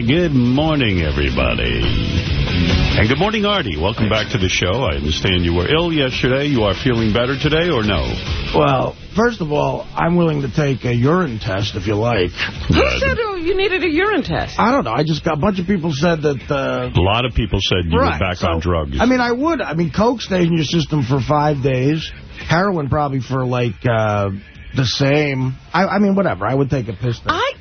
Why, good morning, everybody. And good morning, Artie. Welcome back to the show. I understand you were ill yesterday. You are feeling better today or no? Well, first of all, I'm willing to take a urine test if you like. Who said oh, you needed a urine test? I don't know. I just got a bunch of people said that... Uh, a lot of people said you right, were back so, on drugs. I mean, I would. I mean, Coke stays in your system for five days. Heroin probably for, like, uh, the same. I, I mean, whatever. I would take a piss test. I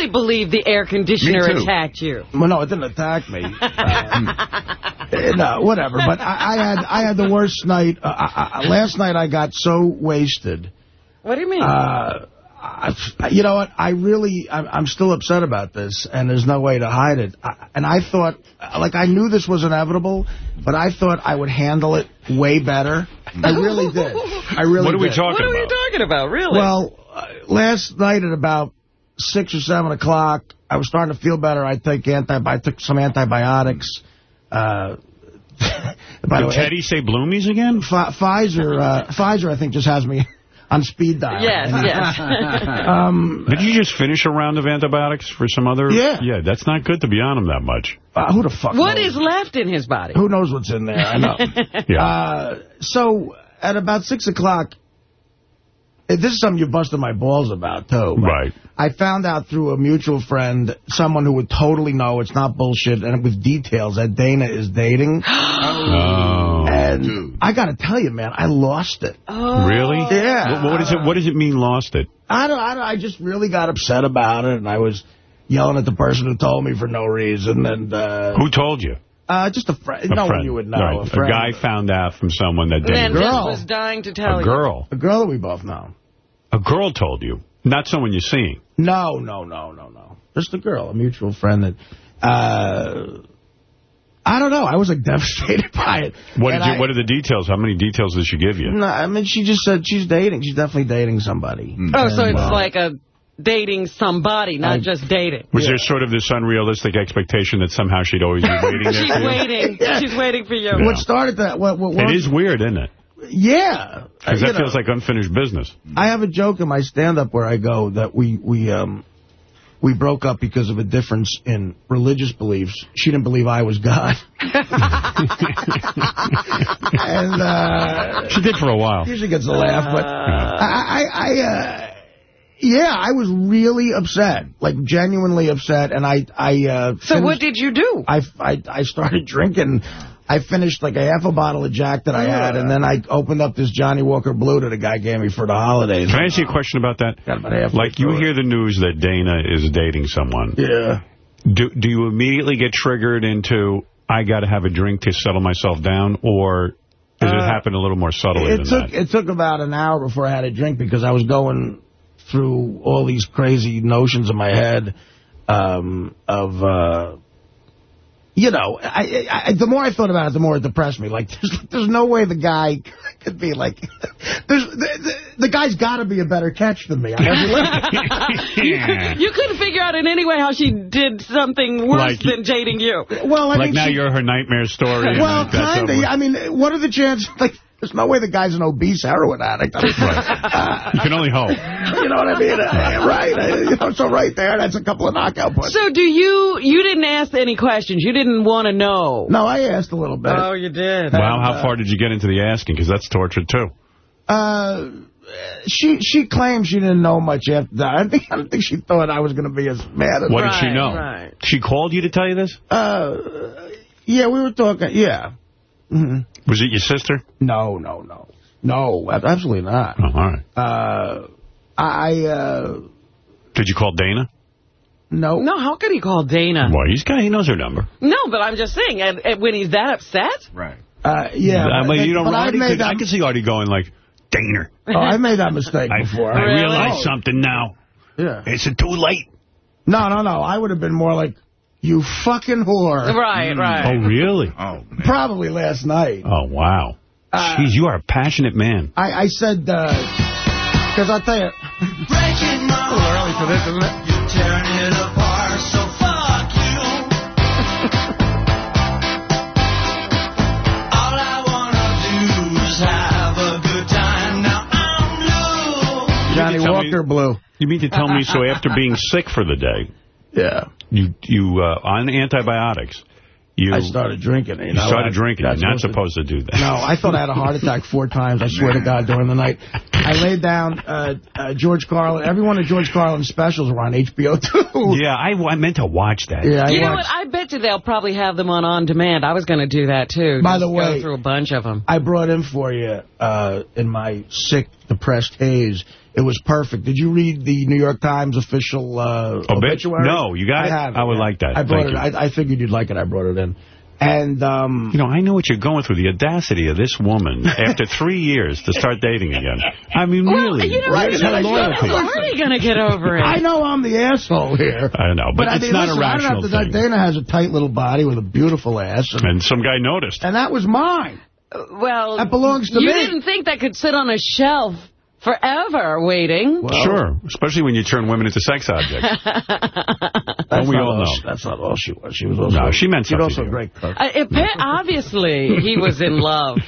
totally believe the air conditioner attacked you. Well, no, it didn't attack me. um, no, whatever. But I, I, had I had the worst night. Uh, I, last night I got so wasted. What do you mean? Uh, I, you know what? I really, I'm, I'm, still upset about this, and there's no way to hide it. I, and I thought, like, I knew this was inevitable, but I thought I would handle it way better. I really did. I really What are we talking about? What are about? we talking about, really? Well, uh, last night at about 6 or 7 o'clock, I was starting to feel better. I take anti I took some antibiotics. Uh, by Did way, Teddy say bloomies again? Pfizer, uh, Pfizer, I think, just has me on speed dial. Yes, yes. um, Did you just finish a round of antibiotics for some other? Yeah. Yeah, that's not good to be on them that much. Uh, who the fuck What knows? is left in his body? Who knows what's in there? I know. yeah. Uh, so, at about 6 o'clock, this is something you busted my balls about, too. Right. I found out through a mutual friend, someone who would totally know it's not bullshit, and with details, that Dana is dating. oh. And dude. I got to tell you, man, I lost it. Oh. Really? Yeah. What, what, is it, what does it mean, lost it? I don't, I don't. I just really got upset about it, and I was yelling at the person who told me for no reason. And uh, Who told you? Uh, just a, fr a no friend. one you would know. Right. A, a, guy found out from someone that dated And girl. was dying to tell a girl. You. A girl that we both know. A girl told you, not someone you're seeing. No, no, no, no, no. Just a girl, a mutual friend that. Uh, I don't know. I was like devastated by it. What did you, I, What are the details? How many details did she give you? No, I mean she just said she's dating. She's definitely dating somebody. Mm. Oh, and, so it's uh, like a dating somebody, not I, just dating. Was yeah. there sort of this unrealistic expectation that somehow she'd always be waiting there She's waiting. yeah. She's waiting for you. Yeah. What started that? What, what, what, it is weird, isn't it? Yeah. Because that know, feels like unfinished business. I have a joke in my stand-up where I go that we we um we broke up because of a difference in religious beliefs. She didn't believe I was God. and uh, She did for a while. Usually gets a laugh, but I, I, I uh, yeah, I was really upset, like genuinely upset, and I, I. Uh, so finished, what did you do? I, I, I started drinking. I finished like a half a bottle of Jack that I had, and then I opened up this Johnnie Walker Blue that the guy gave me for the holidays. Can I ask you a question about that? About like you hear the news that Dana is dating someone. Yeah. Do do you immediately get triggered into I got to have a drink to settle myself down, or does uh, it happen a little more subtly it than took, that? It took about an hour before I had a drink because I was going through all these crazy notions in my head um, of, uh, you know, I, I, the more I thought about it, the more it depressed me. Like, there's, there's no way the guy could be like, there's the, the, the guy's got to be a better catch than me. yeah. you, you, couldn't figure out in any way how she did something worse like, than dating you. Well, I like now she, you're her nightmare story. Well, kind of. I mean, what are the chances? Like, there's no way the guy's an obese heroin addict. I mean, right. you can only hope. You know what I mean? Uh, right. You know, so right there, that's a couple of knockout punches. So do you, you didn't ask any questions. You didn't want to know. No, I asked a little bit. Oh, you did. Wow, and, how uh, far did you get into the asking? Because that's torture, too. Uh, she she claims she didn't know much after that. I think I don't think she thought I was going to be as mad as What right, did she know? Right. She called you to tell you this? Uh, yeah, we were talking. Yeah. Mm -hmm. Was it your sister? No, no, no. No, absolutely not. Oh, all right. Uh, I, uh... Did you call Dana? No. No, how could he call Dana? Well, he's got, he knows her number. No, but I'm just saying, and, and when he's that upset? Right. Uh, yeah. I mean, you don't, I, could, that... I can see Artie going like, Dana. Oh, I made that mistake before. I, I really? realize something now. Yeah. Is it too late? No, no, no. I would have been more like, you fucking whore. Right, right. Oh, really? Oh, man. Probably last night. Oh, wow. Uh, Jeez, you are a passionate man. I, I said, because uh, I'll tell you. Breaking my a little early for this, isn't it? You're tearing it apart, so fuck you. All I want to do is have a good time. Now I'm blue. Johnnie Walker me, Blue. You mean to tell me, so after being sick for the day, yeah, you you uh, on antibiotics. You I started drinking. You, you know, started I- drinking. You're not supposed to do that. No, I thought I had a heart attack four times. I swear to God, during the night. I laid down uh, uh, George Carlin. Every one of George Carlin's specials were on HBO, too. Yeah, I, I meant to watch that. Yeah, I You know what? I bet you they'll probably have them on on demand. I was going to do that, too. By Just the way- Go through a bunch of them. I brought in for you uh, in my sick, depressed haze. It was perfect. Did you read the New York Times official uh, obituary? No, you got I it? have I would yeah. like that. I brought Thank it. you. I, I figured you'd like it. I brought it in. And um, You know, I know what you're going through. The audacity of this woman after three years to start dating again. I mean, really. you know, Right, what? it's her You're loyalty. already going to get over it. I know I'm the asshole here. I know, but, I it's mean, not listen, a I don't rational have to, thing. Dana has a tight little body with a beautiful ass. And, And some guy noticed. and that was mine. Well, That belongs to you me. You didn't think that could sit on a shelf forever waiting. Well, Sure, especially when you turn women into sex objects. That's we all know? She, that's not all she was. She was also, No, she meant she was something also a great cook. Uh, it, obviously, he was in love.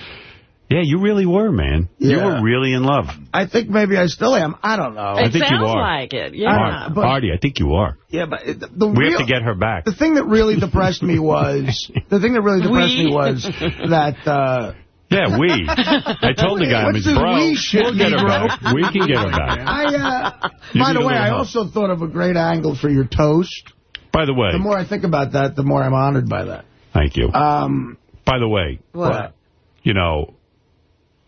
Yeah, you really were, man. You were really in love. I think maybe I still am. I don't know. It think you sounds are. like it. I Yeah. don't- but- Artie, I think you are. yeah, but it- the We real, have to get her back. The thing that really depressed me was the thing that really depressed We? me was that uh, Yeah, we. I told the guy, I What's mean, this bro, we we'll get her bro? back. We can get her back. I. Uh, by the way, I also thought of a great angle for your toast. By the way, The more I think about that, the more I'm honored by that. thank you. Um, By the way, What? you know,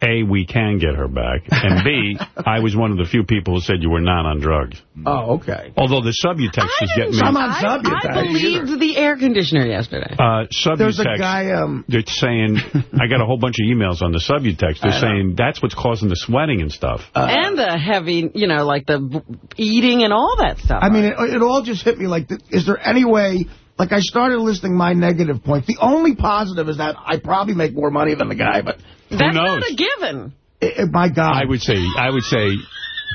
A, we can get her back, and B, I was one of the few people who said you were not on drugs. oh, okay. Although the Subutex is getting me... I'm on I, Subutex. I believed the air conditioner yesterday. Uh, Subutex, There's a guy. Um, they're saying, I got a whole bunch of emails on the Subutex. They're saying that's what's causing the sweating and stuff. uh, and the heavy, you know, like the eating and all that stuff. I mean, it, it all just hit me like, is there any way? Like, I started listing my negative points. The only positive is that I probably make more money than the guy, but that's knows? not a given. it, it- my God. I would say, I would say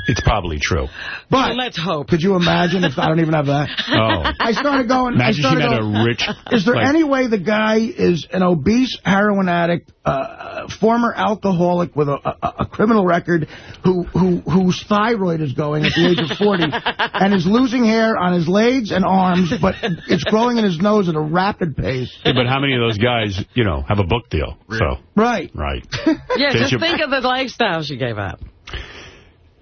it's probably true. but Well, let's hope. could you imagine if I don't even have that? Oh. I started going. I Imagine she started met going, a rich... Is there like, any way the guy is an obese heroin addict, uh, former alcoholic with a, a, a criminal record, who, who whose thyroid is going at the age of 40, and is losing hair on his legs and arms, but it's growing in his nose at a rapid pace? Yeah, but how many of those guys, you know, have a book deal? So, Right. right. Yeah, Did just you- think of the lifestyle she gave up.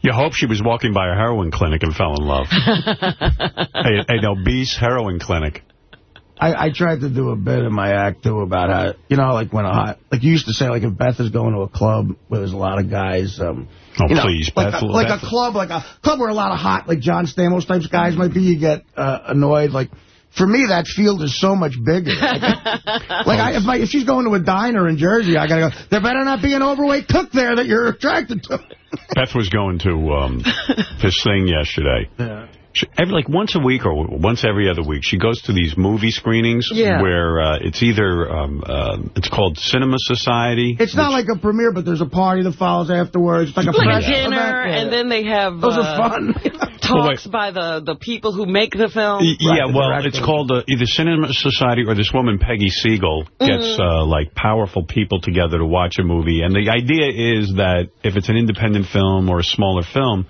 You hope she was walking by a heroin clinic and fell in love. a, an obese heroin clinic. I, I tried to do a bit in my act, too, about how, you know, like when a hot, like you used to say, like if Beth is going to a club where there's a lot of guys, um, Oh, you know, please, like, Beth. a, like Beth- a club, like a club where a lot of hot, like John Stamos types guys might be, you get uh, annoyed. Like, for me, that field is so much bigger. Like, like I, if, my, if she's going to a diner in Jersey, I got to go, there better not be an overweight cook there that you're attracted to. Beth was going to um, this thing yesterday. Yeah. She, every, like once a week or once every other week, she goes to these movie screenings Yeah. where uh, it's either, um, uh, it's called Cinema Society. It's not like a premiere, but there's a party that follows afterwards. It's like a Like a press dinner, event. and then they have Those uh, are fun. talks by the, the people who make the film. Y- Yeah, Right, the well, director. it's called uh, either Cinema Society or this woman, Peggy Siegel, gets Mm-hmm. uh, like powerful people together to watch a movie. And the idea is that if it's an independent film or a smaller film,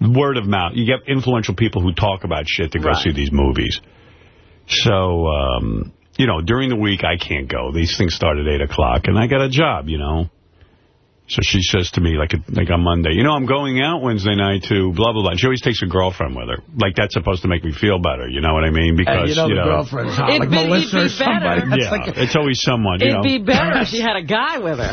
word of mouth. You get influential people who talk about shit to go Right. see these movies. So, um, you know, during the week, I can't go. These things start at 8 o'clock, and I got a job, you know. So she says to me, like like on Monday, you know, I'm going out Wednesday night to blah, blah, blah. She always takes a girlfriend with her. Like, that's supposed to make me feel better, you know what I mean? And Because, you know the girlfriend's hot, It'd like be- Melissa be or somebody. better. That's Yeah, like- it's always someone, you It'd know. be better if she had a guy with her.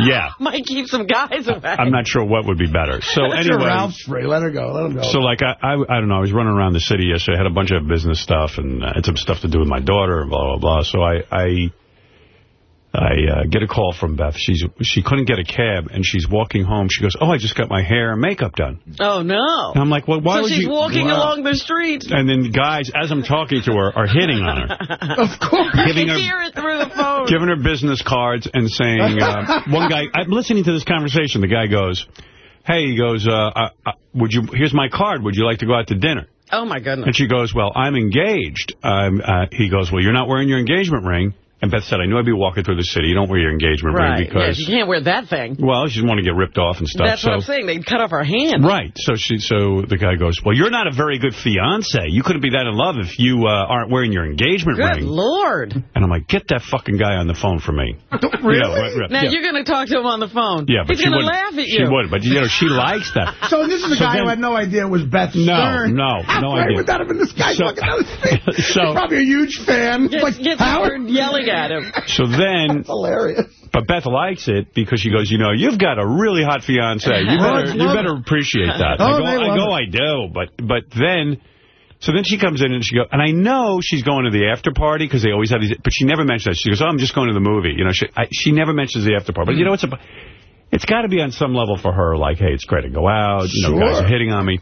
Yeah. Might keep some guys away. I'm not sure what would be better. So anyway, Ralph's free. Let her go. Let him go. so like I, I I don't know. I was running around the city yesterday. I had a bunch of business stuff and uh, had some stuff to do with my daughter and blah blah blah. So I I I uh, get a call from Beth. She's she couldn't get a cab and she's walking home. She goes, "Oh, I just got my hair and makeup done." oh, no. And I'm like, "Well, why so would she's walking Wow. along the street. And then guys, as I'm talking to her, are hitting on her, of course. giving You her hear it through the phone. giving her business cards and saying, uh, one guy, I'm listening to this conversation. The guy goes, hey, he goes, uh, uh, uh, would you, here's my card. Would you like to go out to dinner? oh, my goodness. And she goes, well, I'm engaged. Um, uh, he goes, well, you're not wearing your engagement ring. And Beth said, I knew I'd be walking through the city. You don't wear your engagement Right. ring because, Yes, you can't wear that thing. well, she didn't want to get ripped off and stuff. That's so, what I'm saying. They'd cut off our hand. Right. So she, so the guy goes, well, you're not a very good fiance. You couldn't be that in love if you uh, aren't wearing your engagement Good ring. Lord. And I'm like, get that fucking guy on the phone for me. Really? Yeah, right, right. Now yeah. you're going to talk to him on the phone. Yeah, but He's going to laugh at you. She would, but you know, she likes that. So this is a So guy then- who had no idea it was Beth No, Stern. no, How no great idea. would that have been? This guy So- fucking down the. So- He's probably a huge fan. Gets, like, gets Howard. Howard yelling at him. So then, That's hilarious. but Beth likes it because she goes, you know, you've got a really hot fiance. You better, you better appreciate that. Oh, I go, I, go. I do, but but then. So then she comes in and she goes, and I know she's going to the after party because they always have these, but she never mentions that. She goes, oh, I'm just going to the movie. You know, she, I, she never mentions the after party. But you know, it's a, it's got to be on some level for her, like, hey, it's great to go out. You know, Sure. guys are hitting on me.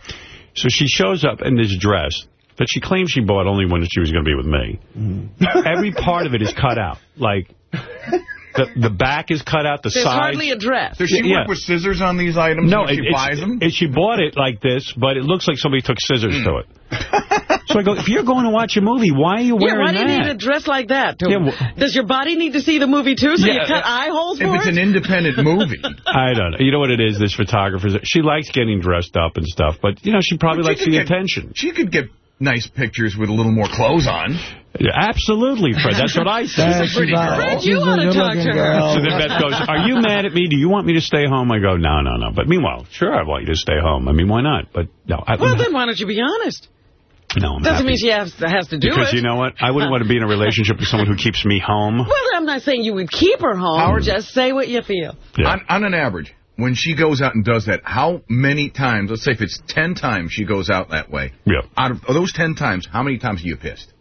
So she shows up in this dress that she claims she bought only when she was going to be with me. Mm-hmm. Every part of it is cut out. Like, the, the back is cut out, the There's sides. hardly a dress. Does she Yeah. work with scissors on these items No, when it, she buys them? it- she bought it like this, but it looks like somebody took scissors Hmm. to it. so I go, if you're going to watch a movie, why are you wearing that? Yeah, wearing why do you need a dress like that? To- Yeah, Does your body need to see the movie, too, so you cut uh, eye holes if it's it? an independent movie. I don't know. You know what it is, this photographer? She likes getting dressed up and stuff, but, you know, she probably But likes could the get- attention. She could get nice pictures with a little more clothes on. Yeah, absolutely, Fred. That's what I said. That's pretty girl. Fred, you she's a wanna talk to her. So then Beth goes, are you mad at me? Do you want me to stay home? I go, no, no, no. But meanwhile, sure, I want you to stay home. I mean, why not? But no, I, Well, then why don't you be honest? no, I'm Doesn't happy. mean she has, has to do Because it. you know what? I wouldn't want to be in a relationship with someone who keeps me home. Well, I'm not saying you would keep her home. Howard- Just say what you feel. Yeah. On, on an average, when she goes out and does that, how many times, let's say if it's 10 times she goes out that way, Yeah. out of, of those 10 times, how many times are you pissed?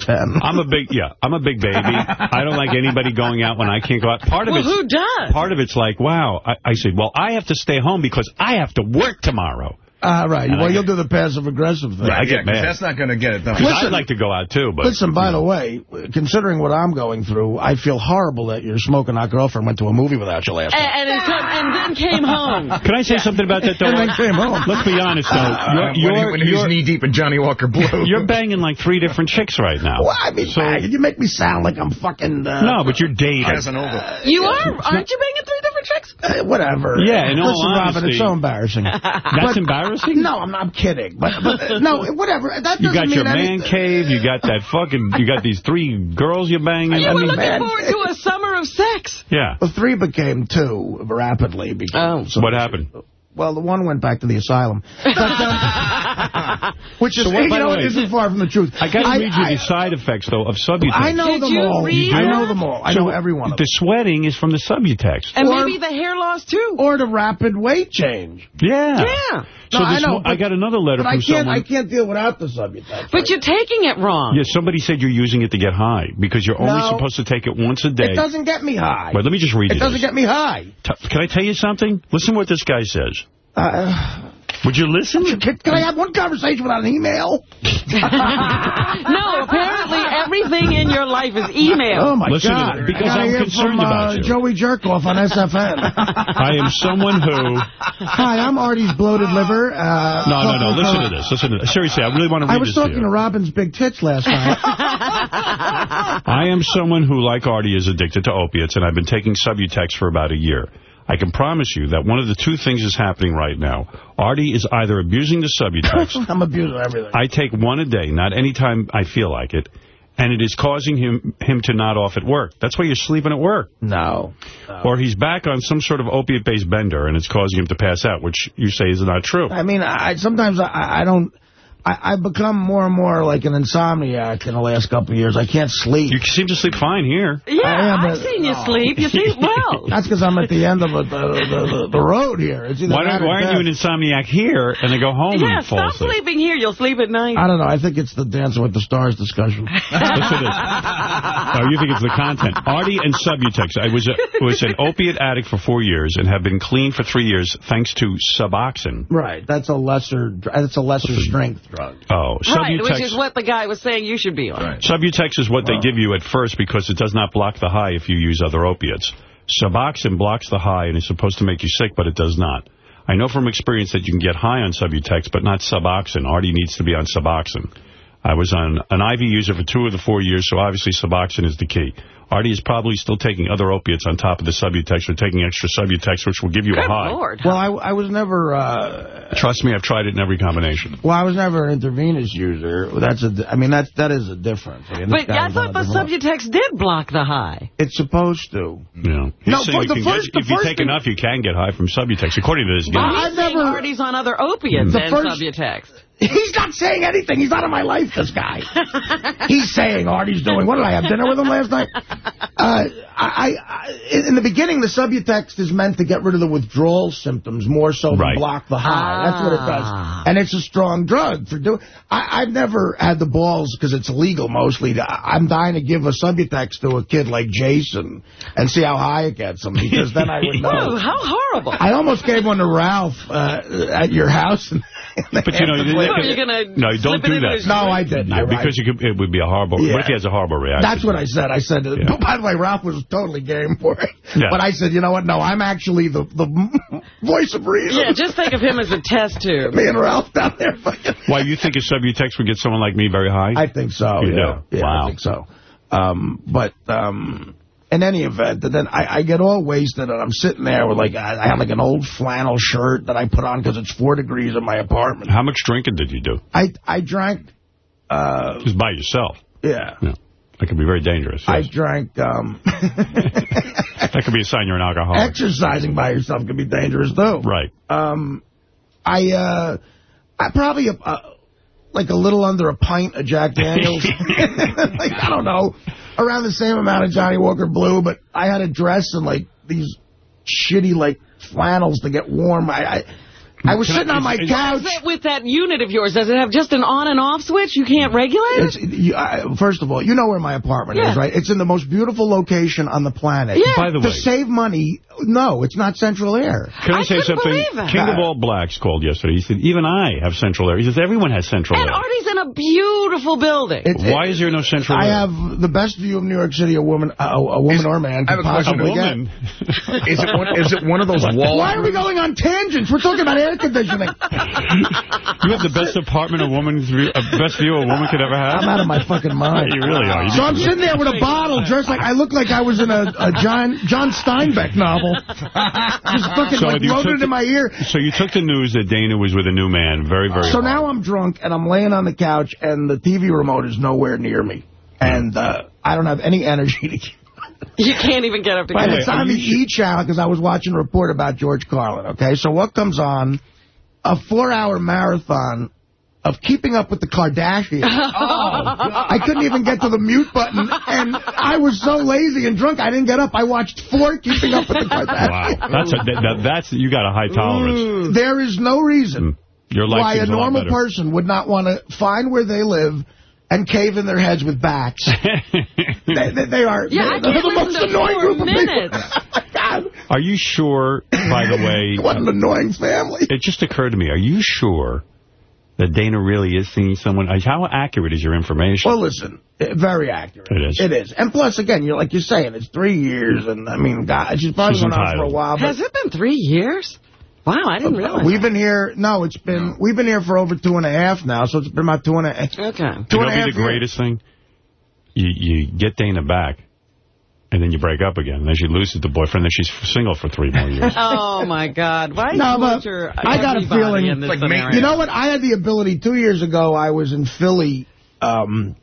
Ten. I'm a big, yeah, I'm a big baby. I don't like anybody going out when I can't go out. Part of it Well, it's, who does? part of it's like, wow. I, I say, well, I have to stay home because I have to work tomorrow. Ah, right. And Well, get- you'll do the passive-aggressive thing. I get 'cause mad. that's not going to get it done. 'Cause Listen. I'd like to go out too, but Listen, by the way, considering what I'm going through, I feel horrible that your smoking hot girlfriend went to a movie without you last And, night. and, it come, and then came home. Can I say something about that though? And then came home. Let's be honest though. Uh, You're, when you're, when he was you're, knee deep in Johnnie Walker Blue. you're banging like three different chicks right now. Well, I mean, So- man, you make me sound like I'm fucking... Uh, No, but you're dating. Casanova. You are? Aren't you banging three different chicks? uh, whatever. Yeah, in all Listen, Robin, honesty- it's so embarrassing. That's embarrassing? No, I'm not kidding. But, but uh, no, whatever. That You doesn't got mean your man anything. cave, you got that fucking, you got these three girls you're banging. You I were mean, looking man, forward to a summer of sex. yeah. Well, three became two rapidly. Because, so- What happened? Well, the one went back to the asylum. But, uh, which is, So what- you know, way- it isn't far from the truth. I got to read you I, the side effects, though, of Subutex. I know Did them you all. read I know that? them all. I So know every one of The sweating is from the Subutex. And Or- maybe the hair loss, too. Or the rapid weight change. Yeah. Yeah. So No, I know, one- I got another letter But I from can't, someone. I can't deal without the Subutex. But you're taking it wrong. Yeah, somebody said you're using it to get high because you're only No. supposed to take it once a day. It doesn't get me high. Wait, let me just read It you doesn't this. get me high. T- Can I tell you something? Listen what this guy says. Uh, Would you listen? can, can I have one conversation without an email? no, apparently everything in your life is email. Oh, my Listen to God. this, because I gotta I'm concerned from, about uh, you. Joey Jerkoff on SFN. I am someone who... Hi, I'm Artie's bloated liver. Uh, No, no, no. Listen to this. Listen to this. Seriously, I really want to read I was this to talking you. to Robin's big tits last night. I am someone who, like Artie, is addicted to opiates, and I've been taking Subutex for about a year. I can promise you that one of the two things is happening right now. Artie is either abusing the Subutex. I'm abusing everything. I take one a day, not any time I feel like it, and it is causing him him to nod off at work. That's why you're sleeping at work. no. Or he's back on some sort of opiate-based bender, and it's causing him to pass out, which you say is not true. I mean, I sometimes I, I don't. I, I've become more and more like an insomniac in the last couple of years. I can't sleep. You seem to sleep fine here. Yeah, I am, I've but- seen you oh. sleep. You sleep well. That's because I'm at the end of a, the, the, the, the road here. It's either Why, don't, why aren't you an death. insomniac here and then go home Yeah, and fall asleep? Yeah, stop sleeping here. You'll sleep at night. I don't know. I think it's the Dancing with the Stars discussion. Listen to this. Oh, you think it's the content. Artie and Subutex. I was, a, was an opiate addict for four years and have been clean for three years thanks to Suboxone. right. That's a lesser. That's a lesser strength drug. Oh, right, which is what the guy was saying you should be on. Right. Subutex is what they give you at first because it does not block the high if you use other opiates. Suboxone blocks the high and is supposed to make you sick, but it does not. I know from experience that you can get high on Subutex, but not Suboxone. Artie needs to be on Suboxone. I was on an IV user for two of the four years, so obviously Suboxone is the key. Artie is probably still taking other opiates on top of the Subutex or taking extra Subutex, which will give you Good a high. Lord. Well, I, I was never... Uh, Trust me, I've tried it in every combination. well, I was never an intravenous user. That's a. I mean, that's that is a difference. I mean, But guy I thought the a different- Subutex did block the high. It's supposed to. Yeah. He's No, saying for you the can first- get, the if you first take thing- enough, you can get high from Subutex, according to this Well, guy. I've he's never- Artie's on other opiates The than first- Subutex. He's not saying anything. He's out of my life, this guy. He's saying Artie's doing. What did I have dinner with him last night? Uh, I, I, in the beginning, the Subutex is meant to get rid of the withdrawal symptoms more so than Right. block the high. That's what it does. Ah. And it's a strong drug for doing. I, I've never had the balls because it's illegal mostly. To, I'm dying to give a Subutex to a kid like Jason and see how high it gets him because then I would Whoa, know. how horrible. I almost gave one to Ralph uh, at your house. But, you know, you, are you gonna No, don't do that. No, I didn't. Yeah, because you could, it would be a horrible. Yeah. What if he has a horrible reaction? That's what I said. I said, Yeah. by the way, Ralph was totally game for it. Yeah. But I said, you know what? No, I'm actually the, the voice of reason. Yeah, just think of him as a test tube. Me and Ralph down there. fucking- Why, you think a Subutex would get someone like me very high? I think so. You yeah. do? Yeah, Wow. I think so. Um, but um, in any event, then I, I get all wasted and I'm sitting there with like, I, I have like an old flannel shirt that I put on because it's four degrees in my apartment. How much drinking did you do? I, I drank, uh, Just by yourself. yeah. Yeah. That could be very dangerous. I drank, um, that could be a sign you're an alcoholic. exercising by yourself can be dangerous though. Right. Um, I, uh, I probably, uh, like a little under a pint of Jack Daniels. like, I don't know, around the same amount of Johnnie Walker Blue, but I had a dress and, like these shitty like flannels to get warm. I, I, I was Can I- sitting on my is- is- couch. What's it with that unit of yours? Does it have just an on and off switch? You can't regulate It's, it? you, I, first of all, you know where my apartment Yeah. is, right? It's in the most beautiful location on the planet. Yeah. By the way. To save money, no, it's not Central Air. can I, I say something? King of All Blacks called yesterday. He said, even I have central air. He says, everyone has central Air. And. Artie's in a beautiful building. It- Why is there no central I air? I have the best view of New York City a woman, a, a woman Is- or man I could have a question. get. Is it one, is it one of those walls? Why are we going on tangents? We're talking about air conditioning. You have the best apartment a woman's view, uh, best view a woman could ever have. I'm out of my fucking mind. You really are. You So I'm sitting there with a bottle, dressed like I look like I was in a, a John John Steinbeck novel. Just fucking So like loaded in my ear. So you took the news that Dana was with a new man. Very, very So hard. now I'm drunk and I'm laying on the couch and the TV remote is nowhere near me. And uh, I don't have any energy to keep. You can't even get up to But get it's are on the you E channel because I was watching a report about George Carlin. Okay, so what comes on? A four-hour marathon of keeping up with the Kardashians. Oh, I couldn't even get to the mute button, and I was so lazy and drunk I didn't get up. I watched four Keeping Up with the Kardashians. Wow. Kardashians. That's, a, that, that- that's, you got a high tolerance. Mm. There is no reason mm. Your life why a normal better. person would not want to find where they live and cave in their heads with bats. they, they, they are Yeah, they're can't the most annoying four group of people. God, Are you sure, by the way, what an annoying family. it just occurred to me, are you sure that Dana really is seeing someone? How accurate is your information? Well, listen, eh, very accurate. It is. It is. And plus, again, you're like you're saying, it's three years, and I mean, God, she's probably She's been on for a while. But Has it been three years? Wow, I didn't realize. we've been here. No, it's been we've been here for over two and a half now, so it's been about two and a. Okay. Two you know and what'd a be half the greatest thing? You, you get Dana back, and then you break up again. And then she loses the boyfriend, then she's single for three more years. Oh, my God. Why No, you but put I got a feeling- in this Like You know what? I had the ability two years ago. I was in Philly um,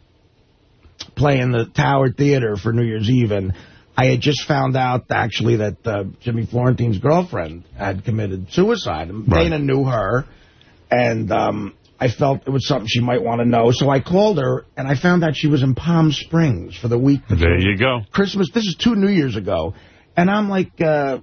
playing the Tower Theater for New Year's Eve, and I had just found out actually that uh, Jimmy Florentine's girlfriend had committed suicide. And Right. Dana knew her, and um, I felt it was something she might want to know. So I called her, and I found out she was in Palm Springs for the week. there you go. Christmas. This is two New Years ago, and I'm like, uh,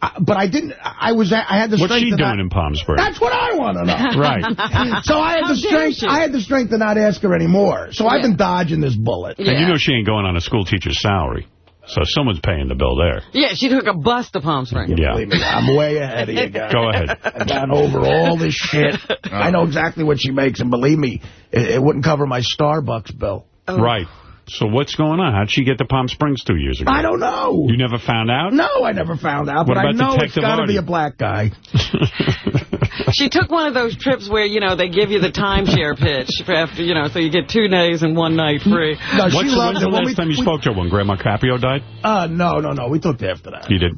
I, but I didn't. I was. I had the What's strength she to doing not- in Palm Springs? That's what I want to know. Right. So I had How the strength. she? I had the strength to not ask her anymore. So I've been dodging this bullet. And you know she ain't going on a school teacher's salary. So someone's paying the bill there. Yeah, she took a bus to Palm Springs. Yeah. Believe me, I'm way ahead of you guys. Go ahead. I've gone over all this shit. I know exactly what she makes, and believe me, it, it wouldn't cover my Starbucks bill. Oh. Right. So what's going on? How'd she get to Palm Springs two years ago? I don't know. You never found out? No, I never found out, What but I about know it's got to be a black guy. She took one of those trips where, you know, they give you the timeshare pitch for after, you know, so you get two days and one night free. No, she What's the, loved when's it. the last we- time you we- spoke to her when Grandma Caprio died? Uh, no, no, no. We talked after that. You did?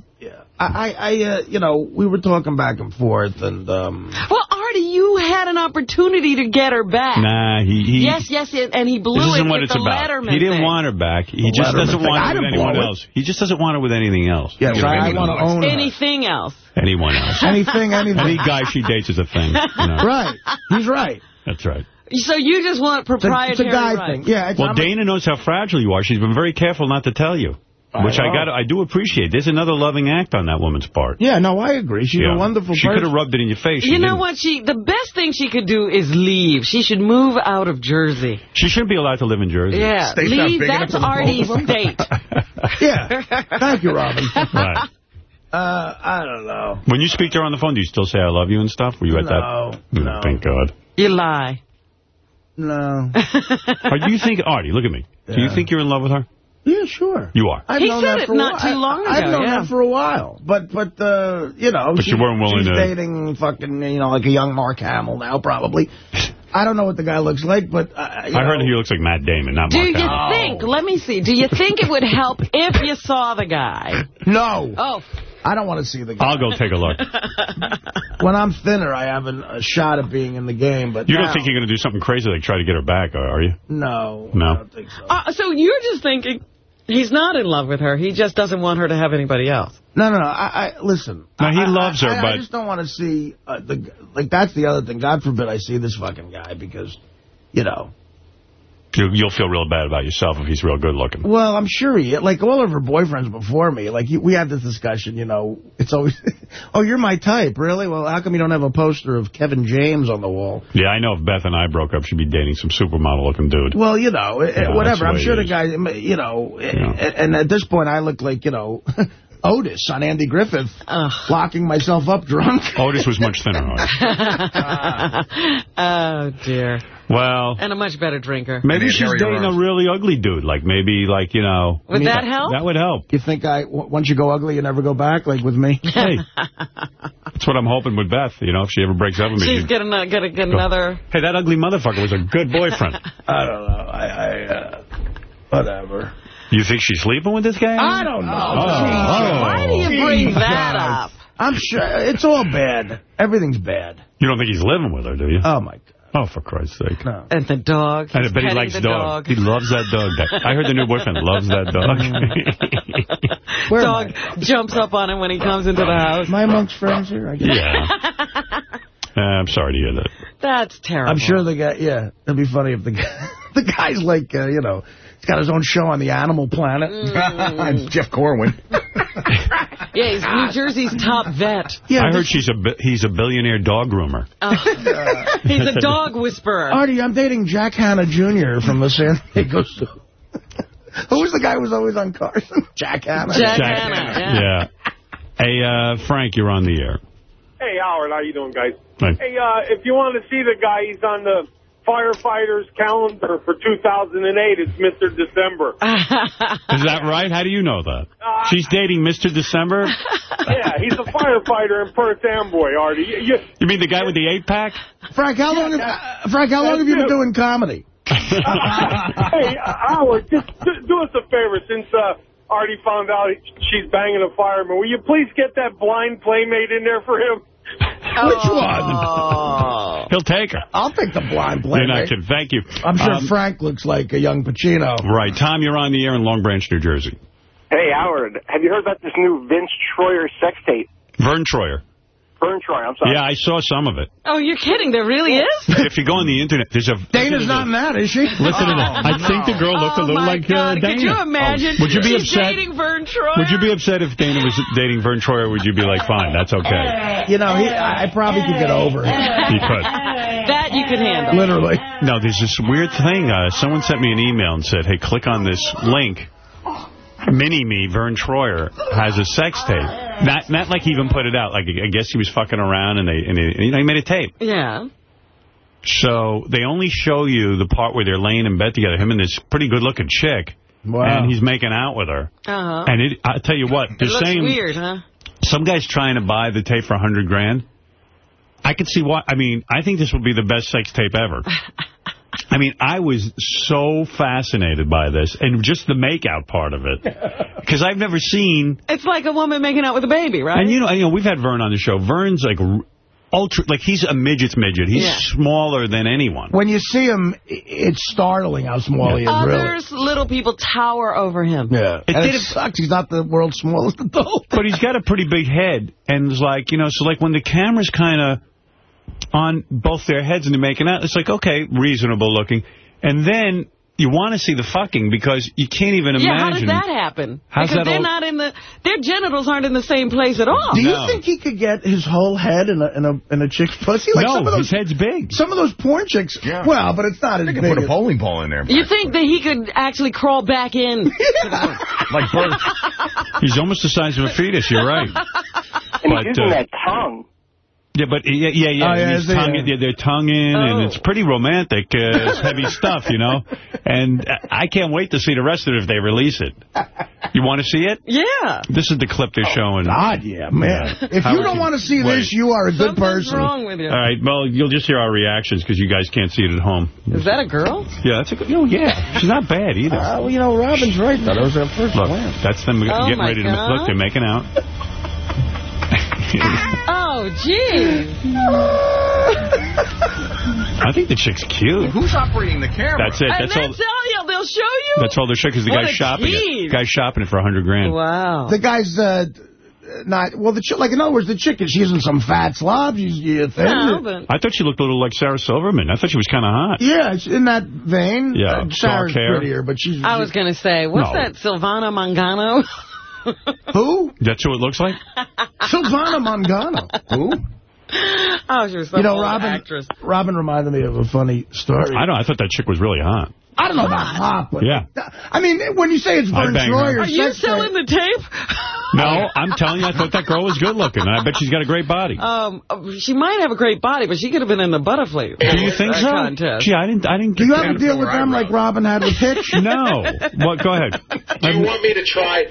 Yeah. I, I, I uh, you know, we were talking back and forth, and um, Well, Artie, you had an opportunity to get her back. Nah, he... he Yes, yes, yes, and he blew This it isn't what with it's the about. Letterman He didn't thing. want her back. He The just Letterman doesn't thing. want her with didn't anyone it. else. He just doesn't want her with anything else. yeah, You so know, I want to else. own her. Anything else. Anyone else. anything, anything. Any guy she dates is a thing. You know? Right. He's right. That's right. So you just want It's a, proprietary it's a guy rights. thing. Yeah. It's, Well, I'm- Dana knows how fragile you are. She's been very careful not to tell you. I Which I, know. got. I do appreciate. There's another loving act on that woman's part. Yeah, no, I agree. She's Yeah. a wonderful She could have rubbed it in your face. You know didn't. what? She The best thing she could do is leave. She should move out of Jersey. She shouldn't be allowed to live in Jersey. Yeah, State's leave. big enough That's for the both Artie's of state. Yeah. Thank you, Robin. Right. Uh, I don't know. When you speak to her on the phone, do you still say I love you and stuff? Were you at No, that? no. Thank God. You lie. No. Are you think, Artie, look at me. Do you think you're in love with her? Yeah, sure. You are. I've He known said that it for a not while. too long I, I've known yeah. that for a while. But, but uh, you know. But you weren't willing she's to- dating fucking, you know, like a young Mark Hamill now, probably. I don't know what the guy looks like, but... Uh, I heard he looks like Matt Damon, not Do Mark you Hamill. think, let me see, do you think it would help if you saw the guy? No. Oh, I don't want to see the guy. I'll go take a look. When I'm thinner, I have an, a shot at being in the game, but You now, don't think you're going to do something crazy like try to get her back, are you? No. No. I don't think so. uh, so you're just thinking he's not in love with her. He just doesn't want her to have anybody else. No, no, no. I, I listen. No, he I- loves I, her, I, but- I just don't want to see uh, the like. That's the other thing. God forbid I see this fucking guy because, you know. You- You'll feel real bad about yourself if he's real good looking. Well, I'm sure he like all of her boyfriends before me. Like we had this discussion. You know, it's always, oh, you're my type, really? Well, how come you don't have a poster of Kevin James on the wall? Yeah, I know if Beth and I broke up, she'd be dating some supermodel-looking dude. Well, you know, eh, Yeah, whatever. I'm sure the guy, you know, eh, Yeah. and at this point I look like, you know, Otis on Andy Griffith, Ugh. locking myself up drunk. Otis was much thinner. Artie. oh, dear. Well, And a much better drinker. maybe she's dating Ross. a really ugly dude. Like maybe, like you know, Would mean, that help? that would help. You think I, w- once you go ugly, you never go back, like with me? Hey, that's what I'm hoping with Beth. You know, if she ever breaks up with me, She's getting a, gonna get another... hey, that ugly motherfucker was a good boyfriend. I don't know. I, I uh, whatever. You think she's sleeping with this guy? I don't know. Oh. Jesus. Why do you bring Jesus. that up? I'm sure it's all bad. Everything's bad. You don't think he's living with her, do you? Oh my god. oh, for Christ's sake. No. And the dog. I He's bet he likes the dog. dog. He loves that dog. I heard the new boyfriend loves that dog. Where Dog jumps up on him when he comes into the house. My I amongst friends here? I guess. yeah. Uh, I'm sorry to hear that. That's terrible. I'm sure the guy. Yeah, it'd be funny if the guy, the guy's like, uh, you know, he's got his own show on the Animal Planet. It's Jeff Corwin. Yeah, he's New Jersey's top vet. Yeah, I heard she's a he's a billionaire dog groomer. He's a dog whisperer. Artie, I'm dating Jack Hanna Jr. from the San Diego Zoo. Who was the guy who was always on Carson? Jack Hanna. Jack Hanna, yeah. yeah. Hey, uh, Frank, you're on the air. Hey, Howard, how you doing, guys? Hey. Hey, uh, if you want to see the guy, he's on the firefighters calendar for 2008. is Mr. December. Is that right? How do you know that? Uh, She's dating Mr. December? yeah, he's a firefighter in Perth Amboy, Artie. You, you, You mean the guy with the eight-pack? Frank, how long? Have, uh, Frank, how long have you been doing comedy? hey, uh, Howard, just do, do us a favor since uh, Artie found out she's banging a fireman. Will you please get that blind playmate in there for him? Which one? Oh. He'll take her. I'll take the blind You're not kidding. Thank you. I'm sure Um, Frank looks like a young Pacino. Right. Tom, you're on the air in Long Branch, New Jersey. Hey, Howard, have you heard about this new Vince Troyer sex tape? Vern Troyer. Vern Troyer, I'm sorry. Yeah, I saw some of it. Oh, you're kidding. There really is? If you go on the Internet, there's a... Dana's not in that, is she? Listen to that. I think the girl looked a oh, little like God. uh, Dana. Could you imagine? Would you be She's upset? dating Vern Troyer? Would you be upset if Dana was dating Vern Troyer? Would you be like, fine, that's okay? You know, he, I I probably could get over it. He could. That you could handle. Literally. No, there's this weird thing. Uh, someone sent me an email and said, hey, click on this link. Mini-Me, Vern Troyer, has a sex tape. Not not like he even put it out. Like, I guess he was fucking around and, they, and they, you know, he made a tape. Yeah. So they only show you the part where they're laying in bed together, him and this pretty good-looking chick. Wow. And he's making out with her. Uh-huh. And it, I'll tell you what, It they're looks saying weird, huh? some guy's trying to buy the tape for a hundred grand. I could see why. I mean, I think this would be the best sex tape ever. I mean, I was so fascinated by this, and just the make-out part of it. Because I've never seen... It's like a woman making out with a baby, right? And, you know, you know, we've had Vern on the show. Vern's, like, ultra... Like, he's a midget's midget. He's Yeah. smaller than anyone. When you see him, it's startling how small he is, really. Others little people tower over him. Yeah. It and did it it- sucks. He's not the world's smallest adult. But he's got a pretty big head. And it's like, you know, so, like, when the camera's kind of on both their heads and they're making out, it's like, okay, reasonable looking. And then you want to see the fucking because you can't even Yeah, how does imagine... that happen? How's because that they're not in the, their genitals aren't in the same place at all. Do you No. think he could get his whole head in a in a in a chick's pussy? Like no, some of his those head's big. some of those porn chicks. Yeah. Well, but it's not as They big. could put a bowling ball in there. You think that he could actually crawl back in? Like Bert. He's almost the size of a fetus, you're right. And But, he's using uh, that tongue. Yeah, but yeah, yeah, yeah. Oh, yeah, his tongue, Yeah. yeah, their tongue in, Oh. and it's pretty romantic. Uh, it's heavy stuff, you know. And I can't wait to see the rest of it if they release it. You want to see it? yeah. This is the clip they're showing. God, yeah, man. Yeah. If How you don't want to see Wait. this, you are a good Something's person. wrong with you. All right, well, you'll just hear our reactions because you guys can't see it at home. Is that a girl? Yeah, that's a good. Oh, yeah. She's not bad either. Uh, well, you know, Robin's right, though. That was our first Look, glance. that's them Oh, getting my ready to. God. Look, they're making out. Oh, gee. I think the chick's cute. Who's operating the camera? That's it. And That's then all. tell you, they'll show you. That's all they're showing because the What guy's a shopping tease. it. Guy's shopping it for a hundred grand. Wow. The guy's uh, not, well, the chick, like, in other words, the chick, she isn't some fat slob. She's you thin. No, but I thought she looked a little like Sarah Silverman. I thought she was kind of hot. Yeah, it's in that vein. Yeah, Uh, Sarah's prettier, but she's... I was going to say, what's No. that, Silvana Mangano? Who? That's who it looks like? Silvana Mangano. Who? oh, she was some You know, Robin, actress. Robin reminded me of a funny story. I don't. I thought that chick was really hot. I don't know about hot, but... Yeah. I mean, when you say it's I'd Vern. Troyer... Are you selling tape- the tape? No, I'm telling you, I thought that girl was good looking. I bet she's got a great body. Um, she might have a great body, but she could have been in the butterfly Do you think uh, so? contest. Gee, I didn't. I didn't Do you have a deal with them like Robin had with Hitch? No. What? Go ahead. Do you want me to try?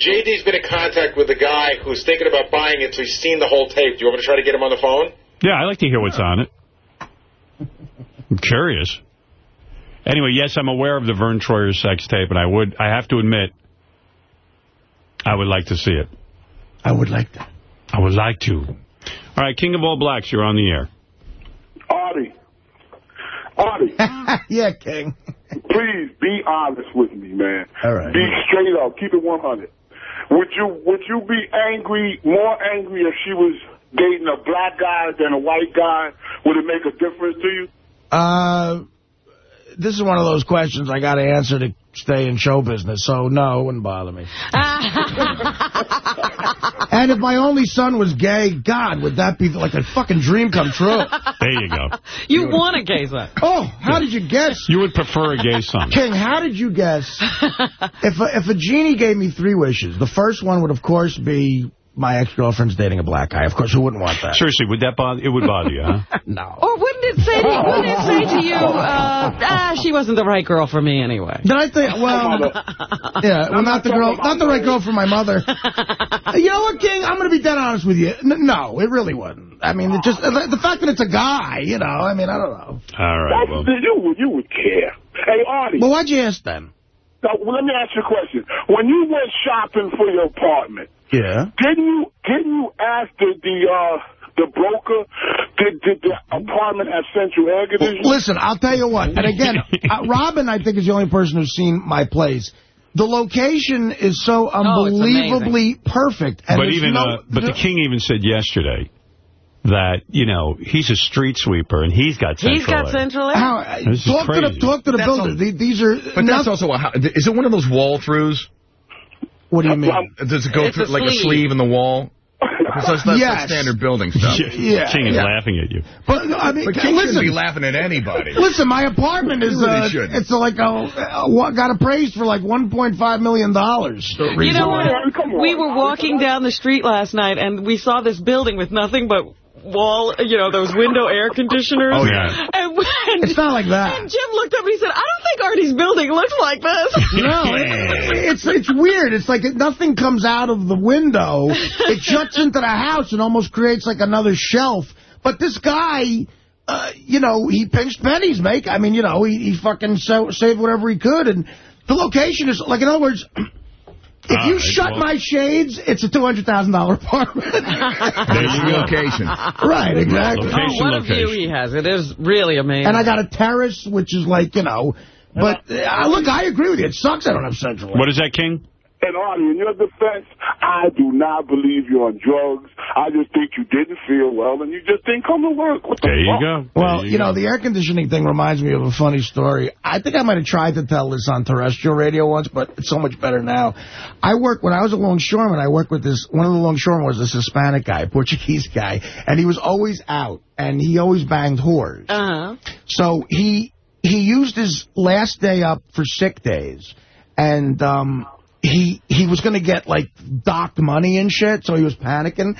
JD's been in contact with the guy who's thinking about buying it, so he's seen the whole tape. Do you want me to try to get him on the phone? Yeah, I'd like to hear what's on it. I'm curious. Anyway, yes, I'm aware of the Vern Troyer sex tape, and I would. I have to admit, I would like to see it. I would like that. I would like to. All right, King of All Blacks, you're on the air. Artie. Artie, yeah, King. please be honest with me, man. All right. Be straight up. Keep it 100. Would you would you be angry, more angry if she was dating a black guy than a white guy? Would it make a difference to you? Uh, this is one of those questions I got to answer to stay in show business, so no, it wouldn't bother me. and if my only son was gay, God, would that be like a fucking dream come true? There you go. You want a gay son. Oh, how did you guess? You would prefer a gay son. King, how did you guess? if, a, if a genie gave me three wishes, the first one would, of course, be my ex-girlfriend's dating a black guy. Of course, who wouldn't want that? Seriously, would that bother? It would bother you, huh? No. Or wouldn't it say, wouldn't it say to you, uh, ah, she wasn't the right girl for me anyway? Did I think, well, yeah, well, not the girl, not the right girl for my mother. you know what, King? I'm going to be dead honest with you. N no, it really wouldn't. I mean, it just, the, the fact that it's a guy, you know, I mean, I don't know. All right, well. You, would- you would care. Hey, Artie, Well, why'd you ask then? now, well, let me ask you a question. When you went shopping for your apartment, Yeah. didn't you didn't you ask the the uh, the broker did, did the apartment have central air conditioning? Listen, I'll tell you what, and again, uh, Robin, I think, is the only person who's seen my place. The location is so Oh, unbelievably perfect. And But even, no, uh, but the king even said yesterday that you know he's a street sweeper and he's got central He's got air. central air. How, This is talk to the talk to the That's builder. all- These are. But that's also a, how- is it one of those wall throughs? What do you mean? Does it go It's through a like a sleeve. sleeve in the wall? Because that's, that's Yes. like standard building stuff. Yeah, king is yeah. laughing at you. But I mean, But King shouldn't listen, be laughing at anybody. listen. My apartment is You really uh, shouldn't. it's like a, uh, what- got appraised for like 1.5 million dollars. You know what? Come on. We were walking down the street last night, and we saw this building with nothing but wall, you know, those window air conditioners. Oh, yeah. And, and, It's not like that. and Jim looked up and he said, I don't think Artie's building looks like this. No, it- it's it's weird. It's like it, nothing comes out of the window. It juts into the house and almost creates like another shelf. But this guy, uh, you know, he pinched pennies, make. I mean, you know, he, he fucking so, saved whatever he could. And the location is, like, in other words, if All you right, shut well- my shades, it's a $200,000 apartment. There's the location. right, exactly. Oh, what a view he has. It is really amazing. And I got a terrace, which is like, you know, but uh, look, I agree with you. It sucks I don't have central. What is that, King? And Artie, in your defense, I do not believe you're on drugs. I just think you didn't feel well and you just didn't come to work. What the There you fuck? go. Well, There you know, the air conditioning thing reminds me of a funny story. I think I might have tried to tell this on terrestrial radio once, but it's so much better now. I worked, when I was a longshoreman, I worked with this, one of the longshoremen was this Hispanic guy, Portuguese guy, and he was always out, and he always banged whores. Uh-huh. So he he used his last day up for sick days, and um, he he was going to get, like, docked money and shit, so he was panicking.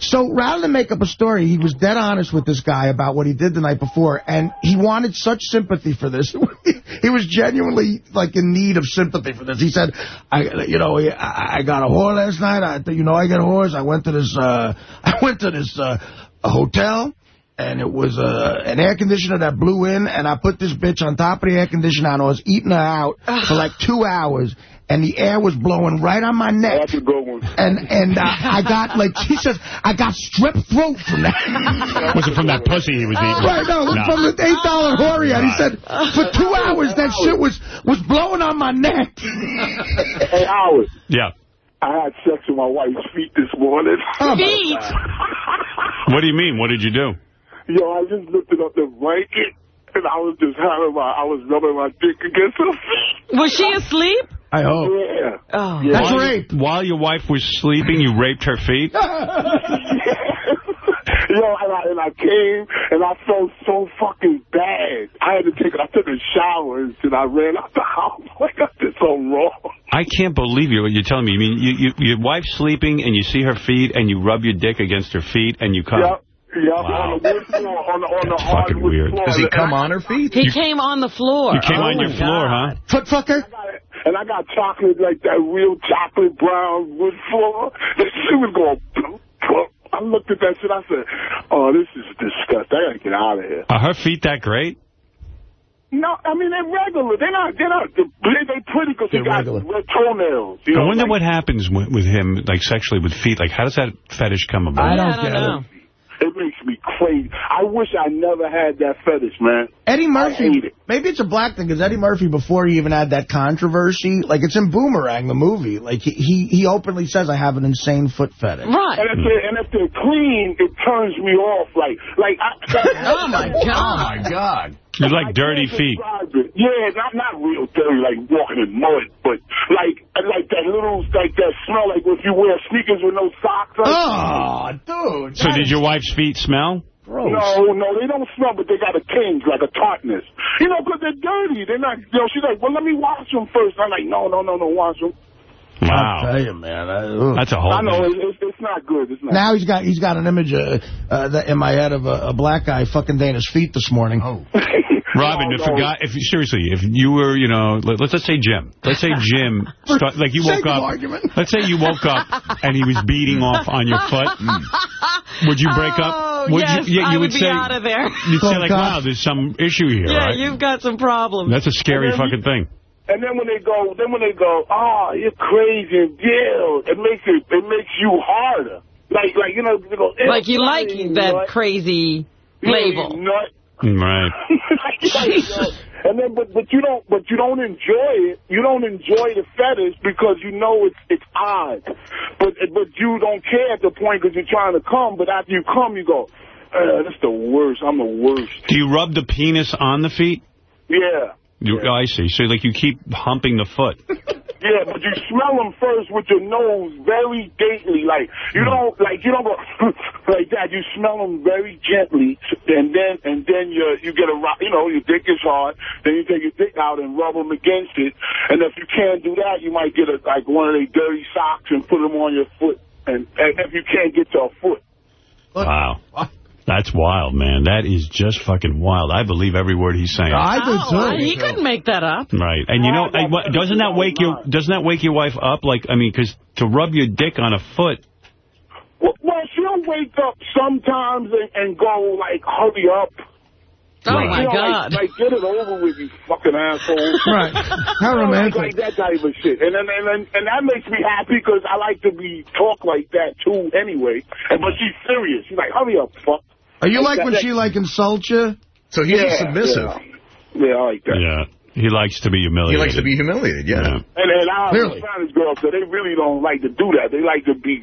So rather than make up a story, he was dead honest with this guy about what he did the night before, and he wanted such sympathy for this. he was genuinely, like, in need of sympathy for this. He said, I, you know, I, I got a whore last night. I, you know, I get whores. I went to this, uh, I went to this uh, hotel and it was uh, an air conditioner that blew in, and I put this bitch on top of the air conditioner, and I was eating her out for like two hours, and the air was blowing right on my neck. That's a good one. And and uh, I got, like, she says, I got strep throat from that. Was it from that pussy he was eating? Right, no, No. from the $8 Hori. And he said, for two hours, that shit was, was blowing on my neck. Eight hours. Yeah. I had sex with my wife's feet this morning. Feet? What do you mean? What did you do? Yo, I just lifted up the blanket, and I was just having my, I was rubbing my dick against her feet. Was she asleep? I hope. Yeah. Oh. Yeah. That's while, rape. While your wife was sleeping, you raped her feet? Yo, and I, and I came, and I felt so fucking bad. I had to take, I took a shower, and I ran out the house. Like, I did so wrong. I can't believe you. What you're telling me. I mean you, you, your wife's sleeping and you see her feet and you rub your dick against her feet and you come? Yep. Yep, Wow. on the wood floor, on the, on the That's fucking hardwood weird. floor. Does he come on her feet? He came on the floor. You came oh on your my floor, huh? Foot fucker? I got it. And I got chocolate, like that real chocolate brown wood floor. The shit was going plump, plump. I looked at that shit, I said, oh, this is disgusting. I gotta get out of here. Are her feet that great? No, I mean, they're regular. They're not, they're not, they, they pretty because they got regular. red toenails. You I know, wonder like- what happens with, with him, like sexually with feet. Like, how does that fetish come about? I don't I don't get know. It. It makes me crazy. I wish I never had that fetish, man. Eddie I Murphy, hate it. maybe it's a black thing, because Eddie Murphy, before he even had that controversy, like it's in Boomerang, the movie, like he, he, he openly says, I have an insane foot fetish. Right. And if they're, and if they're clean, it turns me off. Like, like I, Oh, my God. Oh, God. my God. You like I dirty feet. describe. Yeah, not not real dirty, like walking in mud, but like like that little like that smell, like if you wear sneakers with no socks. on. Oh, dude. So did your wife's feet smell? Gross. No, no, they don't smell, but they got a tinge, like a tartness. You know, because they're dirty. They're not, you know, she's like, well, let me wash them first. I'm like, no, no, no, no, wash them. I'll Wow. tell you, man. I. That's a whole I know, it's, it's not good. It's not Now he's got he's got an image uh, uh, in my head of a, a black guy fucking Dana's feet this morning. Oh. Robin, No, if a guy, if seriously, if you were, you know, let, let's let's say Jim, let's say Jim, start, like you woke up, argument. let's say you woke up and he was beating off on your foot, would you break up? Oh, Would yes, you? Yeah, I you would, would be say, out of there. you'd say like, Oh, wow, there's some issue here, yeah, right? you've got some problems. That's a scary And then fucking thing. And then when they go, then when they go, oh, you're crazy and yeah, it makes it, it makes you harder. Like, like you know, you go, like you like "Eh, that nut." crazy label. you nut. Right. Jesus. And then, but but you don't, but you don't enjoy it. You don't enjoy the fetish because you know it's it's odd. But but you don't care at the point because you're trying to come. But after you come, you go, uh, that's the worst. I'm the worst. Do you rub the penis on the feet? Yeah. You, oh, I see. So like you keep humping the foot. Yeah, but you smell them first with your nose very daintily. Like, you hmm. don't, like, you don't go like that. You smell them very gently, and then, and then you you get a, you know, your dick is hard. Then you take your dick out and rub them against it. And if you can't do that, you might get a, like one of those dirty socks and put them on your foot. And, and if you can't get to a foot. Wow. That's wild, man. That is just fucking wild. I believe every word he's saying. I do Oh, too. he couldn't make that up. Right, and you know, I, doesn't that wake your doesn't that wake your wife up? Like, I mean, because to rub your dick on a foot, Well, well, she'll wake up sometimes and, and go like, "Hurry up." Oh, Like, my you know, God. Like, like, get it over with, you fucking asshole. Right. How romantic. Like, like that type of shit. And then, and, then, and that makes me happy because I like to be talk like that, too, anyway. And But she's serious. She's like, hurry up, fuck. Are you like when she, like, insults you? So he's Yeah, submissive. Yeah. yeah, I like that. Yeah. He likes to be humiliated. He likes to be humiliated, yeah. Yeah. And then I Clearly. Spanish girls, so they really don't like to do that. They like to be,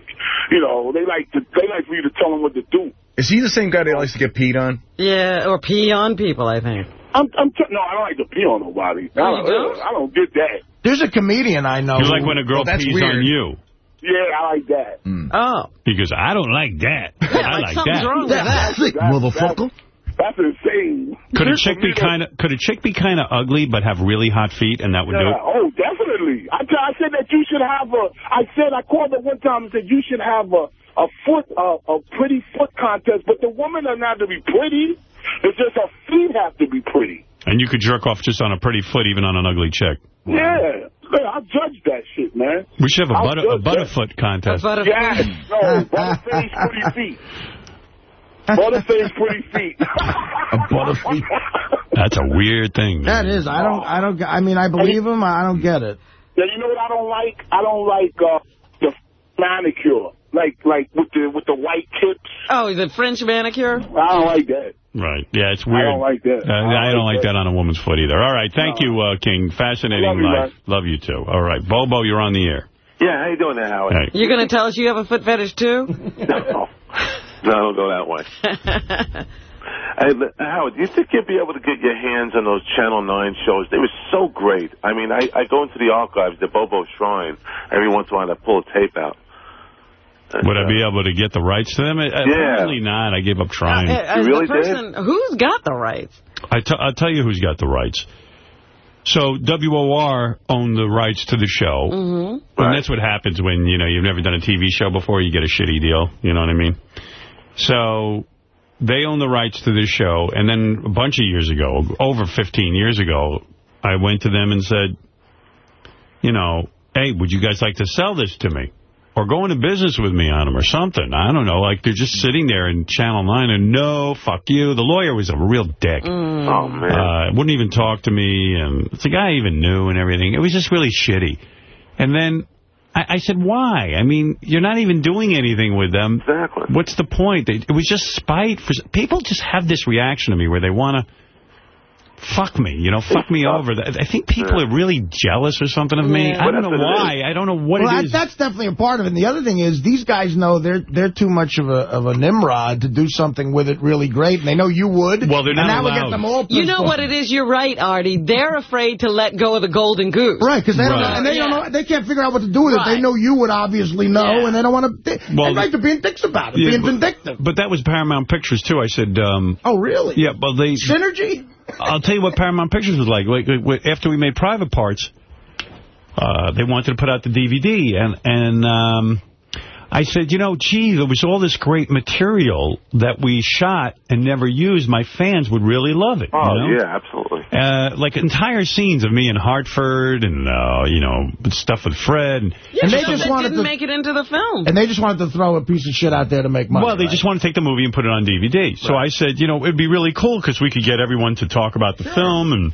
you know, they like to, they like for you to tell them what to do. Is he the same guy that likes to get peed on? Yeah, or pee on people, I think. I'm, I'm, t- no, I don't like to pee on nobody. I Oh, don't, don't? I don't get that. There's a comedian I know. You like when a girl Well, pees weird. on you. Yeah, I like that. Hmm. Oh. He goes, I don't like that. I like like that. wrong with that. That's like, motherfucker. That's insane. Could a chick be kind of could a chick be kind of ugly but have really hot feet and that would do it? oh, definitely. I, I said that you should have a. I said I called her one time and said you should have a a foot a, a pretty foot contest, but the woman doesn't have to be pretty. It's just her feet have to be pretty. And you could jerk off just on a pretty foot even on an ugly chick. Yeah, yeah, I judge that shit, man. We should have a I'll butter a butterfoot contest. But Yes, no, butterface, pretty feet. Butterface, pretty feet. A butterfeet. That's a weird thing. That man. is. I don't. I don't. I mean, I believe him. I don't get it. Yeah, you know what I don't like? I don't like uh, the manicure, like like with the with the white tips. Oh, the French manicure? I don't like that. Right. Yeah, it's weird. I don't like that. Uh, I don't like that on a woman's foot either. All right. Thank No. you, uh, King. Fascinating Love you, life. Love you, too. All right. Bobo, you're on the air. Yeah, how you doing there, Howard? Hey. You're going to tell us you have a foot fetish, too? No, no, don't go that way. Hey, Howard, do you think you'd be able to get your hands on those Channel 9 shows? They were so great. I mean, I, I go into the archives, the Bobo Shrine, every once in a while I pull a tape out. And, Would I uh, be able to get the rights to them? Uh, Yeah. Probably not. I gave up trying. Uh, as really the person, Who's got the rights? I t I'll tell you who's got the rights. So WOR owned the rights to the show. Mm-hmm. And that's what happens when, you know, you've never done a TV show before, you get a shitty deal. You know what I mean? So they own the rights to this show. And then a bunch of years ago, over 15 years ago, I went to them and said, you know, hey, would you guys like to sell this to me? Or go into business with me on them or something. I don't know. Like, they're just sitting there in Channel 9 and, no, fuck you. The lawyer was a real dick. Oh, man. Uh, wouldn't even talk to me, and the guy I even knew and everything. It was just really shitty. And then I, I said, why? I mean, you're not even doing anything with them. Exactly. What's the point? They, it was just spite. For, people just have this reaction to me where they want to fuck me, you know, fuck me over. I think people are really jealous or something of me. Yeah. I don't know that's what it why. I don't know what well, it that, is. that's definitely a part of it. And the other thing is, these guys know they're they're too much of a of a nimrod to do something with it really great, and they know you would. Well, they're not and that would allowed. get them all. You know off. what it is? You're right, Artie. They're afraid to let go of the golden goose. Right, because they don't know, and they don't know, they can't figure out what to do with it. They know you would obviously know, Yeah. and they don't want to. They, Well, they like to being dicks about it, Yeah, being but- vindictive. But that was Paramount Pictures, too. I said, um, oh, really? yeah, but they... Synergy. I'll tell you what Paramount Pictures was like. After we made Private Parts, uh, they wanted to put out the DVD, and and um, I said, you know, gee, there was all this great material that we shot and never used. My fans would really love it. Oh, you know? yeah, absolutely. Uh, like entire scenes of me in Hartford and, uh, you know, stuff with Fred. And, Yeah, And they just wanted didn't to- make it into the film. And they just wanted to throw a piece of shit out there to make money. well, they right? just want to take the movie and put it on DVD. So I said, you know, it'd be really cool because we could get everyone to talk about the film and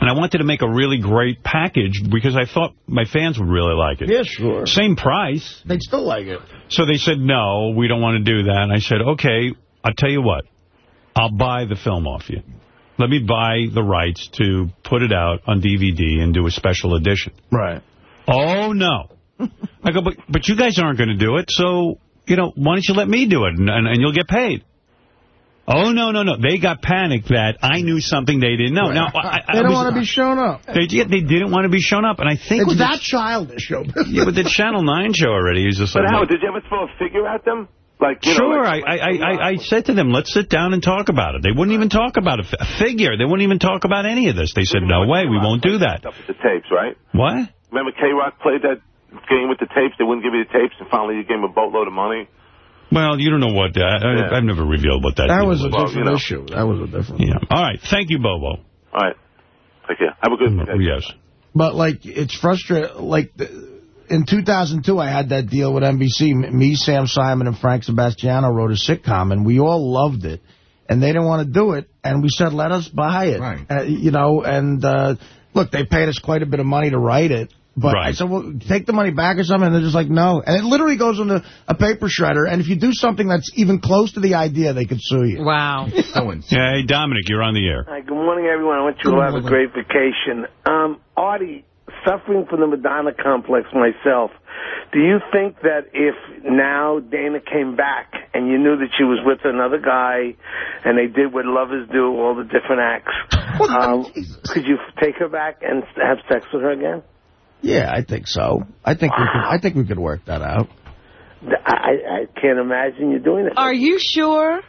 and I wanted to make a really great package because I thought my fans would really like it. Yeah, sure. Same price. They'd still like it. So they said, no, we don't want to do that. And I said, okay, I'll tell you what. I'll buy the film off you. Let me buy the rights to put it out on DVD and do a special edition. Right. Oh, no. I go, but, but you guys aren't going to do it, so, you know, why don't you let me do it, and, and, and you'll get paid. Oh, no, no, no. They got panicked that I knew something they didn't know. Now, I, I They don't want to be shown up. They, they didn't want to be shown up, and I think... It's with that the, childish show. yeah, with the Channel 9 show already, he's just But like... Howard, did you ever throw a figure at them? Like, you know, Sure, like- I, I, I, I said to them, let's sit down and talk about it. They wouldn't even talk about a, a figure. They wouldn't even talk about any of this. They said, no way, we won't do that. Stuff with the tapes, right? What? Remember K-Rock played that game with the tapes? They wouldn't give you the tapes, and finally you gave him a boatload of money. Well, you don't know what that... I, Yeah. I've never revealed what that That was a Well, different you know. issue. That was a different. Yeah. All right. Thank you, Bobo. All right. Take care. Have a good day. Yes. But like, it's frustrating. Like, the, in 2002, I had that deal with NBC. Me, Sam Simon, and Frank Sebastiano wrote a sitcom, and we all loved it. And they didn't want to do it, and we said, let us buy it. Right. Uh, you know, and uh, look, they paid us quite a bit of money to write it. But I Right. said, well, take the money back or something. And they're just like, no. And it literally goes into a paper shredder. And if you do something that's even close to the idea, they could sue you. Wow. So ins- hey, Dominic, you're on the air. Hi, good morning, everyone. I want you to have a great vacation. Um, Artie, suffering from the Madonna complex myself, do you think that if now Dana came back and you knew that she was with another guy and they did what lovers do, all the different acts, um, could you take her back and have sex with her again? Yeah, I think so. I think we could. I think we could work that out. I, I I can't imagine you doing it. Are you sure?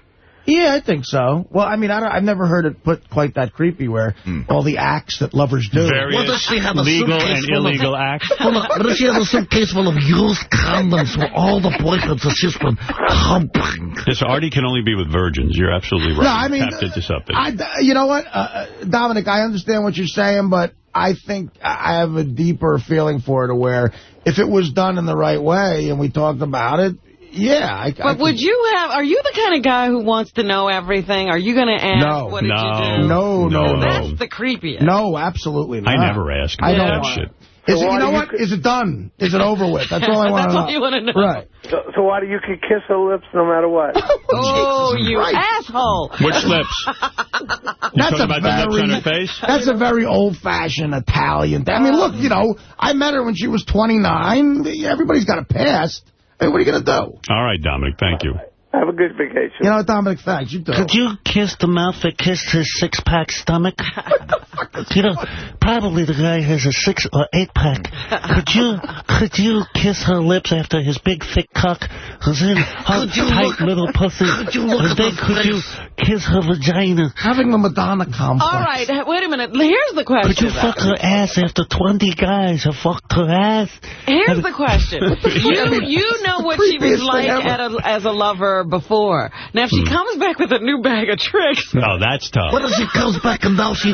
Yeah, I think so. Well, I mean, I don't, I've never heard it put quite that creepy where all the acts that lovers do. Various legal and illegal acts. Well, look, what if she have a suitcase full of used condoms for all the boyfriends that she's been humping? This Artie can only be with virgins. You're absolutely right. No, I mean, Tapped into something. I, you know what, uh, uh, Dominic, I understand what you're saying, but I think I have a deeper feeling for it to where if it was done in the right way and we talked about it, yeah. I, But would you have, are you the kind of guy who wants to know everything? Are you going to ask, No. what did No. you do? No, no, no. That's the creepiest. No, absolutely not. I never ask him I don't that want shit. Is it, you know do you Is it done? Is it over with? That's all I want That's to all know. you want to know. Right. So, so why do you could kiss her lips no matter what? Oh, oh, you asshole. Which lips? That's a about the lips very- on her face? That's a very old-fashioned Italian thing. I mean, look, you know, I met her when she was 29. Everybody's got a past. Hey, what are you going to do? All right, Dominic, thank you. Have a good vacation. You know, Dominic, thanks. You do. Could you kiss the mouth that kissed his six-pack stomach? you know, probably the guy has a six or eight-pack. Could you could you kiss her lips after his big, thick cock was in her Could you tight look- little pussy? could you look and then the could you kiss her vagina? Having the Madonna complex. All right, wait a minute. Here's the question. Could you fuck her ass after 20 guys have fucked her ass? Here's the question. you you know what she was like at a, as a lover before. Now, if she comes back with a new bag of tricks, Oh, that's tough. What if she comes back and now she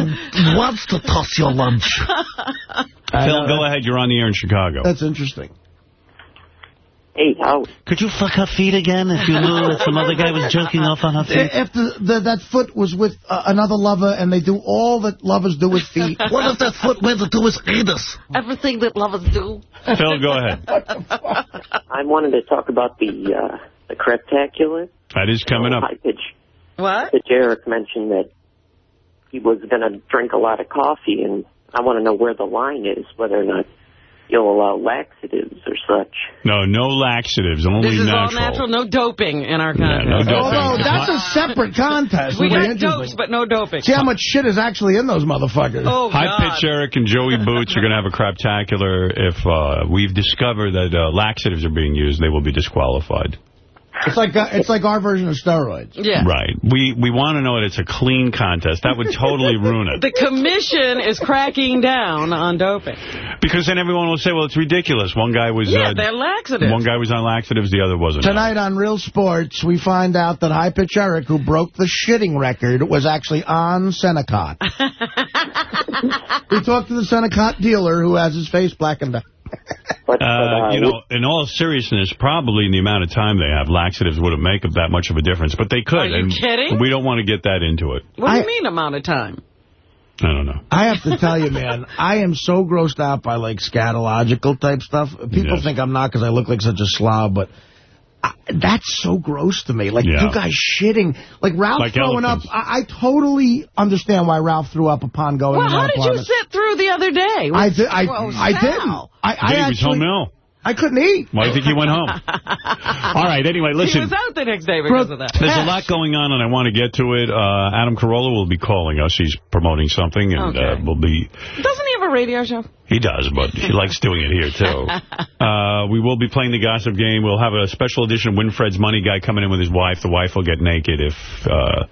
wants to toss your lunch? Phil, go ahead. You're on the air in Chicago. That's interesting. Hey, how? Could you fuck her feet again if you knew that some other guy was jerking off on her feet? If the, the, that foot was with uh, another lover and they do all that lovers do with feet. What if that foot went into his anus? everything that lovers do. Phil, go ahead. I wanted to talk about the uh, the craptacular. That is coming up. High pitch. What? Pitch Eric mentioned that he was going to drink a lot of coffee, and I want to know where the line is, whether or not you'll allow laxatives or such. No, no laxatives, only This is all natural. natural, no doping in our Yeah, contest. no doping. Although, that's a separate contest. We It'll got dopes, but no doping. See how much shit is actually in those motherfuckers. Oh, High God. Pitch Eric and Joey Boots are going to have a craptacular. If uh, we've discovered that uh, laxatives are being used, they will be disqualified. It's like uh, it's like our version of steroids. Yeah. Right. We we want to know that it's a clean contest. That would totally ruin it. The commission is cracking down on doping. Because then everyone will say, well, it's ridiculous. One guy was... Yeah, uh, they're laxatives. One guy was on laxatives, the other wasn't. Tonight on Real Sports, we find out that High Pitch Eric, who broke the shitting record, was actually on Senokot. we talked to the Senokot dealer who has his face blackened out. Uh, you know, in all seriousness, probably in the amount of time they have, laxatives wouldn't make that much of a difference. But they could. Are you and kidding? We don't want to get that into it. What do you mean amount of time? I don't know. I have to tell you, man, I am so grossed out by, like, scatological type stuff. People Yeah. think I'm not because I look like such a slob, but I, that's so gross to me. Like, Yeah. you guys shitting. Like, Ralph Like throwing elephants. up. I, I totally understand why Ralph threw up upon going Well, in how my did you sit through the other day? I, did, I, Well, I didn't. I, I Then he was home ill. I couldn't eat. Why do you think he went home? All right, anyway, listen. He listen. was out the next day because of that. There's a lot going on, and I want to get to it. Uh, Adam Carolla will be calling us. He's promoting something, and Okay. uh, we'll be... Doesn't he have a radio show? He does, but he likes doing it here, too. Uh, we will be playing the gossip game. We'll have a special edition of Winfred's Money Guy coming in with his wife. The wife will get naked if... Uh,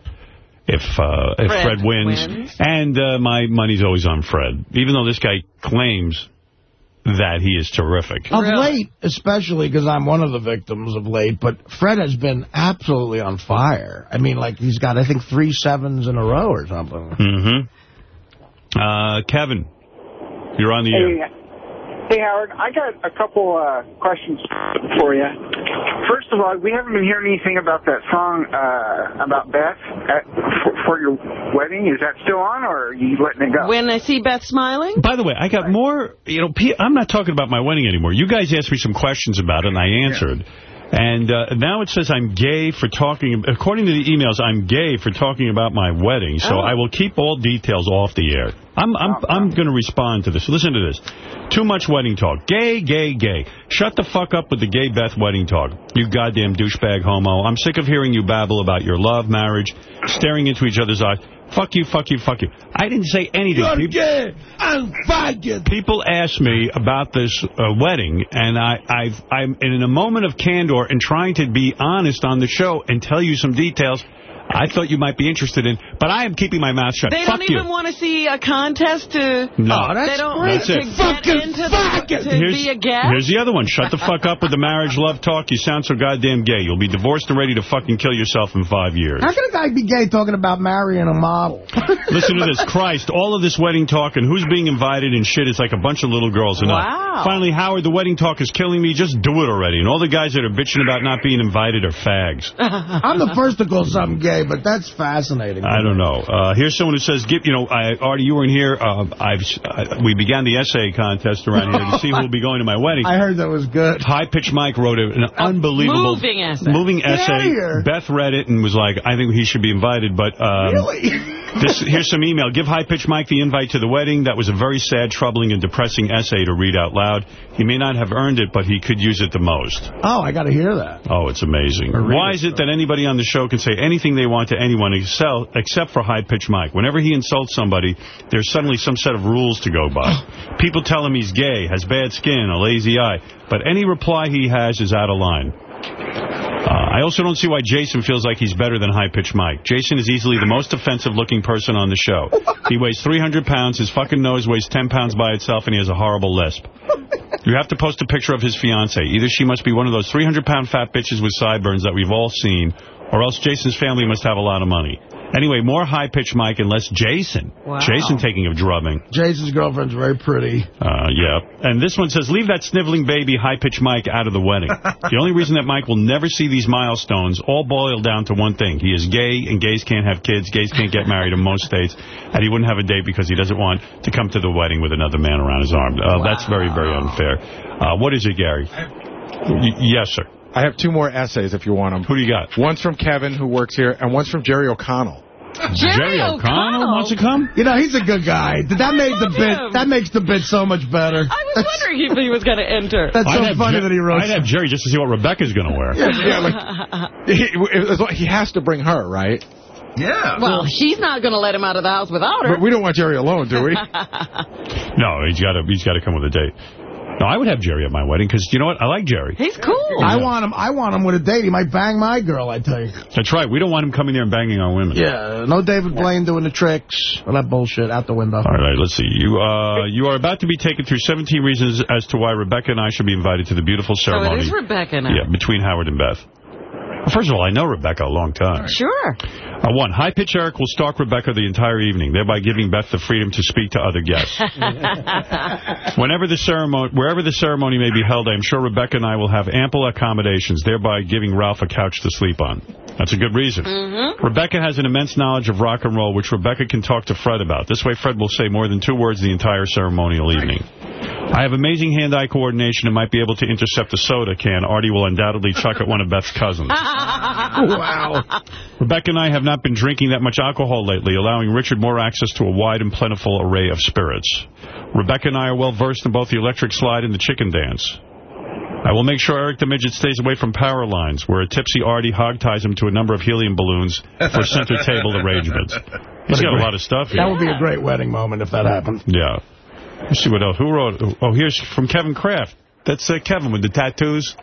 if uh, if Fred Fred, wins. wins. And uh, my money's always on Fred. Even though this guy claims that he is terrific. Of late, especially because I'm one of the victims of late, but Fred has been absolutely on fire. I mean, like, he's got, I think, three sevens in a row or something. Mm-hmm. Uh, Kevin, you're on the air. Hey, Hey, Howard, I got a couple uh, questions for you. First of all, we haven't been hearing anything about that song uh, about Beth at, for, for your wedding. Is that still on, or are you letting it go? When I see Beth smiling? By the way, I got more, you know, I'm not talking about my wedding anymore. You guys asked me some questions about it, and I answered. And uh, now it says I'm gay for talking, according to the emails, I'm gay for talking about my wedding. So Oh. I will keep all details off the air. I'm I'm I'm going to respond to this. Listen to this. Too much wedding talk. Gay, gay, gay. Shut the fuck up with the gay Beth wedding talk. You goddamn douchebag homo. I'm sick of hearing you babble about your love, marriage, staring into each other's eyes. Fuck you, fuck you, fuck you. I didn't say anything. You're People- gay. I'm faggot. People ask me about this uh, wedding, and I, I've, I'm in a moment of candor and trying to be honest on the show and tell you some details I thought you might be interested in, but I am keeping my mouth shut. They Fuck don't you. even want to see a contest to... No. they don't That's to it. get into the, to Here's, be a guest. here's the other one. Shut the fuck up with the marriage love talk. You sound so goddamn gay. You'll be divorced and ready to fucking kill yourself in five years. How can a guy be gay talking about marrying a model? Listen to this. Christ, all of this wedding talk and who's being invited and shit is like a bunch of little girls. And, uh, Wow. finally, Howard, the wedding talk is killing me. Just do it already. And all the guys that are bitching about not being invited are fags. I'm the first to call something gay, but that's fascinating. I don't know. Uh, here's someone who says, "Give you know, I, Artie, you weren't here. Uh, I've uh, we began the essay contest around here to see who will be going to my wedding. I heard that was good. High Pitch Mike wrote an unbelievable moving essay. moving essay. here. Beth read it and was like, "I think he should be invited." But um, this here's some email. Give High Pitch Mike the invite to the wedding. That was a very sad, troubling, and depressing essay to read out loud. He may not have earned it, but he could use it the most. Oh, I got to hear that. Oh, it's amazing. Why is it that anybody on the show can say anything they want to anyone excel, except for High Pitch Mike? Whenever he insults somebody, there's suddenly some set of rules to go by. People tell him he's gay, has bad skin, a lazy eye, but any reply he has is out of line. Uh, I also don't see why Jason feels like he's better than High Pitch Mike. Jason is easily the most offensive-looking person on the show. He weighs 300 pounds, his fucking nose weighs 10 pounds by itself, and he has a horrible lisp. You have to post a picture of his fiancée. Either she must be one of those 300-pound fat bitches with sideburns that we've all seen, or else Jason's family must have a lot of money. Anyway, more high-pitch Mike and less Jason. Wow. Jason taking a drubbing. Jason's girlfriend's very pretty. Uh, yeah. And this one says, leave that sniveling baby high-pitched Mike out of the wedding. the only reason that Mike will never see these milestones all boil down to one thing. He is gay, and gays can't have kids. Gays can't get married in most states. And he wouldn't have a date because he doesn't want to come to the wedding with another man around his arm. Uh, That's very, very unfair. Uh, what is it, Gary? Y yes, sir. I have two more essays if you want them. Who do you got? One's from Kevin, who works here, and one's from Jerry O'Connell. Jerry O'Connell wants to come? You know, he's a good guy. That made the bit. him. That makes the bit so much better. I was wondering if he was going to enter. That's so I'd have funny Jer- that he wrote. I'd have Jerry just to see what Rebecca's going to wear. Yeah, like he, he has to bring her, right? Yeah. Well, she's not going to let him out of the house without her. But we don't want Jerry alone, do we? No, he's got to he's got to come with a date. No, I would have Jerry at my wedding because, you know what, I like Jerry. He's cool. I want him. I want him with a date. He might bang my girl. I tell you. That's right. We don't want him coming there and banging on women. Yeah. No David Blaine doing the tricks. All that bullshit out the window. All right, let's see. You uh, you are about to be taken through 17 reasons as to why Rebecca and I should be invited to the beautiful So ceremony. it is Rebecca now. Yeah, between Howard and Beth. Well, first of all, I know Rebecca a long time. Sure. Uh, one, High Pitch Eric will stalk Rebecca the entire evening, thereby giving Beth the freedom to speak to other guests. Whenever the ceremony, wherever the ceremony may be held, I am sure Rebecca and I will have ample accommodations, thereby giving Ralph a couch to sleep on. That's a good reason. Rebecca has an immense knowledge of rock and roll, which Rebecca can talk to Fred about. This way, Fred will say more than two words the entire ceremonial evening. I have amazing hand-eye coordination and might be able to intercept a soda can Artie will undoubtedly chuck at one of Beth's cousins. wow. Rebecca and I have not been drinking that much alcohol lately, allowing Richard more access to a wide and plentiful array of spirits. Rebecca and I are well versed in both the electric slide and the chicken dance. I will make sure Eric the Midget stays away from power lines, where a tipsy Artie hog ties him to a number of helium balloons for center table arrangements. He's got a lot of stuff here. That would be a great wedding moment if that happened. Yeah. Let's see what else. Who wrote? Oh, here's from Kevin Kraft. That's uh, Kevin with the tattoos.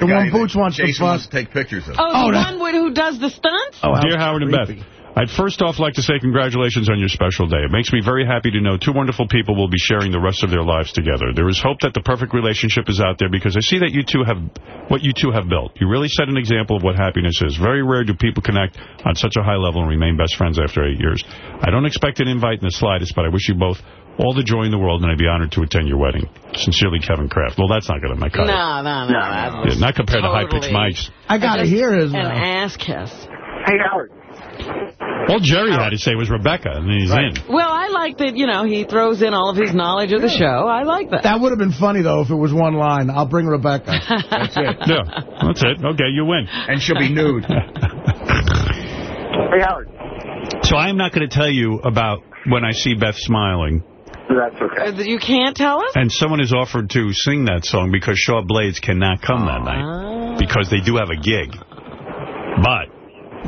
The one Boots wants to fuck. wants to take pictures of. Oh, Oh, the that- one who does the stunts? Oh, Dear Howard and Beth. I'd first off like to say congratulations on your special day. It makes me very happy to know two wonderful people will be sharing the rest of their lives together. There is hope that the perfect relationship is out there because I see that you two have what you two have built. You really set an example of what happiness is. Very rare do people connect on such a high level and remain best friends after eight years. I don't expect an invite in the slightest, but I wish you both All the joy in the world, and I'd be honored to attend your wedding. Sincerely, Kevin Kraft. Well, that's not going to make No, cut. no, no. that's Yeah, not compared to high-pitched totally- mics. I got to hear his An now. ass kiss. Hey, Howard. All Jerry had to say was Rebecca, and then he's in. Well, I like that, you know, he throws in all of his knowledge of the show. I like that. That would have been funny, though, if it was one line. I'll bring Rebecca. That's it. Yeah, that's it. Okay, you win. And she'll be nude. Hey, Howard. So I am not going to tell you about when I see Beth smiling. That's okay. Uh, You can't tell us? And someone has offered to sing that song because Shaw Blades cannot come that Ah. night. Because they do have a gig. But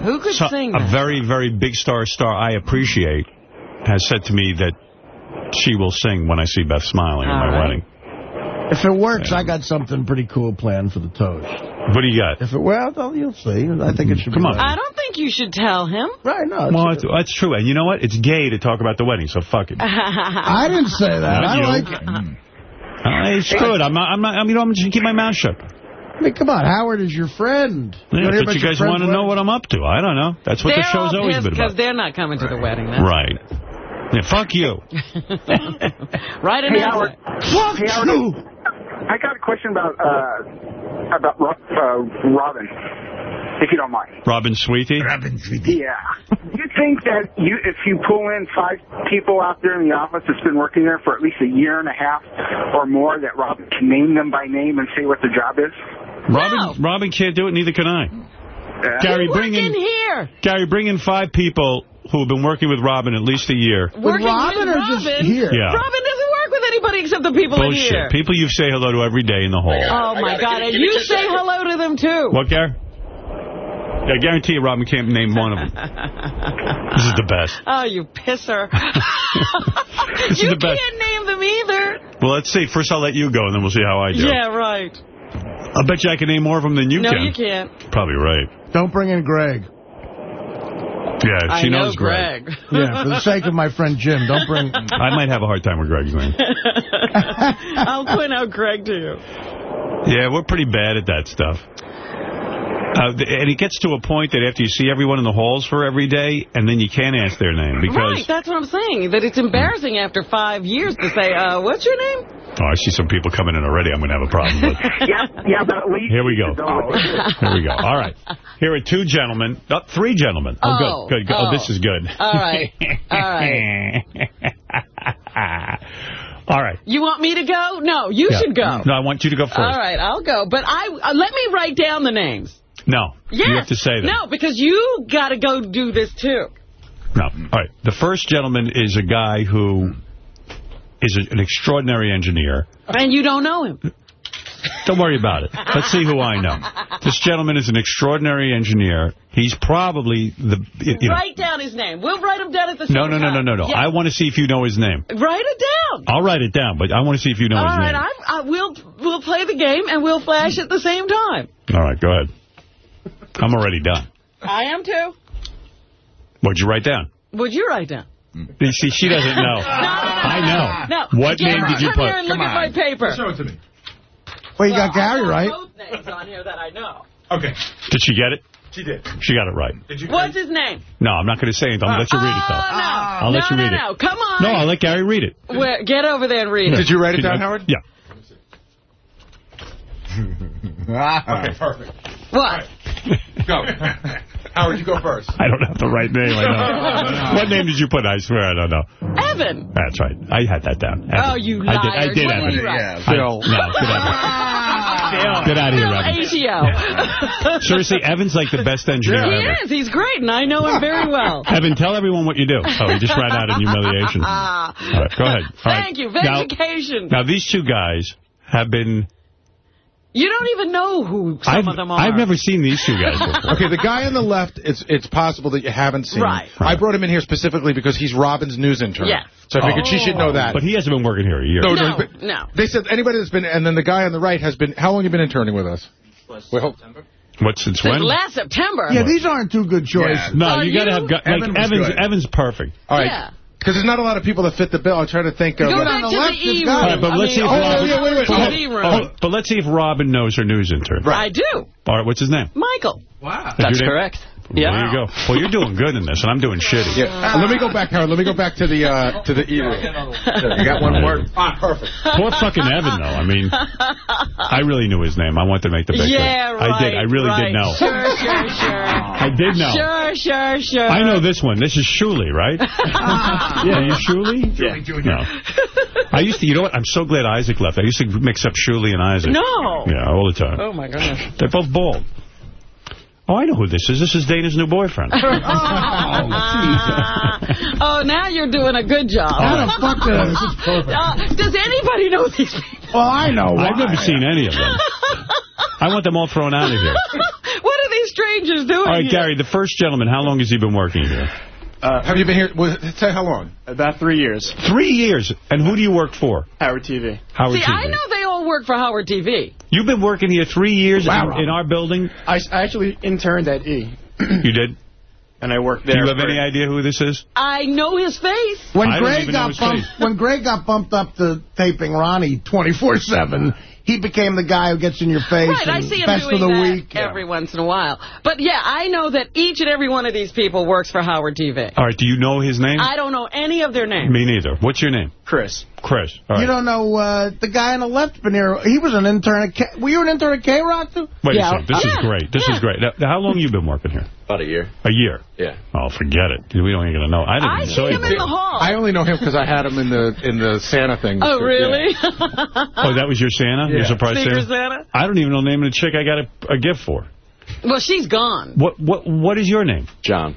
Who could so- sing a that? very, very big star star I appreciate has said to me that she will sing when I see Beth smiling at my right. wedding. If it works, I got something pretty cool planned for the toast. What do you got? If it well, you'll see. I think it should Come be on. I don't think you should tell him. Right, no. Well, that's, that's true. And you know what? It's gay to talk about the wedding, so fuck it. I didn't say that. Not I you. like it. Uh, it's good. I'm not, I'm not, I mean, I'm just going to keep my mouth shut. I mean, come on. Howard is your friend. Yeah, wanna but you guys want to know what I'm up to. I don't know. That's what they're the show's always been about. because they're not coming to the wedding. That's Right. Yeah, fuck you. right in Hey, Howard. way. Hey, Howard. I got a question about uh, about uh, Robin, if you don't mind. Robin Sweetie? Robin Sweetie. Yeah. Do you think that you, if you pull in five people out there in the office that's been working there for at least a year and a half or more, that Robin can name them by name and say what the job is? Robin, Robin can't do it, neither can I. Gary, bring in, in here. Gary, bring in five people who have been working with Robin at least a year. Working Robin with or just here? Yeah. Robin doesn't work with anybody except the people in Bullshit. here. People you say hello to every day in the hall. Oh, my God. And you say hello to them, too. What, Gary? I guarantee you Robin can't name one of them. This is the best. Oh, you pisser. This is you the best. can't name them either. Well, let's see. First, I'll let you go, and then we'll see how I do. Yeah, right. I'll bet you I can name more of them than you no, can. you can't. Probably right. Don't bring in Greg. Yeah, she I know knows Greg. Yeah, for the sake of my friend Jim, don't bring... I might have a hard time with Greg's name. I'll point out Greg to you. Yeah, we're pretty bad at that stuff. Uh, and it gets to a point that after you see everyone in the halls for every day, and then you can't ask their name because... Right, that's what I'm saying. That it's embarrassing after five years to say, uh, what's your name? Oh, I see some people coming in already. I'm going to have a problem. But yeah, yeah, but at here we go. Oh. Here we go. All right. Here are two gentlemen. Oh, three gentlemen. Oh, Oh, good. Good. good. Oh. oh. this is good. All right. All right. All right. You want me to go? No, you Yeah. should go. No, I want you to go first. All right, I'll go. But I uh, let me write down the names. No. Yes. You have to say that. No, because you got to go do this, too. No. All right. The first gentleman is a guy who is a, an extraordinary engineer. And you don't know him. Don't worry about it. Let's see who I know. This gentleman is an extraordinary engineer. He's probably the... You know, Write down his name. We'll write him down at the same no, no, no, no, no, no. Yeah. I want to see if you know his name. Write it down. I'll write it down, but I want to see if you know All his right, name. I'm, I, we'll, we'll play the game and we'll flash at the same time. All right, go ahead. I'm already done. I am, too. What'd you write down? What'd you write down? You see, she doesn't know. I know. No. What Gary, name did you come put? here and look at my paper. Show it to me. Well, you got Well, I Gary right. both names on here that I know. Okay. Did she get it? She did. She got it right. Did you? What's his name? No, I'm not going to say anything. I'll let you read it, Oh, though. no. I'll let no, you read no, it. no. Come on. No, I'll let Gary read it. Where, get over there and read it. Did you write it Did down, I- Howard? Yeah. Okay, perfect. What? Go. Howard, you go first. I don't have the right name. I know. what name did you put? I swear I don't know. Evan. That's right. I had that down. Evan. Oh, you I did. I did, What Evan. did you write? Yeah. I- No, get Evan. Get out of here, Evan. ATO. Seriously, Evan's like the best engineer He ever. is. He's great, and I know him very well. Evan, tell everyone what you do. Oh, he just ran out in humiliation. All Ah. go ahead. All right. Thank you. Now- Now, these two guys have been... You don't even know who some I've, of them are. I've never seen these two guys before. Okay, the guy on the left, it's it's possible that you haven't seen. Right. I brought him in here specifically because he's Robin's news intern. Yeah. So I figured she should know oh. that. But he hasn't been working here a year. No, No, but no. They said anybody that's been, and then the guy on the right has been. How long have you been interning with us? Wait, hold- What, since Since when? last September. Yeah, these aren't two good choices. Yeah. No, Are you got to have... gu- Like, Evan Evan's, good. Evan's perfect. All right. Yeah. Because there's not a lot of people that fit the bill. I'm trying to think of. Go back to left, the E room. All right, but I let's mean, see if oh, Robin... yeah, wait, wait, the hold-. Oh, but let's see if Robin knows her news intern. I do. All right, what's his name? Michael. Wow. That's correct. There you go. Well, you're doing good in this, and I'm doing shitty. Yeah. Uh, let me go back, Howard. Let me go back to the uh, to the E room. You got one word? Ah, perfect. Poor fucking Evan, though. I mean, I really knew his name. I wanted to make the big Yeah, thing. I did. I really right. did know. Sure, sure, sure. I did know. Sure, sure, sure. I know this one. This is Shuli, right? yeah, you Shuli? Yeah. No. I used to, you know what? I'm so glad Isaac left. I used to mix up Shuli and Isaac. No. Yeah, all the time. Oh, my gosh. They're both bald. Oh, I know who this is. This is Dana's new boyfriend. oh, now you're doing a good job. How the fuck did this is perfect. Uh, does anybody know these people? Well, I know. I've never seen any of them. I want them all thrown out of here. what are these strangers doing All right, here? Gary, the first gentleman, how long has he been working here? Uh, have you been here? Well, say how long? About three years. Three years. And who do you work for? Howard TV. Howard See, TV. I know they all work for Howard TV. You've been working here three years Wow. in, in our building? I, I actually interned at E. You did? And I worked there. Do you have for- any idea who this is? I know his face. When I don't Greg even know got his bumped, face. when Greg got bumped up to taping Ronnie 24/7, he became the guy who gets in your face. Right, I see him best doing of the that week. every once in a while. But, yeah, I know that each and every one of these people works for Howard TV. All right, do you know his name? I don't know any of their names. Me neither. What's your name? Chris. Chris. All right. You don't know uh, the guy on the left been here. He was an intern at K Were you an intern at K-Rock, too? Wait yeah, a second. This is great. This is great. Now, how long you been working here? About a year. A year. Yeah. Oh, forget it. We don't even gonna know. I didn't I even see know him in the hall. I only know him because I had him in the in the Santa thing. Oh, really? Oh, that was your Santa? Your Yeah. surprise Santa? Santa? I don't even know the name of the chick I got a, a gift for. well, she's gone. What what What is your name? John.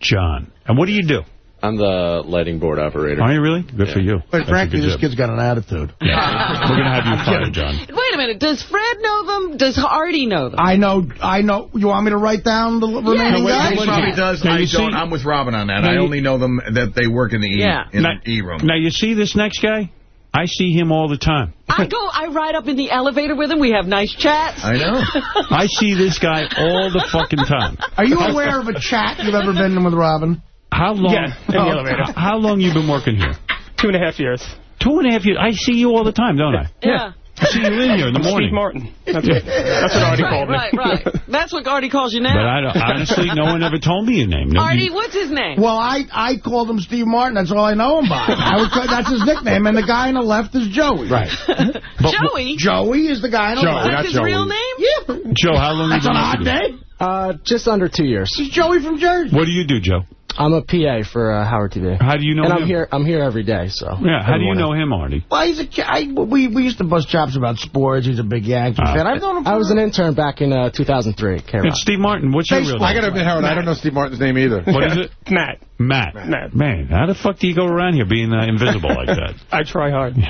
John. And what do you do? I'm the lighting board operator. Are you really? Good for you. But frankly, this job. kid's got an attitude. Yeah. We're going to have you fired, John. Wait a minute. Does Fred know them? Does Artie know them? I know. I know. You want me to write down the remaining No, wait, guys? he probably does. Now, I you don't. see- I'm with Robin on that. Now, I only know them that they work in the E, Yeah. in Now- the E room. Now, you see this next guy? I see him all the time. I go, I ride up in the elevator with him. We have nice chats. I know. I see this guy all the fucking time. Are you aware of a chat you've ever been in with Robin? How long? Yeah, in the Oh, elevator. How long you been working here? Two and a half years. Two and a half years. I see you all the time, don't I? Yeah. I see you in here in the morning. Steve Martin. That's what, that's what Artie Right, called me. right, right. That's what Artie calls you But now. I don't, honestly, no one ever told me your name. No, Artie, you- what's his name? Well, I I called him Steve Martin. That's all I know him by. I would that's his nickname. And the guy on the left is Joey. Right. Joey? Joey is the guy on the Joey, left. not That's his Joey. real name? Yeah. Joe, how long That's you an been odd working here? name. Uh, just under two years. This is Joey from Jersey. What do you do, Joe? I'm a PA for uh, Howard TV. How do you know and him? I'm here. I'm here every day. So Yeah, how do you know him, Artie? Well, he's a ki- I, we we used to bust chops about sports. He's a big Yankee Ah. fan. I've known him. I was an intern back in uh, 2003. K-Rock. It's Steve Martin. What's your real name? I got to admit, Howard, I don't know Steve Martin's name either. What is it? Matt. Matt. Matt. Man, how the fuck do you go around here being uh, invisible like that? I try hard.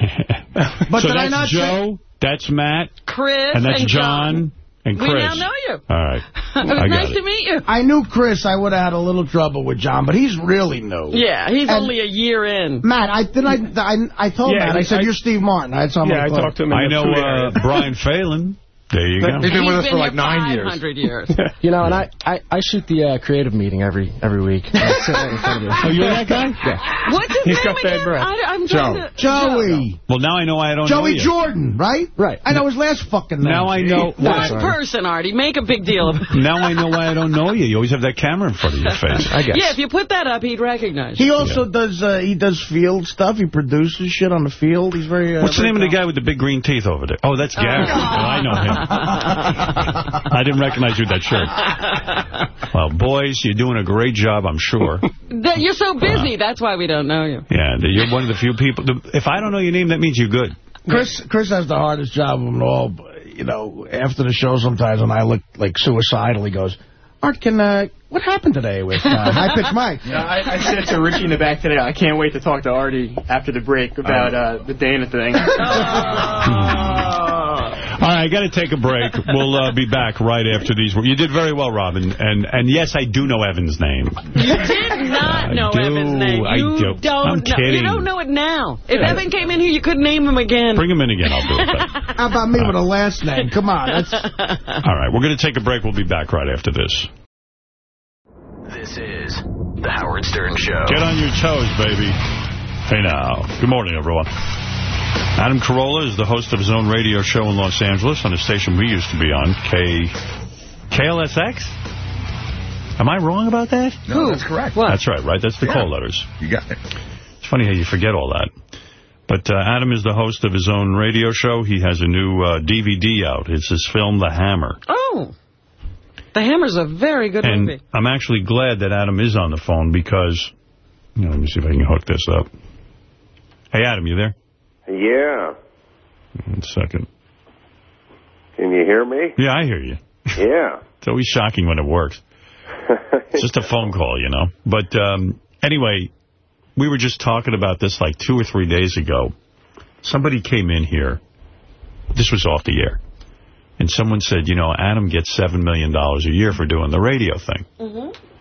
But so did I that's not say- Joe, that's Matt, Chris and that's John. John and We now know you. All right. It was I nice it. to meet you. I knew Chris. I would have had a little trouble with John, but he's really new. Yeah, he's And- only a year in. Matt, I did I I, I told Yeah, Matt. I said I- you're Steve Martin. I saw him Yeah, I talked to him. I know uh. Brian Phelan. There you go. He's been with us for like nine years. 500 years. You know, and I, I, I shoot the uh, creative meeting every every week. I sit right in front of you. Oh, you're that guy? Yeah. What's his He's name got bad again? breath. I, I'm Joe. to... Joey. Well, now I know why I don't know Joey. Jordan, right? Right. I know his last fucking name. Now I know. One sorry. person, Artie. Make a big deal of it. Now I know why I don't know you. You always have that camera in front of your face. I guess. Yeah, if you put that up, he'd recognize you. He also does uh, he does field stuff. He produces shit on the field. He's very. Uh, What's the name of the guy with the big green teeth over there? Oh, that's Gary. Well, I know him. I didn't recognize you with that shirt. Well, boys, you're doing a great job, I'm sure. You're so busy, that's why we don't know you. Yeah, you're one of the few people. If I don't know your name, that means you're good. Chris Chris has the hardest job of them all. You know, after the show sometimes when I look like suicidal, he goes, Art, can, uh, what happened today with uh, High Pitch Mike? Yeah, I, I said to Richie in the back today, I can't wait to talk to Artie after the break about uh, the Dana thing. All right, I got to take a break. We'll uh, be back right after these. You did very well, Robin. And and yes, I do know Evan's name. You did not I know do, Evan's name. I You do. don't I'm know. You don't know it now. If Yeah. Evan came in here, you could name him again. Bring him in again. I'll do it. then. How about me with a last name? Come on. That's... All right, we're going to take a break. We'll be back right after this. This is The Howard Stern Show. Get on your toes, baby. Hey now. Good morning, everyone. Adam Carolla is the host of his own radio show in Los Angeles on a station we used to be on, K KLSX? Am I wrong about that? No, that's correct. What? That's right, right? That's the Yeah. call letters. You got it. It's funny how you forget all that. But uh, Adam is the host of his own radio show. He has a new uh, DVD out. It's his film, The Hammer. Oh. The Hammer's a very good and movie. I'm actually glad that Adam is on the phone because, you know, let me see if I can hook this up. Hey, Adam, you there? Yeah. One second. Can you hear me? Yeah, I hear you. Yeah. It's always shocking when it works. It's just a phone call, you know. But um, anyway, we were just talking about this like two or three days ago. Somebody came in here. This was off the air. And someone said, you know, Adam gets $7 million a year for doing the radio thing.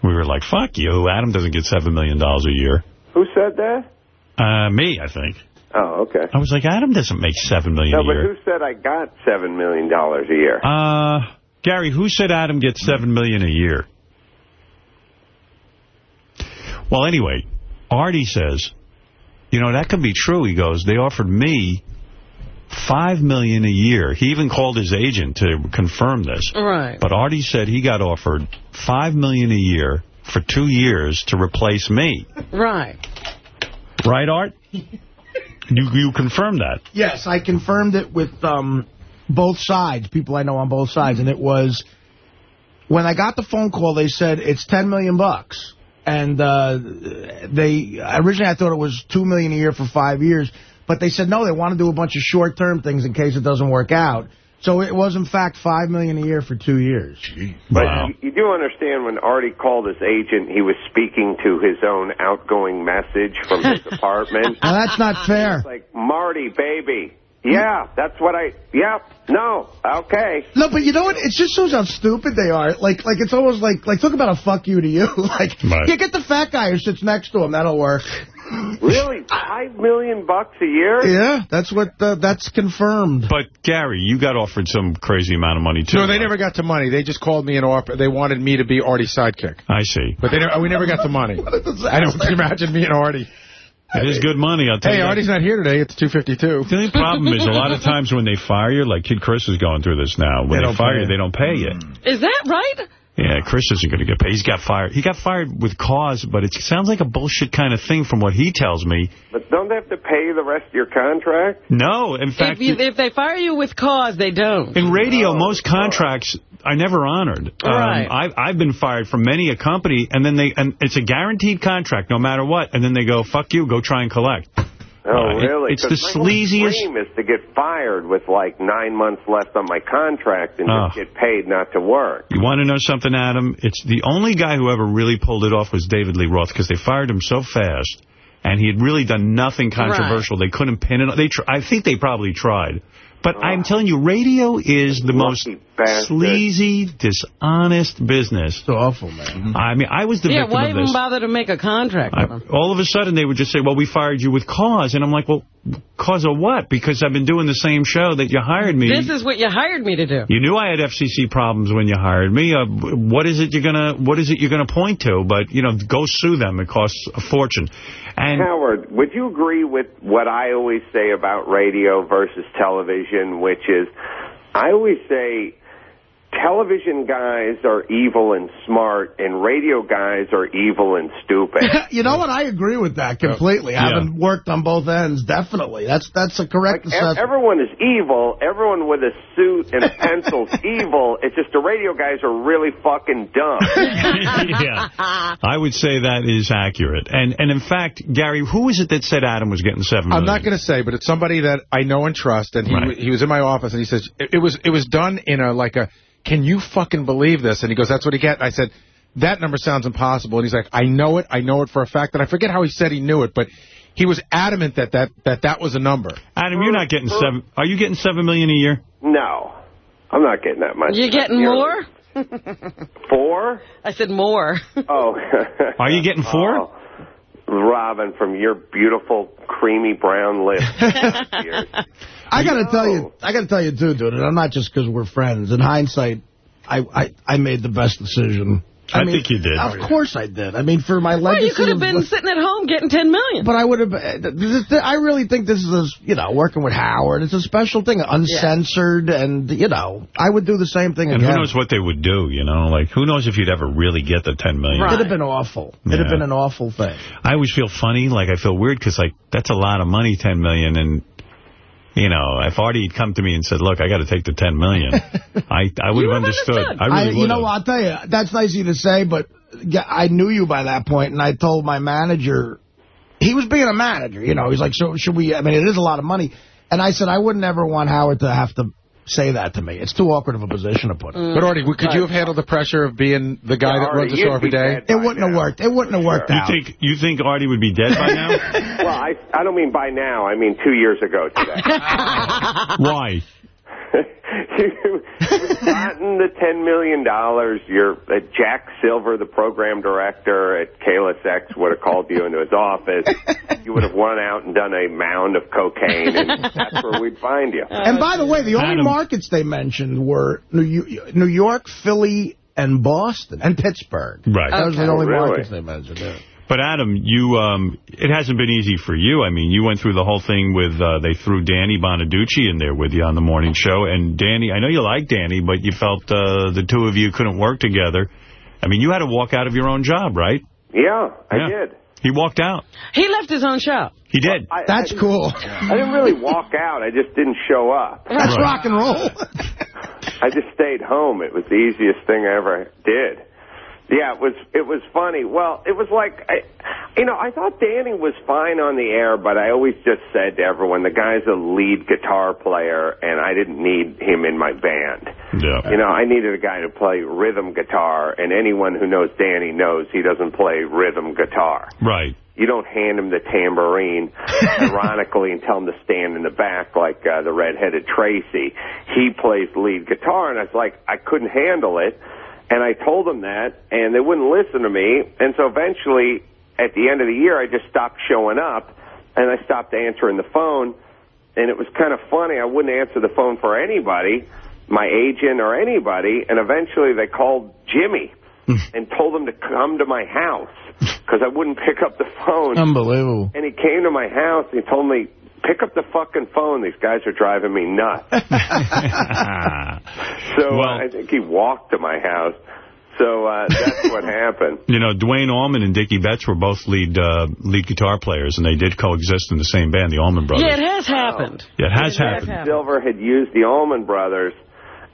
We were like, fuck you. Adam doesn't get $7 million a year. Who said that? Uh, me, I think. Oh, okay. I was like, Adam doesn't make 7 million No, a but who said I got $7 million a year? Uh, Gary, who said Adam gets 7 million a year? Well, anyway, Artie says, you know, that could be true. He goes, they offered me 5 million a year. He even called his agent to confirm this. Right. But Artie said he got offered 5 million a year for two years to replace me. Right. Right, Art? You you confirmed that. Yes, I confirmed it with um, both sides, people I know on both sides, and it was when I got the phone call. They said it's 10 million bucks, and uh, they originally I thought it was 2 million a year for five years, but they said no, they want to do a bunch of short-term things in case it doesn't work out. So it was in fact 5 million a year for two years. But you, you do understand when Artie called his agent, he was speaking to his own outgoing message from his apartment. Now that's not fair. It's like, Marty, baby. Yeah, that's what I... Yep. No. Okay. No, but you know what? It just shows how stupid they are. Like, like it's almost like, like talk about a fuck you to you. like, Right. yeah, get the fat guy who sits next to him. That'll work. Really? Five million bucks a year? Yeah, that's what, uh, that's confirmed. But, Gary, you got offered some crazy amount of money, too. No, they never got to money. They just called me and offer. They wanted me to be Artie's sidekick. I see. But they never, we never got the money. I don't imagine me and Artie. It is good money, I'll tell Hey, you. Hey, Artie's not here today. It's 252. The only problem is a lot of times when they fire you, like Kid Chris is going through this now, when They they, fire pay you, you. they don't pay you. Is that right? Yeah, Chris isn't going to get paid. He's got fired. He got fired with cause, but it sounds like a bullshit kind of thing from what he tells me. But don't they have to pay the rest of your contract? No, in fact, If, you, if they fire you with cause, they don't. in radio, most contracts are never honored. Right. Um, I've, I've been fired from many a company, and then they and it's a guaranteed contract no matter what, and then they go, fuck you, go try and collect. Oh, Uh, it- really? it's the 'Cause my whole sleaziest- dream is to get fired with like nine months left on my contract and Oh. just get paid not to work. You want to know something, Adam? It's the only guy who ever really pulled it off was David Lee Roth because they fired him so fast, and he had really done nothing controversial. They couldn't pin it. on- They, tr I think they probably tried, but I'm telling you, radio is the most bastard. sleazy, dishonest business. It's awful, man. I mean, I was the yeah, victim why even bother to make a contract I, with them? all of a sudden, they would just say, well, we fired you with cause. And I'm like, well, cause of what? Because I've been doing the same show that you hired me. This is what you hired me to do. You knew I had FCC problems when you hired me. Uh, what is it you're gonna What is it you're gonna point to? But you know, go sue them. It costs a fortune. And Howard, would you agree with what I always say about radio versus television, which is I always say television guys are evil and smart, and radio guys are evil and stupid. you know what? I agree with that completely. Yeah. Having worked on both ends, definitely. That's that's a correct Like, assessment. everyone is evil. Everyone with a suit and a pencil's evil. It's just the radio guys are really fucking dumb. yeah, I would say that is accurate. And and in fact, Gary, who is it that said Adam was getting seven I'm not going to say, but it's somebody that I know and trust, and he Right. he was in my office, and he says it, it was it was done in a like a. Can you fucking believe this? And he goes, that's what he get. I said, that number sounds impossible. And he's like, I know it. I know it for a fact. And I forget how he said he knew it, but he was adamant that that that, that was a number. Adam, you're not getting seven. Are you getting seven million a year? No, I'm not getting that much. You getting Nearly. more? Four? I said more. Oh. Are you getting four? Oh, Robin, from your beautiful creamy brown lips. I gotta tell you, I gotta tell you too, dude. And I'm not just because we're friends. In hindsight, I, I I made the best decision I think you did. Of course I did. I mean, for my legacy. Well, legacy... you could have of- been sitting at home getting 10 million. But I would have... Eh, this- this- I really think this is, a, you know, working with Howard. It's a special thing, uncensored, and, you know, I would do the same thing And again. who knows what they would do, you know? Like, who knows if you'd ever really get the 10 million. It'd have been awful. It'd have been an awful thing. I always feel funny, like I feel weird, because, like, that's a lot of money, 10 million, and, you know, if Artie had come to me and said, look, I got to take the $10 million, I, I would have understood. I really you would know what, I'll tell you, that's nice of you to say, but I knew you by that point, and I told my manager, he was being a manager, you know, he's like, so should we, I mean, it is a lot of money. And I said, I wouldn't ever want Howard to have to say that to me. It's too awkward of a position to put in. But, Artie, could you have handled the pressure of being the guy that runs the show every day? It wouldn't have worked. It wouldn't have worked You out. think you think Artie would be dead by now? well, I I don't mean by now. I mean two years ago today. Why? You've gotten the $10 million. You're, uh, Jack Silver, the program director at KLSX, would have called you into his office. You would have went out and done a mound of cocaine, and that's where we'd find you. And by the way, the only markets they mentioned were New, New York, Philly, and Boston, and Pittsburgh. Right. Those were the Okay. only Really? markets they mentioned. Yeah. But Adam, you um, it hasn't been easy for you. I mean, you went through the whole thing with uh, they threw Danny Bonaduce in there with you on the morning show, and Danny, I know you like Danny, but you felt uh, the two of you couldn't work together. I mean, you had to walk out of your own job, right? Yeah, I Yeah. did. He walked out. He left his own show. He did. I- That's I- cool. I didn't really walk out. I just didn't show up. That's rock and roll. I just stayed home. It was the easiest thing I ever did. Yeah, it was it was funny. Well, it was like I you know, I thought Danny was fine on the air, but I always just said to everyone, the guy's a lead guitar player and I didn't need him in my band. Yeah. You know, I needed a guy to play rhythm guitar and anyone who knows Danny knows he doesn't play rhythm guitar. Right. You don't hand him the tambourine, ironically, and tell him to stand in the back like uh, the redheaded Tracy. He plays lead guitar, and I was like, I couldn't handle it. And I told them that, and they wouldn't listen to me. And so eventually, at the end of the year, I just stopped showing up, and I stopped answering the phone. And it was kind of funny. I wouldn't answer the phone for anybody, my agent or anybody. And eventually, they called Jimmy hmm. and told him to come to my house because I wouldn't pick up the phone. Unbelievable. And he came to my house and he told me, pick up the fucking phone. These guys are driving me nuts. so uh, I think he walked to my house. So uh, that's what happened. You know, Duane Allman and Dickey Betts were both lead uh, lead guitar players, and they did coexist in the same band, the Allman Brothers. Yeah, it has happened. Yeah, it has happened. Silver had used the Allman Brothers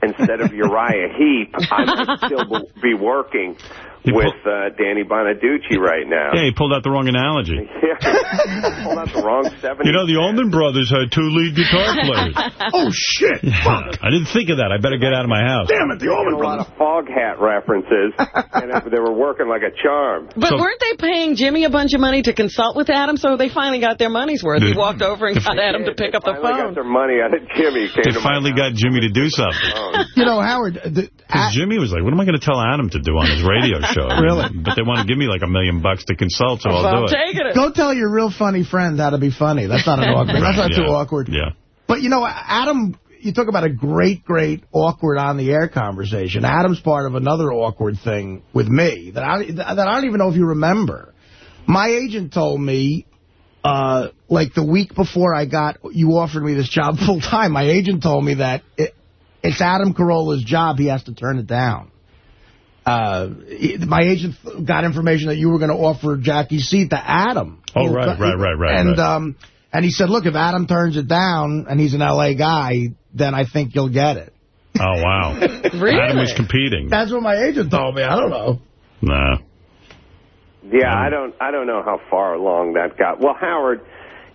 instead of Uriah Heep. I might still be working with uh, Danny Bonaduce right now. Yeah, he pulled out the wrong analogy. Yeah. Pulled out the wrong 70. You know, the Allman Brothers had two lead guitar players. oh, shit. I didn't think of that. I better get out of my house. Damn it, the a lot of Foghat references, and they were working like a charm. But weren't they paying Jimmy a bunch of money to consult with Adam? So they finally got their money's worth. He walked over and got Adam to pick up the Finally phone. got their money out of Jimmy. Came They finally got Jimmy to do something. You know, Howard, the, Because Jimmy was like, what am I going to tell Adam to do on his radio show? Really? But they want to give me like a million bucks to consult, so I'll do it. Go tell your real funny friend how to be funny. That's not an awkward. That's not too awkward. Yeah. But, you know, Adam, you talk about a great, great awkward on-the-air conversation. Adam's part of another awkward thing with me that I, that I don't even know if you remember. My agent told me, uh, like the week before I got, you offered me this job full-time, my agent told me that it, it's Adam Carolla's job. He has to turn it down. Uh, my agent got information that you were going to offer Jackie's seat to Adam. Oh, right, right, right, right, And, right. um, and he said, look, if Adam turns it down and he's an L.A. guy, then I think you'll get it. Oh, wow. Really? Adam was competing. That's what my agent told me. I don't know. Nah. Yeah, I don't I don't know how far along that got. Well, Howard,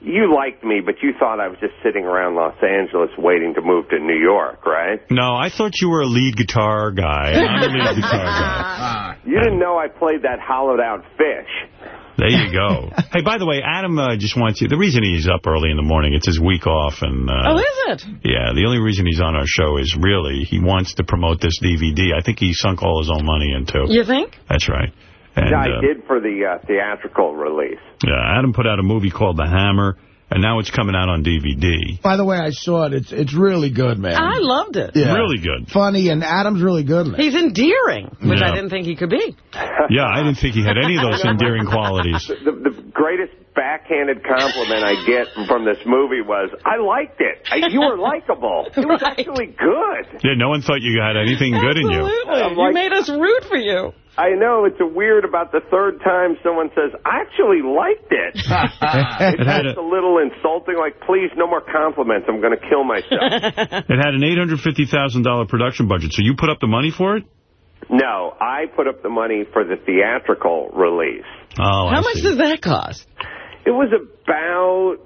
you liked me, but you thought I was just sitting around Los Angeles waiting to move to New York, right? No, I thought you were a lead guitar guy. I'm a lead guitar guy. You didn't know I played that hollowed out fish. There you go. hey, by the way, Adam uh, just wants you. The reason he's up early in the morning, it's his week off. and uh, oh, is it? Yeah, the only reason he's on our show is really he wants to promote this DVD. I think he sunk all his own money into. You think? That's right. And, I uh, did for the uh, theatrical release. Yeah, Adam put out a movie called The Hammer, And now it's coming out on DVD. By the way, I saw it. It's it's really good, man. I loved it. Yeah. Really good. Funny, and Adam's really good in it. He's endearing, which Yeah. I didn't think he could be. Yeah, I didn't think he had any of those endearing qualities. The, the greatest backhanded compliment I get from this movie was, I liked it. I, you were likable. It was actually good. Yeah, no one thought you had anything good in you. Absolutely. I'm You made us root for you. I know, it's a weird about the third time someone says, I actually liked it. it's It had a- a little insulting, like, please, no more compliments. I'm going to kill myself. It had an $850,000 production budget, so you put up the money for it? no, I put up the money for the theatrical release. Oh, How much does that cost? It was about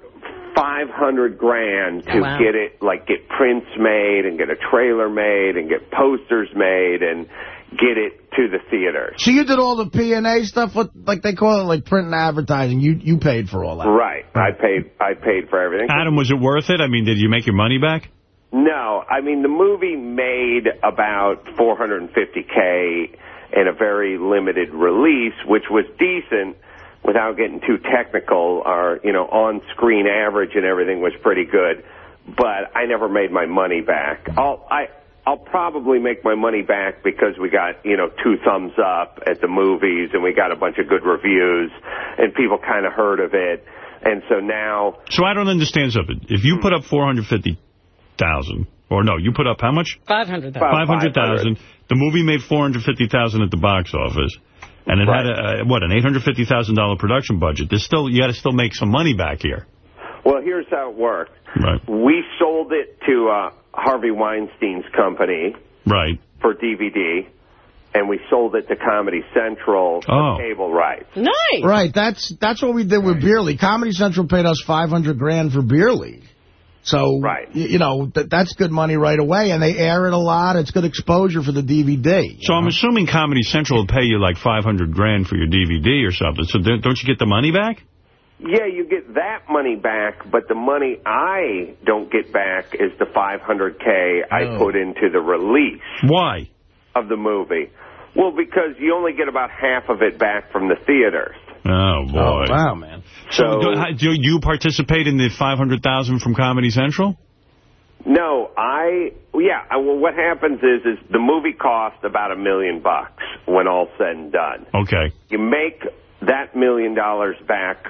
500 grand to Oh, wow. get it, like get prints made and get a trailer made and get posters made and get it to the theaters. So you did all the P&A stuff, what, like they call it, like print and advertising. You you paid for all that. Right. I paid I paid for everything. Adam, was it worth it? I mean, did you make your money back? No, I mean the movie made about 450k in a very limited release, which was decent. Without getting too technical, our you know on-screen average and everything was pretty good, but I never made my money back. I'll I I'll probably make my money back because we got you know two thumbs up at the movies and we got a bunch of good reviews and people kind of heard of it, and so now So I don't understand something. If you put up 450000 or no, you put up how much? 500000 500000 The movie made 450000 at the box office. And it had, a, uh, what, an $850,000 production budget. There's still, you got to still make some money back here. Well, here's how it worked. Right. We sold it to uh, Harvey Weinstein's company Right. for DVD, and we sold it to Comedy Central for Oh. cable rights. Nice. Right, that's that's what we did with Beer League. Comedy Central paid us 500 grand for Beer League. So, right. you know, th that's good money right away, and they air it a lot. It's good exposure for the DVD. So I'm assuming Comedy Central will pay you like 500 grand for your DVD or something. So don't don't you get the money back? Yeah, you get that money back, but the money I don't get back is the 500K I oh. put into the release Why? of the movie. Well, because you only get about half of it back from the theaters. Oh, boy. Oh, wow, man. So, So- do, do you participate in the 500000 from Comedy Central? No, I yeah. I- Well, what happens is is the movie cost about a million bucks when all said and done. Okay. You make that million dollars back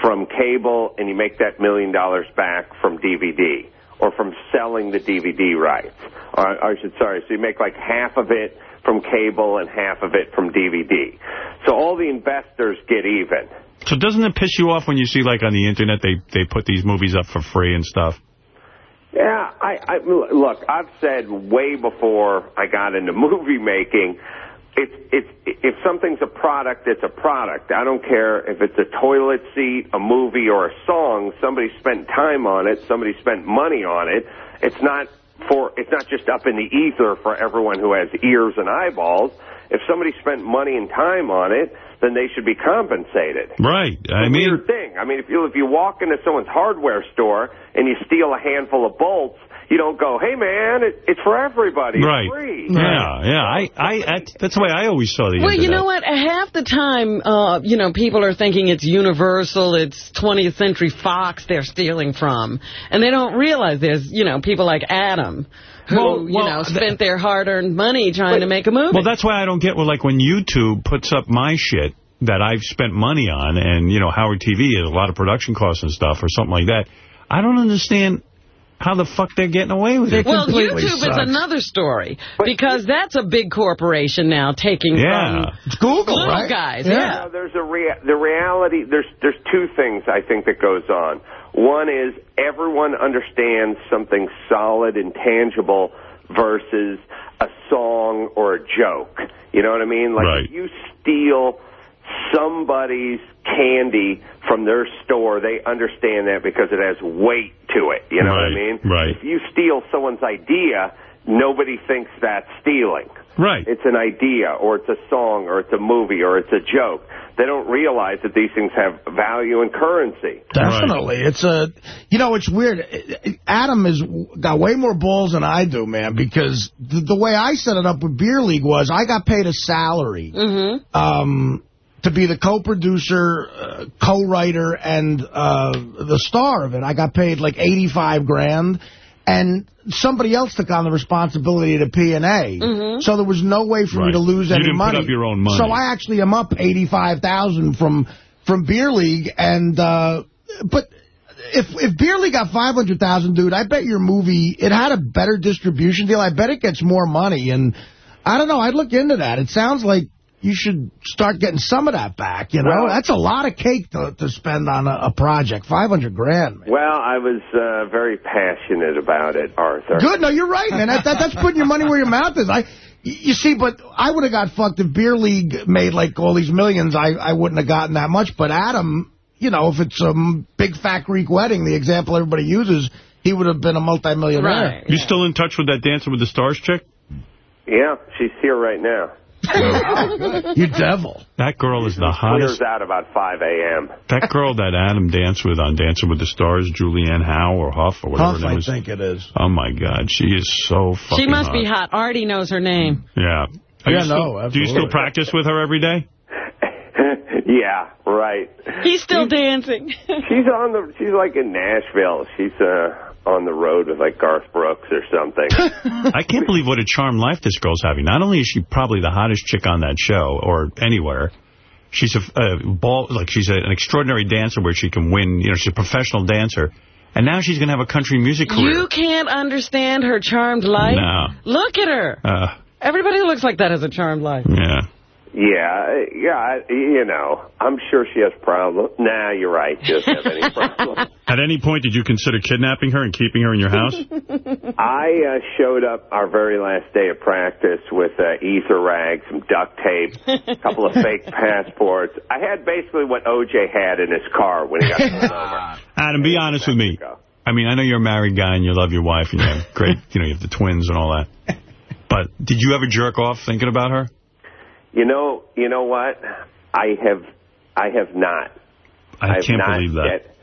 from cable, and you make that million dollars back from DVD or from selling the DVD rights. Or I should sorry. So you make like half of it from cable and half of it from DVD. So all the investors get even. So doesn't it piss you off when you see, like, on the Internet, they, they put these movies up for free and stuff? Yeah, I, I look. I've said way before I got into movie making, it's it's if something's a product, it's a product. I don't care if it's a toilet seat, a movie, or a song. Somebody spent time on it. Somebody spent money on it. It's not for. It's not just up in the ether for everyone who has ears and eyeballs. If somebody spent money and time on it, then they should be compensated. Right. I mean, weird thing. I mean, if you if you walk into someone's hardware store and you steal a handful of bolts, you don't go, "Hey, man, it, it's for everybody. It's right. free." Yeah, yeah. I, I, that's, that's the way I always saw the Well, Internet. you know what? Half the time, uh, you know, people are thinking it's Universal, it's 20th Century Fox they're stealing from. And they don't realize there's, you know, people like Adam who, Well, you well, know, spent their hard-earned money trying to make a movie. Well, that's why I don't get, well, like, when YouTube puts up my shit that I've spent money on, and, you know, Howard TV has a lot of production costs and stuff, or something like that, I don't understand how the fuck they're getting away with it. well, YouTube is another story because that's a big corporation now taking Yeah. from It's Google, little right? guys. You Yeah. know, there's a rea- the reality. There's there's two things I think that goes on. One is everyone understands something solid and tangible versus a song or a joke. You know what I mean? Like if you steal somebody's candy from their store, they understand that because it has weight to it. You know what I mean? right. If you steal someone's idea, nobody thinks that's stealing. Right. It's an idea, or it's a song, or it's a movie, or it's a joke. They don't realize that these things have value and currency. Definitely. It's a, you know, it's weird. Adam has got way more balls than I do, man, because the, the way I set it up with Beer League was I got paid a salary. Mm-hmm. Um, to be the co-producer, uh, co-writer, and uh, the star of it. I got paid like 85 grand, and somebody else took on the responsibility to P&A. Mm-hmm. So there was no way for me to lose You any didn't put money. up your own money. So I actually am up 85000 from from Beer League, and uh, but if if Beer League got 500000 dude, I bet your movie, it had a better distribution deal. I bet it gets more money, and I don't know, I'd look into that. It sounds like you should start getting some of that back, you know? Well- That's a lot of cake to, to spend on a, a project, 500 grand. man. Well, I was uh, very passionate about it, Arthur. Good, no, you're right, man. That, that, that's putting your money where your mouth is. I, you see, but I would have got fucked if Beer League made like all these millions. I, I wouldn't have gotten that much. But Adam, you know, if it's a m- big fat Greek wedding, the example everybody uses, he would have been a multimillionaire. You still in touch with that Dancing with the Stars chick? Yeah, she's here right now. You devil. That girl is the Clears hottest. out about 5 a.m. That girl that Adam danced with on Dancing with the Stars, Julianne Howe or Huff or whatever Huff, her name I is. think it is. Oh, my God. She is so fucking She must hot. be hot. Artie knows her name. Yeah. Are Yeah, you still, no, Do you still practice with her every day? yeah, right. He's still dancing. She's on the. She's like in Nashville. She's uh on the road with like Garth Brooks or something. I can't believe what a charmed life this girl's having. Not only is she probably the hottest chick on that show or anywhere, she's a, a ball like she's a, an extraordinary dancer where she can win. You know, she's a professional dancer, and now she's going to have a country music career. You can't understand her charmed life. No. Look at her. Uh, Everybody who looks like that has a charmed life. yeah. Yeah, yeah. I- You know, I'm sure she has problems. Nah, you're right. She doesn't have any problems. At any point, did you consider kidnapping her and keeping her in your house? I uh, showed up our very last day of practice with uh, ether rags, some duct tape, a couple of fake passports. I had basically what OJ had in his car when he got pulled over. Adam, be honest with me. I mean, I know you're a married guy and you love your wife and you have great, you know, you have the twins and all that. But did you ever jerk off thinking about her? You know, you know what? I have, I have not. I have can't believe that. yet.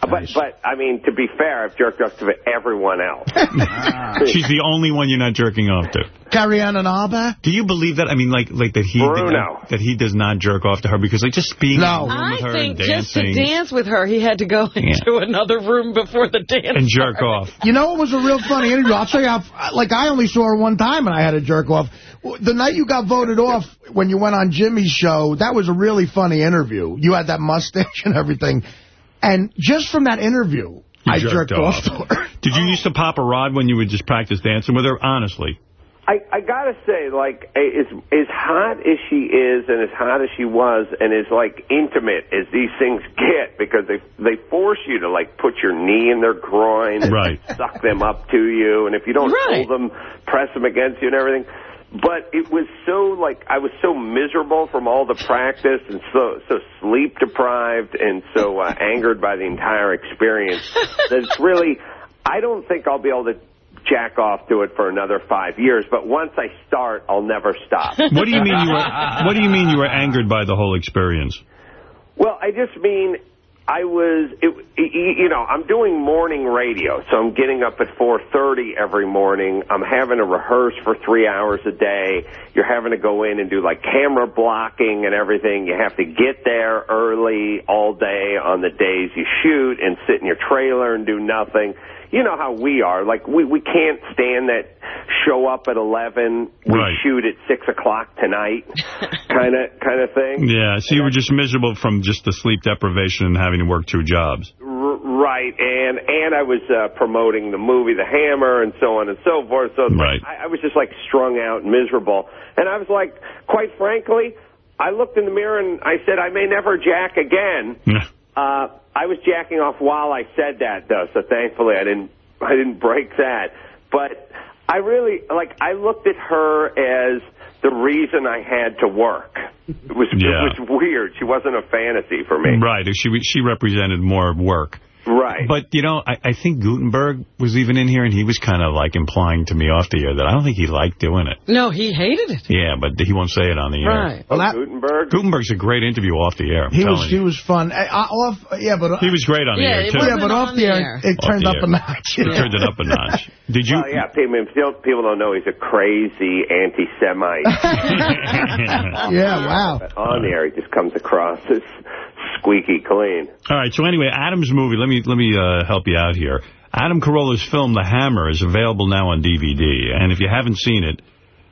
But, but I mean, to be fair, I've jerked off to everyone else. Ah. She's the only one you're not jerking off to. Carrie Ann Inaba? Do you believe that? I mean, like, like that he Bruno. that he does not jerk off to her because, like, just being No. in the room I with her think just to dance with her, he had to go into another room before the dance and jerk started. off. You know what was a real funny interview? I'll tell you how, like, I only saw her one time and I had to jerk off. The night you got voted off when you went on Jimmy's show, that was a really funny interview. You had that mustache and everything. And just from that interview, You I jerked jerked off to her. Did you used to pop a rod when you would just practice dancing with her? Honestly. I, I gotta say, like, as as hot as she is, and as hot as she was, and as like intimate as these things get, because they they force you to like put your knee in their groin, and Right. suck them up to you, and if you don't Right. hold them, press them against you and everything. But it was so like I was so miserable from all the practice, and so so sleep deprived, and so uh, angered by the entire experience that it's really. I don't think I'll be able to jack off to it for another five years, but once I start, I'll never stop. What do you mean you were? What do you mean you were angered by the whole experience? Well, I just mean I was, it, you know, I'm doing morning radio, so I'm getting up at 4:30 every morning. I'm having to rehearse for three hours a day. You're having to go in and do like camera blocking and everything. You have to get there early all day on the days you shoot and sit in your trailer and do nothing. You know how we are. Like we we can't stand that show up at 11, we Right. shoot at six o'clock tonight, kind of kind of thing. Yeah, so you were just miserable from just the sleep deprivation and having to work two jobs. R- right, and and I was uh, promoting the movie The Hammer and so on and so forth. So like, I, I was just like strung out and miserable. And I was like, quite frankly, I looked in the mirror and I said, I may never jack again. Uh, I was jacking off while I said that though, so thankfully I didn't I didn't break that. But I really like I looked at her as the reason I had to work. It was Yeah. it was weird. She wasn't a fantasy for me. Right, she she represented more work. Right. But, you know, I, I think Guttenberg was even in here, and he was kind of, like, implying to me off the air that I don't think he liked doing it. No, he hated it. Yeah, but he won't say it on the air. Right. Well, that, Guttenberg? Guttenberg's a great interview off the air, I'm he was telling he was fun. Uh, off, yeah, but He was great on the Yeah, air, too. yeah, but off the the air, air. it turned up a notch. It turned it up a notch. Did you? Well, yeah, people, people people don't know he's a crazy anti-Semite. yeah, wow. But on the air, he just comes across as squeaky clean. All right, so anyway, Adam's movie, let me let me uh, help you out here. Adam Carolla's film, The Hammer, is available now on DVD. And if you haven't seen it,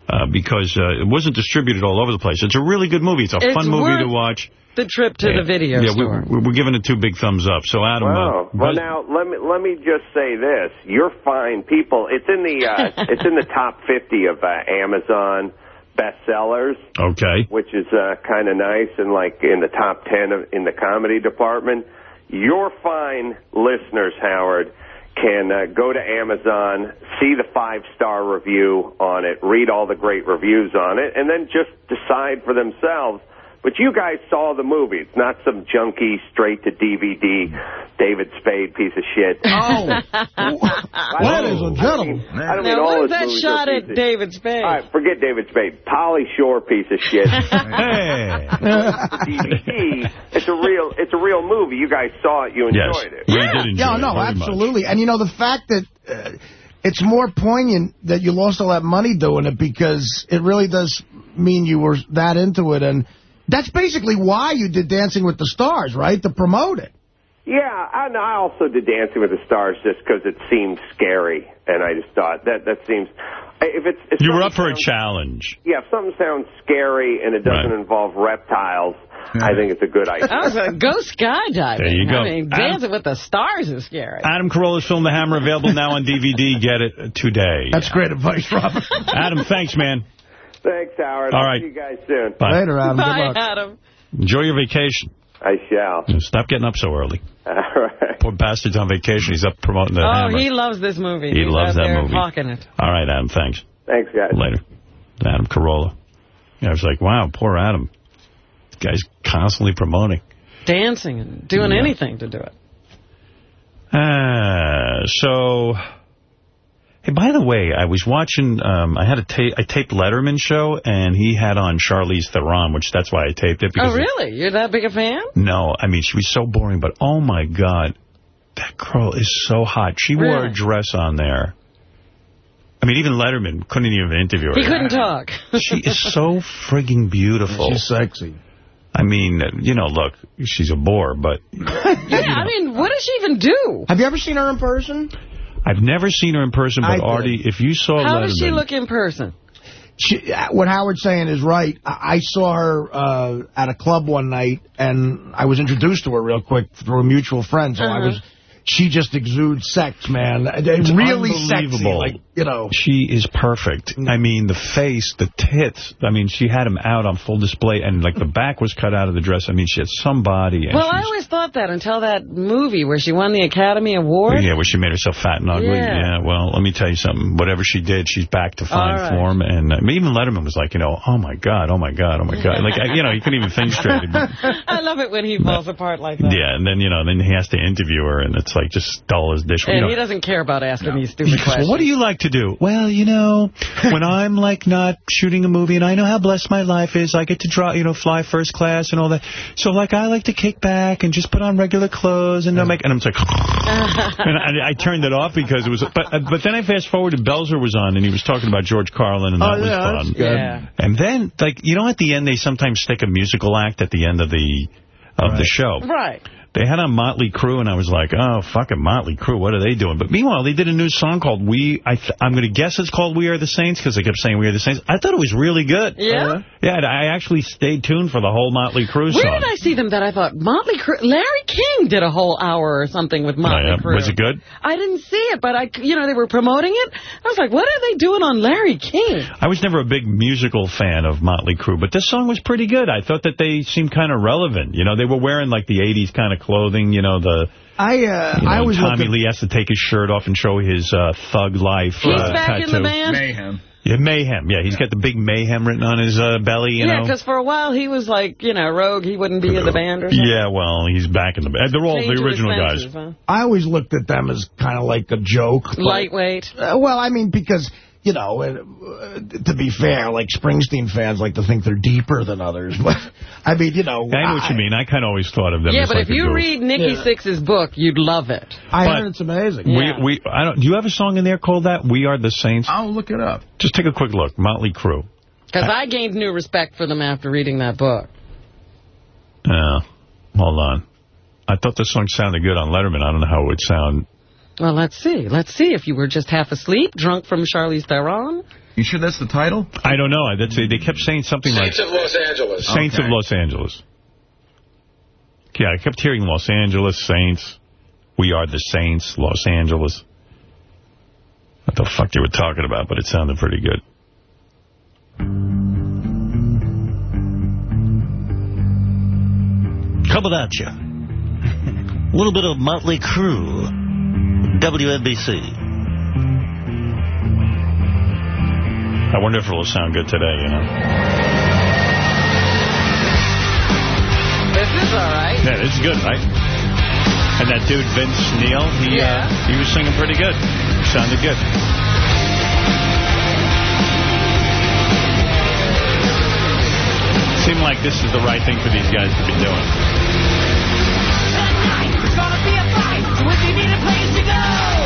uh, because uh, it wasn't distributed all over the place, it's a really good movie. It's a It's fun movie to watch. The trip to the video yeah, store. we, we're giving it two big thumbs up. So, Adam, Wow. uh, well, now let me let me just say this: you're fine, people. It's in the uh, it's in the top 50 of uh, Amazon bestsellers, okay. which is uh, kind of nice, and like in the top 10 of, in the comedy department. Your fine listeners, Howard, can uh, go to Amazon, see the five star review on it, read all the great reviews on it, and then just decide for themselves. But you guys saw the movie. It's not some junky, straight to DVD, David Spade piece of shit. Oh, ladies and gentlemen. I don't mean now, all what was that shot at David Spade? All right, forget David Spade. Pauly Shore piece of shit. Hey. DVD. It's a real. It's a real movie. You guys saw it. You Yes. enjoyed it. We did enjoy Yeah, no, very much. absolutely. And, you know, the fact that uh, it's more poignant that you lost all that money doing it because it really does mean you were that into it. And that's basically why you did Dancing with the Stars, right? To promote it. Yeah, and I also did Dancing with the Stars just because it seemed scary, and I just thought that that seems. If it's if You were up for a challenge. Yeah, if something sounds scary and it doesn't Right. involve reptiles, I think it's a good idea. That was a go skydiving. There you go. I mean, Adam- Dancing with the Stars is scary. Adam Carolla's film, The Hammer, available now on DVD. Get it today. That's great advice, Robert. Adam, thanks, man. Thanks, Howard. All I'll right. see you guys soon. Bye. Later, Adam. Bye, Good luck. Adam. Enjoy your vacation. I shall. Stop getting up so early. All right. Poor bastard's on vacation. He's up promoting The Oh, Hammer. he loves this movie. He He's loves that there movie. hawking it. All right, Adam, thanks. Thanks, guys. Later. Adam Carolla. Yeah, I was like, wow, poor Adam. This guy's constantly promoting. Dancing and doing Yeah. anything to do it. Uh, so, hey, by the way, I was watching, um, I had a tape, I taped Letterman show, and he had on Charlize Theron, which that's why I taped it. Because Oh, really? You're that big a fan? No, I mean, she was so boring, but oh my God, that girl is so hot. She wore a dress on there. I mean, even Letterman couldn't even interview her. He couldn't talk. She is so frigging beautiful. She's sexy. I mean, you know, look, she's a bore, but yeah, I mean, what does she even do? Have you ever seen her in person? I've never seen her in person. But. Artie, if you saw How Letterman, does she look in person? She, uh, what Howard's saying is right. I, I saw her uh, at a club one night, and I was introduced to her real quick through a mutual friend. So I Uh-huh. was. She just exudes sex, man. It's really sexy, like you know. She is perfect. I mean, the face, the tits. I mean, she had them out on full display, and like the back was cut out of the dress. I mean, she had some body. And Well, I always thought that until that movie where she won the Academy Award. Yeah, where she made herself fat and ugly. Yeah. Yeah. well, let me tell you something. Whatever she did, she's back to fine All right. form. And uh, even Letterman was like, you know, oh, my God, oh, my God, oh, my God. Like, I- you know, he couldn't even think straight. I love it when he falls apart like that. yeah, and then, you know, then he has to interview her, and it's like just dull as dish. You And know, he doesn't care about asking these stupid goes, questions. well, what do you like to do? Well, you know, when I'm like not shooting a movie and I know how blessed my life is, I get to draw, you know, fly first class and all that. So like I like to kick back and just put on regular clothes and no make. And I'm like, and I, I turned it off because it was. But uh, but then I fast forward to Belzer was on and he was talking about George Carlin and Oh, that was yeah, that's fun. good. Yeah. And then like you know at the end they sometimes stick a musical act at the end of the of the show. Right. They had on Motley Crue, and I was like, oh, fucking Motley Crue, what are they doing? But meanwhile, they did a new song called We, I th I'm going to guess it's called We Are the Saints, because they kept saying We Are the Saints. I thought it was really good. Yeah? Uh-huh. Yeah, and I actually stayed tuned for the whole Motley Crue Where song. did I see them that I thought Motley Crue? Larry King did a whole hour or something with Motley yeah? Crue. Was it good? I didn't see it, but I, you know, they were promoting it. I was like, what are they doing on Larry King? I was never a big musical fan of Motley Crue, but this song was pretty good. I thought that they seemed kind of relevant. You know, they were wearing like the 80s kind of clothing, you know, the I uh, You know, I always look Tommy at, Lee has to take his shirt off and show his uh, thug life He's uh, back tattoo. in the band? Mayhem. Yeah, Mayhem. Yeah, he's got the big Mayhem written on his uh, belly, you yeah, know. because for a while he was like, you know, rogue. He wouldn't be in the band or something. Yeah, well, he's back in the band. They're all Change the original guys. huh? I always looked at them as kind of like a joke. but- Lightweight. Uh, well, I mean, because, you know, uh, to be fair, like Springsteen fans like to think they're deeper than others. But, I mean, you know. I know what you mean. I kind of always thought of them Yeah, as but like if you goof. read Nikki Yeah. Sixx's book, you'd love it. I But- heard it's amazing. We, we, I don't, do you have a song in there called that? We Are the Saints? I'll look it up. Just take a quick look. Motley Crue. Because I gained new respect for them after reading that book. Yeah. Hold on. I thought this song sounded good on Letterman. I don't know how it would sound. Well, let's see. Let's see if you were just half asleep, drunk from Charlize Theron. You sure that's the title? I don't know. That's, they kept saying something Saints like Saints of Los Angeles. Saints Okay. of Los Angeles. Yeah, I kept hearing Los Angeles Saints. We are the Saints, Los Angeles. What the fuck they were talking about, but it sounded pretty good. Coming at you. A little bit of Motley Crue. WNBC. I wonder if it will sound good today, you know. This is all right. Yeah, this is good, right? And that dude, Vince Neil, he Yeah. uh, he was singing pretty good. Sounded good. Seemed like this is the right thing for these guys to be doing. Would you need a place to go?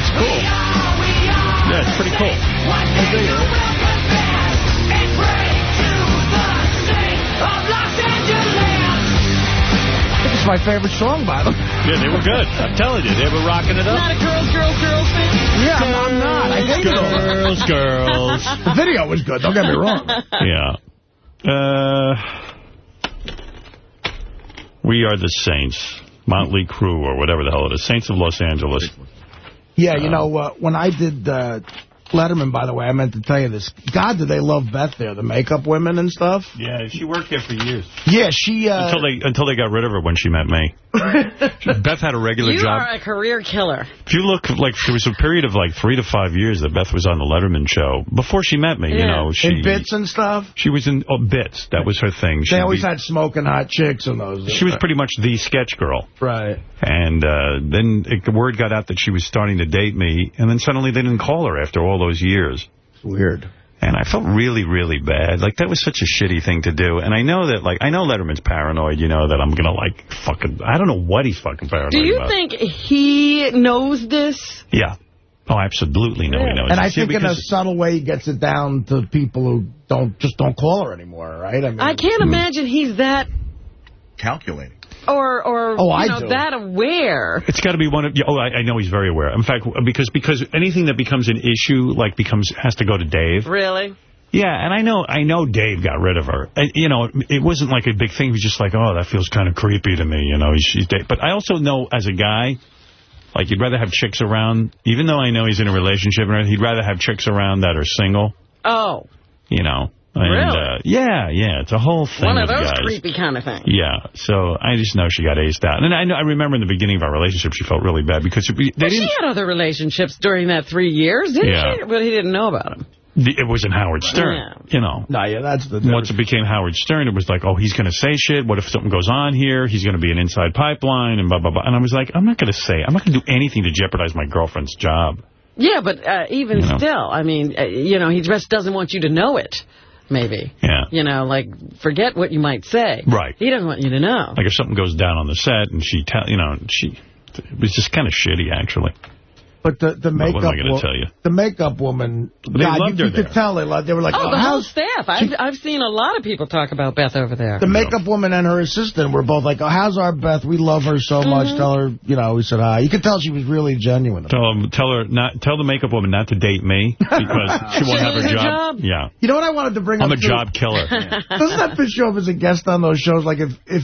It's cool. Yeah, it's pretty cool. It's my favorite song by them. Yeah, they were good. I'm telling you, they were rocking it up. Not a girls, girls, girls thing. Yeah, I'm, I'm not. I hate Girls, girls. The video was good. Don't get me wrong. Yeah. Uh, we are the Saints. Motley Crue or whatever the hell it is. Saints of Los Angeles. Yeah, you know, uh, when I did uh, Letterman, by the way, I meant to tell you this. God, do they love Beth there, the makeup women and stuff? Yeah, she worked there for years. Yeah, she... Uh, Until they until they got rid of her when she met me. Beth had a regular You job. are a career killer. If you look, like, there was a period of, like, three to five years that Beth was on the Letterman show. Before she met me, you Yeah. know, she... in bits and stuff. She was in oh, bits. That was her thing. They She'd always be- had smoking hot chicks in those. She was pretty much the sketch girl. Right. And uh, then it, the word got out that she was starting to date me, and then suddenly they didn't call her after all those years. Weird. And I felt really, really bad. Like, that was such a shitty thing to do. And I know that, like, I know Letterman's paranoid, you know, that I'm going to, like, fucking... I don't know what he's fucking paranoid about. Do you about. think he knows this? Yeah. Oh, absolutely no, he knows. And I this. Yeah, think in a subtle way he gets it down to people who don't just don't call her anymore, right? I mean, I can't hmm. imagine he's that, Calculating. Or, or Oh, you I know, that aware. It's got to be one of... yeah, Oh, I, I know he's very aware. In fact, because because anything that becomes an issue, like, becomes has to go to Dave. Really? Yeah, and I know I know Dave got rid of her. And, you know, it wasn't like a big thing. He was just like, oh, that feels kind of creepy to me, you know. He's, she's Dave. But I also know as a guy, like, he'd rather have chicks around, even though I know he's in a relationship, and he'd rather have chicks around that are single, Oh, you know. And, Really? Uh, yeah, yeah, it's a whole thing one of those guys. creepy kind of things. Yeah, so I just know she got aced out. And I know, I remember in the beginning of our relationship, she felt really bad because we, they But she didn't. had other relationships during that three years, didn't Yeah. she? But he didn't know about them. It wasn't Howard Stern, Yeah. you know. No, yeah, that's the Once it became Howard Stern, it was like, oh, he's going to say shit. What if something goes on here? He's going to be an inside pipeline and blah, blah, blah. And I was like, I'm not going to say, I'm not going to do anything to jeopardize my girlfriend's job. Yeah, but uh, even You know. still, I mean, uh, you know, he just doesn't want you to know it, maybe. Yeah. You know, like, forget what you might say. Right. He doesn't want you to know. Like if something goes down on the set and she, tell, you know, she, it was just kind of shitty, actually. But the, the What makeup I going to tell you? The makeup woman, They God, loved you, her you could tell they loved. They were like, oh, oh, the whole how's staff. I've, I've seen a lot of people talk about Beth over there. the makeup woman and her assistant were both like, oh, how's our Beth? We love her so much. Mm-hmm. Tell her, you know, we said hi. You could tell she was really genuine. Tell, him, tell her not. Tell the makeup woman not to date me because she won't have her her job. job? Yeah, You know what I wanted to bring up? I'm a too? job killer. Doesn't that piss you off as a guest on those shows? Like if, if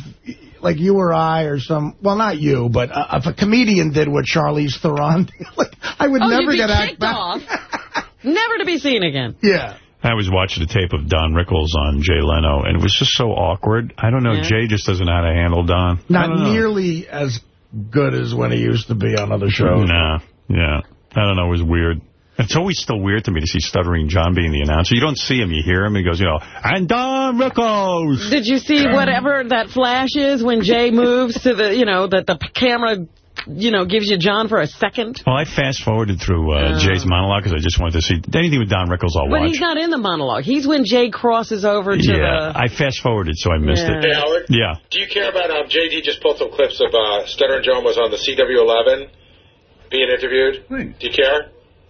like you or I or some, well, not you, but uh, if a comedian did what Charlize Theron did, like, I would oh, never get act kicked back. off. Never to be seen again. Yeah. I was watching a tape of Don Rickles on Jay Leno, and it was just so awkward. I don't know. Yeah. Jay just doesn't know how to handle Don. Not nearly as good as when he used to be on other shows. Nah, yeah. I don't know. It was weird. It's always still weird to me to see Stuttering John being the announcer. You don't see him. You hear him. He goes, you know, and Don Rickles. Did you see whatever that flash is when Jay moves to the, you know, that the camera, you know, gives you John for a second? Well, I fast-forwarded through uh, Oh. Jay's monologue because I just wanted to see anything with Don Rickles I'll But watch. he's not in the monologue. He's when Jay crosses over to yeah, the... I fast-forwarded, so I missed Yeah. it. Hey, Howard? Yeah. Do you care about, um, JD just pulled some clips of uh, Stuttering John was on the CW11 being interviewed. Do you care?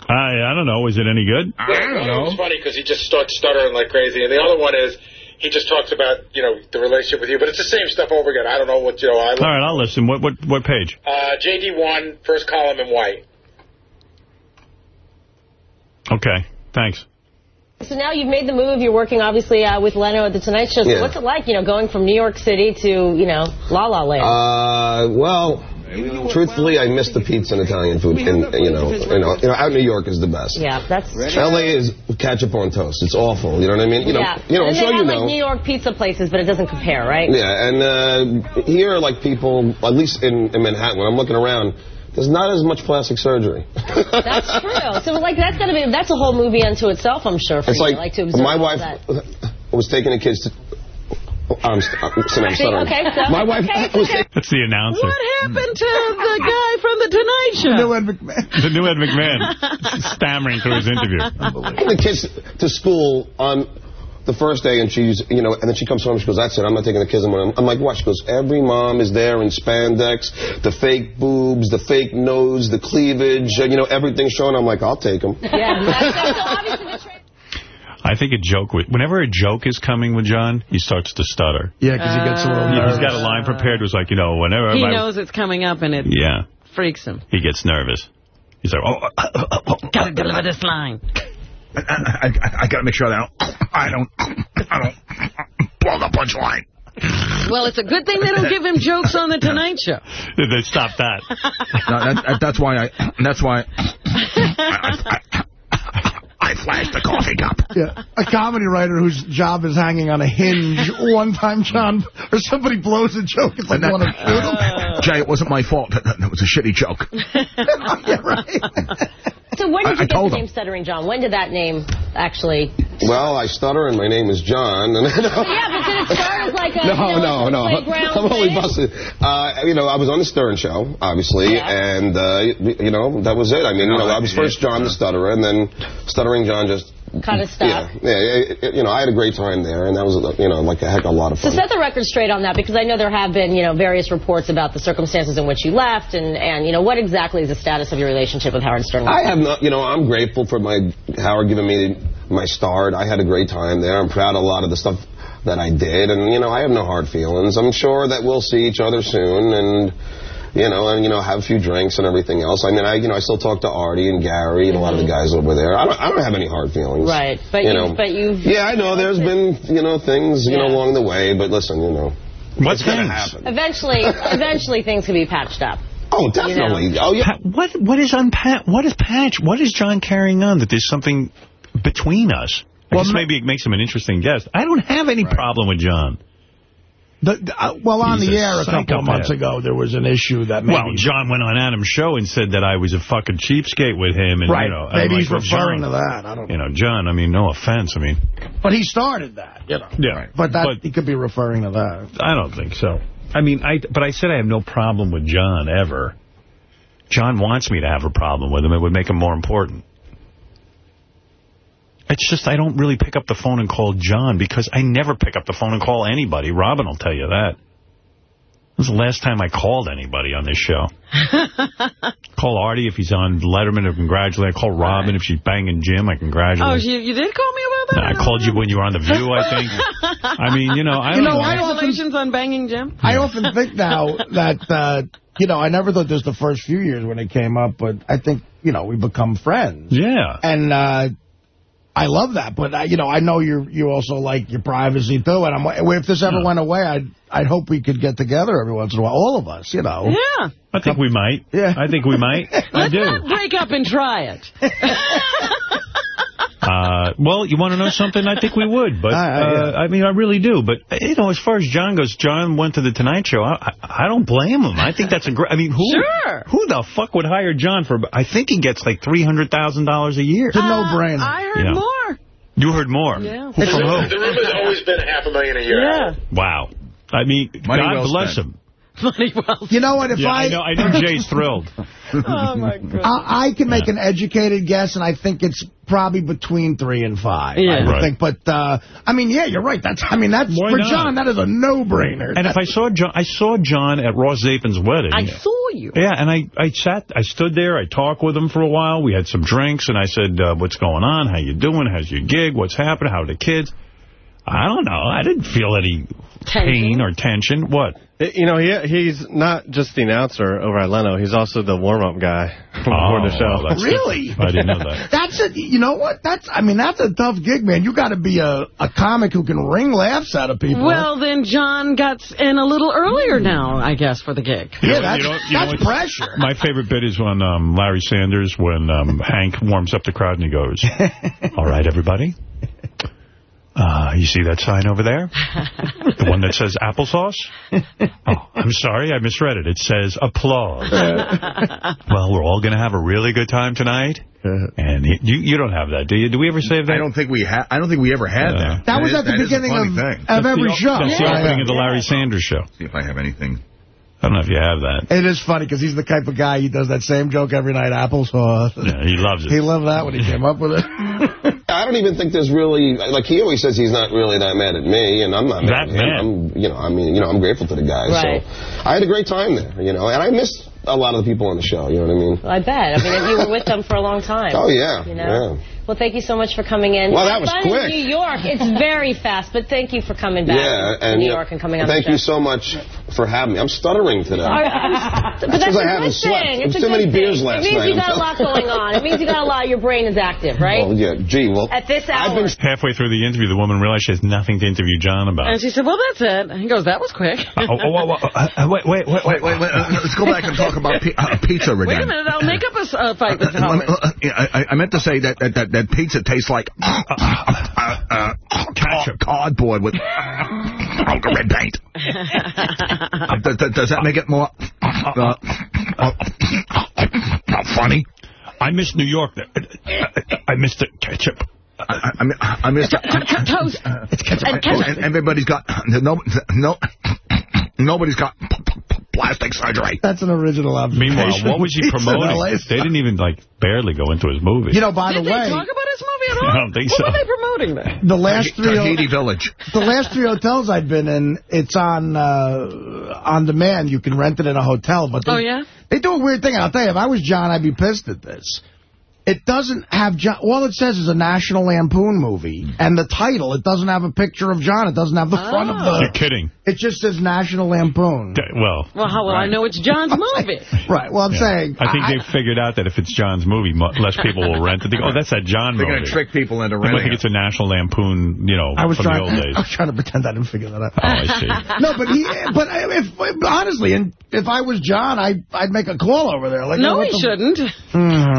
I I don't know. Is it any good? I don't know. It's funny because he just starts stuttering like crazy. And the other one is he just talks about, you know, the relationship with you. But it's the same stuff over again. I don't know what, you know, I All right, I'll listen. What what what page? Uh, JD1, first column in white. Okay, thanks. So now you've made the move. You're working, obviously, uh, with Leno at The Tonight Show. So Yeah. what's it like, you know, going from New York City to, you know, La La Land? Uh, well, truthfully, I miss the pizza and Italian food. And you know, you know, you know, out in New York is the best. yeah, that's L.A. is ketchup on toast. It's awful. You know what I mean? You know, yeah. you know, I'm and sure you have, know. like, New York pizza places, but it doesn't compare, right? Yeah, and uh, here, like people, at least in, in Manhattan, when I'm looking around, there's not as much plastic surgery. That's true. So, like, that's to be, that's a whole movie unto itself, I'm sure, for It's you. like, to observe my wife that. was taking the kids to. Oh, I'm, st- I'm, sorry, I'm See, stuttering. okay, so- my wife okay, was That's the announcer. What happened to the guy from The Tonight Show? New Ed McMahon. The new Ed McMahon stammering through his interview. taking the kids to school on the first day, and she's, you know, and then she comes home and she goes, that's it, I'm not taking the kids. I'm, I'm like, what? She goes, every mom is there in spandex, the fake boobs, the fake nose, the cleavage, you know, everything's showing. I'm like, I'll take them. Yeah, so obviously the tra- I think a joke with whenever a joke is coming with John, he starts to stutter. Yeah, because he gets a little He- nervous. He's got a line prepared. It was like, you know, whenever He my- knows it's coming up and it Yeah, freaks him. he gets nervous. He's like, oh, oh, oh, oh Gotta deliver this line. I, I, I, I got to make sure that I don't, I don't, I don't blow the punchline. Well, it's a good thing they don't give him jokes on The Tonight Show. they stop that. No, that, that, that's why I. That's why. I, I, I flashed the coffee cup. Yeah, a comedy writer whose job is hanging on a hinge. One time, John, or somebody blows a joke. It's like want to shoot him. Jay, it wasn't my fault. That, that was a shitty joke. yeah, right. So when did I- you I get told the him. name Stuttering John? When did that name actually... Well, I stutter, and my name is John. And Yeah, but did it start as like a, no, you know, no, no. I'm only thing? busted. Uh, you know, I was on the Stern Show, obviously, and, uh, you know, that was it. I mean, you know, I was first John the Stutterer, and then Stuttering John just... Kind of Yeah, stopped. yeah, yeah, you know, I had a great time there, and that was, you know, like a heck of a lot of fun. So set the record straight on that, because I know there have been, you know, various reports about the circumstances in which you left, and, and you know, what exactly is the status of your relationship with Howard Stern? I have not, you know, I'm grateful for my Howard giving me my start. I had a great time there. I'm proud of a lot of the stuff that I did, and you know, I have no hard feelings. I'm sure that we'll see each other soon, and you know, and you know, have a few drinks and everything else. I mean, I you know, I still talk to Artie and Gary and a lot of the mm-hmm. guys over there. I don't, I don't have any hard feelings. Right, but you you, know. but you've... Yeah, I know. There's been you know things you know along the way, but listen, you know, What's gonna happen. eventually, eventually things can be patched up. Oh, definitely. Oh, yeah. Pa- what what is unpat? What is patch? What is John carrying on that there's something between us? I guess maybe it makes him an interesting guest. I don't have any problem with John. The, the, uh, well, on He's the a air a couple of months ago, there was an issue that maybe... Well, John went on Adam's show and said that I was a fucking cheapskate with him, and Right. you know, I'm Maybe like, he's well, referring John, to that. I don't know. You know, John. I mean, no offense. I mean, But he started that, you know. yeah, But that he could be referring to that. I don't think so. I mean, I but I said I have no problem with John ever. John wants me to have a problem with him. It would make him more important. It's just I don't really pick up the phone and call John because I never pick up the phone and call anybody. Robin will tell you that. This is the last time I called anybody on this show. call Artie if he's on Letterman to congratulate. I call Robin if she's banging Jim. I congratulate. Oh, you, you did call me about that? I called you when you were on The View, I think. I mean, you know, I You don't know, know. I often- Congratulations on banging Jim. I often think now that, uh, you know, I never thought this the first few years when it came up, but I think, you know, we become friends. Yeah. And uh, I love that, but, uh, you know, I know you you also like your privacy, too, and I'm, if this ever went away, I'd, I'd hope we could get together every once in a while, all of us, you know. Yeah. I think we might. Yeah. I think we might. I Let's do. not break up and try it. Uh, well, you want to know something? I think we would, but I- I- uh, I mean, I really do. But you know, as far as John goes, John went to the Tonight Show. I, I I don't blame him. I think that's a great. I mean, who Sure. who the fuck would hire John for? I think he gets like three hundred thousand dollars a year. It's a no-brainer. I heard Yeah. more. You heard more. Yeah. From who? The room has always been half a million a year. Yeah. Wow. I mean, Money God well bless spent. him. Money well. You know what? If Yeah, I, I know. I know. Jay's thrilled. Oh, my God. I, I can make an educated guess, and I think it's probably between three and five. Yeah. I Right. think, but uh, I mean, yeah, you're right. That's I mean, that's Why for not? John. That is a no-brainer. And if I saw John, I saw John at Ross Zapin's wedding. I saw you. Yeah, and I, I sat, I stood there, I talked with him for a while. We had some drinks, and I said, uh, what's going on? How you doing? How's your gig? What's happening? How are the kids? I don't know. I didn't feel any pain or tension. What? You know, he he's not just the announcer over at Leno. He's also the warm-up guy before the show. well, Oh, that's Really? I didn't know that. That's it. You know what? That's I mean, that's a tough gig, man. You got to be a, a comic who can wring laughs out of people. Well, then John got in a little earlier now, I guess, for the gig. You yeah, know- that's, you know- you know that's what's- pressure. My favorite bit is when um, Larry Sanders, when um, Hank warms up the crowd and he goes, all right, everybody. Uh, you see that sign over there? The one that says applesauce? Oh, I'm sorry, I misread it. It says applause. well, we're all going to have a really good time tonight. And you you don't have that, do you? Do we ever save that? I don't think we had. I don't think we ever had that. That was at the that is beginning of, of every the, show. That's the Yeah, opening yeah. of the Larry Sanders show. See if I have anything. I don't know if you have that. It is funny because he's the type of guy, he does that same joke every night, applesauce. Yeah, he loves it. He loved that when he came up with it. I don't even think there's really like he always says he's not really that mad at me, and I'm not That mad at him. mad. I'm, you know, I mean, you know, I'm grateful to the guys. Right. So I had a great time there, you know, and I missed a lot of the people on the show. You know what I mean? Well, I bet. I mean, you were with them for a long time. Oh yeah, You know? yeah. Well, thank you so much for coming in. Well, that was Fun quick. in New York. It's very fast, but thank you for coming back Yeah, to and New York and coming on thank the you so much for having me. I'm stuttering today. All right, I'm- but That's that's because a I haven't good slept. thing. There It's was a too good many beers thing. last It means night, you I'm got a lot going on. It means you got a lot. Your brain is active, right? Well, yeah, gee, well, At this hour. Halfway through the interview, the woman realized she has nothing to interview John about. And she said, well, that's it. And he goes, that was quick. oh, oh, oh, oh, uh, wait, wait, wait, Wait, wait, wait. uh, Let's go back and talk about uh, pizza again. Wait a minute, I'll make up a s- uh, fight with Uh, uh, I, I meant to say that that, that, that pizza tastes like uh, uh, uh, uh, cardboard with uh, red paint. Uh, does, does- does that make it more uh, uh, uh, funny? I miss New York. I miss the ketchup. I, I, I, I miss Toast. It's ketchup. And ketchup. And everybody's got no, no, nobody's got p- p- p- plastic surgery. That's an original observation. Meanwhile, what was he promoting? They didn't even, like, barely go into his movie. You know, by Did the they way, talk about his movie at all? I don't think what so. were they promoting there? the last three Tahiti Village. the last three hotels I've been in, it's on uh, on demand. You can rent it in a hotel, but they, Oh, yeah? they do a weird thing. I'll tell you, if I was John, I'd be pissed at this. It doesn't have John. All it says is a National Lampoon movie, and the title. It doesn't have a picture of John. It doesn't have the front of the... You're the. kidding. It just says National Lampoon. D- Well, Well, how will I know it's John's movie? Right. Well, I'm yeah. saying. I think they've figured out that if it's John's movie, mo- less people will rent it. They go, oh, that's that John They're movie. going to trick people into They might renting think it's a National Lampoon, you know, I was from trying. the old days. I was trying to pretend I didn't figure that out. Oh, I see. no, but he. But if honestly, and if I was John, I I'd make a call over there. Like, No, what he the- shouldn't.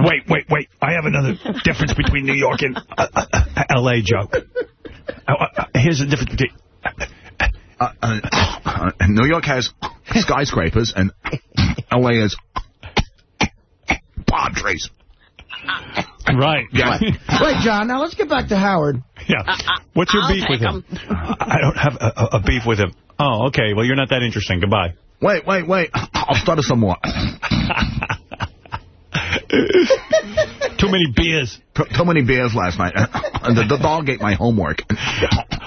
Wait, wait, wait. I have another difference between New York and uh, uh, uh, L.A. joke. Uh, uh, here's the difference between... Uh, uh, New York has skyscrapers, and L.A. has palm trees. Right. Yeah. Wait, John. Now let's get back to Howard. Yeah. What's your I'll beef with take him? I don't have a, a- a beef with him. Oh, okay. Well, you're not that interesting. Goodbye. Wait, wait, wait. I'll stutter some more. Too many beers. Too, too many beers last night. the, the dog ate my homework.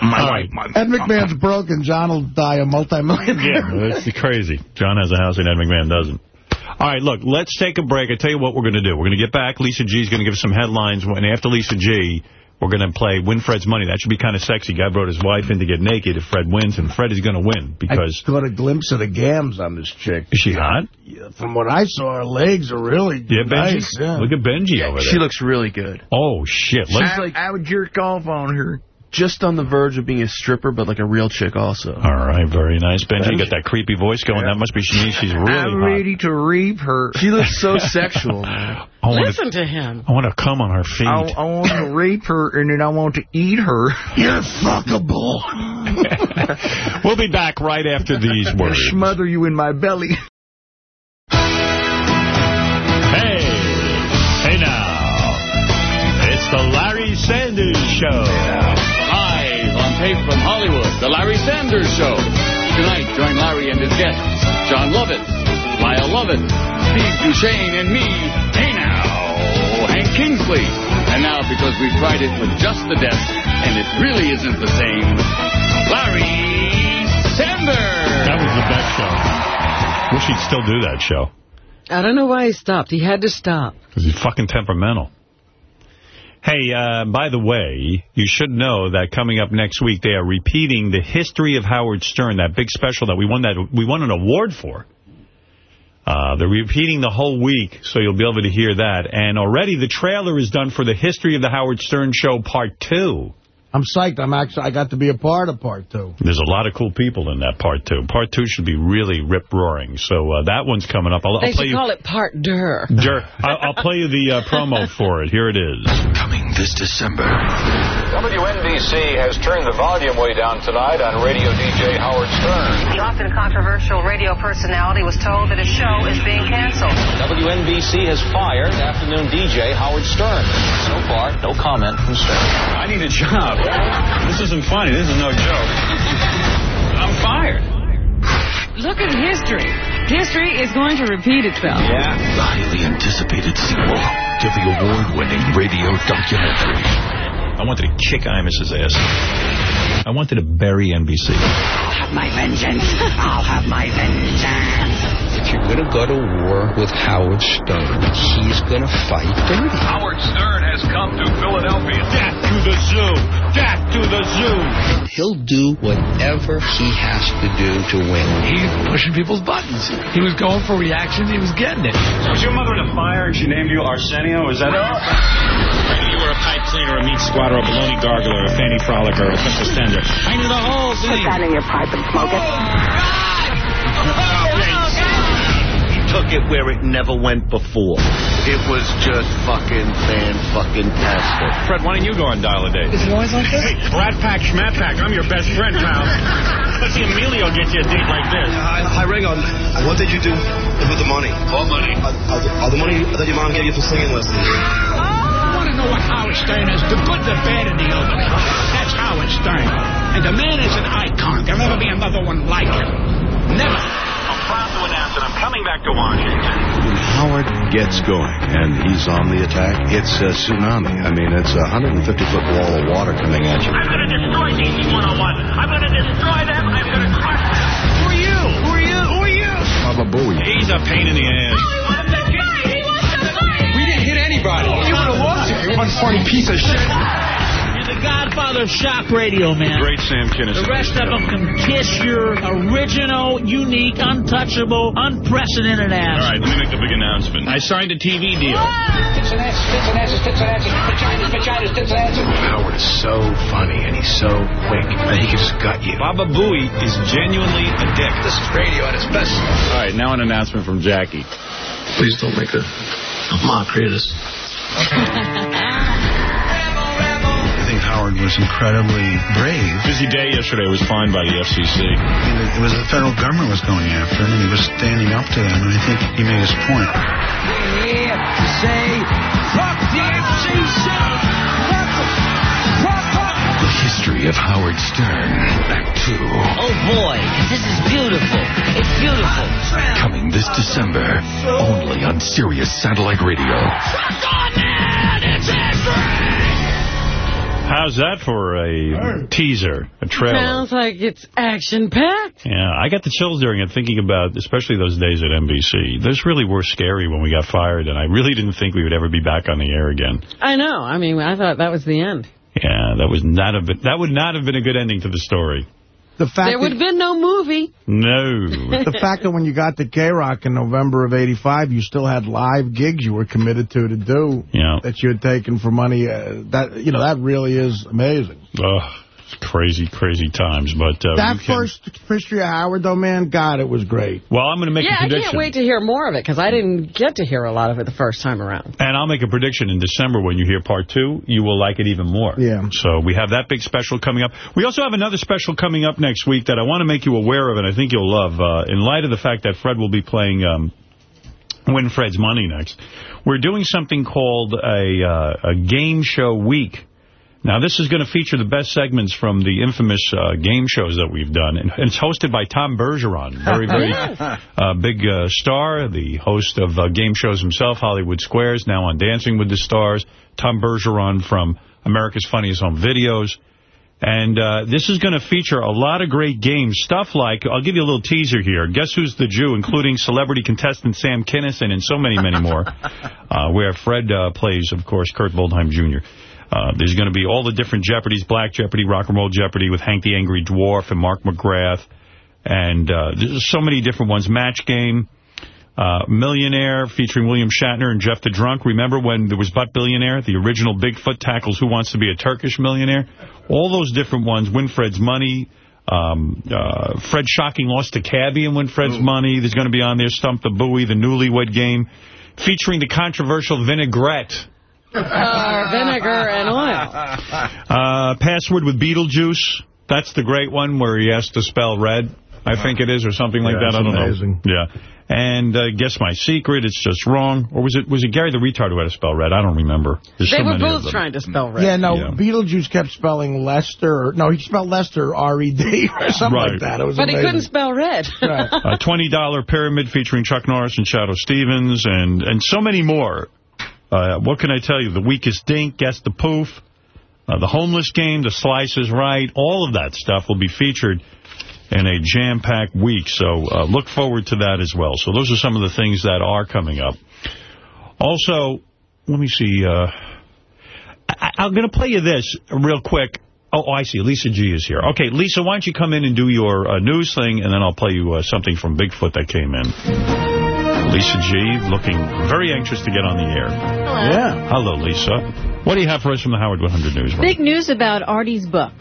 My, All right. my, Ed McMahon's broke and John will die a multi-millionaire. Yeah, that's crazy. John has a house and Ed McMahon doesn't. All right, look, let's take a break. I tell you what we're going to do. We're going to get back. Lisa G is going to give us some headlines. And after Lisa G, we're going to play Win Fred's Money. That should be kind of sexy. Guy brought his wife in to get naked if Fred wins, and Fred is going to win because... I caught a glimpse of the gams on this chick. Is she hot? Yeah, from what I saw, her legs are really Yeah, Benji. nice. Yeah. Look at Benji over there. She looks really good. Oh, shit. Let's, I, I would jerk off on her. Just on the verge of being a stripper, but like a real chick also. All right, very nice. Benji, you got that creepy voice going. That must be Shanice. She's really I'm hot. ready to rape her. She looks so sexual, man. I wanna- Listen to him. I want to come on her feet. I, I want to rape her, and then I want to eat her. You're fuckable. we'll be back right after these words. Smother you in my belly. Hey, hey now. It's the Larry Sanders Show. Live on tape from Hollywood, The Larry Sanders Show. Tonight, join Larry and his guests, Jon Lovitz, Lyle Lovett, Steve Duchesne, and me, hey now, Hank Kingsley. And now, because we've tried it with just the desk, and it really isn't the same, Larry Sanders. That was the best show. Wish he'd still do that show. I don't know why he stopped. He had to stop. Because he's fucking temperamental. Hey, uh, by the way, you should know that coming up next week, they are repeating the history of Howard Stern, that big special that we won that we won an award for. Uh, they're repeating the whole week, so you'll be able to hear that. And already the trailer is done for the History of the Howard Stern Show Part 2. I'm psyched. I'm actually. I got to be a part of part two. There's a lot of cool people in that Part 2. Part 2 should be really rip-roaring. So uh, that one's coming up. I'll, They I'll play should you... call it Part Dur. Dur, I'll, I'll play you the uh, promo for it. Here it is. Coming this December. WNBC has turned the volume way down tonight on radio DJ Howard Stern. The often controversial radio personality was told that his show is being canceled. WNBC has fired afternoon DJ Howard Stern. So far, no comment from Stern. I need a job. This isn't funny. This is no joke. I'm fired. Look at history. History is going to repeat itself. Yeah. The highly anticipated sequel to the award-winning radio documentary. I wanted to kick Imus's ass. I wanted to bury NBC. I'll have my vengeance. I'll have my vengeance. If you're going to go to war with Howard Stern, he's going to fight dirty. Howard Stern has come to Philadelphia. Death to the zoo! Death to the zoo! He'll do whatever he has to do to win. He's pushing people's buttons. He was going for reaction. He was getting it. Was your mother in a fire and she named you Arsenio? Is that it? You were a pipe cleaner, a meat squatter, a baloney gargler, a fanny frolicker, a princess tender. I knew the whole thing. Put that in your pipe and smoke it. Oh, he took it where it never went before. It was just fucking fan-fucking-tastic. Fred, why don't you go on Dial a Date? Is it always like this? Hey, Rat Pack, Schmat Pack, I'm your best friend, pal. Let's see Emilio get you a date like this. Hi, hi Ringo. What did you do with the money? What money? Uh, uh, the, uh, the money that your mom gave you for singing lessons. I want to know what Howard Stern is, the good, the bad, and the ugly. That's Howard Stern. And the man is an icon. There'll never be another one like him. Never. I'm proud to announce that I'm coming back to Washington. When Howard gets going and he's on the attack, it's a tsunami. I mean, it's a 150-foot wall of water coming at you. I'm going to destroy DC 101. I'm going to destroy them. I'm going to crush them. Who are you? Who are you? Who are you? Baba Booey. He's a pain in the ass. We didn't hit anybody. You would have lost it. You one funny piece of shit. You're the godfather of shock radio, man. Great Sam Kinison. The rest of them can kiss your original, unique, untouchable, unprecedented ass. right, let me make the big announcement. I signed a TV deal. Ah! Asses. Howard is so funny and he's so quick that he can just gut you. Baba Booey is genuinely a dick. This is radio at its best. All right, now an announcement from Jackie. Please don't make a, a mockery of this. I Howard was incredibly brave. Busy day yesterday was fined by the FCC. It was the federal government was going after him, and he was standing up to them, and I think he made his point. Here to say, fuck the FCC! The history of Howard Stern. Act 2. Oh boy, this is beautiful. It's beautiful. Coming this December. Only on Sirius Satellite Radio. How's that for a teaser, a trailer? Sounds like it's action-packed. Yeah, I got the chills during it thinking about, especially those days at NBC. Those really were scary when we got fired, and I really didn't think we would ever be back on the air again. I know. I mean, I thought that was the end. Yeah, that was not a bit, that would not have been a good ending to the story. The fact There would have been no movie. No. the fact that when you got to K-Rock in November of 85, you still had live gigs you were committed to to do Yeah. that you had taken for money, uh, that you know, that really is amazing. Ugh, it's crazy, crazy times. But uh, that first History of Howard, though, man, God, it was great. Well, I'm going to make yeah, a I prediction. can't wait to hear more of it, because I didn't get to hear a lot of it the first time around. And I'll make a prediction in December when you hear part two, you will like it even more. Yeah. So we have that big special coming up. We also have another special coming up next week that I want to make you aware of, and I think you'll love. Uh, in light of the fact that Fred will be playing um, Win Fred's Money next, we're doing something called a, uh, a game show week. Now, this is going to feature the best segments from the infamous uh, game shows that we've done. And it's hosted by Tom Bergeron, very, very uh, big uh, star, the host of uh, game shows himself, Hollywood Squares, now on Dancing with the Stars. Tom Bergeron from America's Funniest Home Videos. And uh, this is going to feature a lot of great games. Stuff like, I'll give you a little teaser here. Guess Who's the Jew, including celebrity contestant Sam Kinison and so many, many more. uh, where Fred uh, plays, of course, Kurt Waldheim Jr. Uh, there's going to be all the different Jeopardies, Black Jeopardy, Rock and Roll Jeopardy with Hank the Angry Dwarf and Mark McGrath. And uh, there's so many different ones. Match Game, uh, Millionaire featuring William Shatner and Jeff the Drunk. Remember when there was Butt Billionaire, the original Bigfoot tackles Who Wants to Be a Turkish Millionaire? All those different ones. Win Fred's Money. Um, uh, Fred Shocking lost to Cabby and Win Fred's Money. There's going to be on there Stump the Booey, the Newlywed Game, featuring the controversial Vinaigrette. Uh, vinegar and oil. Uh, password with Beetlejuice. That's the great one where he has to spell red. I think it is, or something like Yeah, that. I don't amazing. know. Yeah. And uh, guess my secret. It's just wrong. Or was it was it Gary the retard who had to spell red? I don't remember. There's They so were many of both them. trying to spell red. Yeah, no, Yeah. Beetlejuice kept spelling Lester. No, he spelled Lester R-E-D or something Right. like that. It was But he couldn't spell red. a $20 pyramid featuring Chuck Norris and Shadoe Stevens and, and so many more. Uh, what can I tell you? The Weakest Dink, Guess the Poof, uh, the Homeless Game, The Slice is Right, all of that stuff will be featured in a jam-packed week. So uh, look forward to that as well. So those are some of the things that are coming up. Also, let me see. Uh, I, I'm going to play you this real quick. Oh, oh, I see. Lisa G is here. Okay, Lisa, why don't you come in and do your uh, news thing, and then I'll play you uh, something from Bigfoot that came in. Lisa G, looking very anxious to get on the air. Hello. Yeah. Hello, Lisa. What do you have for us from the Howard 100 News? Big news about Artie's book.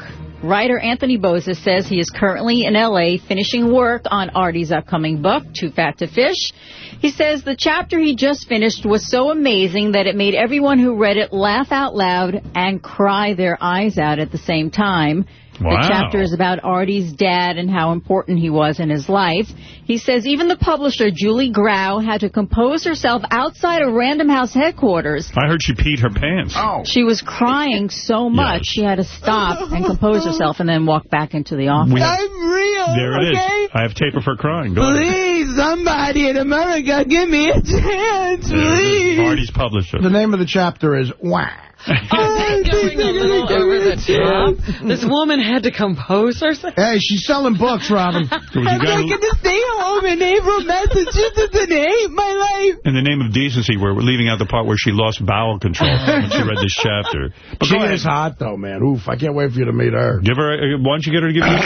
Writer Anthony Bozza says he is currently in L.A. finishing work on Artie's upcoming book, Too Fat to Fish. He says the chapter he just finished was so amazing that it made everyone who read it laugh out loud and cry their eyes out at the same time. Wow. The chapter is about Artie's dad and how important he was in his life. He says even the publisher, Julie Grau, had to compose herself outside of Random House headquarters I heard she peed her pants. Oh. She was crying so much she had to stop and compose herself and then walk back into the office. We- real. There it is. okay? I have tape of her crying. Go ahead. Please, somebody in America, give me a chance, There please. Marty's publisher. The name of the chapter is Wah. Going a little over the top. This woman had to compose herself. Hey, she's selling books, Robin. you gotta- to stay home in April, Massachusetts, and hate my life. In the name of decency, we're we're leaving out the part where she lost bowel control when she read this chapter. But she is hot, though, man. Oof, I can't wait for you to meet her. Give her. A, why don't you get her to give you?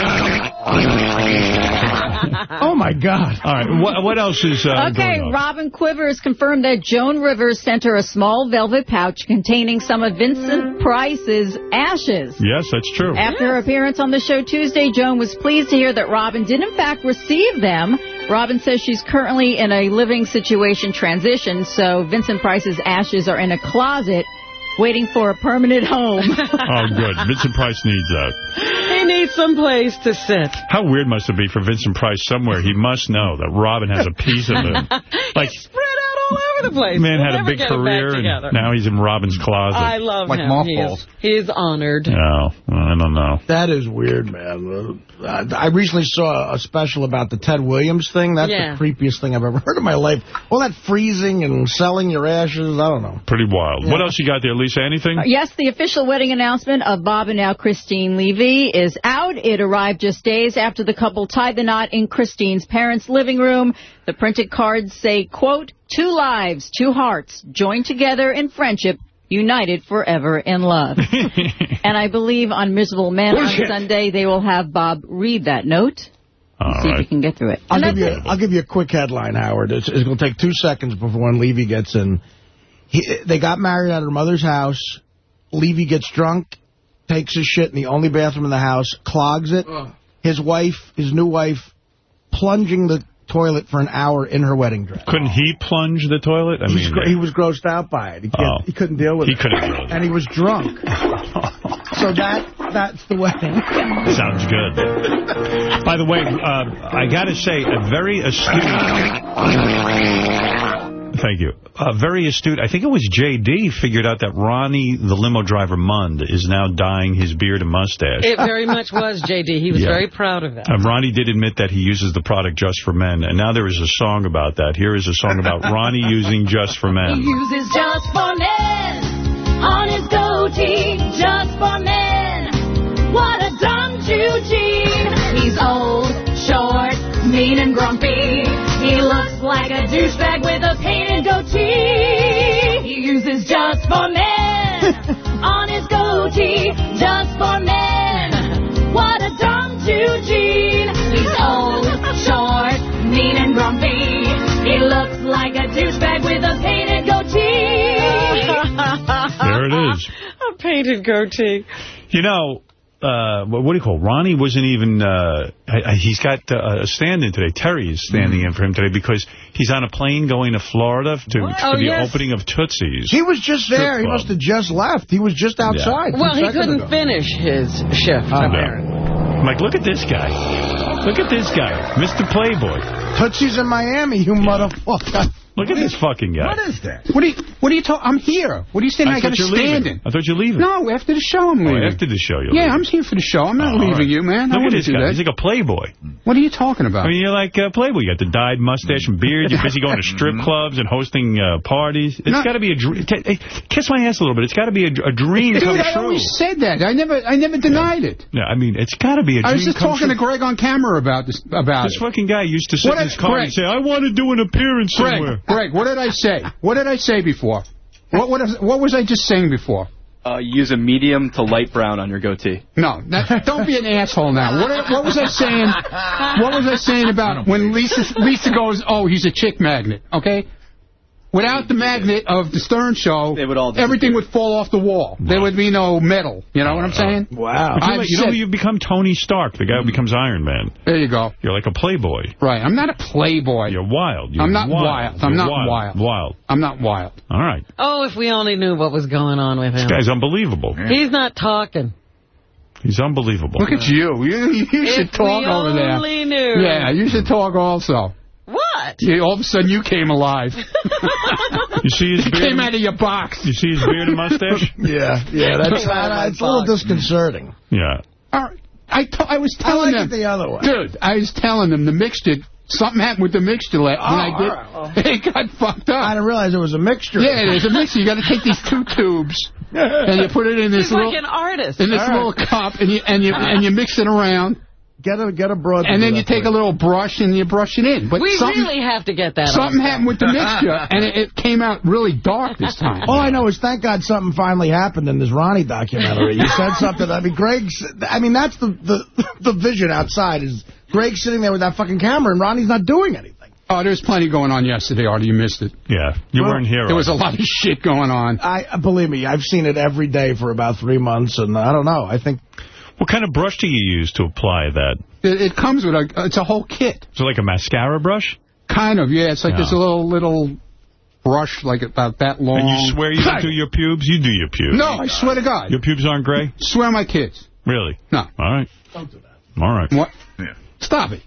oh, my God. All right. What, what else is uh, Okay, going on? Robin Quivers confirmed that Joan Rivers sent her a small velvet pouch containing some of Vincent Price's ashes. Yes, that's true. After her appearance on the show Tuesday, Joan was pleased to hear that Robin did in fact receive them. Robin says she's currently in a living situation transition, so Vincent Price's ashes are in a closet waiting for a permanent home. Oh, good. Vincent Price needs that. He needs some place to sit. How weird must it be for Vincent Price somewhere? He must know that Robin has a piece of him. Like, Spread out all over the place. Man We'll had a big get it back career, and now he's in Robin's closet. I love him. He's, he's honored. No, I don't know. That is weird, man. Uh, I recently saw a special about the Ted Williams thing. That's Yeah. the creepiest thing I've ever heard in my life. All that freezing and selling your ashes, I don't know. Pretty wild. What else you got there, Lisa? Anything? Yes, the official wedding announcement of Bob and now Christine Levy is out. It arrived just days after the couple tied the knot in Christine's parents' living room. The printed cards say, quote, two lives, two hearts, joined together in friendship, united forever in love. and I believe on Miserable Men Bullshit. on Sunday, they will have Bob read that note. and see if you can get through it. I'll give, you. I'll give you a quick headline, Howard. It's, it's going to take two seconds before when Levy gets in. He, they got married at her mother's house. Levy gets drunk, takes his shit in the only bathroom in the house, clogs it. His wife, his new wife, plunging the toilet for an hour in her wedding dress. Couldn't he plunge the toilet? I He's mean, gr- he was grossed out by it. He, Oh. he couldn't deal with He it. couldn't deal with it. And he was drunk. so that that's the wedding. Sounds good. By the way, uh, I got to say, a very astute... Thank you. A very astute, I think it was J.D. figured out that Ronnie, the limo driver Mund, is now dyeing his beard and mustache. It very much was, J.D. He was Yeah. very proud of that. And Ronnie did admit that he uses the product just for men, and now there is a song about that. Here is a song about Ronnie using just for Men. He uses just for men on his goatee, just for men. What a dumb Eugene. He's old, short, mean and grumpy. He looks like a douchebag with a painted goatee. He uses just for men on his goatee, just for men. What a dumb Eugene. He's old, short, mean and grumpy. He looks like a douchebag with a painted goatee. There it is. A painted goatee. You know, uh, what, what do you call it? Ronnie wasn't even, uh, I, I, he's got uh, a stand-in today. Terry is standing in for him today because he's on a plane going to Florida to, What? for Oh, the yes. opening of Tootsie's. He was just there. He must have just left. He was just outside. two Well, he couldn't ago. finish his shift. Oh, apparently. I'm like, look at this guy. Look at this guy, Mr. Playboy. Tootsie's in Miami, you motherfucker. Look at this fucking guy. What is that? What are you, what are you talking? I'm here. What are you saying? I I, got to stand leaving. in. I thought you're leaving. No, after the show I'm Oh, leaving. after the show, you're yeah, leaving. I'm here for the show. I'm not Oh, leaving right. you, man. I Look at wouldn't this guy. that. He's like a playboy. What are you talking about? I mean, you're like a Playboy. You got the dyed mustache and beard. You're busy going to strip clubs and hosting uh, parties. It's got to be a dream. Kiss my ass a little bit. It's got to be a, a dream Dude, come I true. always said that. I never, I never denied it. Yeah, I mean, it's got to be a dream I was just talking true. to Greg on camera about this. About This it. fucking guy used to sit What in if- his car Greg- and say, I want to do an appearance Greg, somewhere. Greg, what did I say? What did I say before? What, what, is- what was I just saying before? Uh, use a medium to light brown on your goatee. No, that, don't be an asshole now. What, what was I saying? What was I saying about when Lisa Lisa goes, "Oh, he's a chick magnet"? Okay. Without the magnet of the Stern Show, everything would fall off the wall. There would be no metal. You know what I'm saying? Wow. You, feel I've like, you know, said- you become Tony Stark, the guy who becomes Iron Man. There you go. You're like a playboy. Right. I'm not a playboy. You're wild. You're I'm not wild. wild. I'm You're not wild. wild. Wild. I'm not wild. All right. Oh, if we only knew what was going on with him. This guy's unbelievable. He's not talking. He's unbelievable. Look at you. You, you should talk over there. only knew. Yeah, you should talk also. What? Yeah, all of a sudden you came alive. You see his You beard? came out of your box. You see his beard and mustache? Yeah, yeah, that's uh, it's a little disconcerting. Yeah. All right. I, I was telling I like them. it the other way. Dude, I was telling them the mixture, something happened with the mixture la- when I Oh, did. all right, It got fucked up. I didn't realize it was a mixture. Yeah, there's a mixture. You got to take these two tubes and you put it in this He's little like an artist. in this All right. little cup and you and you and you mix it around Get a get a broad. and then you take a little brush and you brush it in. But we something really have to get that something on. happened with the mixture and it, it came out really dark this time. All I know is thank God something finally happened in this Ronnie documentary. You said something. I mean, Greg's. I mean, that's the the the vision outside is Greg sitting there with that fucking camera and Ronnie's not doing anything. Oh, there's plenty going on yesterday, Artie. You missed it. Yeah. You Well, weren't here. There was a lot of shit going on. I believe me, I've seen it every day for about three months, and I don't know. I think What kind of brush do you use to apply that? It, it comes with a, it's a whole kit. Is it like a mascara brush? Kind of, yeah. It's like Yeah. this little, little brush, like about that long. And you swear you don't do your pubes? You do your pubes. No, I swear to God. Your pubes aren't gray? Swear my kids. Really? No. All right. don't do that. All right. What? Stop it.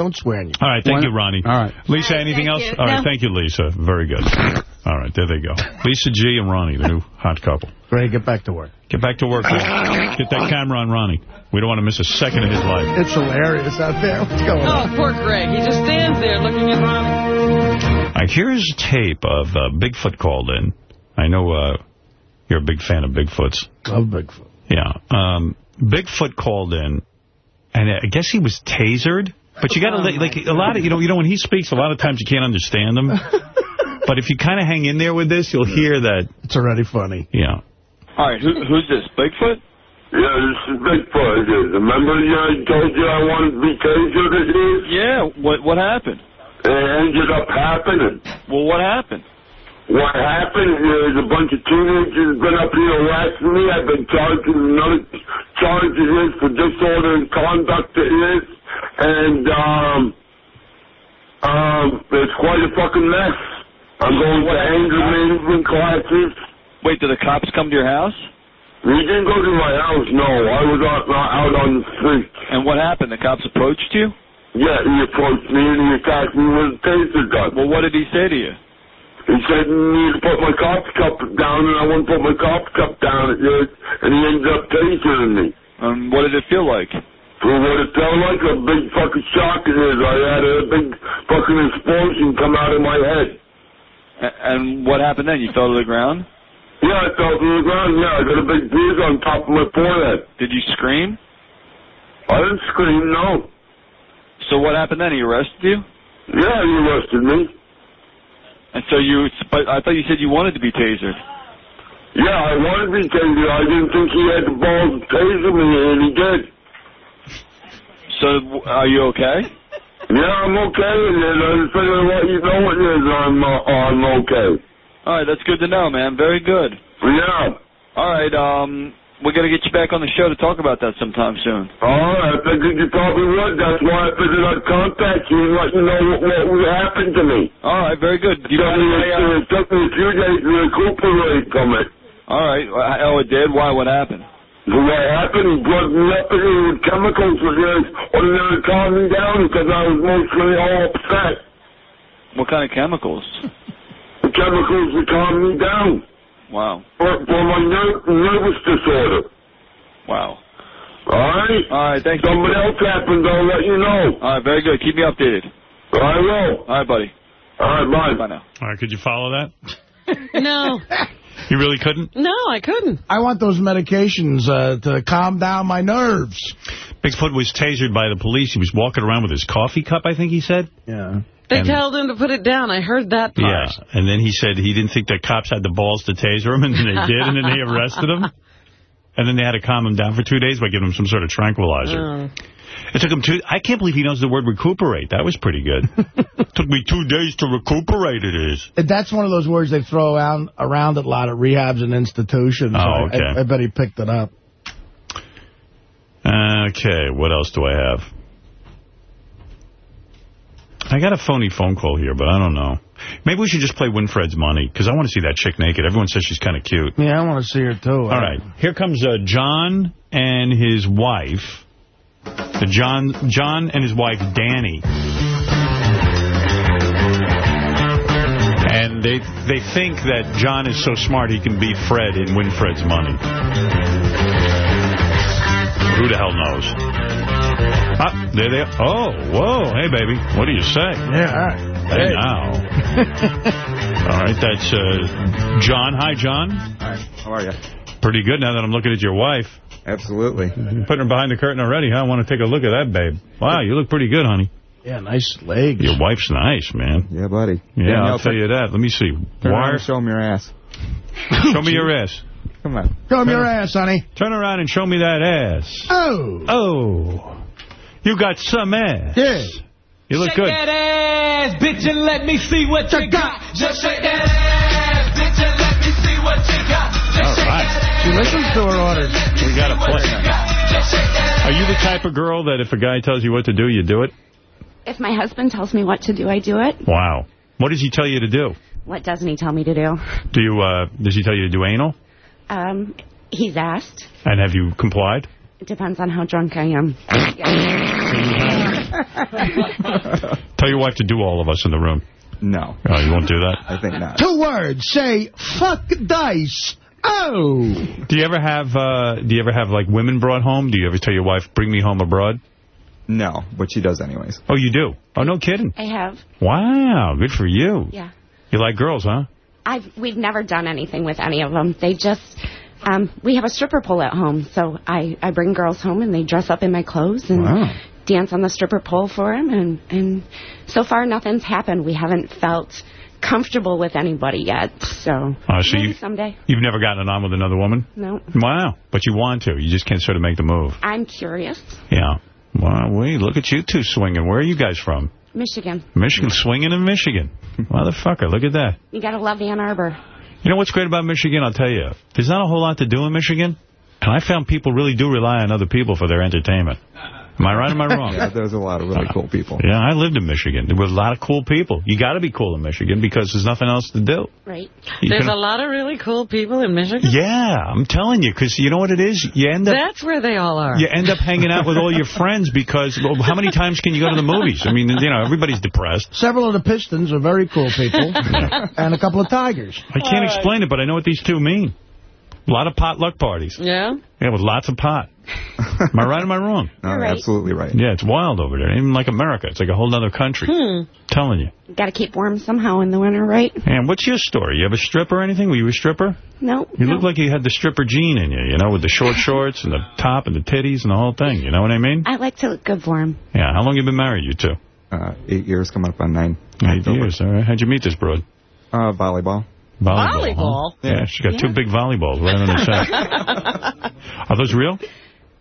Don't swear in you. All right, thank you, Ronnie. All right. Lisa, anything else? you. All right, No. thank you, Lisa. Very good. All right, there they go. Lisa G and Ronnie, the new hot couple. Great, get back to work. Get back to work. man. Get that camera on Ronnie. We don't want to miss a second of his life. It's hilarious out there. What's going on? Oh, poor Greg. He just stands there looking at Ronnie. All right, here's a tape of uh, Bigfoot called in. I know uh, you're a big fan of Bigfoot's. Love Bigfoot. Yeah. Um, Bigfoot called in, and I guess he was tasered. But you got to, like, a lot of, you know, you know, when he speaks, a lot of times you can't understand him. but if you kind of hang in there with this, you'll hear that. It's already funny. Yeah. All right, who, who's this? Bigfoot? Yeah, this is Bigfoot. It is. Remember I told you I wanted to be tasered? It is? Yeah. What What happened? It ended up happening. Well, what happened? What happened is a bunch of teenagers been up here harassing me. I've been charged with another charge it is for disorder and conduct it is. And, um, um, it's quite a fucking mess. I'm going to anger management classes. Wait, did the cops come to your house? He didn't go to my house, no. I was out, out on the street. And what happened? The cops approached you? Yeah, he approached me and he attacked me with a taser gun. Well, what did he say to you? He said you need to put my coffee cup down, and I wouldn't put my coffee cup down at yours, and he ended up tasering me. Um, what did it feel like? For what it felt like, a big fucking shock it is. I had a big fucking explosion come out of my head. And what happened then? You fell to the ground? Yeah, I fell to the ground. Yeah, I got a big bruise on top of my forehead. Did you scream? I didn't scream, no. So what happened then? He arrested you? Yeah, he arrested me. And so you, but I thought you said you wanted to be tasered. Yeah, I wanted to be tasered. I didn't think he had the balls to taser me, and he did. So are you okay? Yeah, I'm okay it. Just figured to let you know it is. I'm, uh, I'm okay. All right, that's good to know, man. Very good. Yeah. All right, um, we got to get you back on the show to talk about that sometime soon. All right, I figured you probably would. That's why I figured I'd contact you and let you know what, what would happen to me. All right, very good. You took, me, if I, uh, it took me a few days to recuperate from it. All right. Oh, it did. Why? What happened? So what happened, he drugged me up in here with chemicals for this, ordinary to calm me down because I was mostly all upset. What kind of chemicals? The chemicals to calm me down Wow. for, for my ner- nervous disorder. Wow. All right? All right, thanks. Something else happened, I'll let you know. All right, very good. Keep me updated. I will. All right, buddy. All right, bye. Bye now. All right, could you follow that? No. You really couldn't? No, I couldn't. I want those medications uh, to calm down my nerves. Bigfoot was tasered by the police. He was walking around with his coffee cup, I think he said. Yeah. They And- told him to put it down. I heard that part. Yeah, and then he said he didn't think the cops had the balls to taser him, and then they did, and then they arrested him. And then they had to calm him down for two days by giving him some sort of tranquilizer. Oh. It took him two... I can't believe he knows the word recuperate. That was pretty good. took me two days to recuperate, it is. That's one of those words they throw around, around a lot of rehabs and institutions. Oh, okay. I, I bet he picked it up. Okay, what else do I have? I got a phony phone call here, but I don't know. Maybe we should just play Win Fred's Money, because I want to see that chick naked. Everyone says she's kind of cute. Yeah, I want to see her, too. All right, here comes uh, John and his wife. The John, John and his wife, Danny. And they they think that John is so smart he can beat Fred and win Fred's Money. Who the hell knows? Ah, there they are. Oh, whoa. Hey, baby. What do you say? Yeah, all right. Hey, Hey. now. all right, that's uh, John. Hi, John. Hi, how are you? Pretty good now that I'm looking at your wife. Absolutely. Putting her behind the curtain already, huh? I want to take a look at that, babe. Wow, you look pretty good, honey. Yeah, nice legs. Your wife's nice, man. Yeah, buddy. Yeah, Danielle, I'll tell you that. Let me see. Turn Wire. show him your ass. Show me your ass. Come on. Show me your ass, honey. Turn around and show me that ass. Oh. Oh. You got some ass. Yeah. You look shake good. that ass, bitch, and let me see what you got. Just shake that ass, bitch, and let me see what you got. Just All right. She listens to her orders. We got to play. Are you the type of girl that if a guy tells you what to do, you do it? If my husband tells me what to do, I do it. Wow. What does he tell you to do? What doesn't he tell me to do? Do you? Uh, does he tell you to do anal? Um, he's asked. And have you complied? It depends on how drunk I am. Tell your wife to do all of us in the room. No. Oh, you won't do that? I think not. Two words. Say, fuck dice. Oh. Do you ever have, uh, do you ever have, like, women brought home? Do you ever tell your wife, bring me home abroad? No, but she does anyways. Oh, you do? Oh, no kidding. I have. Wow, good for you. Yeah. You like girls, huh? I've we've never done anything with any of them. They just um we have a stripper pole at home, so I I bring girls home and they dress up in my clothes and Wow. dance on the stripper pole for them and and so far nothing's happened. We haven't felt comfortable with anybody yet. So Oh, so maybe you, someday. you've never gotten it on with another woman? No. Wow. But you want to. You just can't sort of make the move. I'm curious. Yeah. Wow, wait, look at you two swinging. Where are you guys from? Michigan. Michigan, swinging in Michigan. Motherfucker, look at that. You gotta love Ann Arbor. You know what's great about Michigan? I'll tell you. There's not a whole lot to do in Michigan. And I found people really do rely on other people for their entertainment. Am I right or am I wrong? yeah, there's a lot of really cool people. Yeah, I lived in Michigan. There were a lot of cool people. You got to be cool in Michigan because there's nothing else to do. Right. You There's can- a lot of really cool people in Michigan. Yeah, I'm telling you, because you know what it is? You end up That's where they all are. you end up hanging out with all your friends because well, how many times can you go to the movies? I mean, you know, everybody's depressed. Several of the Pistons are very cool people. and a couple of Tigers. I can't explain it, but I know what these two mean. A lot of potluck parties. Yeah? Yeah, with lots of pot. Am I right or am I wrong? No, you're absolutely right. Yeah, it's wild over there. Even like America. It's like a whole other country. Hmm. telling you. Gotta keep warm somehow in the winter, right? And what's your story? You have a stripper or anything? Were you a stripper? No. You look like you had the stripper gene in you, you know, with the short shorts and the top and the titties and the whole thing. You know what I mean? I like to look good for him. Yeah. How long you been married, you two? Uh, eight years coming up on nine. Eight years. All right. How'd you meet this broad? Uh, volleyball. Volleyball. Volleyball? huh? Yeah, she got two big volleyballs right on her side. Are those real?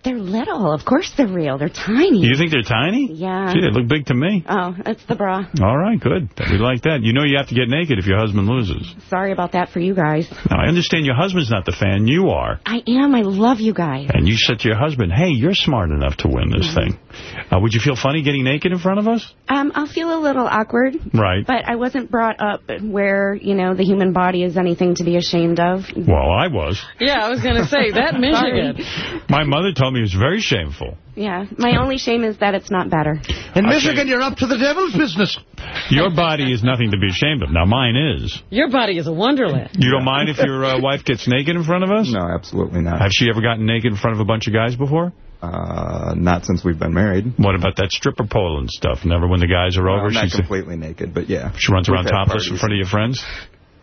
They're little. Of course they're real. They're tiny. You think they're tiny? Yeah. Gee, they look big to me. Oh, it's the bra. All right, good. We like that. You know you have to get naked if your husband loses. Sorry about that for you guys. Now, I understand your husband's not the fan. You are. I am. I love you guys. And you said to your husband, hey, you're smart enough to win this thing. Uh, would you feel funny getting naked in front of us? Um, I'll feel a little awkward. Right. But I wasn't brought up where, you know, the human body is anything to be ashamed of. Well, I was. Yeah, I was going to say, that Michigan. My mother told me it was very shameful. Yeah. My only shame is that it's not better. In I'll Michigan, you- you're up to the devil's business. Your body is nothing to be ashamed of. Now, mine is. Your body is a wonderland. You don't mind if your uh, wife gets naked in front of us? No, absolutely not. Have she ever gotten naked in front of a bunch of guys before? Uh, not since we've been married. What about that stripper pole and stuff? Never when the guys are over? Uh, not she's, completely naked, but yeah. she runs around We've had topless in front of your friends?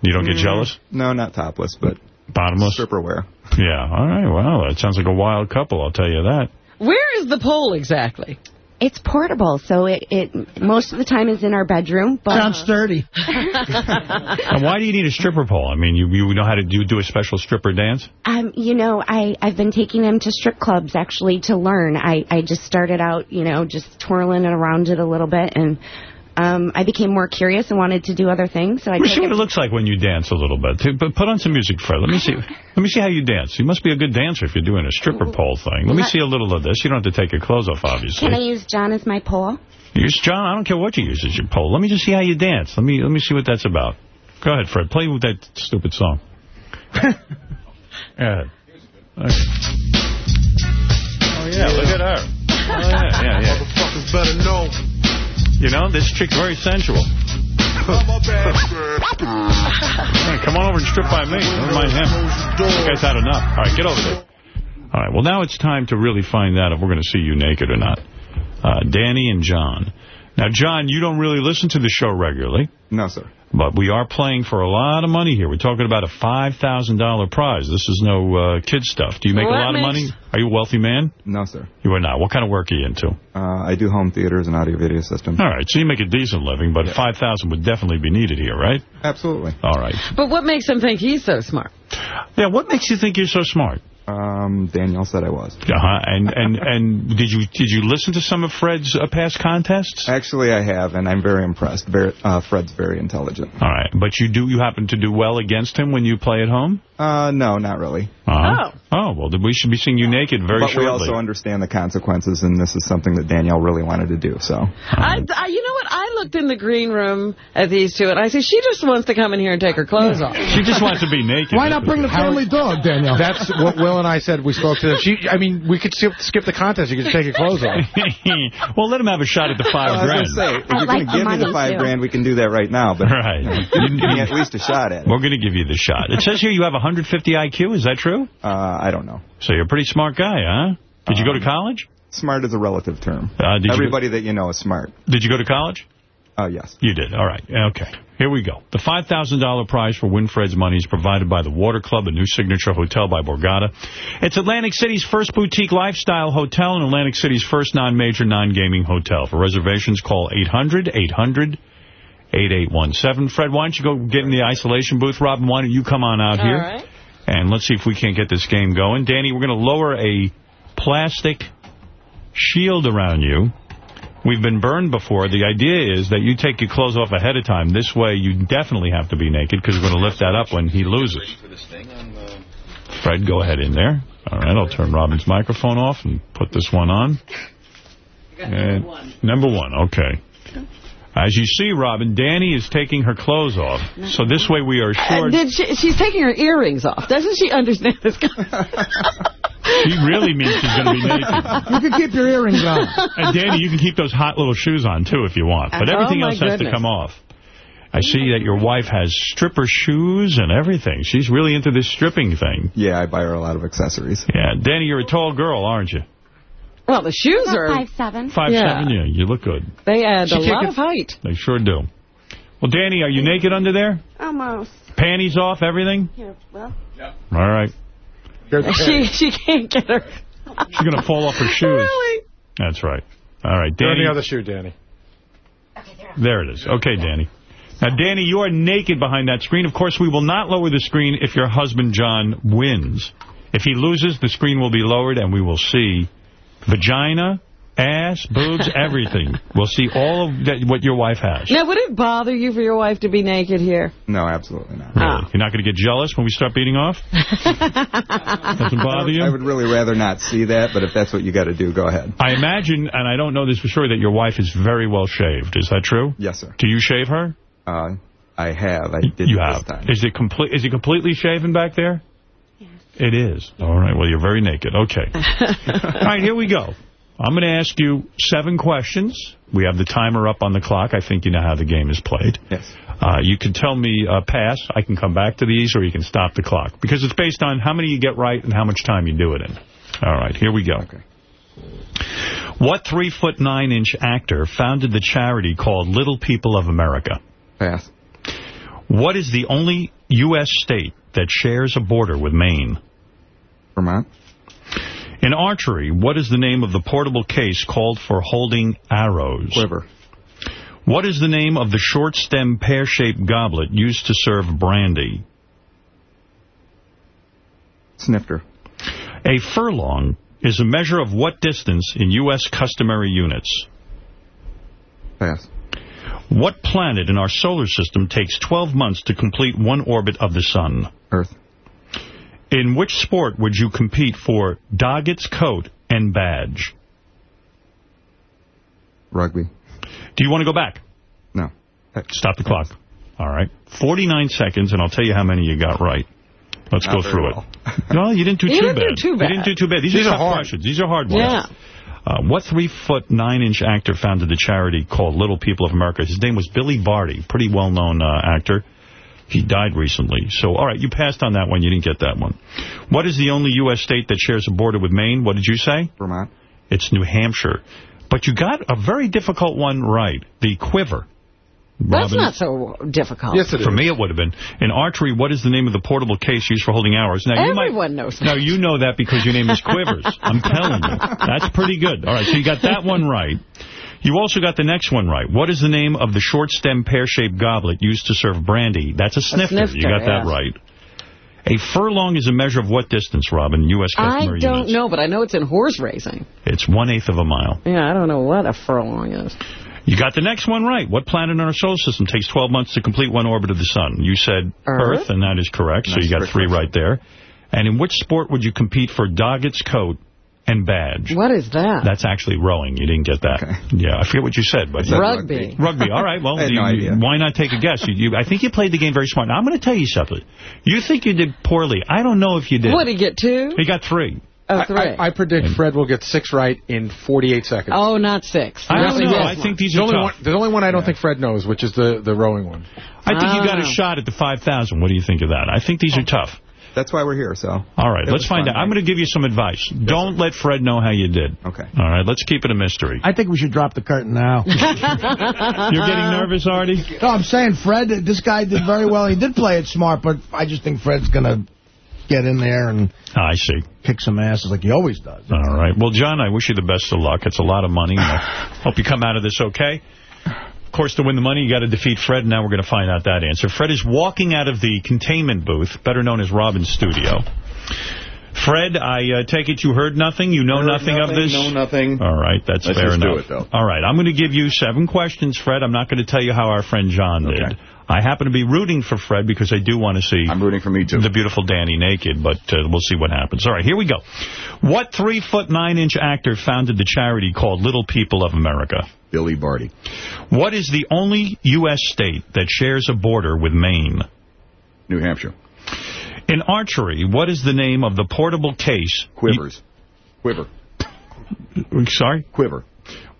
You don't get Mm, jealous? No, not topless, but Bottomless? stripper wear. Yeah, all right. Well, that sounds like a wild couple, I'll tell you that. Where is the pole exactly? It's portable, so it, it most of the time is in our bedroom. But Sounds sturdy. And why do you need a stripper pole? I mean, you you know how to do do a special stripper dance? Um, you know, I, I've been taking them to strip clubs, actually, to learn. I, I just started out, you know, just twirling it around it a little bit, and um, I became more curious and wanted to do other things. So I Let me see what it looks like when you dance a little bit. But put on some music, Fred. Let me see. Let me see how you dance. You must be a good dancer if you're doing a stripper pole thing. Let me see a little of this. You don't have to take your clothes off, obviously. Can I use John as my pole? Use John. I don't care what you use as your pole. Let me just see how you dance. Let me let me see what that's about. Go ahead, Fred. Play with that stupid song. Go ahead. Okay. Oh yeah, look at her. Oh yeah, yeah, yeah. Motherfuckers better know. You know, this chick's very sensual. Hey, come on over and strip by me. Don't mind him. This guy's had enough. All right, get over there. All right, well, now it's time to really find out if we're going to see you naked or not. Uh, Danny and John. Now, John, you don't really listen to the show regularly. No, sir. But we are playing for a lot of money here. We're talking about a $5,000 prize. This is no uh, kid stuff. Do you make Well, a that lot of money? Are you a wealthy man? No, sir. You are not. What kind of work are you into? Uh, I do home theaters and audio video systems. All right, so you make a decent living, but 5000 would definitely be needed here, right? Absolutely. All right. But what makes him think he's so smart? Yeah, what makes you think you're so smart? Um, Danielle said I was. Uh-huh. And and and did you did you listen to some of Fred's uh, past contests? Actually, I have, and I'm very impressed. Very, uh, Fred's very intelligent. All right, but you do you happen to do well against him when you play at home? Uh, no, not really. Uh-huh. Oh. well, we should be seeing you naked very but shortly. we also understand the consequences, and this is something that Danielle really wanted to do. So, I, I, you know what? I looked in the green room at these two, and I said, she just wants to come in here and take her clothes off. She just wants to be naked. Why not bring the family dog, Danielle? That's what Will and I said. We spoke to them. She, I mean, we could skip, skip the contest. You could take your clothes off. well, let him have a shot at the five grand I was grand. gonna say, if you're going to give me the five grand, we can do that right now. But Right. you know, give me at least a shot at it. We're going to give you the shot. It says here you have 150 IQ. Is that true? Uh, I don't know. So you're a pretty smart guy, huh? Did you go to college? Smart is a relative term. Uh, did you- Everybody that you know is smart. Did you go to college? Uh, yes. You did. All right. Okay. Here we go. The $5,000 prize for Win Fred's money is provided by the Water Club, a new signature hotel by Borgata. It's Atlantic City's first boutique lifestyle hotel and Atlantic City's first non-major, non-gaming hotel. For reservations, call 800-800-8817. Fred, why don't you go get in the isolation booth? Robin, why don't you come on out All here? right. And let's see if we can't get this game going. Danny, we're going to lower a plastic shield around you. We've been burned before. The idea is that you take your clothes off ahead of time. This way, you definitely have to be naked because we're going to lift that up when he loses. Fred, go ahead in there. All right, I'll turn Robin's microphone off and put this one on. And number one, okay. As you see, Robin, Danny is taking her clothes off. So this way we are Uh, sure... did she, she's taking her earrings off. Doesn't she understand this? She really means she's going to be naked. You can keep your earrings on. And Danny, you can keep those hot little shoes on, too, if you want. But Oh, everything my else has to come off. I see that your wife has stripper shoes and everything. She's really into this stripping thing. Yeah, I buy her a lot of accessories. Yeah, Danny, you're a tall girl, aren't you? Well, the shoes About are... five seven. Five Yeah. seven. Yeah, you look good. They add She a lot of height. They sure do. Well, Danny, are you naked under there? Almost. Panties off, everything? Here, well. All right. She she can't get her... She's going to fall off her shoes. Really? That's right. All right, Throw Danny. the other shoe, Danny. Okay, There it is. Okay, Danny. Now, Danny, you are naked behind that screen. Of course, we will not lower the screen if your husband, John, wins. If he loses, the screen will be lowered, and we will see vagina, ass, boobs, everything. We'll see all of that, what your wife has. Now, would it bother you for your wife to be naked here? No, absolutely not. Really? You're not going to get jealous when we start beating off? Doesn't bother you? I would really rather not see that, but if that's what you got to do, go ahead. I imagine, and I don't know this for sure, that your wife is very well shaved. Is that true? Yes, sir. Do you shave her? Uh, I have. I did You this have. time. Is it complete? Is it completely shaven back there? It is. All right. Well, you're very naked. Okay. All right. Here we go. I'm going to ask you seven questions. We have the timer up on the clock. I think you know how the game is played. Yes. Uh, you can tell me uh, pass. I can come back to these, or you can stop the clock because it's based on how many you get right and how much time you do it in. All right. Here we go. Okay. What three foot nine inch actor founded the charity called Little People of America? Pass. What is the only U.S. state that shares a border with Maine? Vermont. In archery, what is the name of the portable case called for holding arrows? Quiver. What is the name of the short-stem pear-shaped goblet used to serve brandy? Snifter. A furlong is a measure of what distance in U.S. customary units? Pass. What planet in our solar system takes 12 months to complete one orbit of the sun? Earth. In which sport would you compete for Doggett's coat and badge? Rugby. Do you want to go back? No. Stop the clock. All right. 49 seconds, and I'll tell you how many you got right. Let's Not go through well. it. No, you didn't do You too didn't bad. do too bad. You didn't do too bad. These, These are are hard. questions. These are hard ones. Yeah. Uh, what three-foot, nine-inch actor founded the charity called Little People of America? His name was Billy Barty, pretty well-known uh, actor. He died recently. So, all right, you passed on that one. You didn't get that one. What is the only U.S. state that shares a border with Maine? What did you say? Vermont. It's New Hampshire. But you got a very difficult one right, the quiver. That's Robin? not so difficult. Yes, it is. For me, it would have been. In archery, what is the name of the portable case used for holding arrows? Now, you might, Everyone knows now, you know that because your name is Quivers. I'm telling you. That's pretty good. All right, so you got that one right. You also got the next one right. What is the name of the short-stem pear-shaped goblet used to serve brandy? That's a snifter. you snifter, got that right. A furlong is a measure of what distance, Robin? U.S. I don't units. know, but I know it's in horse racing. It's one-eighth of a mile. Yeah, I don't know what a furlong is. You got the next one right. What planet in our solar system takes 12 months to complete one orbit of the sun? You said Earth. Earth, and that is correct. So you got three right there. And in which sport would you compete for Doggett's coat and badge. What is that? That's actually rowing. You didn't get that. Yeah, I forget what you said. but said Rugby. Rugby. All right. Well, I had you- no idea. why not take a guess? You, you, I think you played the game very smart. Now, I'm going to tell you something. You think you did poorly. I don't know if you did. What, did he get two? He got three. Oh, I. I, I predict Fred will get six right in 48 seconds. oh, not six. I don't know. I think these There's are only, tough. one, there's only one I don't think Fred knows, which is the, the rowing one. I think you got a Ah. shot at the 5,000. What do you think of that? I think these are tough. That's why we're here, so. All right, let's find fun, out. I'm going to give you some advice. Don't let Fred know how you did. Okay. All right, let's keep it a mystery. I think we should drop the curtain now. You're getting nervous, Artie? No, I'm saying, Fred, this guy did very well. He did play it smart, but I just think Fred's going to get in there and I see. kick some asses like he always does. All right. Well, John, I wish you the best of luck. It's a lot of money. I hope you come out of this okay. Of course, to win the money, you got to defeat Fred, and now we're going to find out that answer. Fred is walking out of the containment booth, better known as Robin's studio. Fred, I uh, take it you heard nothing? You know Heard nothing, of this? know nothing. All right, that's Let's fair enough. it, though. All right, I'm going to give you seven questions, Fred. I'm not going to tell you how our friend John did. I happen to be rooting for Fred because I do want to see I'm rooting for me, too. the beautiful Danny naked, but uh, we'll see what happens. All right, here we go. What three-foot, nine-inch actor founded the charity called Little People of America? Billy Barty. What is the only U.S. state that shares a border with Maine? New Hampshire. In archery, what is the name of the portable case? Quivers. Quiver. Sorry? Quiver.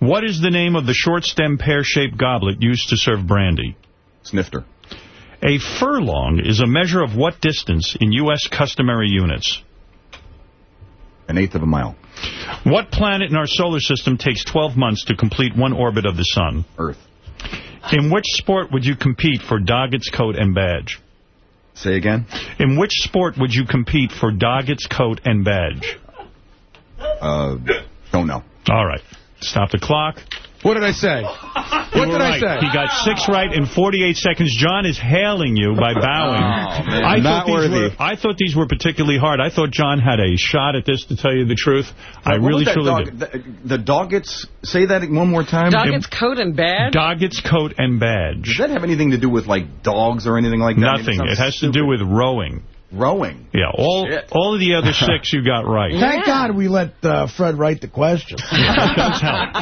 What is the name of the short-stem pear-shaped goblet used to serve brandy? Snifter. A furlong is a measure of what distance in U.S. customary units? An eighth of a mile. What planet in our solar system takes 12 months to complete one orbit of the sun? Earth. In which sport would you compete for Doggett's coat and badge? Say again? In which sport would you compete for Doggett's coat and badge? Uh, don't know. All right. Stop the clock. What did I say? You What were did I say? He got six right in 48 seconds. John is hailing you by oh, bowing. Oh. I Not thought these worthy. Were, I thought these were particularly hard. I thought John had a shot at this, to tell you the truth. I really, was that truly dog, did. The, the Doggets, say that one more time. Doggett's coat and badge? Doggett's coat and badge. Does that have anything to do with, like, dogs or anything like that? I mean, Nothing. It has to do with rowing. Rowing. Yeah, all Shit. all of the other six you got right. Thank God we let uh, Fred write the question. It does help.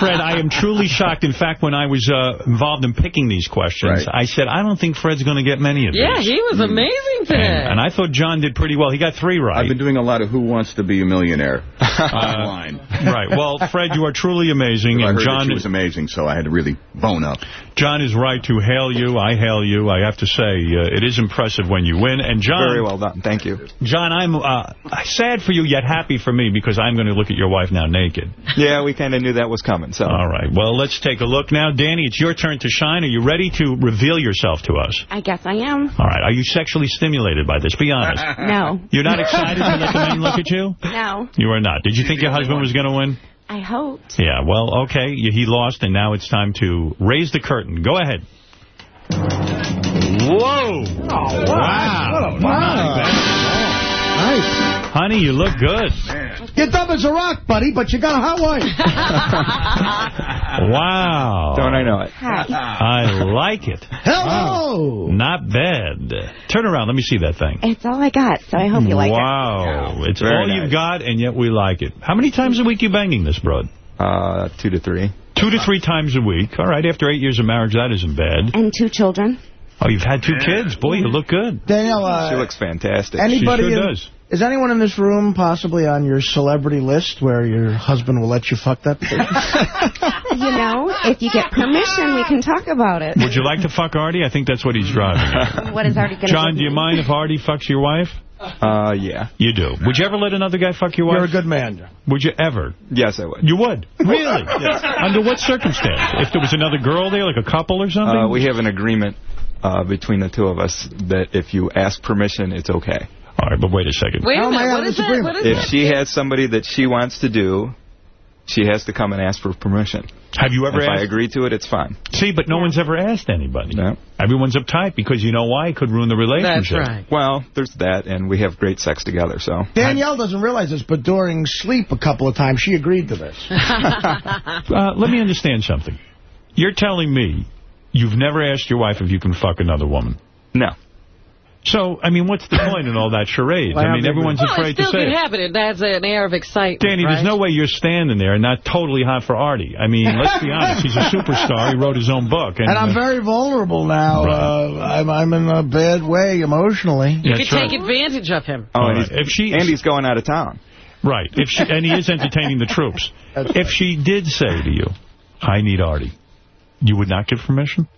Fred, I am truly shocked. In fact, when I was uh, involved in picking these questions, Right. I said, I don't think Fred's going to get many of Yeah, these. Yeah, he was amazing today. and, and I thought John did pretty well. He got three right. I've been doing a lot of Who Wants to Be a Millionaire Uh, right. Well, Fred, you are truly amazing. I and heard that John she was amazing, so I had to really bone up. John is right to hail you. I hail you. I have to say, uh, it is impressive when you win. And John, Very well done. Thank you. John, I'm uh, sad for you, yet happy for me, because I'm going to look at your wife now naked. Yeah, we kind of knew that was coming, so. All right. Well, let's take a look now. Danny, it's your turn to shine. Are you ready to reveal yourself to us? I guess I am. All right. Are you sexually stimulated by this? Be honest. No. You're not excited to let the men look at you? No. You are not. Did you think your husband was going to win? I hoped. Yeah, well, okay. He lost, and now it's time to raise the curtain. Go ahead. Whoa. Oh, wow. What a Not bad. Nice. Honey, you look good. You're dumb as a rock, buddy, but you got a hot wife. Wow. Don't I know it? Hi. I like it. Hello. Not bad. Turn around. Let me see that thing. It's all I got, so I hope you like it. wow. It's Very all nice. you've got, and yet we like it. How many times a week you banging this, broad? Uh, two to three. Two to three times a week. All right, after eight years of marriage, that isn't bad. And two children. Oh, you've had two kids. Boy, you look good. Danielle, She uh, looks fantastic. anybody She sure in- does. is anyone in this room possibly on your celebrity list where your husband will let you fuck that person? You know, if you get permission, we can talk about it. Would you like to fuck Artie? I think that's what he's driving. What is already going to John, do you mind if Artie fucks your wife? Uh, yeah. You do. Would you ever let another guy fuck your wife? You're a good man, John. Would you ever? Yes, I would. You would? Really? Under what circumstance? If there was another girl there, like a couple or something? Uh, we have an agreement uh, between the two of us that if you ask permission, it's okay. All right, but wait a second. Wait a How minute. out What of is this that? What is If that? she has somebody that she wants to do, she has to come and ask for permission. Have you ever If I agree to it, it's fine. See, but no one's ever asked anybody. No. Everyone's uptight because you know why? It could ruin the relationship. That's right. Well, there's that, and we have great sex together, so. Danielle doesn't realize this, but during sleep a couple of times, she agreed to this. Uh, let me understand something. You're telling me you've never asked your wife if you can fuck another woman. No. So, I mean, what's the point in all that charades? I mean, everyone's well, afraid to say could it. happen. It adds an air of excitement. Danny, right? there's no way you're standing there and not totally hot for Artie. I mean, let's be honest. He's a superstar. He wrote his own book. And, And I'm uh, very vulnerable now. Uh, I'm, I'm in a bad way emotionally. You could take advantage of him. Oh, and he's, If she- Andy's going out of town. Right. If she, and he is entertaining the troops. If she did say to you, I need Artie, you would not give permission?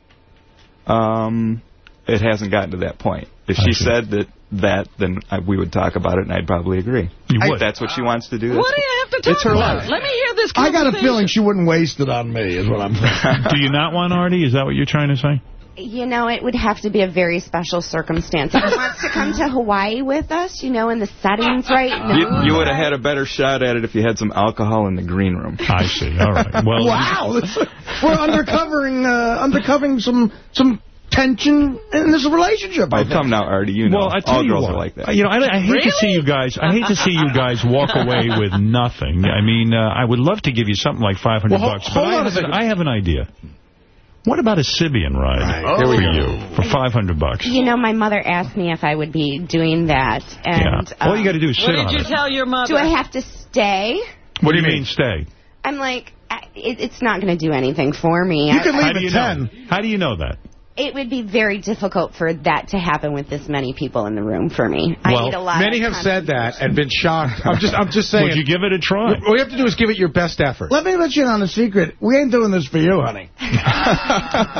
Um, it hasn't gotten to that point. If I she see. said that, that then I, we would talk about it, and I'd probably agree. You I- would. that's what she wants to do. What do you have to talk It's her about? life. Let me hear this I got a feeling she wouldn't waste it on me, is what I'm thinking. Do you not want Artie? Is that what you're trying to say? You know, it would have to be a very special circumstance. If he wants to come to Hawaii with us, you know, in the settings right now. You, you would have had a better shot at it if you had some alcohol in the green room. I see. All right. Well, wow, we're undercovering, uh, undercovering some some tension in this relationship. I Oh, come now, Artie. You know, Well, I tell all you girls what, are like that. You know, I, I hate to see you guys. I hate to see you guys walk away with nothing. I mean, uh, I would love to give you something like 500 Well, ho- bucks, but hold I on a have, an, second. I have an idea. What about a Sybian ride Right. for Here we you for 500 bucks? You know, my mother asked me if I would be doing that. And Yeah. All you um, got to do is sit on. What did on you it. tell your mother? do I have to stay? What do you mean stay? I'm like, I- it, it's not going to do anything for me. You I- can leave do at 10. know? How do you know that? It would be very difficult for that to happen with this many people in the room for me. I Well, need a lot many of have said that and been shocked. I'm just, I'm just saying. Would you give it a try? All you have to do is give it your best effort. Let me let you in on a secret. We ain't doing this for you, honey.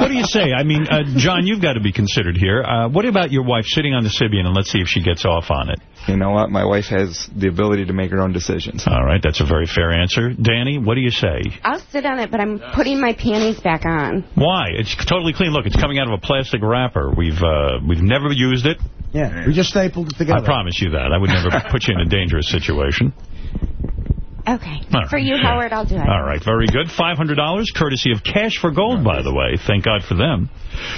what do you say? I mean, uh, John, you've got to be considered here. Uh, what about your wife sitting on the Sybian, and let's see if she gets off on it. You know what? My wife has the ability to make her own decisions. All right, that's a very fair answer. Danny, what do you say? I'll sit on it, but I'm putting my panties back on. Why? It's totally clean. Look, it's coming out of a plastic wrapper. We've uh, we've never used it. Yeah, we just stapled it together. I promise you that. I would never put you in a dangerous situation. Okay. All right. For you, Howard, I'll do it. All right, very good. $500, courtesy of Cash for Gold, by the way. Thank God for them.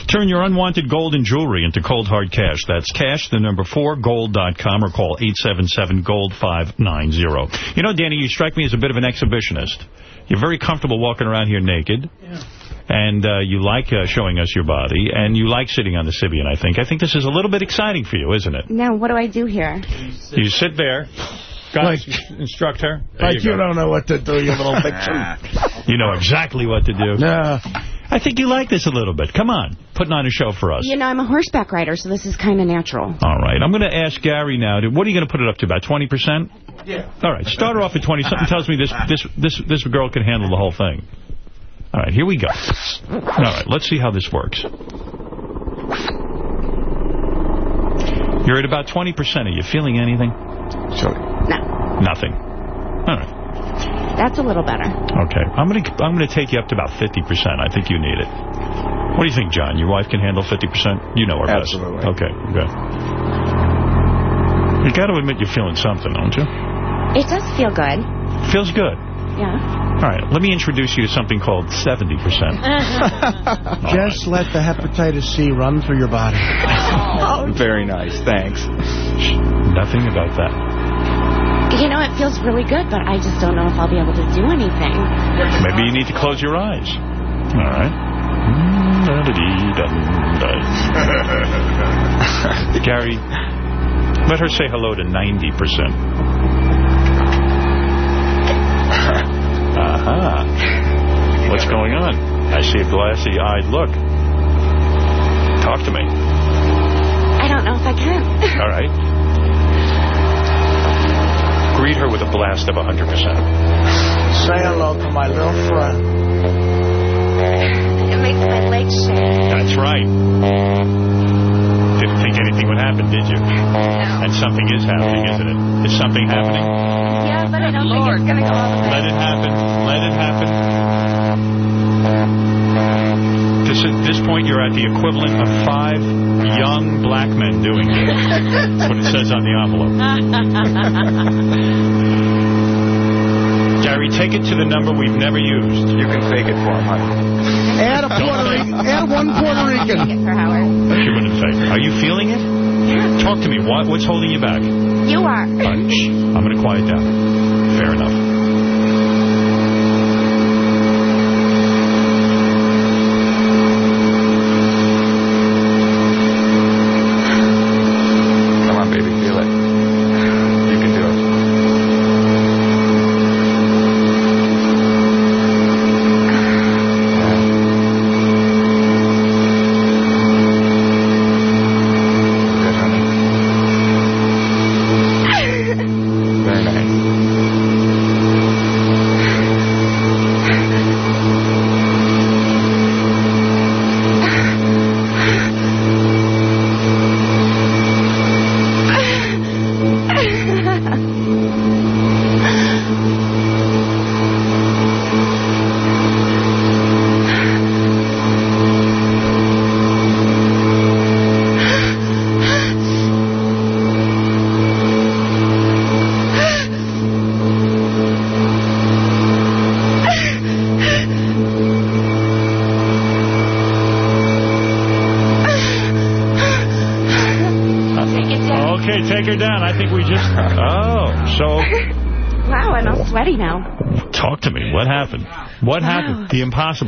Turn your unwanted gold and jewelry into cold hard cash. That's cash, the number four, gold.com, or call 877-GOLD-590. You know, Danny, you strike me as a bit of an exhibitionist. You're very comfortable walking around here naked. And uh, you like uh, showing us your body, and you like sitting on the Sybian, I think. I think this is a little bit exciting for you, isn't it? Now, what do I do here? You sit there. Guys, instruct her. There Like you, go. don't know what to do, you little vixen. You know exactly what to do. Yeah. I think you like this a little bit. Come on. Putting on a show for us. You know, I'm a horseback rider, so this is kind of natural. All right. I'm going to ask Gary now. To, what are you going to put it up to, about 20%? Yeah. All right. Start her off at 20. Something tells me this, this, this, this girl can handle the whole thing. All right. Here we go. All right. Let's see how this works. You're at about 20%. Are you feeling anything? Sure. No, Nothing. All right. that's a little better. Okay. I'm going to I'm going to take you up to about 50%. I think you need it. What do you think, John? Your wife can handle 50%? You know her Absolutely. best. Okay, good. You got to admit you're feeling something, don't you? It does feel good. Feels good. Yeah. All right, let me introduce you to something called 70%. Just let the hepatitis C run through your body. Oh. Very nice. Thanks. Nothing about that. You know, it feels really good, but I just don't know if I'll be able to do anything. Maybe you need to close your eyes. All right. Mm, Gary, let her say hello to 90%. Aha. What's going on? I see a glassy-eyed look. Talk to me. I don't know if I can. All right. Greet her with a blast of 100%. Say hello to my little friend. It makes my legs shake. That's right. Didn't think anything would happen, did you? And something is happening, isn't it? Is something happening? Yeah, but I don't think it's going to go all the way. Let it happen. Let it happen. This, at this point, you're at the equivalent of five young black men doing it. That's what it says on the envelope. Gary, take it to the number we've never used. You can fake it for him, honey. Add a Puerto Rican. Add one Puerto Rican. Take it for Howard. She wouldn't fake it. Are you feeling it? Talk to me. What, what's holding you back? You are. Right, shh. I'm going to quiet down. Fair enough.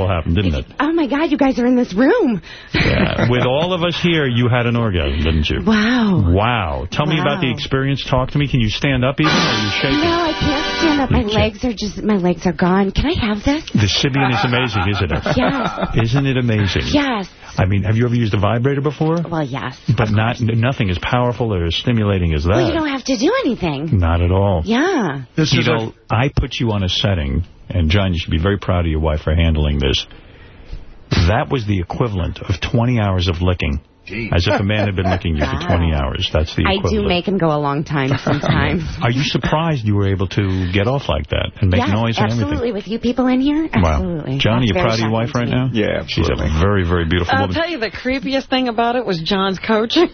Impossible happened, didn't it? Oh, my God, you guys are in this room. Yeah. With all of us here, you had an orgasm, didn't you? Wow. Wow. Tell me about the experience. Talk to me. Can you stand up even? Or are you shaking? No, I can't stand up. My legs are just, my legs are gone. Can I have this? The Sybian is amazing, isn't it? Yes. Isn't it amazing? Yes. I mean, have you ever used a vibrator before? Well, yes. But not nothing as powerful or as stimulating as that. Well, you don't have to do anything. Not at all. Yeah. This you know, I put you on a setting, and John, you should be very proud of your wife for handling this. That was the equivalent of 20 hours of licking. As if a man had been licking you for 20 hours. That's the equivalent. I do make him go a long time sometimes. Are you surprised you were able to get off like that and make yes, noise and absolutely. everything? With you people in here? Absolutely. Wow. John, are you proud of your wife right me. now? Yeah, She's a very, very beautiful I'll woman. tell you, the creepiest thing about it was John's coaching.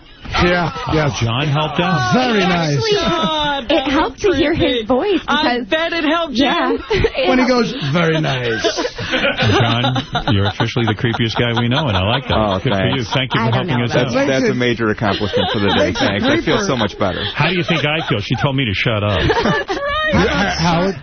Yeah, yeah. John helped out. Very nice. God, It helped to hear his voice I because bet it helped yeah. you. When he goes, very nice. John, you're officially the creepiest guy we know, and I like that. Oh, Good for you. Thank you for helping us That's, out. that's a major accomplishment for the day. Thanks. I feel so much better. How do you think I feel? She told me to shut up. Howard,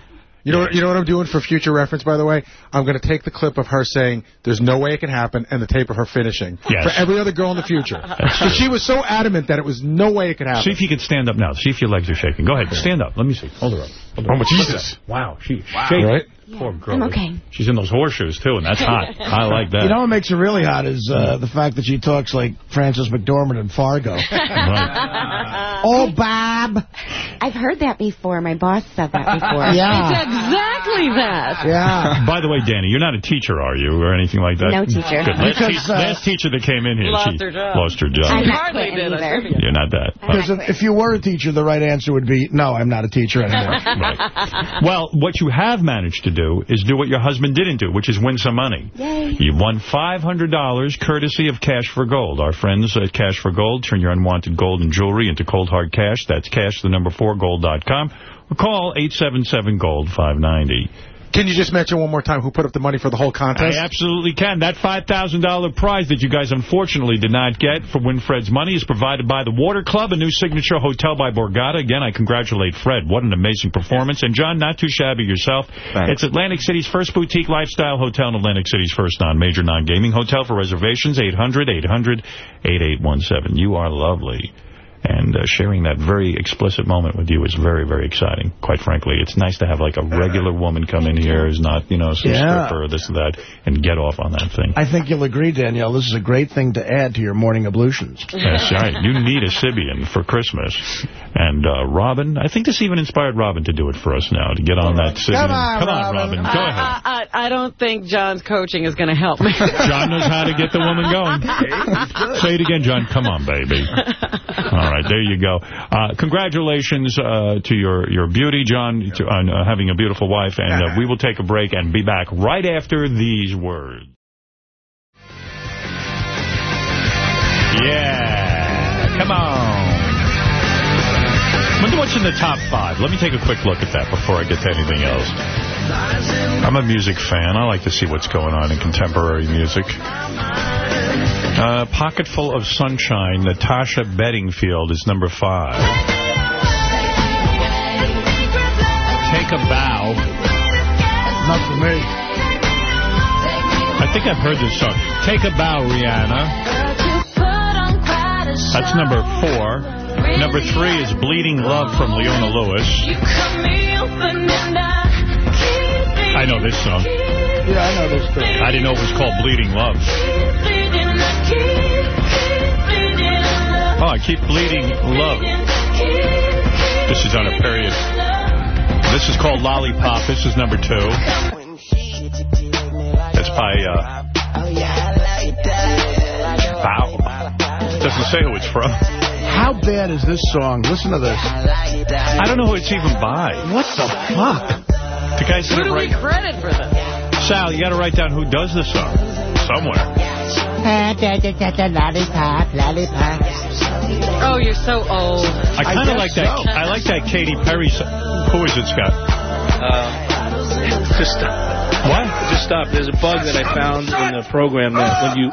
you know, you know what I'm doing for future reference, by the way? I'm going to take the clip of her saying, there's no way it can happen, and the tape of her finishing. Yes. For every other girl in the future. But she was so adamant that it was no way it could happen. See if you can stand up now. See if your legs are shaking. Go ahead. Stand up. Let me see. Hold her up. Hold her Oh, up. Jesus. Wow. She's Wow. shaking. Right? Poor girl. I'm okay. She's in those horseshoes, too, and that's hot. I like that. You know what makes her really hot is uh, the fact that she talks like Frances McDormand in Fargo. oh, Bob. I've heard that before. My boss said that before. Yeah. It's exactly that. Yeah. By the way, Danny, you're not a teacher, are you, or anything like that? No teacher. Good. Last, Because, te- uh, last teacher that came in here, Lost she her job. lost her job. I'm not Hardly quitting did. Either. You're not that. Because if you were a teacher, the right answer would be, no, I'm not a teacher anymore. Right. Well, what you have managed to do is do what your husband didn't do, which is win some money. Yay. You've won $500 courtesy of Cash for Gold. Our friends at Cash for Gold turn your unwanted gold and jewelry into cold hard cash. That's cash, the number 4, gold.com. Or call 877-GOLD-590. Can you just mention one more time who put up the money for the whole contest? I absolutely can. That $5,000 prize that you guys unfortunately did not get for Win Fred's money is provided by the Water Club, a new signature hotel by Borgata. Again, I congratulate Fred. What an amazing performance. And John, not too shabby yourself. Thanks. It's Atlantic City's first boutique lifestyle hotel and Atlantic City's first non-major non-gaming hotel. For reservations, 800-800-8817. You are lovely. And uh, sharing that very explicit moment with you is very, very exciting, quite frankly. It's nice to have, like, a regular woman come in here who's not, you know, some Yeah. stripper or this and that, and get off on that thing. I think you'll agree, Danielle, this is a great thing to add to your morning ablutions. That's right. You need a Sybian for Christmas. And uh, Robin, I think this even inspired Robin to do it for us now, to get on that Sybian. Come on, Come on, Robin. Robin. Go ahead. I, I, I don't think John's coaching is going to help me. John knows how to get the woman going. Say it again, John. Come on, baby. All right, there you go. Uh, congratulations uh, to your, your beauty, John, to, on uh, having a beautiful wife. And uh, we will take a break and be back right after these words. Yeah, come on. Wonder what's in the top five. Let me take a quick look at that before I get to anything else. I'm a music fan. I like to see what's going on in contemporary music. Uh, Pocketful of Sunshine, Natasha Bedingfield is number five. Take a Bow. Not for me. I think I've heard this song. Take a Bow, Rihanna. That's number four. Number three is Bleeding Love from Leona Lewis. I know this song. Yeah, I know this too. I didn't know it was called Bleeding Love. Oh, I keep bleeding love. This is on a period. This is called Lollipop. This is number two. That's by, uh... Wow. Doesn't say who it's from. How bad is this song? Listen to this. I don't know who it's even by. What the fuck? The guy said Who it do we right. credit for this? Sal, you got to write down who does this song. Somewhere. Oh, you're so old. I kind of like that. I like that Katy Perry song. Who is it, Scott? Uh, just stop. What? Just stop. There's a bug that I found in the program that when you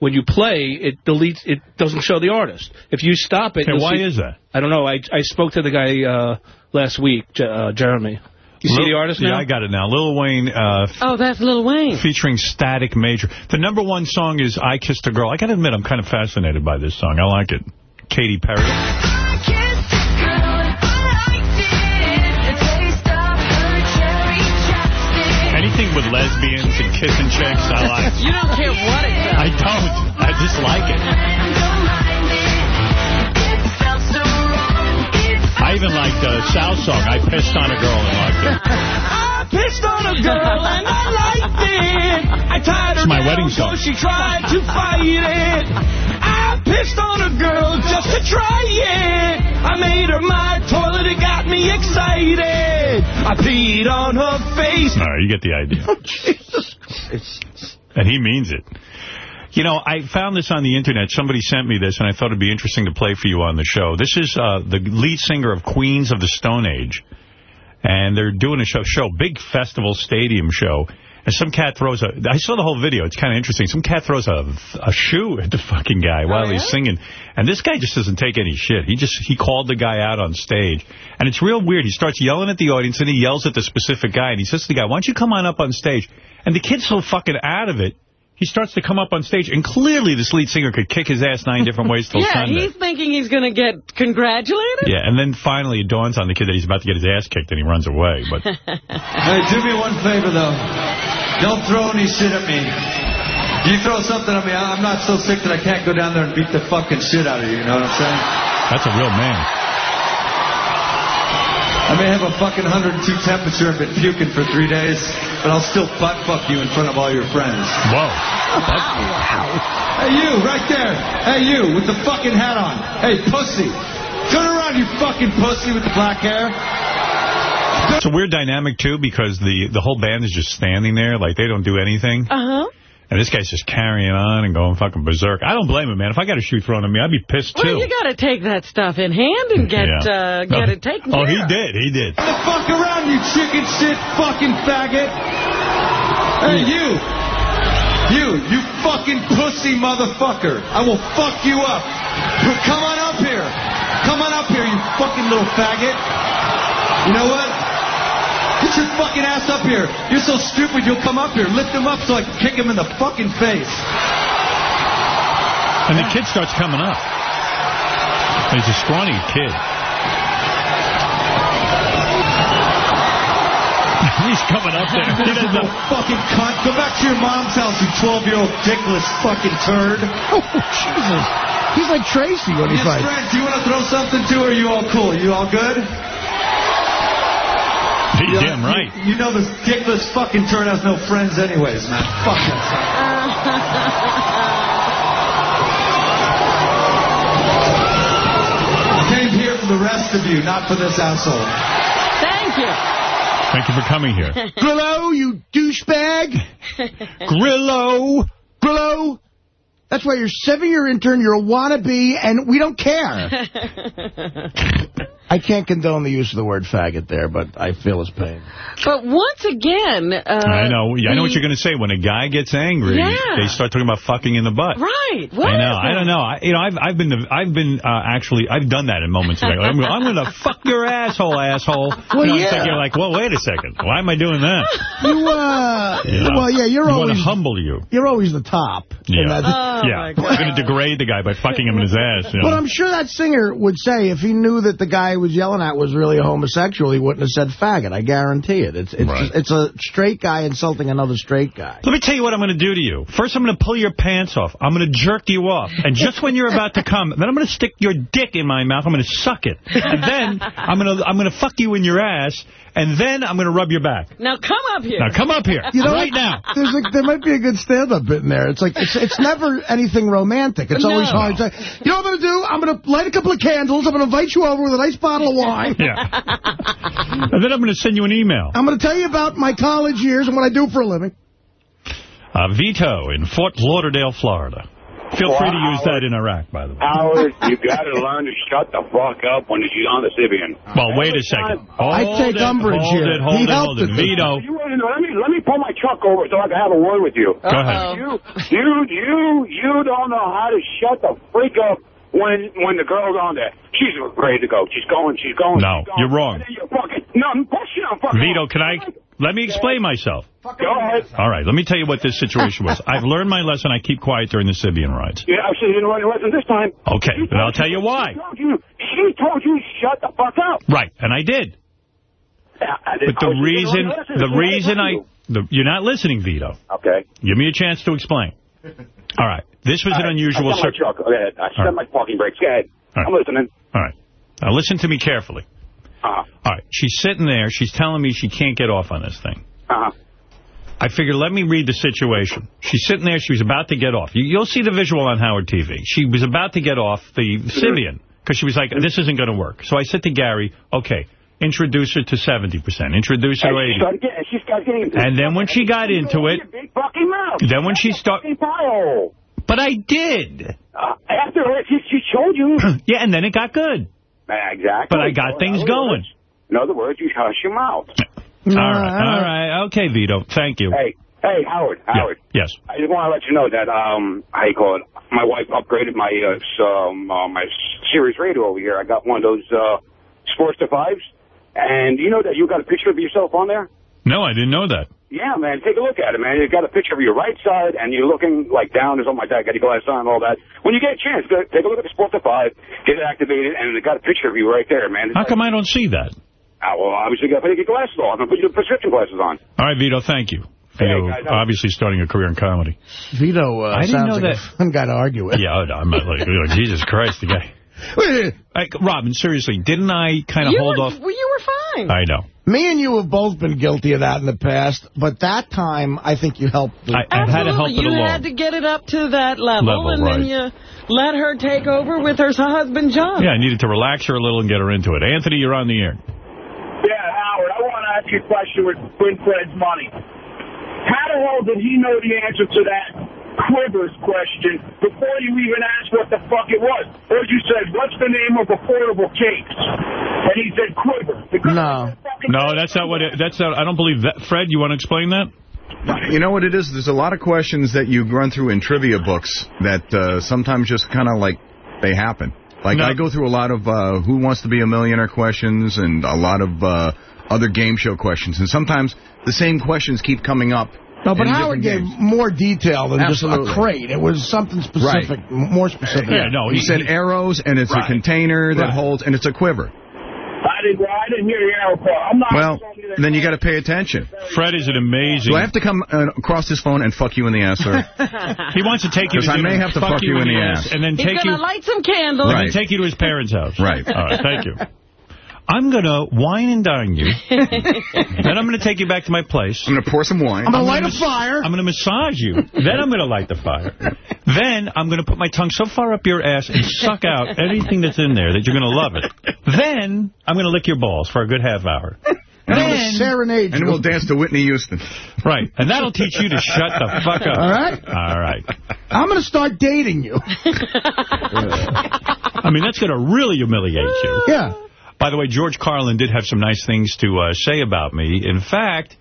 when you play, it deletes, it doesn't show the artist. If you stop it, Okay, why see- is that? I don't know. I I spoke to the guy uh, last week, Je- uh, Jeremy. You see Lil- the artist now? yeah. I got it now. Lil Wayne uh, Oh, that's Lil Wayne. featuring Static Major. The number one song is I Kissed a Girl. I got to admit, I'm kind of fascinated by this song. I like it. Katy Perry. Anything with lesbians and kissing chicks, I like. You don't care what it is. I don't. I just like it. I even like the South song, I Pissed on a Girl and liked it. I pissed on a girl and I liked it. I tied her It's my wedding so song. she tried to fight it. I pissed on a girl just to try it. I made her my toilet, it got me excited. I peed on her face. All right, you get the idea. And he means it. You know, I found this on the Internet. Somebody sent me this, and I thought it'd be interesting to play for you on the show. This is uh, the lead singer of Queens of the Stone Age. And they're doing a show, show, big festival stadium show. And some cat throws a... I saw the whole video. It's kind of interesting. Some cat throws a, a shoe at the fucking guy while he's singing. And this guy just doesn't take any shit. He just... He called the guy out on stage. And it's real weird. He starts yelling at the audience, and he yells at the specific guy. And he says to the guy, why don't you come on up on stage? And the kid's so fucking out of it. He starts to come up on stage, and clearly this lead singer could kick his ass nine different ways till Yeah, Sunday. he's thinking he's going to get congratulated. Yeah, and then finally it dawns on the kid that he's about to get his ass kicked, and he runs away. But Hey, do me one favor, though. Don't throw any shit at me. You throw something at me, I- I'm not so sick that I can't go down there and beat the fucking shit out of you, you know what I'm saying? that's a real man. I may have a fucking 102 temperature and been puking for three days, but I'll still butt fuck you in front of all your friends. Whoa. Hey, you, right there. Hey, you, with the fucking hat on. Hey, pussy. Turn around, you fucking pussy with the black hair. It's a weird dynamic, too, because the, the whole band is just standing there, like they don't do anything. Uh-huh. And this guy's just carrying on and going fucking berserk. I don't blame him, man. If I got a shoe thrown at me, I'd be pissed, too. Well, you got to take that stuff in hand and get Yeah. uh, get it taken Oh, care he did. He did. Get the fuck around, you chicken shit fucking faggot. Hey, you. You, you fucking pussy motherfucker. I will fuck you up. Come on up here. Come on up here, you fucking little faggot. You know what? Get your fucking ass up here. You're so stupid you'll come up here. Lift him up so I can kick him in the fucking face. And the kid starts coming up. He's a scrawny kid. He's coming up there. He doesn't You fucking cunt. Go back to your mom's house, you 12-year-old dickless fucking turd. Oh, Jesus. He's like Tracy when he Yes, fights. friend, do you want to throw something to her? Are you all cool? You all good? He's damn right. You, you know this dickless fucking turd has no friends anyways, man. Fuck that. Came here for the rest of you, not for this asshole. Thank you. Thank you for coming here. Grillo, you douchebag. Grillo. Grillo. That's why you're seven-year intern, you're a wannabe, and we don't care. I can't condone the use of the word faggot there, but I feel his pain. But once again... Uh, I know. I know what you're going to say. When a guy gets angry, Yeah. they start talking about fucking in the butt. Right. What I know. I don't know. I, you know, I've I've been I've been uh, actually I've done that in moments. Like, I'm, I'm going to fuck your asshole, asshole. Well, you know, yeah. like you're like, well, wait a second. Why am I doing that? You, uh, You know? well, yeah, you're We want always to humble you. you're always the top. Yeah. And that's- yeah. We're going to degrade the guy by fucking him in his ass. You know? But I'm sure that singer would say if he knew that the guy he was yelling at was really a homosexual, he wouldn't have said faggot. I guarantee it. It's it's Right. it's a straight guy insulting another straight guy. Let me tell you what I'm going to do to you. First, I'm going to pull your pants off. I'm going to jerk you off. And just when you're about to come, then I'm going to stick your dick in my mouth. I'm going to suck it. And then I'm going to I'm going to fuck you in your ass. And then I'm going to rub your back. Now come up here. Now come up here. You know right now. There's a, there might be a good stand-up bit in there. It's like it's it's never anything romantic. It's always hard. It's like, you know what I'm going to do? I'm going to light a couple of candles. I'm going to invite you over with a nice bottle of wine. Yeah. And then I'm going to send you an email. I'm going to tell you about my college years and what I do for a living. Uh, Vito in Fort Lauderdale, Florida. Feel free to use that in Iraq, by the way. Howard, you got to learn to shut the fuck up when you're on the Sybian. Well, wait a second. Hold I take it, umbrage hold here. It, hold He it, hold helped it. it. Vito. You want to know? Let me me let me pull my truck over so I can have a word with you. Go ahead. You you you you don't know how to shut the freak up when when the girl's on there. She's ready to go. She's going. She's going. No, she's going. you're wrong. You're fucking no bullshit. I'm fucking. Vito, can I... Let me explain myself. Go ahead. All right, let me tell you what this situation was. I've learned my lesson. I keep quiet during the Sybian rides. Yeah, I didn't learn your lesson this time. Okay, then I'll tell you why. She told you, she told you shut the fuck up. Right, and I did. But the reason, the reason I, the, you're not listening, Vito. Okay. Give me a chance to explain. All right, this was an unusual. I my truck. Go ahead. I set my parking brakes. Go ahead. Right. I'm listening. All right, now listen to me carefully. Uh-huh. All right, she's sitting there. She's telling me she can't get off on this thing. Uh-huh. I figured, let me read the situation. She's sitting there. She was about to get off. You, you'll see the visual on Howard TV. She was about to get off the Sybian because she was like, this isn't going to work. So I said to Gary, okay, introduce her to 70%. Introduce her to And she 80 started getting, she started getting And then when she got into it, big fucking mouth. then when she started... But I did. Uh, after she, she showed you. yeah, and then it got good. exactly. But I got So, things going. words- In other words, you hush your mouth. All right, all right. Okay, Vito, thank you. Hey, hey, Howard, Howard. Yes. I just want to let you know that, um, how you call it, my wife upgraded my, uh, s- um, uh, my Sirius radio over here. I got one of those, uh, Sportster Fives. And you know that you got a picture of yourself on there? No, I didn't know that. Yeah, man, take a look at it, man. You got a picture of your right side, and you're looking like down or something like that. Got your glasses on and all that. When you get a chance, go, take a look at the Sportster Five, get it activated, and it got a picture of you right there, man. How come I don't see that? Ah, well, obviously, you got to put your glasses on and put your prescription glasses on. All right, Vito, thank you. For you obviously starting a career in comedy. Vito uh, I didn't sounds know like that- a fun guy to argue with. Yeah, I'm like, like, Jesus Christ, the guy. Hey, Robin, seriously, didn't I kind of hold were- off? Well, you were fine. I know. Me and you have both been guilty of that in the past, but that time, I think you helped. the- I- I've had to help you had to get it up to that level, Level, and then you let her take over with her husband, John. Yeah, I needed to relax her a little and get her into it. Anthony, you're on the air. Yeah, Howard, I want to ask you a question with Win Fred's money. How the hell did he know the answer to that Quivers question before you even asked what the fuck it was? Or you said, what's the name of affordable cakes? And he said quiver. No. No, that's not what it, that's not, I don't believe that. Fred, you want to explain that? You know what it is? There's a lot of questions that you run through in trivia books that uh, sometimes just kind of like they happen. Like I go through a lot of uh, Who Wants to Be a Millionaire questions and a lot of uh, other game show questions, and sometimes the same questions keep coming up. No, but Howard gave games. more detail than Absolutely. just a crate. It was something specific, more specific. Yeah, no, he, said arrows, and it's Right. a container that Right. holds, and it's a quiver. I didn't, well, I didn't hear the arrow part. I'm not. Well, then you got to pay attention. Fred is an amazing. Do I have to come uh, across this phone and fuck you in the ass, sir? He wants to take you to Because I may have to fuck you in the ass. and then He's take going you to light some candles. and then take you to his parents' house. Right. All right. Thank you. I'm going to wine and dine you. then I'm going to take you back to my place. I'm going to pour some wine. I'm gonna light gonna a fire. I'm going to massage you. then I'm going to light the fire. Then I'm going to put my tongue so far up your ass and suck out anything that's in there that you're going to love it. Then I'm going to lick your balls for a good half hour. And Then, serenade you. And we'll dance to Whitney Houston. Right. And that'll teach you to shut the fuck up. All right? All right. I'm going to start dating you. I mean, that's going to really humiliate you. Yeah. By the way, George Carlin did have some nice things to uh, say about me. In fact,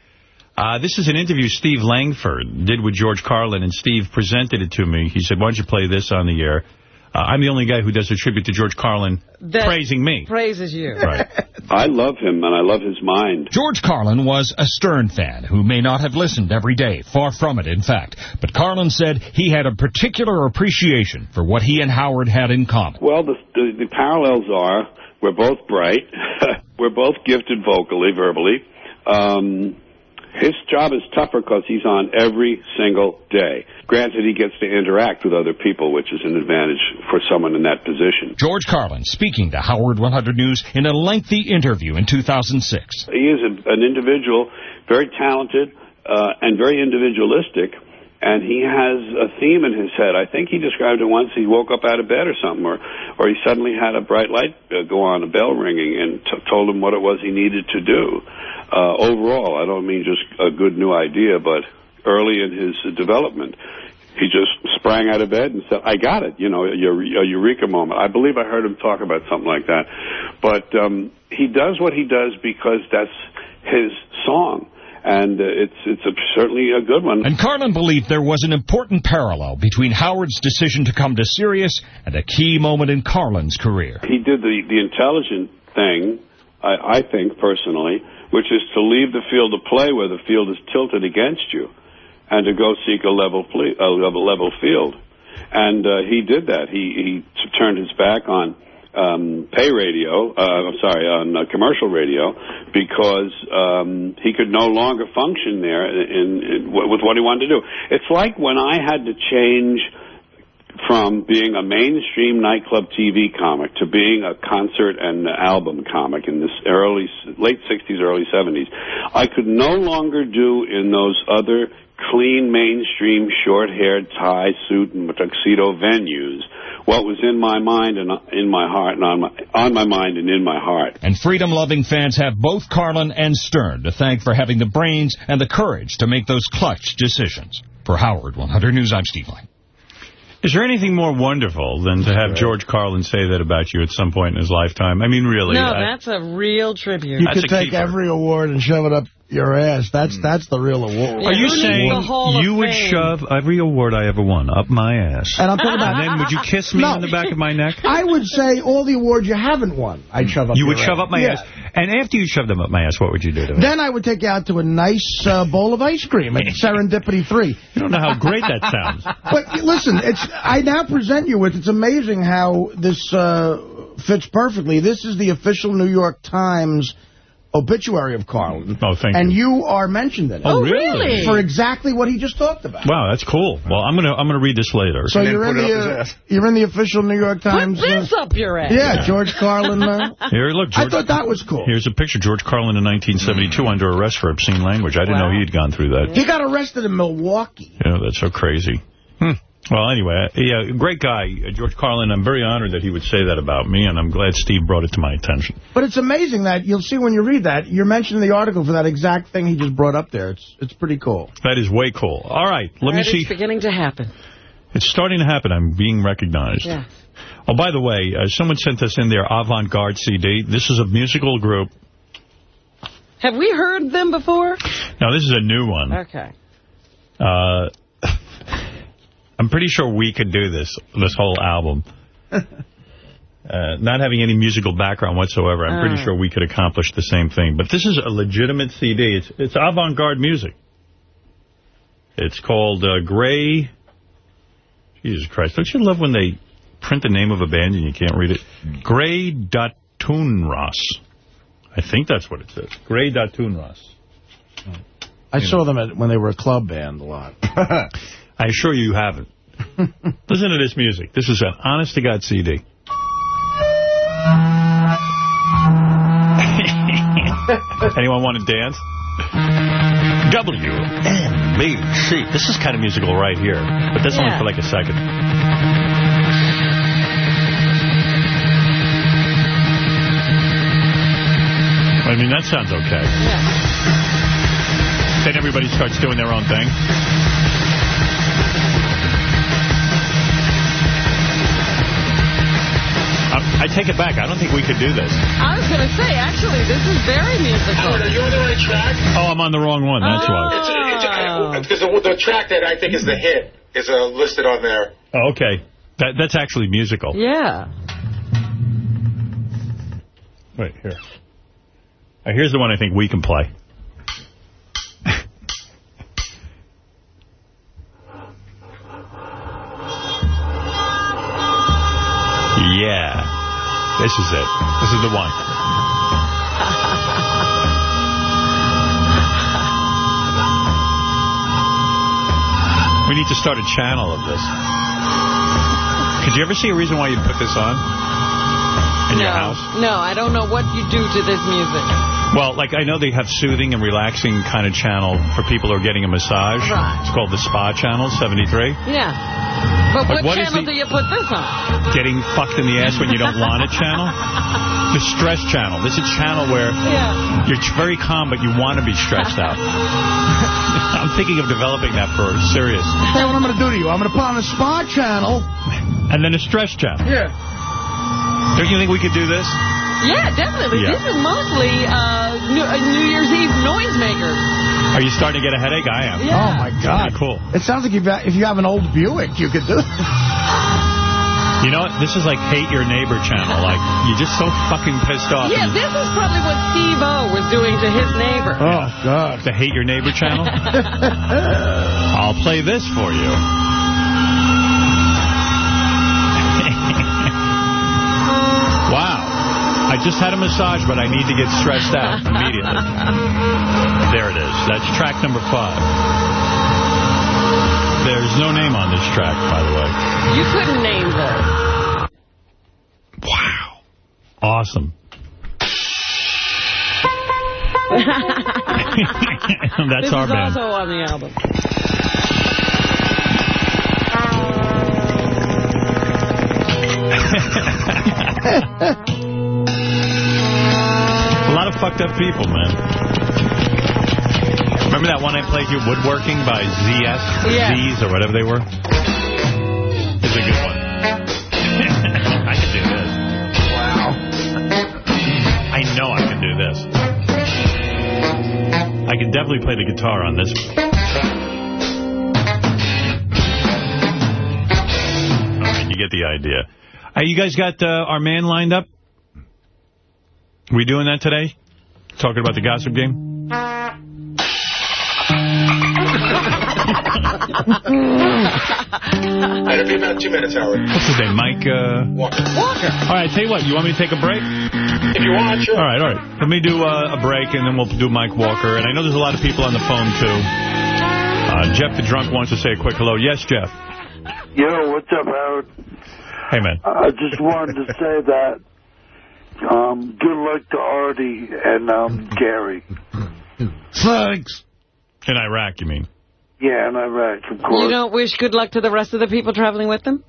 uh, this is an interview Steve Langford did with George Carlin, and Steve presented it to me. He said, why don't you play this on the air? Uh, I'm the only guy who does a tribute to George Carlin That praising me. Praises you. Right. I love him, and I love his mind. George Carlin was a Stern fan who may not have listened every day, far from it, in fact. But Carlin said he had a particular appreciation for what he and Howard had in common. Well, the, the, the parallels are we're both bright, we're both gifted vocally, verbally. Um, his job is tougher because he's on every single day. Granted, he gets to interact with other people, which is an advantage for someone in that position. George Carlin speaking to Howard 100 News in a lengthy interview in 2006. He is a, an individual, very talented uh, and very individualistic, and he has a theme in his head. I think he described it once. He woke up out of bed or something, or or he suddenly had a bright light uh, go on, a bell ringing, and t- told him what it was he needed to do. Uh, overall, I don't mean just a good new idea, but early in his development. He just sprang out of bed and said, I got it, you know, a eureka moment. I believe I heard him talk about something like that. But um, he does what he does because that's his song. And uh, it's it's a, certainly a good one. And Carlin believed there was an important parallel between Howard's decision to come to Sirius and a key moment in Carlin's career. He did the the intelligent thing, I, I think personally, which is to leave the field of play where the field is tilted against you, and to go seek a level ple- a level level field. And uh, he did that. He he turned his back on um, pay radio, uh, I'm sorry, on uh, commercial radio, because um, he could no longer function there in, in, with what he wanted to do. It's like when I had to change from being a mainstream nightclub TV comic to being a concert and album comic in this early, late 60s, early 70s. I could no longer do in those other clean mainstream short-haired tie suit and tuxedo venues what was in my mind and uh, in my heart and on my on my mind and in my heart. And freedom-loving fans have both Carlin and Stern to thank for having the brains and the courage to make those clutch decisions. For Howard 100 News, I'm Steve Lang. Is there anything more wonderful than to have George Carlin say that about you at some point in his lifetime? I mean, really. No, I- that's a real tribute. You could take every award and shove it up your ass. That's that's the real award. Are you saying you would shove every award I ever won up my ass? And I'm talking about- And then would you kiss me No. on the back of my neck? I would say all the awards you haven't won, I'd shove up You would your shove ass. up my Yeah. ass. And after you shove them up my ass, what would you do to me? Then I would take you out to a nice uh, bowl of ice cream at Serendipity 3. You don't know how great that sounds. But listen, it's I now present you with, it's amazing how this uh, fits perfectly. This is the official New York Times obituary of Carlin. Oh, thank and you are mentioned in it. Oh, really? For exactly what he just talked about. Wow, that's cool. Well, I'm gonna I'm gonna read this later. So you're in the uh, you're in the official New York Times. Put this up your ass. Yeah, George Carlin. Uh, Here, look, I thought that was cool. Here's a picture. George Carlin in 1972 under arrest for obscene language. I didn't know he had gone through that. He got arrested in Milwaukee. Yeah, that's so crazy. Hmm. Well, anyway, uh, yeah, great guy, uh, George Carlin. I'm very honored that he would say that about me, and I'm glad Steve brought it to my attention. But it's amazing that you'll see when you read that you're mentioning the article for that exact thing he just brought up there. It's it's pretty cool. That is way cool. All right, let me see. is beginning to happen. It's starting to happen. I'm being recognized. Yeah. Oh, by the way, uh, someone sent us in their avant-garde CD. This is a musical group. Have we heard them before? No, this is a new one. Okay. Uh, I'm pretty sure we could do this, this whole album. Uh, not having any musical background whatsoever, I'm pretty Oh. sure we could accomplish the same thing. But this is a legitimate CD. It's, it's avant-garde music. It's called uh, Gray... Jesus Christ. Don't you love when they print the name of a band and you can't read it? Gray Datunras. I think that's what it says. Gray Datunras. I saw them at, when they were a club band a lot. I assure you you haven't. Listen to this music. This is an honest-to-God CD. Anyone want to dance? WNBC. This is kind of musical right here, but that's only for like a second. I mean, that sounds okay. Then everybody starts doing their own thing. I, I take it back. I don't think we could do this. I was going to say, actually, this is very musical. Are you on the right track? Oh, I'm on the wrong one. That's why. It's, it's, because the, the track that I think is the hit is uh, listed on there. Oh, okay. That, that's actually musical. Yeah. Wait, here. Uh, here's the one I think we can play. Yeah. This is it. This is the one. We need to start a channel of this. Could you ever see a reason why you'd put this on? In no, your house? No, I don't know what you do to this music. Well, like, I know they have soothing and relaxing kind of channel for people who are getting a massage. Right. It's called the Spa Channel, 73. Yeah. But Like, what, what is channel the- do you put this on? Getting fucked in the ass when you don't want it channel. The stress channel. This is a channel where Yeah. you're very calm, but you want to be stressed out. I'm thinking of developing that for Sirius. Hey, what I'm going to do to you? I'm going to put on a spa channel. And then a stress channel. Yeah. Don't you think we could do this? Yeah, definitely. Yeah. This is mostly uh, New, uh, Year's Eve noisemakers. Are you starting to get a headache? I am. Oh, my God. Pretty cool. It sounds like if you- if you have an old Buick, you could do it. You know what? This is like hate your neighbor channel. Like, you're just so fucking pissed off. Yeah, this is probably what Steve-O was doing to his neighbor. Oh, God. The hate your neighbor channel? I'll play this for you. Just had a massage, but I need to get stressed out immediately. There it is. That's track number five. There's no name on this track, by the way. You couldn't name this. Wow. Awesome. That's this our is band. also on the album. A lot of fucked up people, man. Remember that one I played you, Woodworking by ZS? Or Yeah. Z's or whatever they were? It's a good one. I can do this. Wow. I know I can do this. I can definitely play the guitar on this. Right, you get the idea. Hey, you guys got uh, our man lined up? We doing that today? Talking about the gossip game? It'll be about two minutes, Howard. What's his name? Mike? Uh... Walker. Walker. All right, tell you what. You want me to take a break? If you want, sure. All right, all right. Let me do uh, a break, and then we'll do Mike Walker. And I know there's a lot of people on the phone, too. Uh, Jeff the Drunk wants to say a quick hello. Yes, Jeff. Yo, what's up, Howard? Hey, man. I just wanted to say that um, good luck to Artie and um, Gary. Thanks. In Iraq, you mean? Yeah, in Iraq, of course. You don't wish good luck to the rest of the people traveling with them?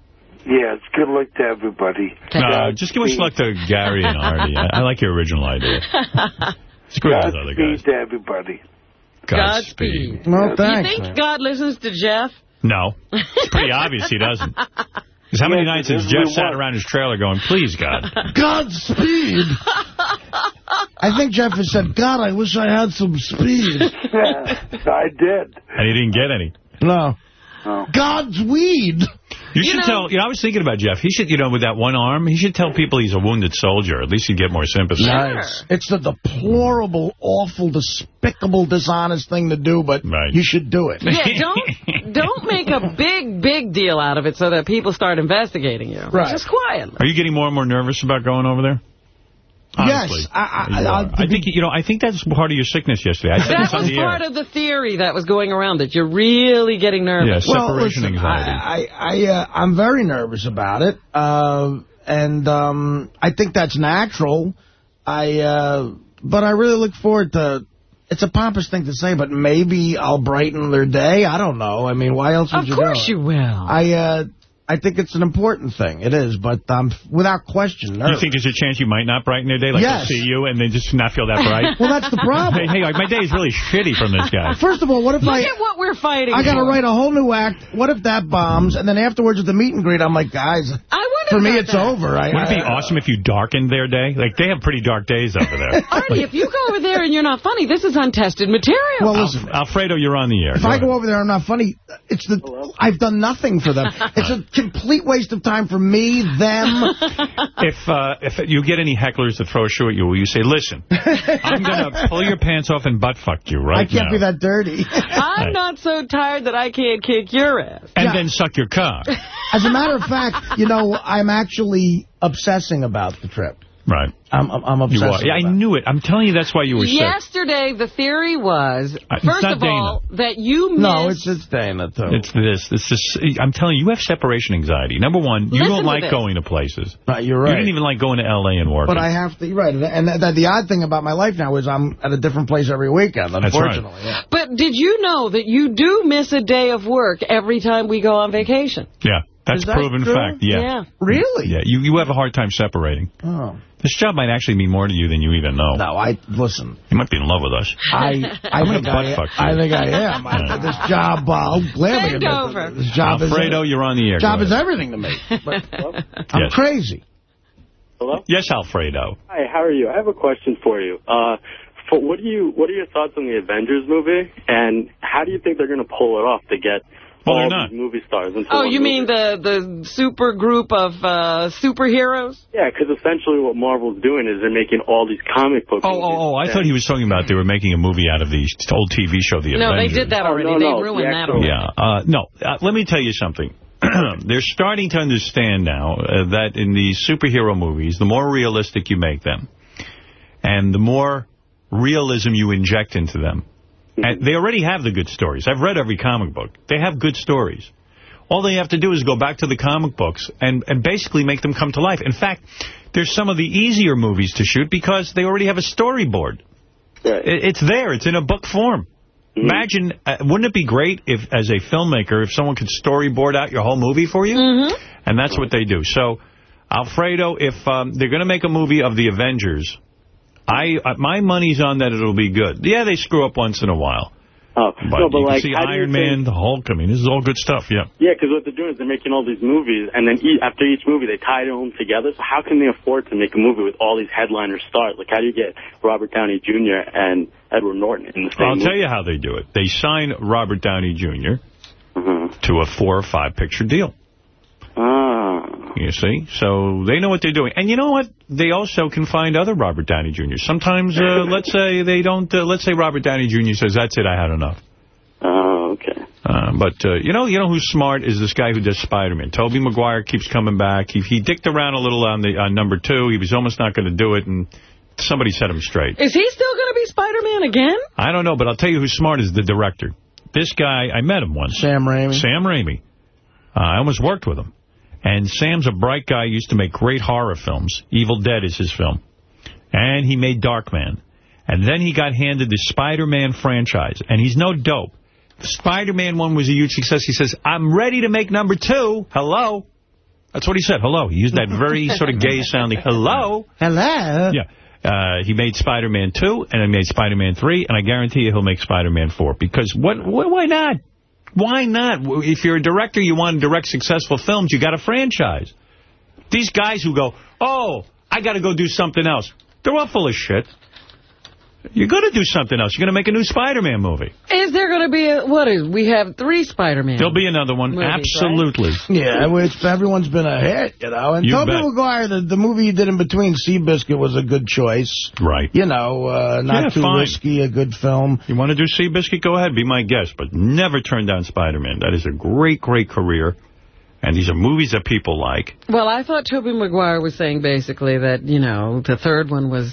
Yeah, it's good luck to everybody. No, just give us luck to Gary and Artie. I, I like your original idea. Screw those other guys. Godspeed to everybody. Godspeed. Well, thanks. you think God listens to Jeff? No. It's pretty obvious he doesn't. Because how many Yeah, nights has Jeff sat one. around his trailer going, please, God? Godspeed. I think Jeff has said, God, I wish I had some speed. I did. And he didn't get any. No. Oh. God's weed. You, should tell, you know, I was thinking about Jeff. He should, you know, with that one arm, he should tell people he's a wounded soldier. At least he'd get more sympathy. Nice. It's the deplorable, awful, despicable, dishonest thing to do, but you should do it. Yeah, don't don't make a big, big deal out of it so that people start investigating you. Right. Just quietly. Are you getting more and more nervous about going over there? Honestly. Yes. I, You I. I, I think, you know, I think that's part of your sickness yesterday. I said That was the air. part of the theory that was going around, that you're really getting nervous. Yeah, well, listen, anxiety. I, I, I, uh, I'm very nervous about it, uh, and um, I think that's natural. I, uh, but I really look forward to. It's a pompous thing to say, but maybe I'll brighten their day. I don't know. I mean, why else would Of you course do it? you will. I, uh, I think it's an important thing. It is, but um, without question, You think there's a chance you might not brighten their day? Like Yes. they'll see you and then just not feel that bright? Well, that's the problem. Hey, hey, like, my day is really shitty from this guy. First of all, what if Look I... at what we're fighting I got to write a whole new act. What if that bombs? And then afterwards at the meet and greet, I'm like, guys, I wonder for me, it's that. over. I, Wouldn't it be I- awesome if you darkened their day? Like, they have pretty dark days over there. Artie, if you go over there and you're not funny, this is untested material. Well, listen, Al- Alfredo, you're on the air. if Go I ahead. go over there, and I'm not funny. It's the I've done nothing for them. It's a complete waste of time for me, them. If uh, if you get any hecklers that throw a shoe at you, will you say, listen, I'm going to pull your pants off and butt fuck you right now. I can't now. be that dirty. I'm not so tired that I can't kick your ass. and Yeah. then suck your cock. As a matter of fact, you know, I'm actually obsessing about the trip. Right. I'm I'm, I'm You Yeah, I knew it. I'm telling you that's why you were sick. Yesterday, the theory was, Uh, first not of all, that you missed... No, it's just Dana too. It's this. It's this. I'm telling you, you have separation anxiety. Number one, you Listen don't like this. going to places. Uh, you're right. You didn't even like going to L.A. and working. But I have to, you're right. And the, the, the odd thing about my life now is I'm at a different place every weekend, That's right. unfortunately. yeah. But did you know that you do miss a day of work every time we go on vacation? Yeah, that's Is that proven true? fact. Yeah. Yeah. Really? Yeah, you, you have a hard time separating. Oh. This job might actually mean more to you than you even know. No, I, listen, You might be in love with us. I, I I'm gonna think butt I, fuck you. I think I am. I, this job, uh, I'll gladly Bend admit that over. This job Alfredo, is, you're on the air. job is everything to me. But I'm Yes. crazy. Hello? Yes, Alfredo. Hi, how are you? I have a question for you. Uh, for, what do you what are your thoughts on the Avengers movie, and how do you think they're going to pull it off to get Well, they're not. movie stars into Oh, one you movie? mean the the super group of uh, superheroes? Yeah, because essentially what Marvel's doing is they're making all these comic books. Oh, oh, oh, I thought he was talking about they were making a movie out of the old TV show, The Avengers. No, they did that already. no, they no, ruined the that actual- already. Yeah. Uh, no, uh, let me tell you something. They're starting to understand now uh, that in these superhero movies, the more realistic you make them, and the more realism you inject into them, and they already have the good stories. I've read every comic book. They have good stories. All they have to do is go back to the comic books and, and basically make them come to life. In fact, there's some of the easier movies to shoot because they already have a storyboard. It- It's there. It's in a book form. Imagine, uh, wouldn't it be great if, as a filmmaker, if someone could storyboard out your whole movie for you? Mm -hmm. And that's what they do. So, Alfredo, if um, they're going to make a movie of the Avengers, I uh, my money's on that it'll be good. Yeah, they screw up once in a while. Oh, But no, but you like, can see how do you Iron think- Man, the Hulk. I mean, this is all good stuff, yeah. Yeah, because what they're doing is they're making all these movies, and then e after each movie they tie them together. So how can they afford to make a movie with all these headliner stars? Like, how do you get Robert Downey Jr. and Edward Norton in the same I'll movie? tell you how they do it. They sign Robert Downey Jr. to a four or five picture deal. Ah. You see? So they know what they're doing. And you know what? They also can find other Robert Downey Jr. Sometimes, uh, let's say they don't, uh, let's say Robert Downey Jr. says, that's it, I had enough. Oh, okay. Uh, but, uh, you know you know who's smart is this guy who does Spider-Man. Tobey Maguire keeps coming back. He, he dicked around a little on the on number two. He was almost not going to do it, and somebody set him straight. Is he still going to be Spider-Man again? I don't know, but I'll tell you who's smart is the director. This guy, I met him once. Sam Raimi. Sam Raimi. Uh, I almost worked with him. And Sam's a bright guy, used to make great horror films. Evil Dead is his film. And he made Darkman. And then he got handed the Spider-Man franchise. And he's no dope. The Spider-Man one was a huge success. He says, I'm ready to make number two. Hello. That's what he said. Hello. He used that very sort of gay-sounding hello. Hello. Yeah. Uh, he made Spider-Man 2, and he made Spider-Man 3, and I guarantee you he'll make Spider-Man 4. Because what? wh why not? Why not? If you're a director, you want to direct successful films, you got a franchise. These guys who go, oh, I got to go do something else. They're all full of shit. You're going to do something else. You're going to make a new Spider-Man movie. Is there going to be a, what is, we have three Spider-Man. There'll be another one. Movies, Absolutely. Yeah, which everyone's been a hit, you know. And You Tobey bet. Maguire, the, the movie he did in between Seabiscuit was a good choice. Right. You know, uh, not Yeah, too fine. risky, a good film. You want to do Seabiscuit? Go ahead, be my guest. But never turn down Spider-Man. That is a great, great career. And these are movies that people like. Well, I thought Tobey Maguire was saying basically that, you know, the third one was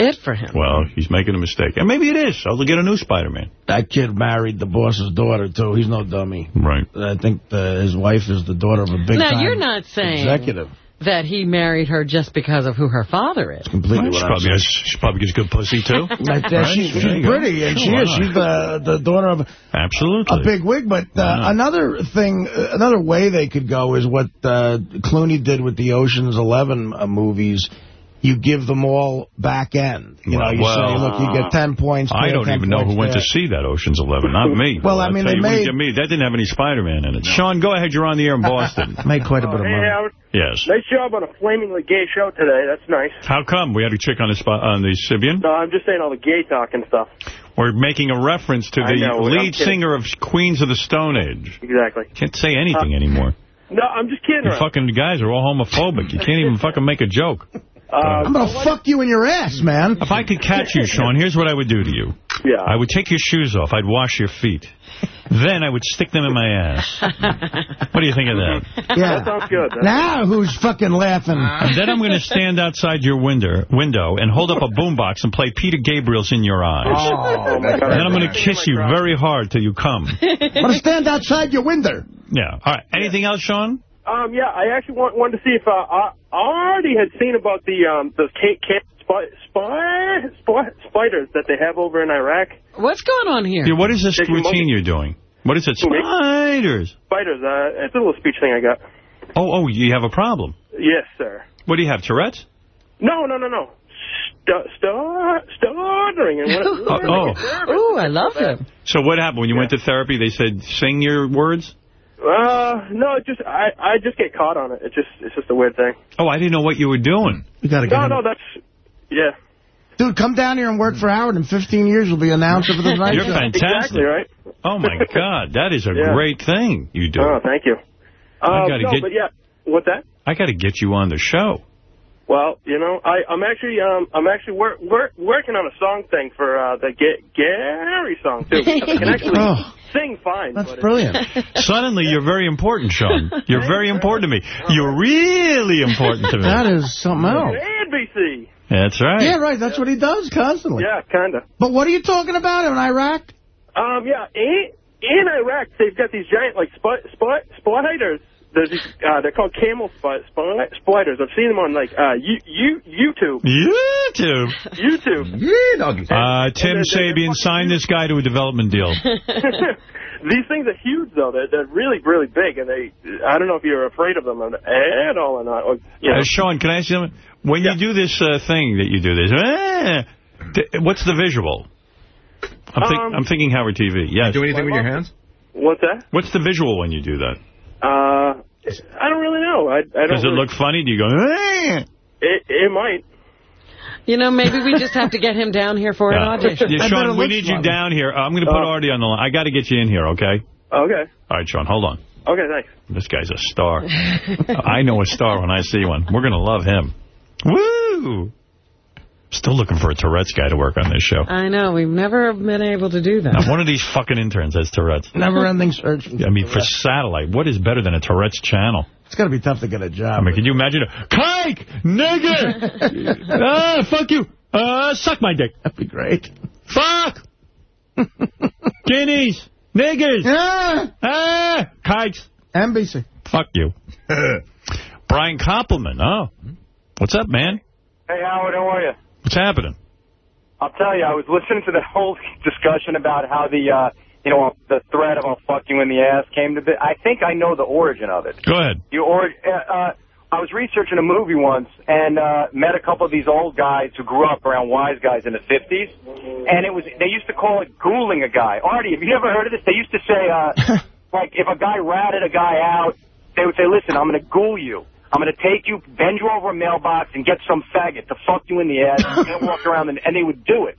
it for him. Well, he's making a mistake. And maybe it is. So they'll get a new Spider-Man. That kid married the boss's daughter, too. He's no dummy. Right. I think the, his wife is the daughter of a big now, time you're not saying executive. that he married her just because of who her father is. Completely She what I'm probably, has, she probably gets good pussy, too. Like that, Right? she's, she's pretty, and she is. She's the the daughter of Absolutely. a big wig. But uh, another thing, uh, another way they could go is what uh, Clooney did with the Ocean's Eleven uh, movies. You give them all back end. You know, you Well, say, look, you get 10 points. I don't 10 even know who points went to see that Ocean's Eleven. Not me. Well, I mean, they you, made- get me. That didn't have any Spider-Man in it. Sean, go ahead. You're on the air in Boston. Made quite a bit of Hey, money. Howard. yes. Nice job on a flamingly gay show today. That's nice. How come? We had a chick on the spot on the Sybian. No, I'm just saying all the gay talk and stuff. We're making a reference to the know, lead singer of Queens of the Stone Age. Exactly. Can't say anything uh, anymore. No, I'm just kidding. You around. fucking guys are all homophobic. You can't even fucking make a joke. Um, I'm going to fuck you in your ass, man. If I could catch you, Sean, here's what I would do to you. Yeah. I would take your shoes off. I'd wash your feet. Then I would stick them in my ass. What do you think of that? Yeah. That sounds good. Now who's fucking laughing? Uh. And then I'm going to stand outside your window window and hold up a boombox and play Peter Gabriel's In Your Eyes. Oh, my God. And then I'm going to kiss you very hard till you come. I'm going to stand outside your window. Yeah. All right. Anything else, Sean? Um, yeah, I actually want, wanted to see if uh, I, I already had seen about the um the ca- ca- spi- spi- spi- spiders that they have over in Iraq. What's going on here? Yeah, what is this Taking routine money. you're doing? What is it? Who. Spiders. Spiders. Uh, it's a little speech thing I got. Oh, oh, you have a problem. Yes, sir. What do you have, Tourette's? No, no, no, no. St- star- stuttering and what? Oh. Ooh, I love him. So what happened? When you went to therapy, they said, sing your words? Uh, no, it just I I just get caught on it. It just it's just a weird thing. Oh, I didn't know what you were doing. You got to No, no, that's yeah. Dude, come down here and work for Howard. In 15 years, you'll be announcer for the Tonight You're Show. fantastic. Exactly, right? Oh, my God. That is a Yeah. great thing you do. Oh, thank you. I Um, gotta no, get- but yeah, what's that? I got to get you on the show. Well, you know, I, I'm actually um, I'm actually wor wor working on a song thing for uh, the Ga Gary song too. I can actually Oh. Sing fine. That's but brilliant. Suddenly, you're very important, Sean. You're very important to me. You're really important to me. That is something else. NBC. That's right. Yeah, right. That's what he does constantly. Yeah, kind of. But what are you talking about in Iraq? Um, yeah, in, in Iraq, they've got these giant, like, spot, spot, spiders. There's these, uh, they're called camel spot, spot, spiders. I've seen them on, like, uh, you, you, YouTube. YouTube. YouTube. Yeah, doggy. Uh, Tim Sabean signed this guy to a development deal. These things are huge, though. They're, they're really, really big, and they, I don't know if you're afraid of them at all or not. Or, you know. Uh, Sean, can I ask you something? When you do this uh, thing that you do, this, eh, what's the visual? I'm, think, Um, I'm thinking Howard TV. Yes. do anything with your hands? What's that? What's the visual when you do that? Uh, I don't really know. I, I don't Does it really- look funny? Do you go, eh? It, it might. You know, maybe we just have to get him down here for an audition. Yeah, Sean, we need you down here. I'm going to put Artie on the line. I got to get you in here, okay? Okay. All right, Sean, hold on. Okay, thanks. This guy's a star. I know a star when I see one. We're going to love him. Woo! Still looking for a Tourette's guy to work on this show. I know. We've never been able to do that. Now, one of these fucking interns has Tourette's. Never-ending search. I mean, for satellite, what is better than a Tourette's channel? It's got to be tough to get a job. I mean, can you imagine a kike, nigger, ah, fuck you, uh, suck my dick. That'd be great. Fuck, guineas, niggers, Ah, ah, kikes. NBC. Fuck you. Brian Koppelman, oh. What's up, man? Hey, Howard, how are you? What's happening? I'll tell you, I was listening to the whole discussion about how the, uh, you know, the threat of I'll fuck you in the ass came to be. I think I know the origin of it. Go ahead. You or, uh, uh, I was researching a movie once and uh, met a couple of these old guys who grew up around wise guys in the 50s. And it was they used to call it ghouling a guy. Artie, have you ever heard of this? They used to say, uh, like, if a guy ratted a guy out, they would say, listen, I'm going to ghoul you. I'm going to take you, bend you over a mailbox, and get some faggot to fuck you in the ass. And walk around, and, and they would do it.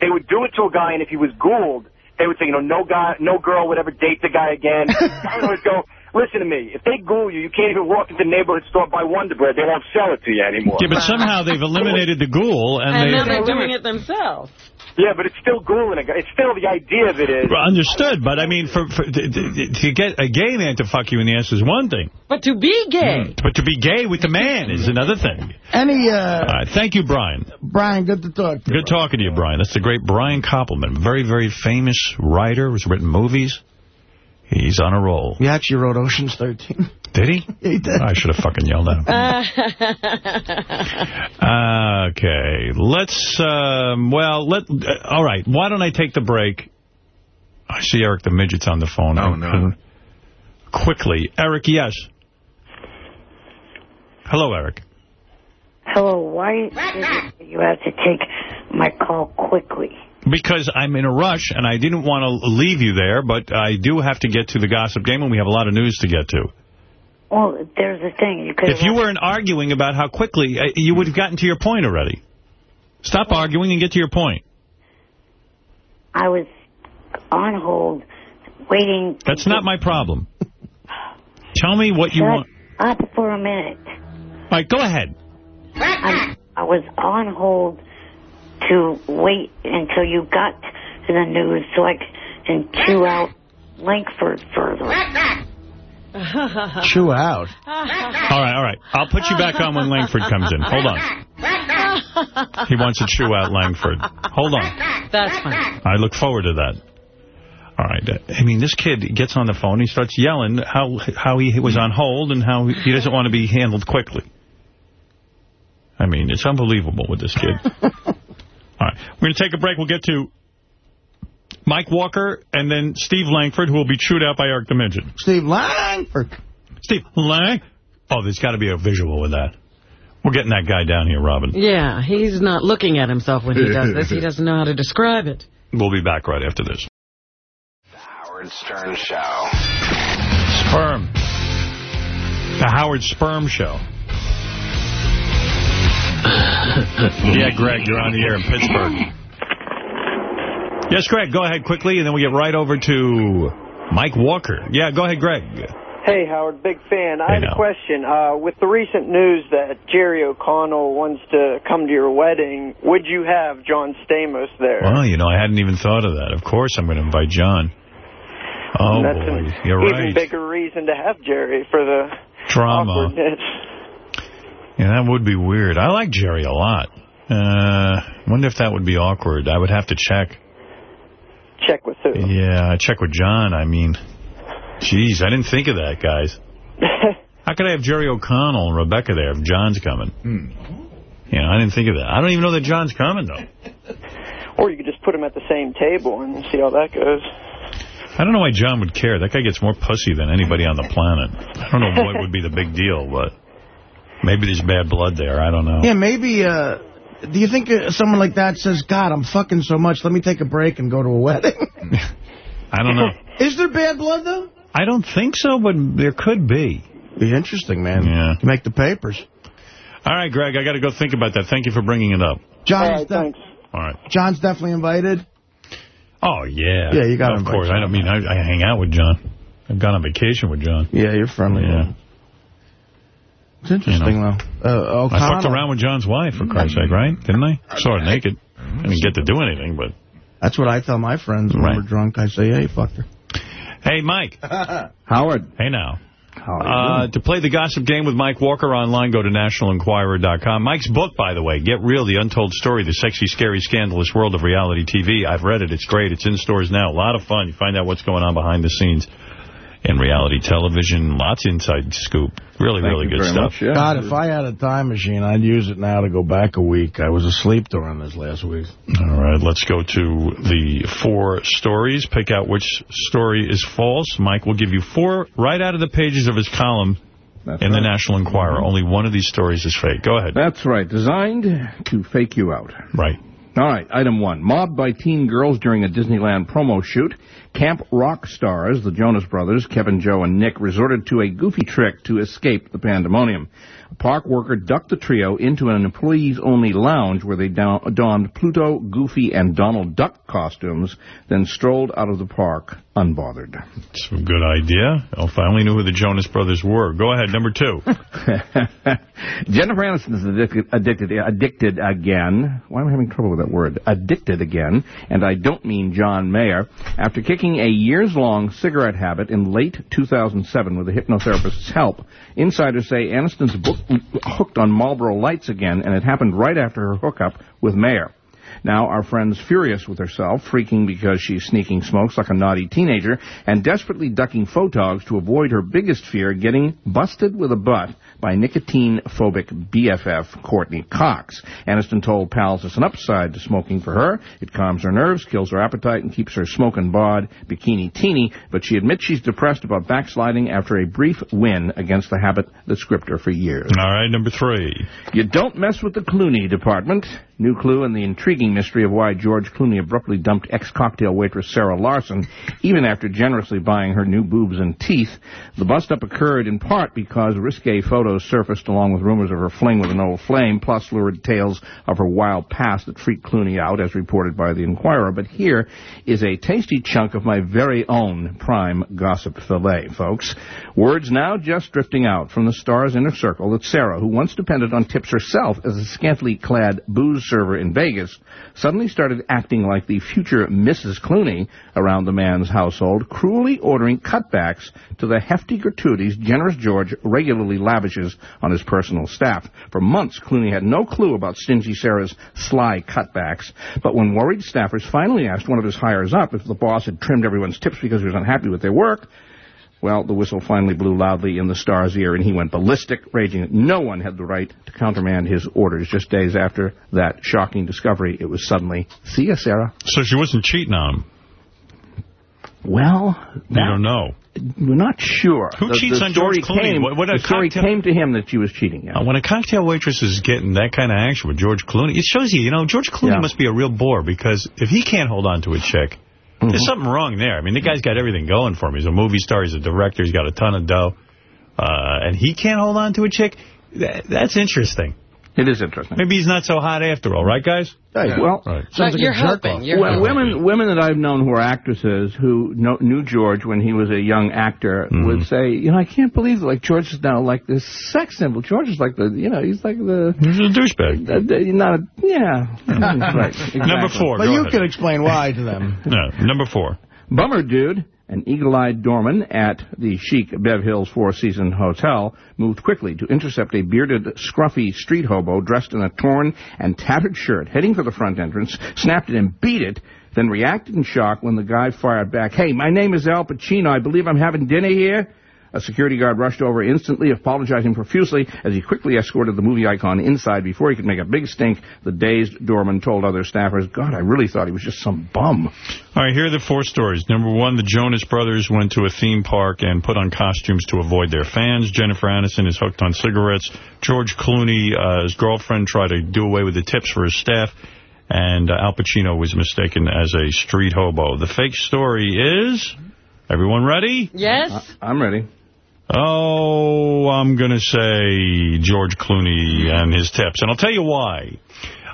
They would do it to a guy, and if he was ghouled, they would say, you know, no guy, no girl would ever date the guy again. I would go, listen to me. If they ghoul you, you can't even walk into the neighborhood store buy Wonder Bread. They won't sell it to you anymore. Yeah, but somehow they've eliminated the ghoul, and, And they... now they're doing it themselves. Yeah, but it's still ghouling. It's still the idea of it is. Well, Understood, but I mean, for, for to, to- to get a gay man to fuck you in the ass is one thing. But to be gay. But to be gay with the man is another thing. Any, uh, All right, thank you, Brian. Brian, good to talk to you. Good talking to you, Brian. That's the great Brian Koppelman. Very, very famous writer. Has written movies. He's on a roll. He actually wrote Ocean's 13. Did he? He did. I should have fucking yelled at him. Okay, let's, um, well, let, uh, all right, why don't I take the break? I see Eric the Midget's on the phone. Oh, no. Quickly. Eric, yes. Hello, Eric. Hello, why is you have to take my call quickly? Because I'm in a rush, and I didn't want to leave you there, but I do have to get to the gossip game, and we have a lot of news to get to. Well, there's the thing. You could If you weren't arguing about how quickly, uh, you would have gotten to your point already. Stop arguing and get to your point. I was on hold waiting. That's not my problem. Tell me what you Shut want. up for a minute. All right, go ahead. I'm, I was on hold to wait until you got to the news so I can chew out Langford further. Chew out. All right, all right. I'll put you back on when Langford comes in. Hold on. He wants to chew out Langford. Hold on. That's fine. I look forward to that. All right. I mean, this kid gets on the phone. He starts yelling how how he was on hold and how he doesn't want to be handled quickly. I mean, it's unbelievable with this kid. All right. We're going to take a break. We'll get to Mike Walker and then Steve Langford, who will be chewed out by Eric the Midget. Steve Langford. Steve Lang. Oh, there's got to be a visual with that. We're getting that guy down here, Robin. Yeah, he's not looking at himself when he does this. He doesn't know how to describe it. We'll be back right after this. The Howard Stern Show. Sperm. The Howard Sperm Show. yeah, Greg, you're on the air in Pittsburgh. Yes, Greg, go ahead quickly, and then we get right over to Mike Walker. Yeah, go ahead, Greg. Hey, Howard, big fan. I now. a question. Uh, with the recent news that Jerry O'Connell wants to come to your wedding, would you have John Stamos there? Well, you know, I hadn't even thought of that. Of course I'm going to invite John. Oh, And that's boy, an you're even right. bigger reason to have Jerry for the Drama. awkwardness. Yeah, that would be weird. I like Jerry a lot. Uh, wonder if that would be awkward. I would have to check. Check with who? Yeah, check with John. I mean, jeez, I didn't think of that, guys. How could I have Jerry O'Connell and Rebecca there if John's coming? You know, I didn't think of that. I don't even know that John's coming, though. Or you could just put them at the same table and see how that goes. I don't know why John would care. That guy gets more pussy than anybody on the planet. I don't know what would be the big deal, but maybe there's bad blood there. I don't know. Yeah, maybe, uh, do you think uh, someone like that says, God, I'm fucking so much, let me take a break and go to a wedding? I don't know. Is there bad blood, though? I don't think so, but there could be. Be interesting, man. Yeah. To make the papers. All right, Greg, I got to go think about that. Thank you for bringing it up. John's, de- All right. John's definitely invited. Oh, yeah. Yeah, you gotta Of invite course. I don't mean, I, I hang out with John. I've gone on vacation with John. Yeah, you're friendly. Yeah. It's interesting, You know. though. Uh, I fucked around with John's wife, for Christ's sake, right? Didn't I? Saw her naked. I didn't get to do anything, but... That's what I tell my friends when Right. we're drunk. I say, hey, fucked her. Hey, Mike. Howard. Hey, now. How are you Uh, doing? to play the gossip game with Mike Walker online, go to nationalenquirer.com. Mike's book, by the way, Get Real, The Untold Story, The Sexy, Scary, Scandalous World of Reality TV. I've read it. It's great. It's in stores now. A lot of fun. You find out what's going on behind the scenes in reality television. Lots of inside scoop. Really, Thank really good stuff. much, yeah. God, if I had a time machine, I'd use it now to go back a week. I was asleep during this last week. All right, let's go to the four stories. Pick out which story is false. Mike will give you four right out of the pages of his column in the. National Enquirer. Mm-hmm. Only one of these stories is fake. Go ahead. That's right. Designed to fake you out. Right. All right. Item one. Mobbed by teen girls during a Disneyland promo shoot. Camp Rock stars, the Jonas Brothers, Kevin, Joe, and Nick, resorted to a goofy trick to escape the pandemonium. A park worker ducked the trio into an employees-only lounge where they donned Pluto, Goofy, and Donald Duck costumes, then strolled out of the park unbothered. It's a good idea. Oh, if I only knew who the Jonas Brothers were. Go ahead, number two. Jennifer Aniston is addicted, addicted, addicted again. Why am I having trouble with that word? Addicted again. And I don't mean John Mayer. After kicking a years-long cigarette habit in late 2007 with a hypnotherapist's help, insiders say Aniston's book, hooked on Marlboro Lights again, and it happened right after her hookup with Mayer. Now, our friend's furious with herself, freaking because she's sneaking smokes like a naughty teenager, and desperately ducking photogs to avoid her biggest fear, getting busted with a butt by nicotine-phobic BFF Courteney Cox. Aniston told pals it's an upside to smoking for her. It calms her nerves, kills her appetite, and keeps her smoking bod bikini teeny, but she admits she's depressed about backsliding after a brief win against the habit that gripped her for years. All right, number three. You don't mess with the Clooney department. New clue in the intriguing mystery of why George Clooney abruptly dumped ex-cocktail waitress Sarah Larson, even after generously buying her new boobs and teeth. The bust-up occurred in part because risque photos surfaced along with rumors of her fling with an old flame, plus lurid tales of her wild past that freaked Clooney out, as reported by the Enquirer. But here is a tasty chunk of my very own prime gossip fillet, folks. Words now just drifting out from the star's inner circle that Sarah, who once depended on tips herself as a scantily clad booze server in Vegas, suddenly started acting like the future Mrs. Clooney around the man's household, cruelly ordering cutbacks to the hefty gratuities generous George regularly lavishes on his personal staff. For months, Clooney had no clue about stingy Sarah's sly cutbacks, but when worried staffers finally asked one of his hires up if the boss had trimmed everyone's tips because he was unhappy with their work, well, the whistle finally blew loudly in the star's ear, and he went ballistic, raging that no one had the right to countermand his orders. Just days after that shocking discovery, it was suddenly, see ya, Sarah. So she wasn't cheating on him. Well, You don't know. we're not sure. Who the, cheats the on George Clooney? Came, What- what a the story came to him that she was cheating. Yeah. Uh, when a cocktail waitress is getting that kind of action with George Clooney, it shows you, you know, George Clooney Yeah. must be a real bore because if he can't hold on to a chick, Mm-hmm. there's something wrong there. I mean, the guy's got everything going for him. He's a movie star. He's a director. He's got a ton of dough. Uh, and he can't hold on to a chick? That, that's interesting. It is interesting. Maybe he's not so hot after all, right, guys? Hey, well, right. But you're hoping. You're Well, hoping. women women that I've known who are actresses who know, knew George when he was a young actor Mm-hmm. would say, you know, I can't believe that, like George is now like this sex symbol. George is like the, you know, he's like the. He's a douchebag. Uh, the- not a, yeah. right. Number four. But you ahead. can explain why to them. No, number four. Bummer Dude, an eagle-eyed doorman at the chic Bev Hills Four Season Hotel, moved quickly to intercept a bearded, scruffy street hobo dressed in a torn and tattered shirt, heading for the front entrance, snapped it and beat it, then reacted in shock when the guy fired back, Hey, my name is Al Pacino. I believe I'm having dinner here. A security guard rushed over instantly, apologizing profusely as he quickly escorted the movie icon inside before he could make a big stink. The dazed doorman told other staffers, God, I really thought he was just some bum. All right, here are the four stories. Number one, the Jonas Brothers went to a theme park and put on costumes to avoid their fans. Jennifer Aniston is hooked on cigarettes. George Clooney, uh, his girlfriend, tried to do away with the tips for his staff. And uh, Al Pacino was mistaken as a street hobo. The fake story is... Everyone ready? Yes? I'm ready. Oh, I'm going to say George Clooney and his tips. And I'll tell you why.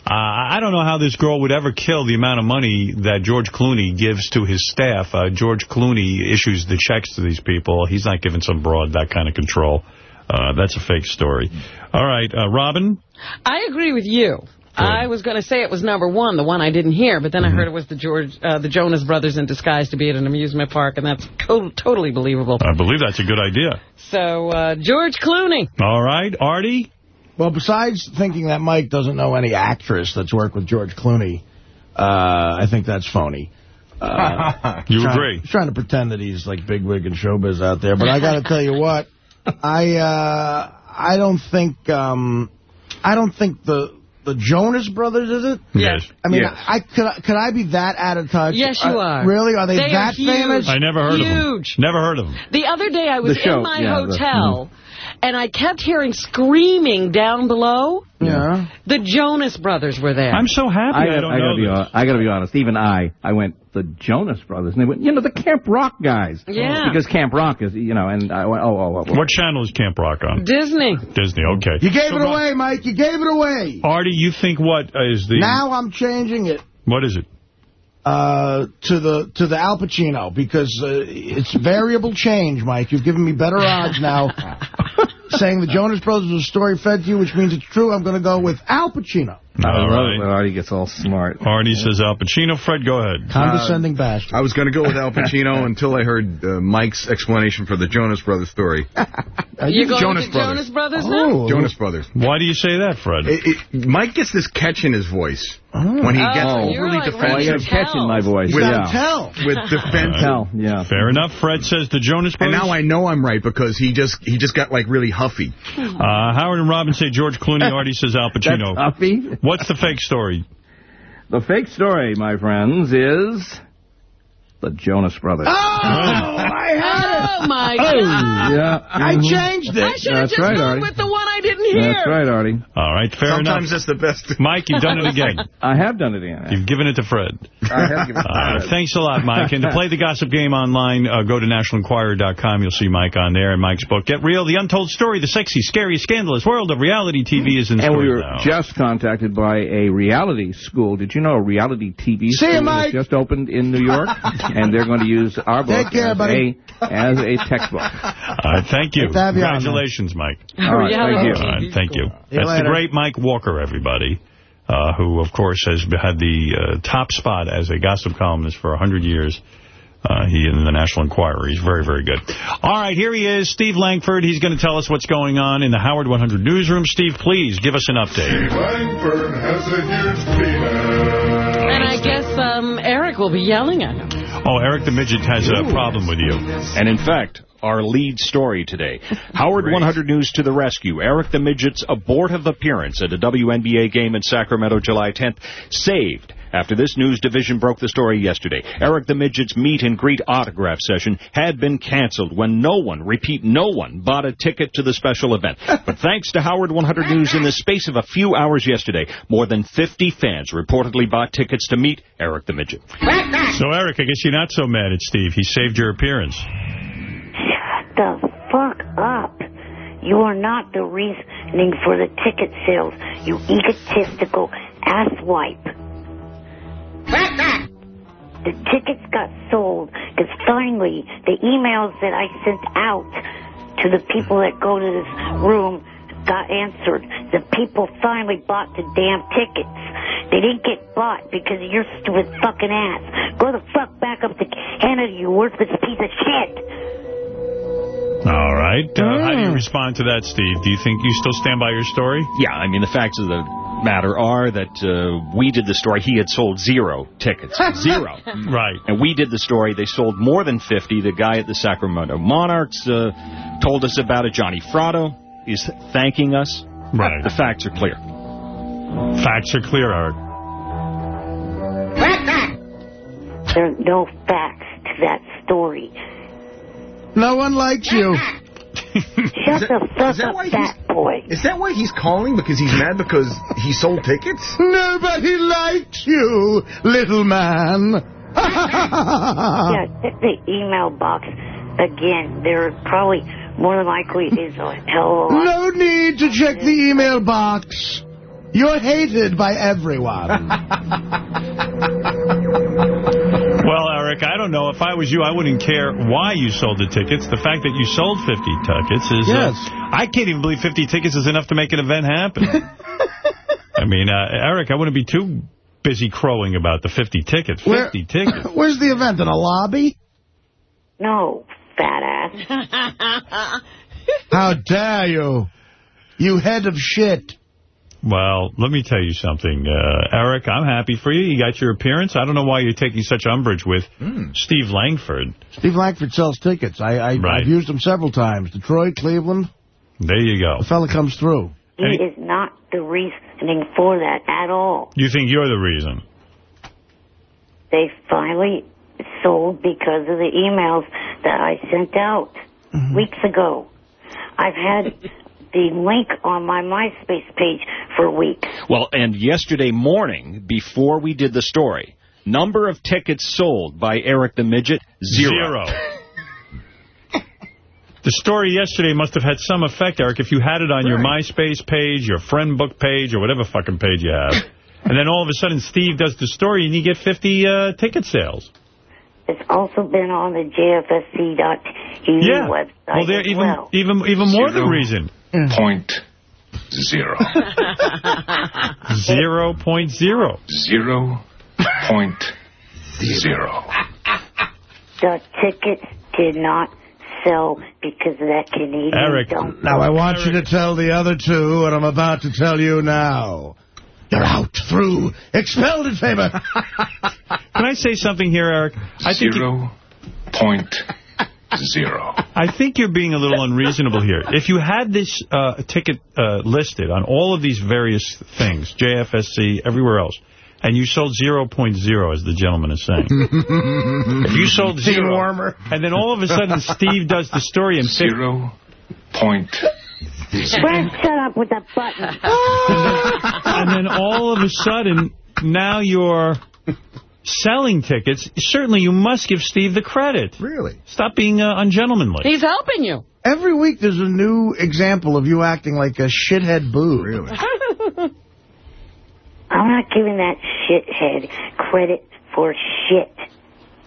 Uh, I don't know how this girl would ever kill the amount of money that George Clooney gives to his staff. Uh, George Clooney issues the checks to these people. He's not giving some broad that kind of control. Uh, that's a fake story. All right, uh, Robin? I agree with you. I was going to say it was number one, the one I didn't hear, but then Mm-hmm. I heard it was the George, uh, the Jonas Brothers in disguise to be at an amusement park, and that's to totally believable. I believe that's a good idea. So, uh, George Clooney. All right, Artie? Well, besides thinking that Mike doesn't know any actress that's worked with George Clooney, uh, I think that's phony. Uh, You trying- agree? He's trying to pretend that he's like bigwig and showbiz out there. But I got to tell you what, I uh, I don't think um, I don't think the the Jonas Brothers is it? Yes. I mean, Yes. I could I- could I be that out of touch? Yes, you Uh, are. Really? Are they, They are that huge. famous? I never heard of Huge. Never heard of him. The other day I was The in my yeah, the- hotel, and I kept hearing screaming down below. Yeah. The Jonas Brothers were there. I'm so happy I, I, don't I know gotta be this. I gotta be honest. Even I, I went the Jonas Brothers, and they went, you know, the Camp Rock guys. Yeah. Because Camp Rock is, you know, and I went, oh, oh, oh. What channel is Camp Rock on? Disney. Disney, okay. You gave So, it Rob- away, Mike. You gave it away. Artie, you think what is the... Now I'm changing it. What is it? uh, to the to the Al Pacino because uh, it's variable change, Mike. You've given me better odds now. saying the Jonas Brothers was a story fed to you, which means it's true. I'm going to go with Al Pacino. I All love right. it when Artie gets all smart. Artie says Al Pacino. Fred, go ahead. Condescending bastard. I was going to go with Al Pacino until I heard uh, Mike's explanation for the Jonas Brothers story. You're going Jonas to Brothers. Jonas Brothers now? Jonas Brothers. Why do you say that, Fred? It, it, Mike gets this catch in his voice when he Oh, gets you're overly like Oh, I defensive. got catch in my voice. With, yeah. Tell. with defensive. Tell, yeah. Fair enough. Fred says the Jonas Brothers. And now I know I'm right because he just he just got like really huffy. Uh, Howard and Robin say George Clooney. Artie says Al Pacino. That's Huffy. What's the fake story? The fake story, my friends, is the Jonas Brothers. Oh, I had Oh, my Oh. Yeah. I mhm. changed I it. should have That's just right, gone Artie. with the one I didn't hear. That's right, Artie. All right, fair enough. Sometimes enough. that's the best. Mike, you've done it again. I have done it again. You've given it to Fred. I have given it to Uh, thanks a lot, Mike. And to play the gossip game online, uh, go to nationalenquirer.com. You'll see Mike on there and Mike's book. Get Real, The Untold Story, The Sexy, Scary, Scandalous World of Reality TV is in And we stores were now. just contacted by a reality school. Did you know a reality TV See school you, Mike. just opened in New York? and they're going to use our book Take care, as, buddy. A, as a textbook. All right, thank you. Good to have on, Congratulations, Mike. All right, thank you. All right, thank you. See you That's the great Mike Walker, everybody, uh, who, of course, has had the uh, top spot as a gossip columnist for 100 years. Uh, he in the National Enquirer. He's very, very good. All right, here he is, Steve Langford. He's going to tell us what's going on in the Howard 100 newsroom. Steve, please give us an update. Langford has a huge penis. And I guess um, Eric will be yelling at him. Oh, Eric the Midget has a problem with you. And in fact, our lead story today. Howard 100 News to the rescue. Eric the Midget's abortive appearance at a WNBA game in Sacramento July 10th saved. After this news division broke the story yesterday, Eric the Midget's meet and greet autograph session had been canceled when no one, repeat, no one, bought a ticket to the special event. But thanks to Howard 100 News, in the space of a few hours yesterday, more than 50 fans reportedly bought tickets to meet Eric the Midget. So, Eric, I guess you're not so mad at Steve. He saved your appearance. Shut the fuck up. You are not the reason. reasoning for the ticket sales, you egotistical asswipe. The tickets got sold because finally the emails that I sent out to the people that go to this room got answered. The people finally bought the damn tickets. They didn't get bought because of your stupid fucking ass. Go the fuck back up to Canada, you worthless piece of shit. All right. Uh, How Mm. do you respond to that, Steve? Do you think you still stand by your story? Yeah, I mean, the facts of the matter are that uh, we did the story. He had sold zero tickets. Zero. right. And we did the story. They sold more than 50. The guy at the Sacramento Monarchs uh, told us about it. Johnny Fratto is thanking us. Right. The facts are clear. Facts are clear, Art. There are no facts to that story. No one likes you. Shut the fuck up, fat boy. Is that why he's calling? Because he's mad because he sold tickets? Nobody likes you, little man. yeah, check the email box again. There probably more than likely is a hell of a lot. No need to check the email box. You're hated by everyone. Well, Eric, I don't know. If I was you, I wouldn't care why you sold the tickets. The fact that you sold 50 tickets is... Yes. Uh, I can't even believe 50 tickets is enough to make an event happen. I mean, uh, Eric, I wouldn't be too busy crowing about the 50 tickets. 50 Where- tickets. Where's the event? In a lobby? No, fat ass. How dare you? You head of shit. Well, let me tell you something. Uh, Eric, I'm happy for you. You got your appearance. I don't know why you're taking such umbrage with Steve Langford. Steve Langford sells tickets. I, I, Right. I've used them several times. Detroit, Cleveland. There you go. The fella comes through. He is not the reasoning for that at all. You think you're the reason? They finally sold because of the emails that I sent out weeks ago. I've had the link on my MySpace page for weeks. Well, and yesterday morning, before we did the story, number of tickets sold by Eric the Midget, zero. Zero. The story yesterday must have had some effect, Eric, if you had it on your MySpace page, your friend book page, or whatever fucking page you have. and then all of a sudden Steve does the story and you get 50 uh, ticket sales. It's also been on the JFSC.EU Yeah. website Well, there even well. even even more the Zero reason. Point zero. Zero point zero. Zero point zero. The tickets did not sell because of that Canadian Eric, dump. now I want you to tell the other two what I'm about to tell you now. You're out through expelled in favor. Can I say something here, Eric? I think you- Zero point zero. I think you're being a little unreasonable here. If you had this uh, ticket uh, listed on all of these various things, JFSC, everywhere else, and you sold 0.0, as the gentleman is saying. if you sold Steam zero, warmer. and then all of a sudden Steve does the story and Zero point Fred, shut up with that button. and then all of a sudden, now you're selling tickets. Certainly, you must give Steve the credit. Really? Stop being uh, ungentlemanly. He's helping you. Every week there's a new example of you acting like a shithead boo. Really? I'm not giving that shithead credit for shit.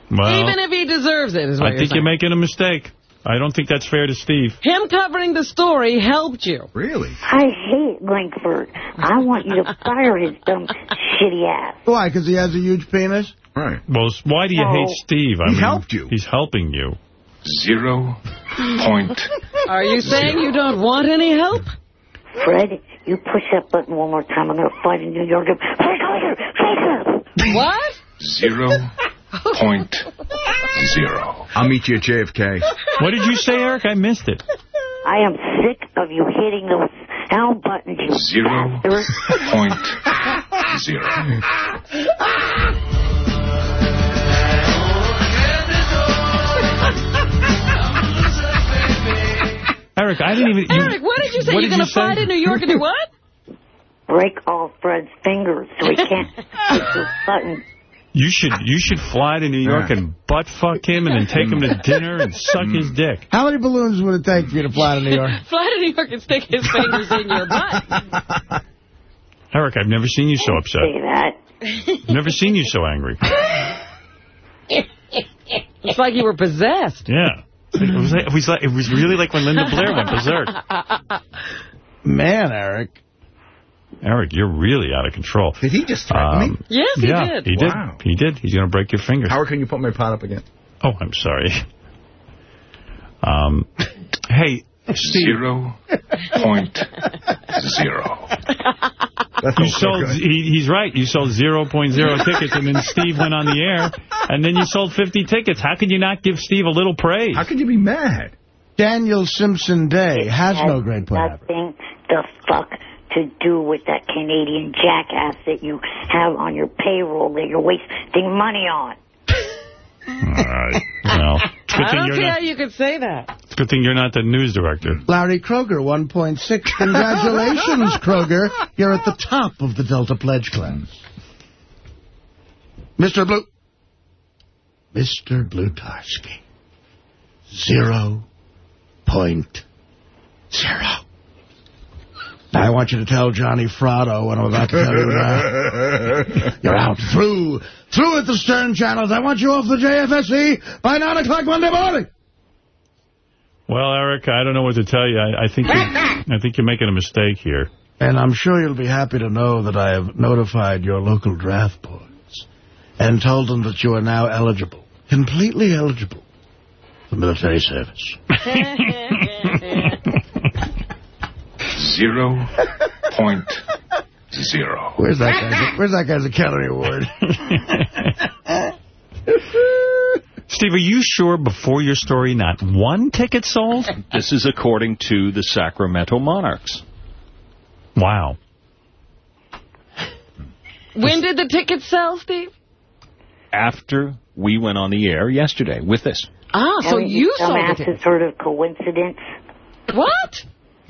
Well, Even if he deserves it, is what I you're think saying. you're making a mistake. I don't think that's fair to Steve. Him covering the story helped you. Really? I hate Langford. I want you to fire his dumb, shitty ass. Why? Because he has a huge penis? Right. Well, why do you No. hate Steve? I He mean, helped you. He's helping you. Zero point Are you saying you don't want any help? Fred, you push that button one more time. I'm going to fight in New York. Fred, go here, take her. What? zero point zero. I'll meet you at JFK. What did you say, Eric? I missed it. I am sick of you hitting those sound buttons, you Zero bastard. point zero. Eric, I didn't even... you- Eric, what did you say? You're going to fight say? in New York and do what? Break all Fred's fingers so he can't hit this button. You should you should fly to New York and butt fuck him and then take him to dinner and suck his mm. dick. How many balloons would it take for you to fly to New York? Fly to New York and stick his fingers in your butt. Eric, I've never seen you so upset. Say that. Never seen you so angry. It's like you were possessed. Yeah. It was, like, it was like it was really like when Linda Blair went berserk. Man, Eric. Eric, you're really out of control. Did he just threaten me? Yes, he yeah, did. he Wow. did. He did. He's going to break your fingers. Howard, can you put my pot up again? Oh, I'm sorry. Um, hey, Steve. Zero point zero. You sold. He, he's right. You sold 0.0 tickets, and then Steve went on the air, and then you sold 50 tickets. How could you not give Steve a little praise? How could you be mad? Daniel Simpson Day has no great point. Nothing the fuck to do with that Canadian jackass that you have on your payroll that you're wasting money on. All right. Well, it's a good I don't you're see not. how you could say that. It's a good thing you're not the news director. Larry Kroger, 1.6. Congratulations, Kroger. You're at the top of the Delta Pledge class. Mr. Blue. Mr. Blutarski. Zero point zero. Now, I want you to tell Johnny Fratto what I'm about to tell you now. You're out through, through at the Stern channels. I want you off the JFSC by 9 o'clock Monday morning. Well, Eric, I don't know what to tell you. I, I think I think you're making a mistake here. And I'm sure you'll be happy to know that I have notified your local draft boards and told them that you are now eligible, completely eligible for military service. Zero point zero. Where's that guy's, where's that guy's Academy Award? Steve, are you sure before your story not one ticket sold? This is according to the Sacramento Monarchs. Wow. When did the tickets sell, Steve? After we went on the air yesterday with this. Ah, so Haven't you sold the dumbasses tickets. heard of coincidence? What?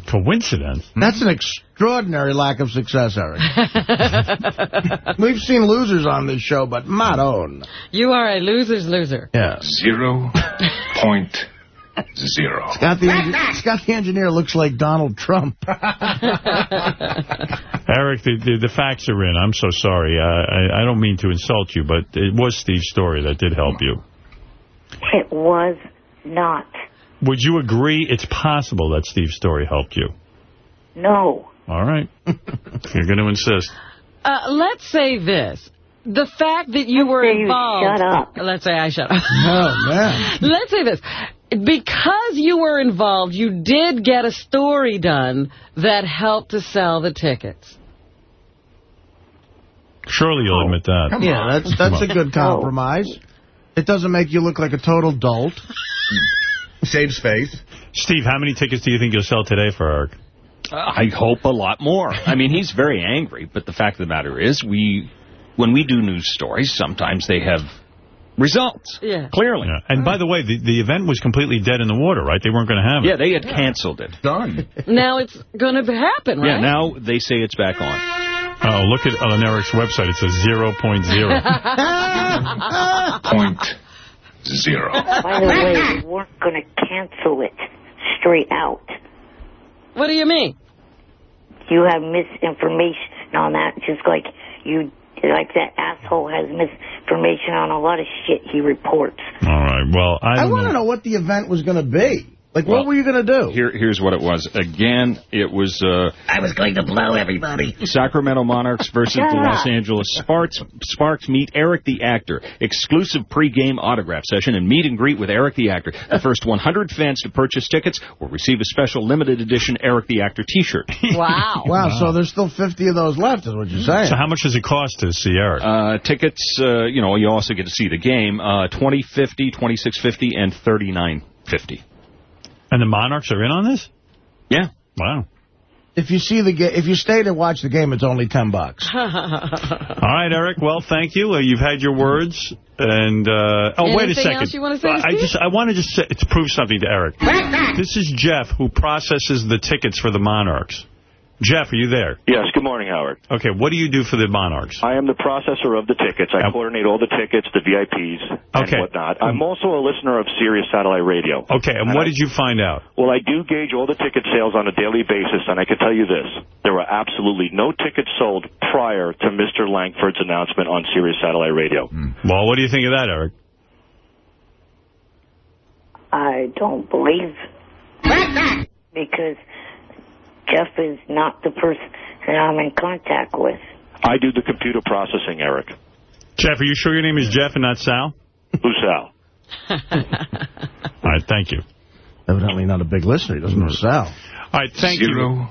Coincidence? That's an extraordinary lack of success, Eric. We've seen losers on this show, but not own. You are a loser's loser. Yeah. Zero point zero. Scott the, Scott the engineer looks like Donald Trump. Eric, the, the, the facts are in. I'm so sorry. Uh, I, I don't mean to insult you, but it was Steve's story that did help you. It was not. Would you agree it's possible that Steve's story helped you? No. All right. you're going to insist. Uh, let's say this. The fact that you were say you involved... shut up. Let's say I shut up. Oh, man. Let's say this. Because you were involved, you did get a story done that helped to sell the tickets. Surely you'll admit that. Yeah, that's that's a good compromise. It doesn't make you look like a total dolt. Saves face. Steve, how many tickets do you think you'll sell today for Eric? Uh, I hope a lot more. I mean, he's very angry, but the fact of the matter is, we, when we do news stories, sometimes they have results. Yeah. Clearly. Yeah. And by the way, the, the event was completely dead in the water, right? They weren't going to have it. Yeah, they had canceled it. Done. Now it's going to happen, right? Yeah, now they say it's back on. Oh, look at on Eric's website. It says 0.0. Point zero. By the way, we weren't going to cancel it straight out. What do you mean? You have misinformation on that, just like you, like that asshole has misinformation on a lot of shit he reports. All right. Well, I, I don't want know. to know what the event was going to be. Like, Well, what were you going to do? Here, here's what it was. Again, it was uh, I was going to blow everybody. Sacramento Monarchs versus Shut the Los. Angeles Sparks. Sparks meet Eric the actor. Exclusive pregame autograph session and meet and greet with Eric the actor. The first 100 fans to purchase tickets will receive a special limited edition Eric the actor T-shirt. Wow. Wow, so there's still 50 of those left, is what you're saying. So how much does it cost to see Eric? Uh, tickets, uh, you know, you also get to see the game. Uh, 2050, 2650, and 3950. And the Monarchs are in on this? Yeah. Wow. If you see the ga- if you stay to watch the game, it's only 10 bucks. All right, Eric. Well, thank you. Uh, you've had your words. And, uh, oh, wait a second. else you wanna say to I Steve? just, I want to just say, to prove something to Eric. this is Jeff, who processes the tickets for the Monarchs. Jeff, are you there? Yes, good morning, Howard. Okay, what do you do for the Monarchs? I am the processor of the tickets. I coordinate all the tickets, the VIPs, Okay. and whatnot. I'm also a listener of Sirius Satellite Radio. Okay, and what did you find out? Well, I do gauge all the ticket sales on a daily basis, and I can tell you this. There were absolutely no tickets sold prior to Mr. Langford's announcement on Sirius Satellite Radio. Hmm. Well, what do you think of that, Eric? I don't believe because Jeff is not the person that I'm in contact with. I do the computer processing, Eric. Jeff, are you sure your name is Jeff and not Sal? Who's Sal? All right, thank you. Evidently not a big listener. He doesn't know Sal. All right, thank Zero you.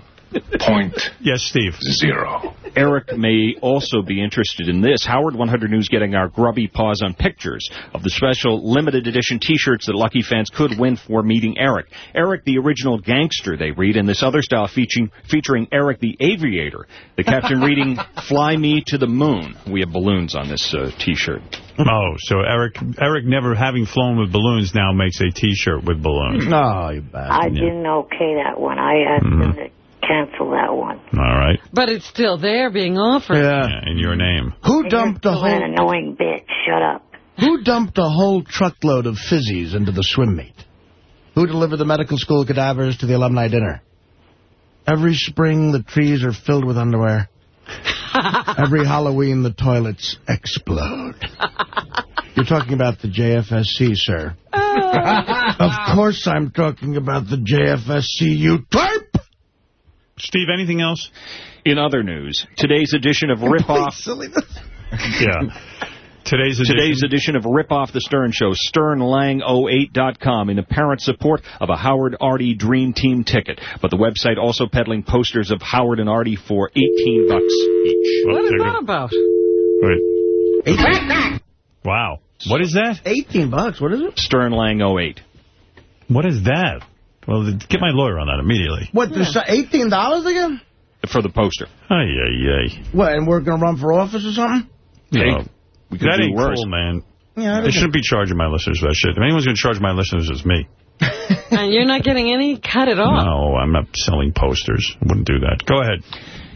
Point. Yes, Steve. Zero. Eric may also be interested in this. Howard 100 News getting our grubby paws on pictures of the special limited edition T-shirts that lucky fans could win for meeting Eric. Eric, the original gangster, they read, and this other style featuring, featuring Eric the aviator. The caption reading, Fly Me to the Moon. We have balloons on this uh, T-shirt. Oh, so Eric Eric never having flown with balloons now makes a T-shirt with balloons. No, you bad. I didn't okay that one. I asked Mm-hmm. him to cancel that one. All right. But it's still there being offered. Yeah, in your name. Who dumped a You're an whole annoying bitch. Shut up. Who dumped a whole truckload of fizzies into the swim meet? Who delivered the medical school cadavers to the alumni dinner? Every spring, the trees are filled with underwear. Every Halloween, the toilets explode. You're talking about the JFSC, sir. Oh. of course I'm talking about the JFSC, you twerp! Steve, anything else? In other news, today's edition of Rip Off. Yeah. Today's edition. Today's edition of Rip Off the Stern Show, SternLange08.com, in apparent support of a Howard Artie Dream Team ticket. But the website also peddling posters of Howard and Artie for 18 bucks each. What is that about? Wait. Wow. What is that? 18 bucks. What is it? SternLang08. What is that? Well, get my lawyer on that immediately. What, there's $18 again? For the poster. Ay, ay, ay. What, and we're going to run for office or something? Yeah. we could that do ain't worse. cool, man. Yeah, They shouldn't be charging my listeners for that shit. If anyone's going to charge my listeners, it's me. And you're not getting any cut at all. No, I'm not selling posters. Wouldn't do that. Go ahead.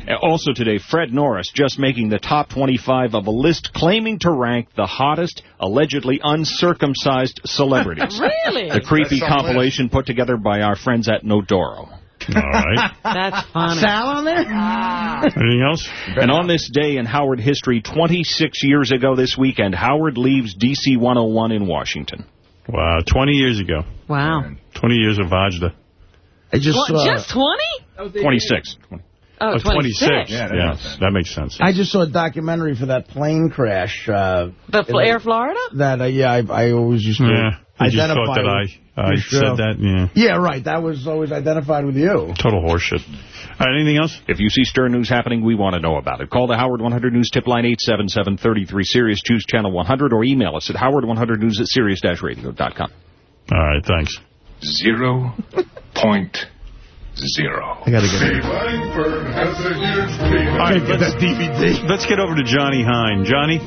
Uh, Also today, Fred Norris just making the top 25 of a list claiming to rank the hottest, allegedly uncircumcised celebrities. Really? The creepy That's some compilation put together by our friends at Nodoro. All right. That's funny. Sal on there? Anything else? And on this day in Howard history, 26 years ago this weekend, Howard leaves DC 101 in Washington. Wow, 20 years ago. Wow. 20 years of Vajda. I just What, saw, just 20? 26. Oh, 26. Yeah, yes, that makes sense. I just saw a documentary for that plane crash. Uh, The Fl- Air Florida? That, uh, yeah, I, I always used to Yeah. You just identify thought that I, I said that? Yeah. Yeah, right. That was always identified with you. Total horseshit. All right, anything else? If you see Stern News happening, we want to know about it. Call the Howard 100 News tip line 877-33-SIRIUS. Choose channel 100 or email us at howard100news at sirius-radio.com. All right, thanks. Zero point zero. I got to get Steve Langford has a huge penis. All right, let's, DVD. let's get over to Johnny Hein. Johnny?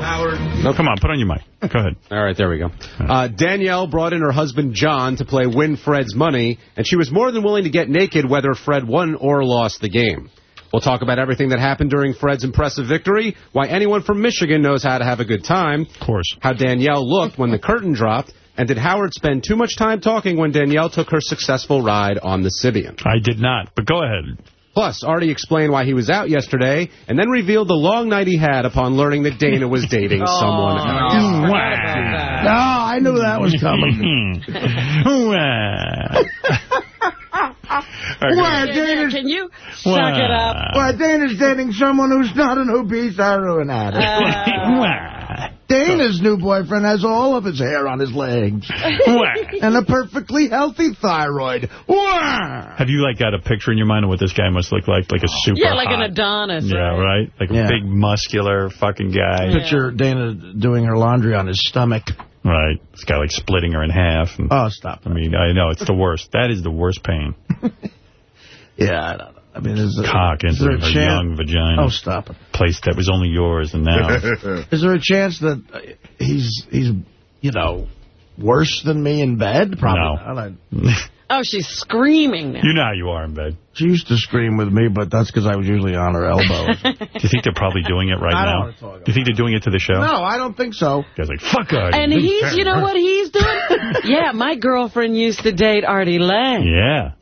Howard. No, come on, put on your mic. Go ahead. All right, there we go. Uh, Danielle brought in her husband John to play Win Fred's Money, and she was more than willing to get naked whether Fred won or lost the game. We'll talk about everything that happened during Fred's impressive victory, why anyone from Michigan knows how to have a good time, of course, how Danielle looked when the curtain dropped, and did Howard spend too much time talking when Danielle took her successful ride on the Sybian? I did not, but go ahead. Plus, Artie explained why he was out yesterday, and then revealed the long night he had upon learning that Dana was dating oh, someone else. No, I knew that was coming. Why, Dana's, Can you suck it up? why, Dana's dating someone who's not an obese heroin addict. Uh, Dana's new boyfriend has all of his hair on his legs. and a perfectly healthy thyroid. Wah! Have you, like, got a picture in your mind of what this guy must look like? Like a super yeah, like hot. an Adonis. Yeah, right? Like Yeah. a big, muscular fucking guy. Picture Dana doing her laundry on his stomach. Right. This guy, like, splitting her in half. And, Oh, stop. I mean, I know, it's the worst. That is the worst pain. Yeah, I don't know. I mean, is, Cock is into a young vagina. Oh, stop it. Place that was only yours, and now... Is there a chance that uh, he's, he's, you know, worse than me in bed? Probably No. Not. I- Oh, she's screaming now. You know how you are in bed. She used to scream with me, but that's because I was usually on her elbows. Do you think they're probably doing it right I don't now? talk Do you think they're doing it to the show? no, I don't think so. Guy's like, fuck Artie. And he's, you know what he's doing? yeah, my girlfriend used to date Artie Lange. Yeah.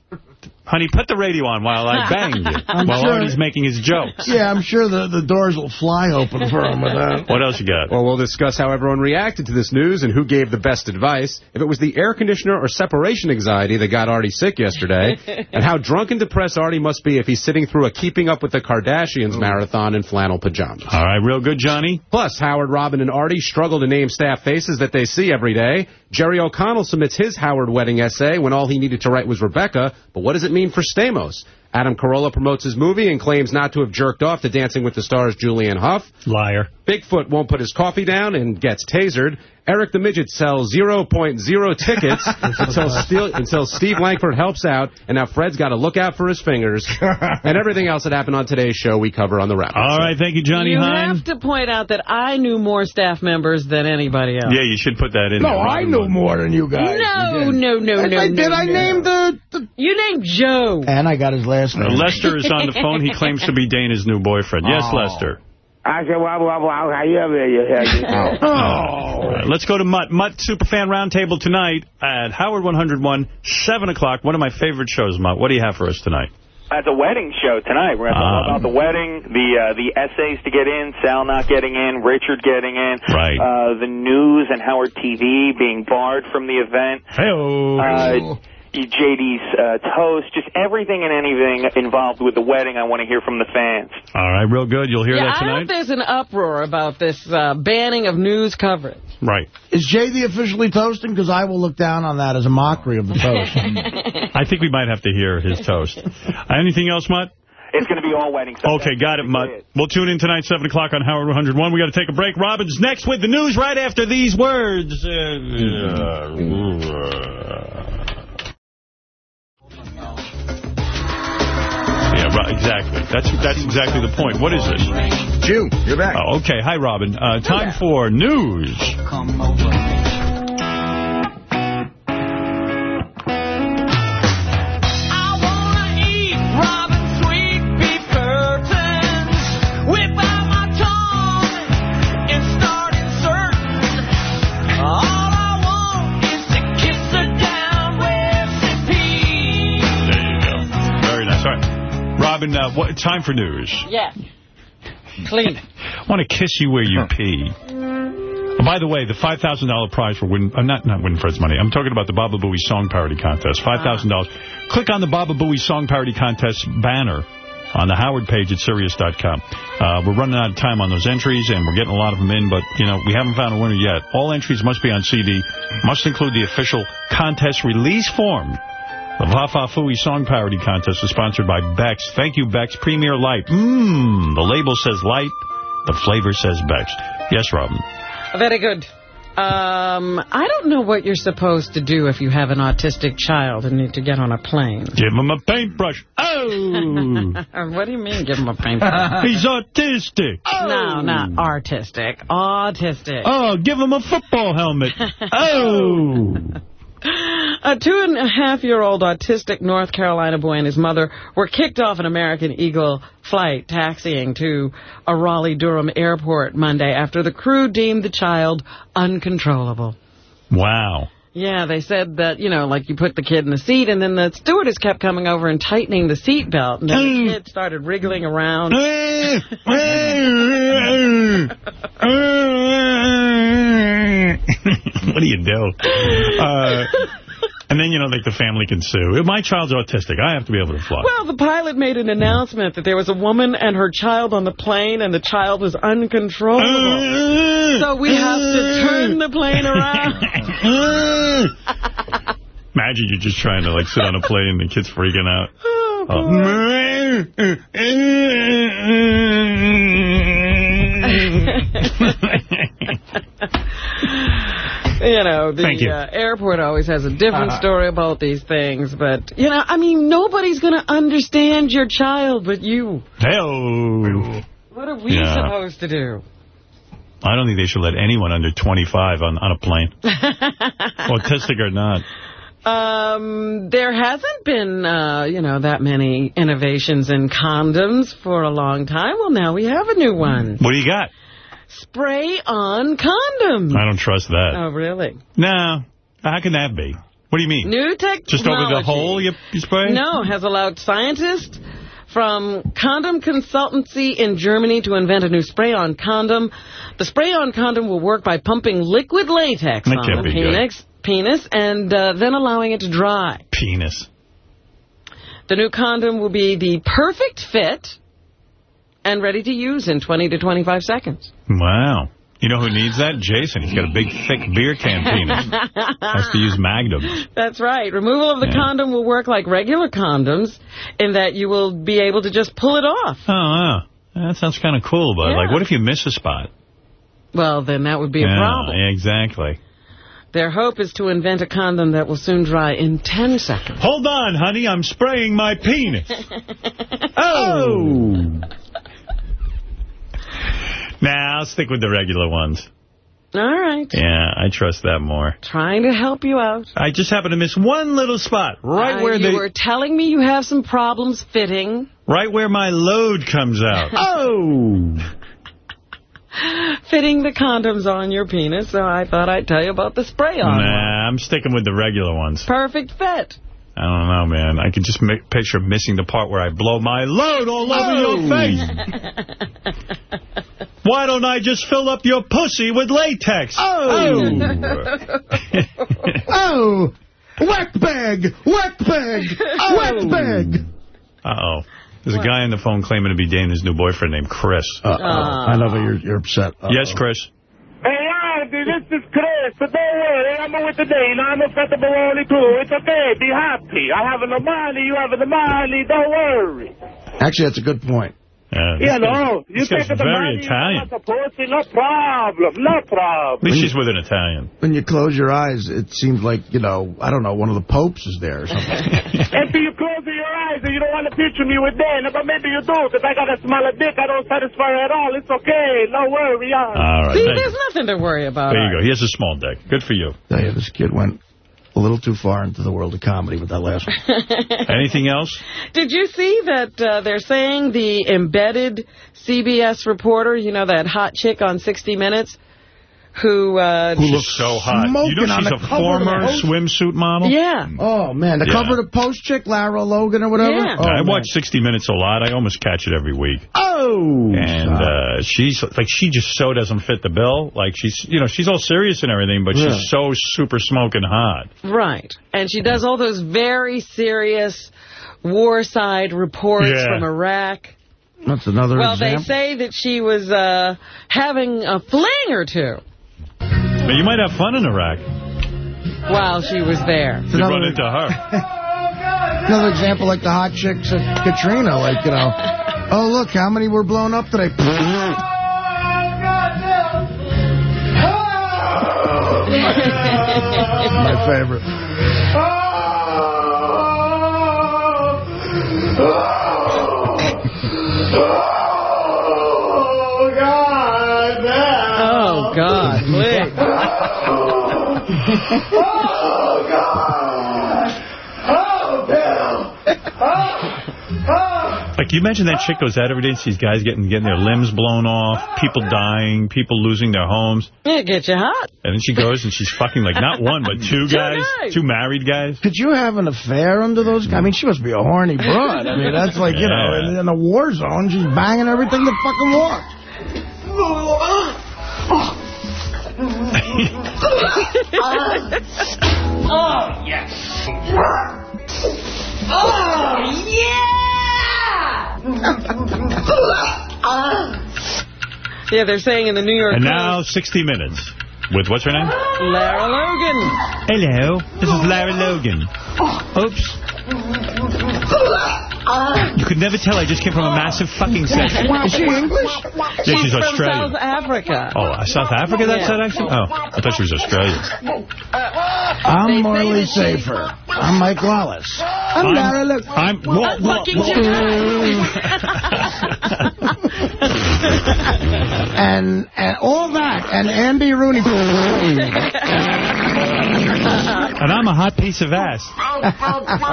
Honey, put the radio on while I bang you. I'm while sure- Artie's making his jokes. Yeah, I'm sure the, the doors will fly open for him with that. What else you got? Well, we'll discuss how everyone reacted to this news and who gave the best advice. If it was the air conditioner or separation anxiety that got Artie sick yesterday, and how drunk and depressed Artie must be if he's sitting through a Keeping Up with the Kardashians marathon in flannel pajamas. All right, real good, Johnny. Plus, Howard, Robin, and Artie struggle to name staff faces that they see every day. Jerry O'Connell submits his Howard wedding essay when all he needed to write was Rebecca, but what does it mean for Stamos? Adam Carolla promotes his movie and claims not to have jerked off to Dancing with the Stars Julianne Hough. Liar. Bigfoot won't put his coffee down and gets tasered. Eric the Midget sells 0.0 tickets until, Steel, until Steve Langford helps out, and now Fred's got to look out for his fingers. and everything else that happened on today's show we cover on the wrap. All right, thank you, Johnny you Hein. have to point out that I knew more staff members than anybody else. Yeah, you should put that in No, there. I knew more than you guys. No, You did. no, no, Yes, no, I no, did. I no. named the, the... You named Joe. And I got his last Uh, name. Lester is on the phone. He claims to be Dana's new boyfriend. Yes, Oh. Lester. I said, well, well, well, how you ever you had Oh. All right, let's go to Mutt. Mutt Superfan Roundtable tonight at Howard 101, 7 o'clock. One of my favorite shows, Mutt. What do you have for us tonight? At the wedding show tonight, we're going to talk Um, about the wedding, the uh, the essays to get in, Sal not getting in, Richard getting in, Right. uh, the news and Howard TV being barred from the event, Hey-oh. uh, JD's uh, toast, just everything and anything involved with the wedding. I want to hear from the fans. All right, real good. You'll hear yeah, that I tonight? hope there's an uproar about this uh, banning of news coverage. Right. Is JD officially toasting? Because I will look down on that as a mockery of the toast. I think we might have to hear his toast. Anything else, Mutt? It's going to be all wedding stuff. Okay, got it, Mutt. We'll tune in tonight, 7 o'clock on Howard 101. We got to take a break. Robin's next with the news right after these words. Right, exactly. That's that's exactly the point. What is this? Jew, you're back. Oh, okay. Hi, Robin. Uh, time for news. Robin, uh, what, time for news. Yeah. Clean. I want to kiss you where you pee. Oh, by the way, the $5,000 prize for Win, uh, not not Win Fred's money. I'm talking about the Baba Booey Song Parody Contest. $5,000. Click on the Baba Booey Song Parody Contest banner on the Howard page at Sirius.com. Uh, we're running out of time on those entries, and we're getting a lot of them in, but, you know, we haven't found a winner yet. All entries must be on CD, must include the official contest release form. The Baba Booey Song Parody Contest is sponsored by Beck's. Thank you, Beck's. Premier Light. Mmm. The label says light. The flavor says Beck's. Yes, Robin. Very good. Um, I don't know what you're supposed to do if you have an autistic child and need to get on a plane. Give him a paintbrush. Oh! what do you mean, give him a paintbrush? He's autistic. No, not artistic. Autistic. Oh, give him a football helmet. Oh! A two-and-a-half-year-old autistic North Carolina boy and his mother were kicked off an American Eagle flight taxiing to a Raleigh-Durham airport Monday after the crew deemed the child uncontrollable. Wow. Yeah, they said that, you know, like you put the kid in the seat, and then the stewardess kept coming over and tightening the seat belt, and then the kid started wriggling around. what do you do? Uh, and then, you know, like the family can sue. If my child's autistic, I have to be able to fly. Well, the pilot made an announcement that there was a woman and her child on the plane, and the child was uncontrollable. Uh, so we have to uh, turn the plane around. Uh. Imagine you're just trying to, like, sit on a plane and the kid's freaking out. Oh, oh. you know, the you. Uh, airport always has a different Uh-huh. story about these things. But, you know, I mean, nobody's going to understand your child but you. Hey-oh. What are we Yeah. supposed to do? I don't think they should let anyone under 25 on, on a plane. Autistic or not. Um, there hasn't been, uh, you know, that many innovations in condoms for a long time. Well, now we have a new one. What do you got? Spray-on condoms. I don't trust that. Oh, really? No. How can that be? What do you mean? New technology. Just over the hole you, you spray? No, has allowed scientists from Condom Consultancy in Germany to invent a new spray-on condom. The spray-on condom will work by pumping liquid latex That on the good. penis, penis and uh, then allowing it to dry. Penis. The new condom will be the perfect fit and ready to use in 20 to 25 seconds. Wow. You know who needs that? Jason. He's got a big, thick beer can penis. Has to use magnums. That's right. Removal of the Yeah. condom will work like regular condoms in that you will be able to just pull it off. Oh, wow. That sounds kind of cool, but Yeah. like, what if you miss a spot? Well, then that would be a yeah, problem. exactly. Their hope is to invent a condom that will soon dry in 10 seconds. Hold on, honey. I'm spraying my penis. oh! Nah, I'll stick with the regular ones. All right. Yeah, I trust that more. Trying to help you out. I just happen to miss one little spot, right Uh, where you they, were telling me you have some problems fitting. right where my load comes out. oh! Fitting the condoms on your penis, so I thought I'd tell you about the spray-on. Nah, I'm sticking with the regular ones. Perfect fit. I don't know, man. I can just make, picture missing the part where I blow my load all over Oh. your face. Why don't I just fill up your pussy with latex? Oh! oh! oh! Wet bag! Wet bag! Oh! Wet bag! Uh-oh. There's a guy on the phone claiming to be Dana's new boyfriend named Chris. Uh-oh. Uh, I love it. you're, you're upset. Uh-oh. Yes, Chris. Andy, this is Chris. So don't worry, I'm with the. Now I'm a fat baloney too. It's okay. Be happy. I have the money. You have the money. Don't worry. Actually, that's a good point. Uh, yeah, You know, you this guy's take the very money. Italian. You want the pussy, no problem. No problem. At least she's with an Italian. When you close your eyes, it seems like, you know, I don't know, one of the popes is there or something. Until you close your eyes and you don't want to picture me with Dan, but maybe you do, because I got a smaller dick. I don't satisfy her at all. It's okay. No worry. All right. See, thank there's nothing to worry about. There you go. He has a small dick. Good for you. Tell you, this kid went a little too far into the world of comedy with that last one. Anything else? Did you see that uh, they're saying the embedded CBS reporter, you know, that hot chick on 60 Minutes, who... Uh, She's so hot. You know she's a cover of the former swimsuit model? Yeah. Oh, man, the Yeah. cover of the Post chick, Lara Logan or whatever? Yeah. Oh, I man. watch 60 Minutes a lot. I almost catch it every week. Oh! And uh, she's like, she just so doesn't fit the bill. Like she's, you know, she's all serious and everything, but Yeah. she's so super smoking hot. Right. And she does all those very serious war side reports Yeah. from Iraq. That's another Well, example. they say that she was uh, having a fling or two But you might have fun in Iraq. while she was there. You run into her. Another example like the hot chicks at Katrina, like, you know, oh, look, how many were blown up today? My favorite. Oh, God, please. Like, you imagine that chick goes out every day and sees guys getting getting their limbs blown off, people dying, people losing their homes. Yeah, get you hot. And then she goes and she's fucking like not one, but two Two guys, guys. two married guys. Could you have an affair under those? guys? I mean, she must be a horny broad. I mean, that's like, you know, in, in a war zone, she's banging everything that fucking walks. Oh. Oh, yes. Oh, yeah! Yeah, they're saying in the New York And Post, now 60 Minutes with what's her name? Lara Logan. Hello, this is Larry Logan. Oops. You could never tell I just came from a massive fucking session. Is she English? Yeah, she's She's from Australian. South Africa. Oh, uh, South Africa, that's Yeah. that accent? Oh, I thought she was Australian. I'm They say Morley Safer. I'm Mike Wallace. I'm, Lara Logan. I'm... Whoa, whoa, Fucking whoa. Jack. and, and all that, and Andy Rooney. And I'm a hot piece of ass.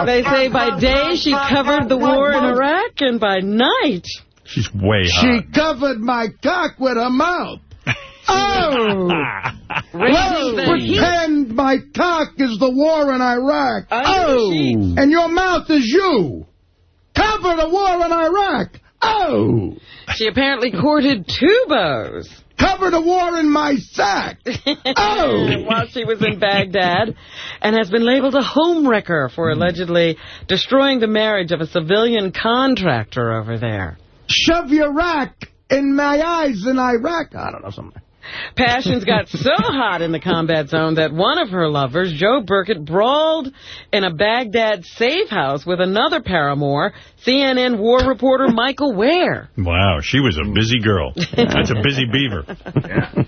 They say by day she covered the war in Iraq, and by night... She's way She covered my cock with her mouth. Oh! Raising Well, the pretend my cock is the war in Iraq. Under Oh! And your mouth is you. Cover the war in Iraq. Oh! She apparently courted two beaux. Cover the war in my sack. Oh! While she was in Baghdad, and has been labeled a homewrecker for allegedly destroying the marriage of a civilian contractor over there. Shove your rack in my eyes in Iraq. I don't know, something. Passions got so hot in the combat zone that one of her lovers, Joe Burkett, brawled in a Baghdad safe house with another paramour, CNN war reporter Michael Ware. Wow, she was a busy girl. That's a busy beaver.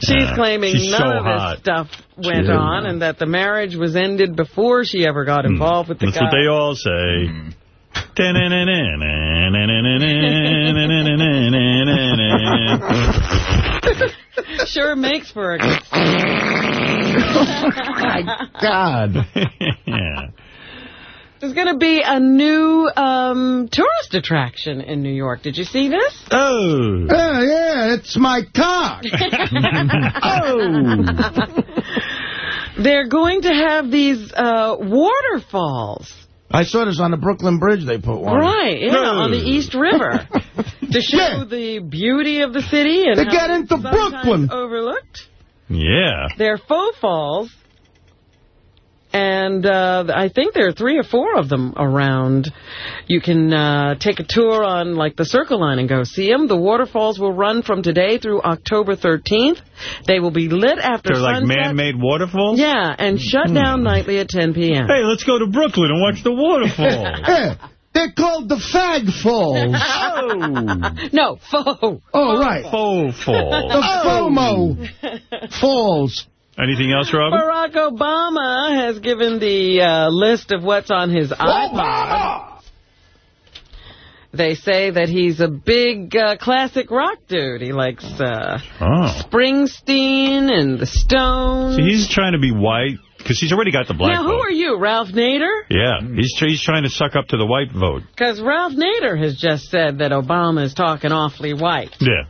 She's Yeah, claiming she's none so of hot. this stuff went on and that the marriage was ended before she ever got involved with the That's guy. what they all say. Mm. sure makes for a good My God. yeah. There's going to be a new um, tourist attraction in New York. Did you see this? Oh. Yeah, yeah, it's my cock. oh. They're going to have these uh, waterfalls. I saw this on the Brooklyn Bridge. They put one. Right, yeah, on the East River. to show the beauty of the city and To get into Brooklyn. overlooked. Yeah. They're faux falls. And uh, I think there are three or four of them around. You can uh, take a tour on, like, the Circle Line and go see them. The waterfalls will run from today through October 13th. They will be lit after They're like man-made waterfalls? Yeah, and shut down nightly at 10 p.m. Hey, let's go to Brooklyn and watch the waterfall. Yeah, they're called the Fag Falls. No, faux. Oh, right. Faux falls. The FOMO Falls. Anything else, Robin? Barack Obama has given the uh, list of what's on his iPod. They say that he's a big uh, classic rock dude. He likes uh, Oh. Springsteen and the Stones. So he's trying to be white because he's already got the black now, who vote. are you, Ralph Nader? Yeah, he's he's trying to suck up to the white vote. Because Ralph Nader has just said that Obama is talking awfully white. Yeah.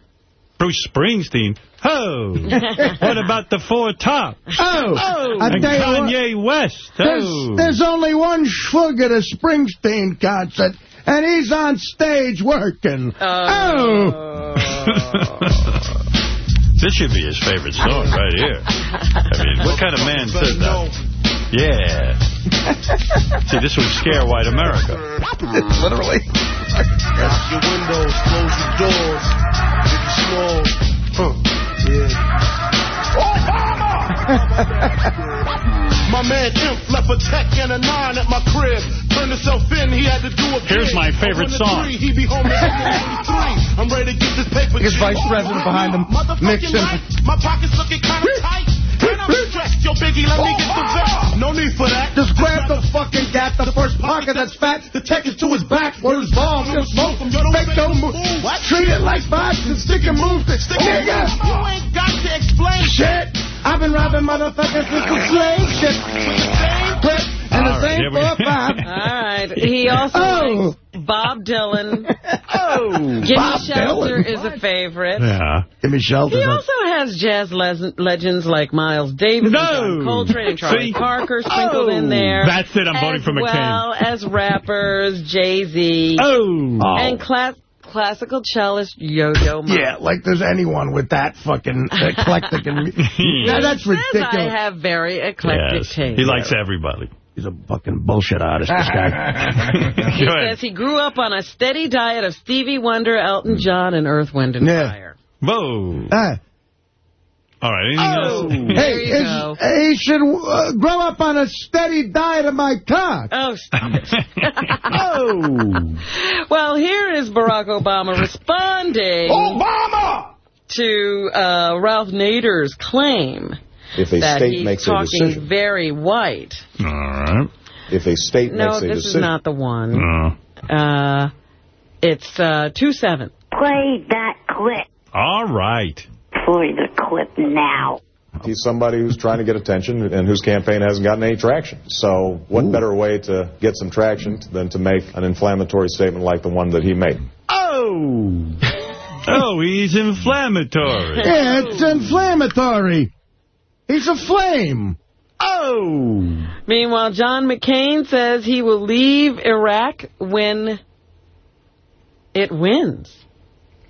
Bruce Springsteen. Oh, what about the Four Tops? Oh, I and tell what, Kanye West. There's, Oh. there's only one schwug at a Springsteen concert, and he's on stage working. Oh. oh. this should be his favorite song right here. I mean, what kind of man says that? Yeah. See, this would scare white America. Literally. your windows, close your doors. If you small, huh, yeah. My man Imp left a tech and a nine at my crib. Turned himself in, he had to do a Here's bid. my favorite I song. the Three, he be home at I'm ready to get this paper. His vice president behind him, Motherfucking Nixon. right, my pockets looking kind of tight. And I'm stressed, yo, Biggie, let me get the vet. No need for that. Just grab the fucking gat, the first pocket that's fat, the check is to his back, where his balls just smoke from Make no move. Treat it like boxing, stick and move it. Nigga! You ain't got to explain Shit! I've been robbing motherfuckers since the slave shit. And the All right, same here four five. All right. He also Oh. likes Bob Dylan. oh. Gimme Bob Shelter Dylan. is a favorite. Yeah. Give me shelter. He also has jazz les- legends like Miles Davis, No. Coltrane, and Charlie See? Parker sprinkled Oh. in there. That's it, I'm voting for McCain. well as rappers Jay-Z Oh. oh. and cla- classical cellist Yo-Yo Ma. Yeah, like there's anyone with that fucking eclectic and now that's Says ridiculous. I have very eclectic Yes. taste. He likes everybody. He's a fucking bullshit artist, this guy. He says he grew up on a steady diet of Stevie Wonder, Elton John, and Earth, Wind, and Yeah. Fire. Whoa. Ah. All right, anything else? There Hey, you go. he should uh, grow up on a steady diet of my cock. Oh, stop it. Oh. Well, here is Barack Obama responding Obama! to uh, Ralph Nader's claim If a that state he's makes a talking decision, very white. All right. if a state No, makes a decision. No, this is not the one. Uh, Uh, it's uh, 2-7. Play that clip. All right. Play the clip now. He's somebody who's trying to get attention and whose campaign hasn't gotten any traction. So what better way to get some traction than to make an inflammatory statement like the one that he made? Oh! oh, he's inflammatory. Yeah, it's inflammatory. He's a flame. Oh! Meanwhile, John McCain says he will leave Iraq when it wins.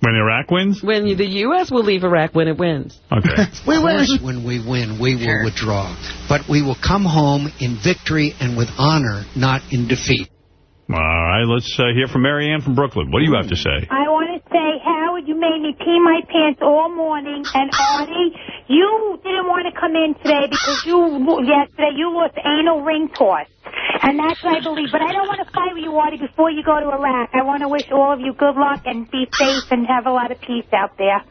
When Iraq wins? When the U.S. will leave Iraq when it wins. Okay. We of win. course, when we win, we will withdraw. But we will come home in victory and with honor, not in defeat. All right, let's uh, hear from Marianne from Brooklyn. What do you have to say? I want to say, Howard, you made me pee my pants all morning. And Artie, you didn't want to come in today because you yesterday you lost anal ring toss. And that's what I believe. But I don't want to fight with you, Artie, before you go to Iraq. I want to wish all of you good luck and be safe and have a lot of peace out there.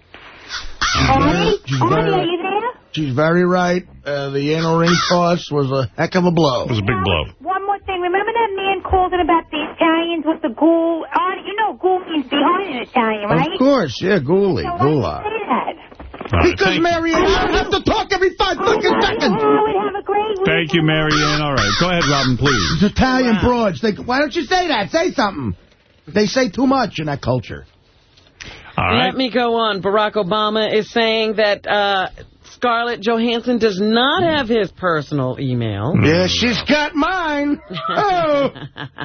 Artie? She's Artie, very- are you there? She's very right. Uh, the anal ring toss was a heck of a blow. It was a big blow. One more thing. Remember that man called in about the Italians with the ghoul? Artie, you know ghoul means behind in Italian, right? Of course, yeah, ghoulie, So why ghoulah. say that? Because, Marianne, you don't have to talk every five fucking seconds. Howard, have a great week. Thank you, Marianne. All right, go ahead, Robin, please. It's Italian broads. They, why don't you say that? Say something. They say too much in that culture. All right. Let me go on. Barack Obama is saying that uh, Scarlett Johansson does not have his personal email. Yeah, she's got mine. Oh.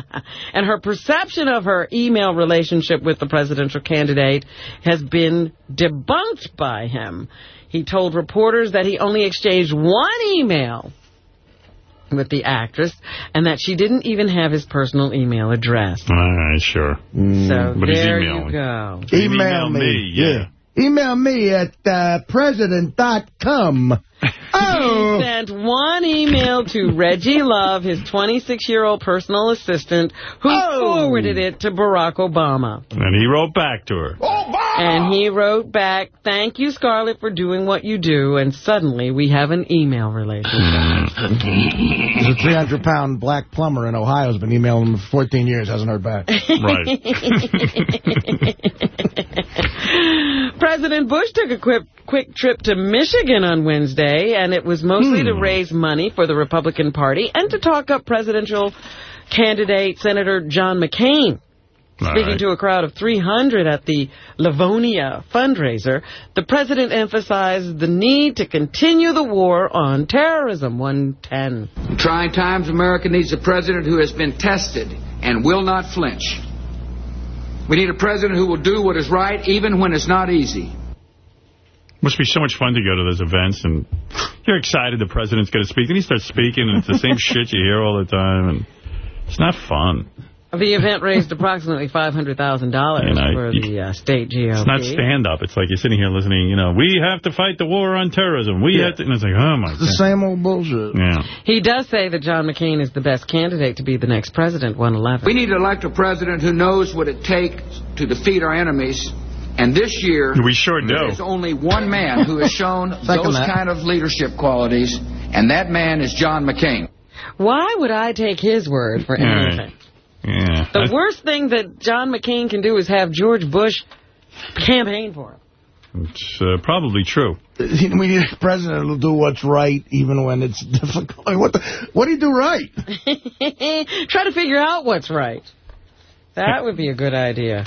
and her perception of her email relationship with the presidential candidate has been debunked by him. He told reporters that he only exchanged one email with the actress and that she didn't even have his personal email address. All right, sure. So But there emailing. you go. Email me. yeah. Email me at uh, president.com. Oh. He sent one email to Reggie Love, his 26-year-old personal assistant, who oh. forwarded it to Barack Obama. And he wrote back to her. And he wrote back, thank you, Scarlett, for doing what you do. And suddenly we have an email relationship. There's a 300-pound black plumber in Ohio who's been emailing him for 14 years, hasn't heard back. Right. President Bush took a quick, quick trip to Michigan on Wednesday, and it was mostly to hmm. raise money for the Republican Party and to talk up presidential candidate Senator John McCain. Speaking right. to a crowd of 300 at the Livonia fundraiser, the president emphasized the need to continue the war on terrorism. 110. In trying times, America needs a president who has been tested and will not flinch. We need a president who will do what is right even when it's not easy. Must be so much fun to go to those events, and you're excited the president's going to speak. Then he starts speaking, and it's the same shit you hear all the time, and it's not fun. The event raised approximately $500,000 And I- for the uh, state GOP. It's not stand-up. It's like you're sitting here listening, you know, we have to fight the war on terrorism. We Yeah. have to, and it's like, oh, my It's the same old bullshit. Yeah. He does say that John McCain is the best candidate to be the next president, 111. We need to elect a president who knows what it takes to defeat our enemies. And this year, We sure do. there's only one man who has shown those that. kind of leadership qualities, and that man is John McCain. Why would I take his word for Yeah. anything? Yeah. The worst thing that John McCain can do is have George Bush campaign for him. It's uh, probably true. We need a president who'll do what's right even when it's difficult. Like, What, the, what do you do right? Try to figure out what's right. That would be a good idea.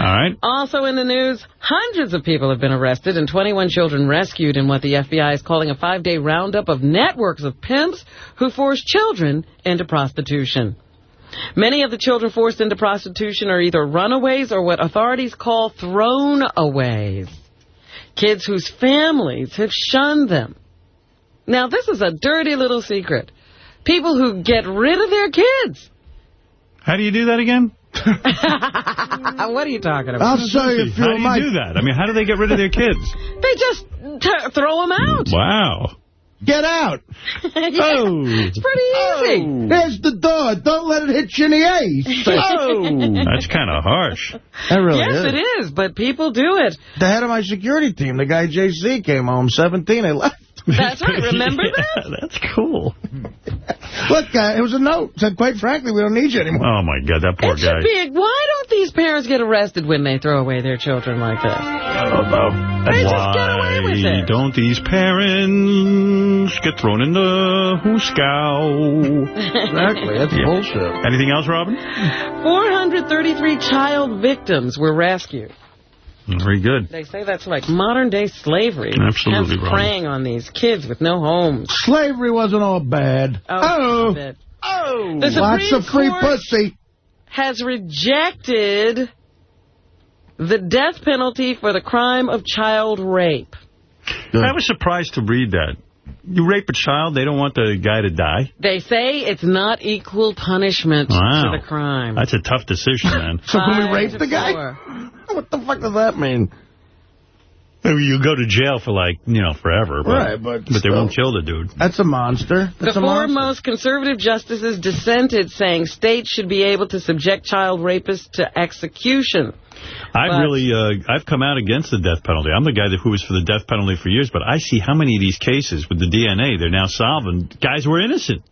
All right. Also in the news, hundreds of people have been arrested and 21 children rescued in what the FBI is calling a five-day roundup of networks of pimps who force children into prostitution. Many of the children forced into prostitution are either runaways or what authorities call thrown-aways. Kids whose families have shunned them. Now, this is a dirty little secret. People who get rid of their kids. How do you do that again? what are you talking about? I'll show you if How you do you like. do that? I mean, how do they get rid of their kids? They just t- throw them out. Wow. Get out. Yeah, Oh. It's pretty easy. Oh. There's the door. Don't let it hit you in the ace. Oh. That's kind of harsh. That really yes, is. it is, but people do it. The head of my security team, the guy JC, came home 17. They left. That's right. Remember that? That's cool. Look, uh, it was a note. Said, quite frankly, we don't need you anymore. Oh, my God, that poor It guy. should be. Why don't these parents parents get arrested when they throw away their children like this? I don't know. They just get away with Why it. don't these parents get thrown in the hooskow? Exactly. That's Yeah. bullshit. Anything else, Robin? 433 child victims were rescued. Very good. They say that's like modern-day slavery. Absolutely Parents wrong. preying on these kids with no homes. Slavery wasn't all bad. Oh, oh. stop it. Oh, The lots of free Court pussy. has rejected the death penalty for the crime of child rape. I was surprised to read that. You rape a child, they don't want the guy to die? They say it's not equal punishment Wow. to the crime. That's a tough decision, man. So can we rape the guy? four. What the fuck does that mean? Maybe you go to jail for like, you know, forever. But, Right, but they still. won't kill the dude. That's a monster. The That's a four monster. most conservative justices dissented, saying states should be able to subject child rapists to execution. I've But- really, uh, I've come out against the death penalty. I'm the guy that, who was for the death penalty for years, but I see how many of these cases with the DNA they're now solving. Guys were innocent.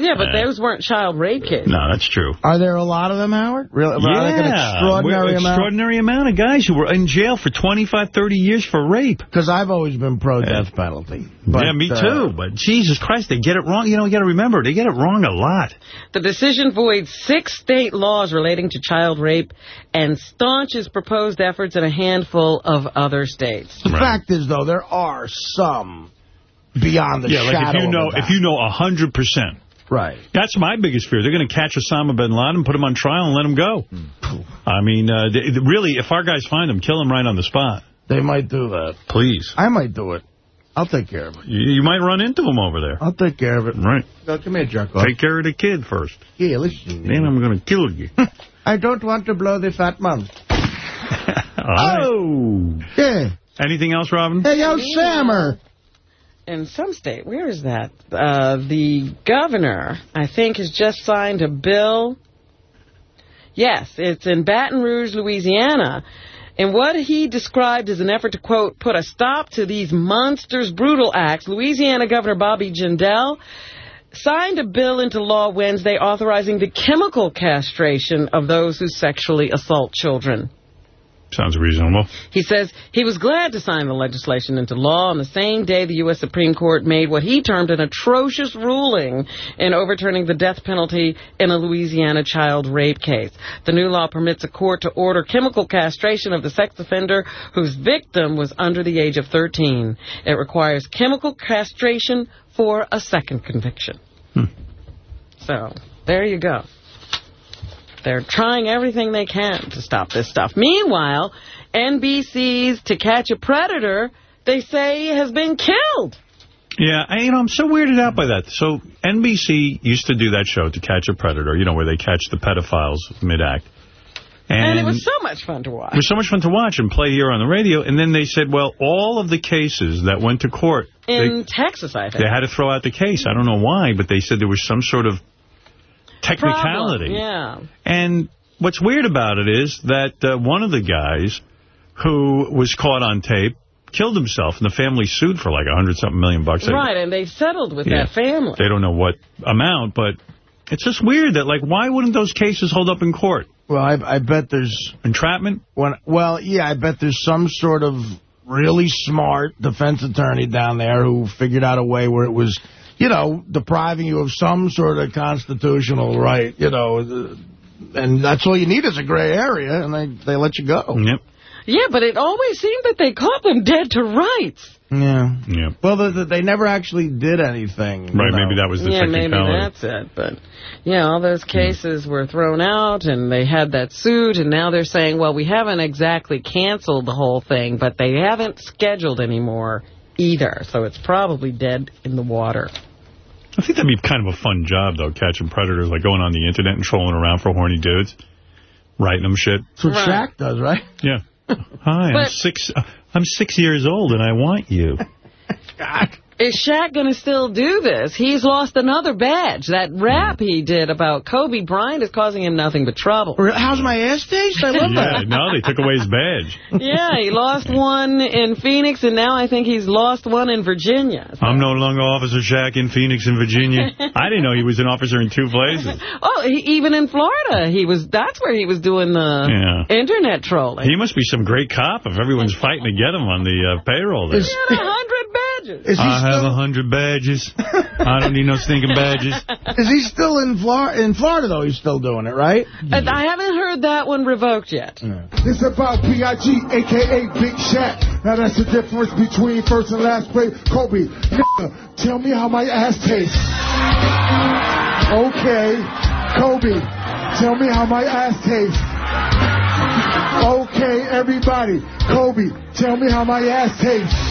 Yeah, but Uh, those weren't child rape cases. No, that's true. Are there a lot of them, Howard? Really? yeah, Like an extraordinary We're- amount? extraordinary amount of guys who were in jail for 25, 30 years for rape. Because I've always been pro-death penalty. But, yeah, me uh, too. But Jesus Christ, they get it wrong. You know, you got to remember, they get it wrong a lot. The decision voids six state laws relating to child rape and staunches proposed efforts in a handful of other states. The fact is, though, there are some beyond the yeah, like shadow if you of know, a doubt. if you know a hundred percent. Right. That's my biggest fear. They're going to catch Osama bin Laden, put him on trial, and let him go. I mean, uh, they, they- really, if our guys find him, kill him right on the spot. They might do that. Please. I might do it. I'll take care of it. You, you might run into him over there. I'll take care of it. Right. Go, come here, jerk off. Take care of the kid first. Here, listen. Then I'm going to kill you. I don't want to blow the fat mum. Oh. Yeah. Anything else, Robin? Hey, yo, Sammer. In some state, where is that? Uh, the governor, I think, has just signed a bill. Yes, it's in Baton Rouge, Louisiana. In what he described as an effort to, quote, put a stop to these monsters' brutal acts, Louisiana Governor Bobby Jindal signed a bill into law Wednesday authorizing the chemical castration of those who sexually assault children. Sounds reasonable. He says he was glad to sign the legislation into law on the same day the U.S. Supreme Court made what he termed an atrocious ruling in overturning the death penalty in a Louisiana child rape case. The new law permits a court to order chemical castration of the sex offender whose victim was under the age of 13. It requires chemical castration for a second conviction. Hmm. So, there you go. They're trying everything they can to stop this stuff. Meanwhile, NBC's To Catch a Predator, they say, has been killed. Yeah, I, you know, I'm so weirded out by that. So NBC used to do that show, To Catch a Predator, you know, where they catch the pedophiles mid-act. And, it was so much fun to watch. It was so much fun to watch and play here on the radio. And then they said, well, all of the cases that went to court, In they, Texas, I think. they had to throw out the case. I don't know why, but they said there was some sort of technicality. Problem, Yeah. And what's weird about it is that uh, one of the guys who was caught on tape killed himself, and the family sued for like a hundred something million bucks. They- Right, and they settled with Yeah. that family. They don't know what amount, but it's just weird that, like, why wouldn't those cases hold up in court? Well, I, I bet there's... Entrapment? When, well, yeah, I bet there's some sort of really smart defense attorney down there who figured out a way where it was, you know, depriving you of some sort of constitutional right, you know, uh, and that's all you need is a gray area, and they, they let you go. Yep. Yeah, but it always seemed that they caught them dead to rights. Yeah. Yeah. Well, the, the, they never actually did anything. Right, know. maybe that was the yeah, maybe technicality. that's it. But, yeah, all those cases were thrown out, and they had that suit, and now they're saying, well, we haven't exactly canceled the whole thing, but they haven't scheduled anymore either, so it's probably dead in the water. I think that'd be kind of a fun job, though, catching predators, like going on the internet and trolling around for horny dudes, writing them shit. That's what Right. Shaq does, right? Yeah. Hi, I'm six. Uh, I'm six years old, and I want you. Is Shaq going to still do this? He's lost another badge. That rap he did about Kobe Bryant is causing him nothing but trouble. How's my ass taste? I love yeah, that. no, they took away his badge. yeah, he lost one in Phoenix, and now I think he's lost one in Virginia. I'm no longer Officer Shaq in Phoenix and Virginia. I didn't know he was an officer in two places. Oh, he, even in Florida, he was. That's where he was doing the Yeah. internet trolling. He must be some great cop if everyone's fighting to get him on the uh, payroll there. He had a hundred badges. I have a hundred badges. I don't need no stinking badges. Is he still in Florida? In Florida, though, he's still doing it, right? And I haven't heard that one revoked yet. It's about B.I.G., a.k.a. Big Shaq. Now that's the difference between first and last place. Kobe, nigga, tell me how my ass tastes. Okay. Kobe, tell me how my ass tastes. Okay, everybody. Kobe, tell me how my ass tastes.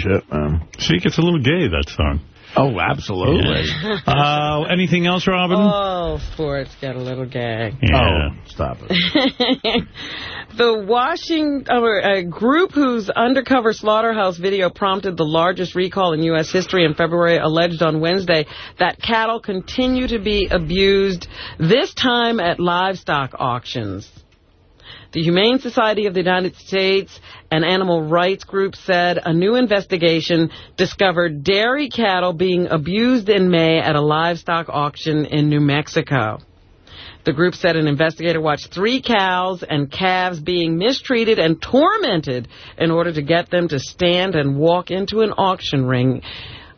Shit, man. See, it gets a little gay, that song. Oh, absolutely. Uh, anything else, Robin? Oh, sports get a little gag. Yeah. Oh, stop it. the Washington or a group whose undercover slaughterhouse video prompted the largest recall in U.S. history in February alleged on Wednesday that cattle continue to be abused, this time at livestock auctions. The Humane Society of the United States and animal rights groups said a new investigation discovered dairy cattle being abused in May at a livestock auction in New Mexico. The group said an investigator watched three cows and calves being mistreated and tormented in order to get them to stand and walk into an auction ring.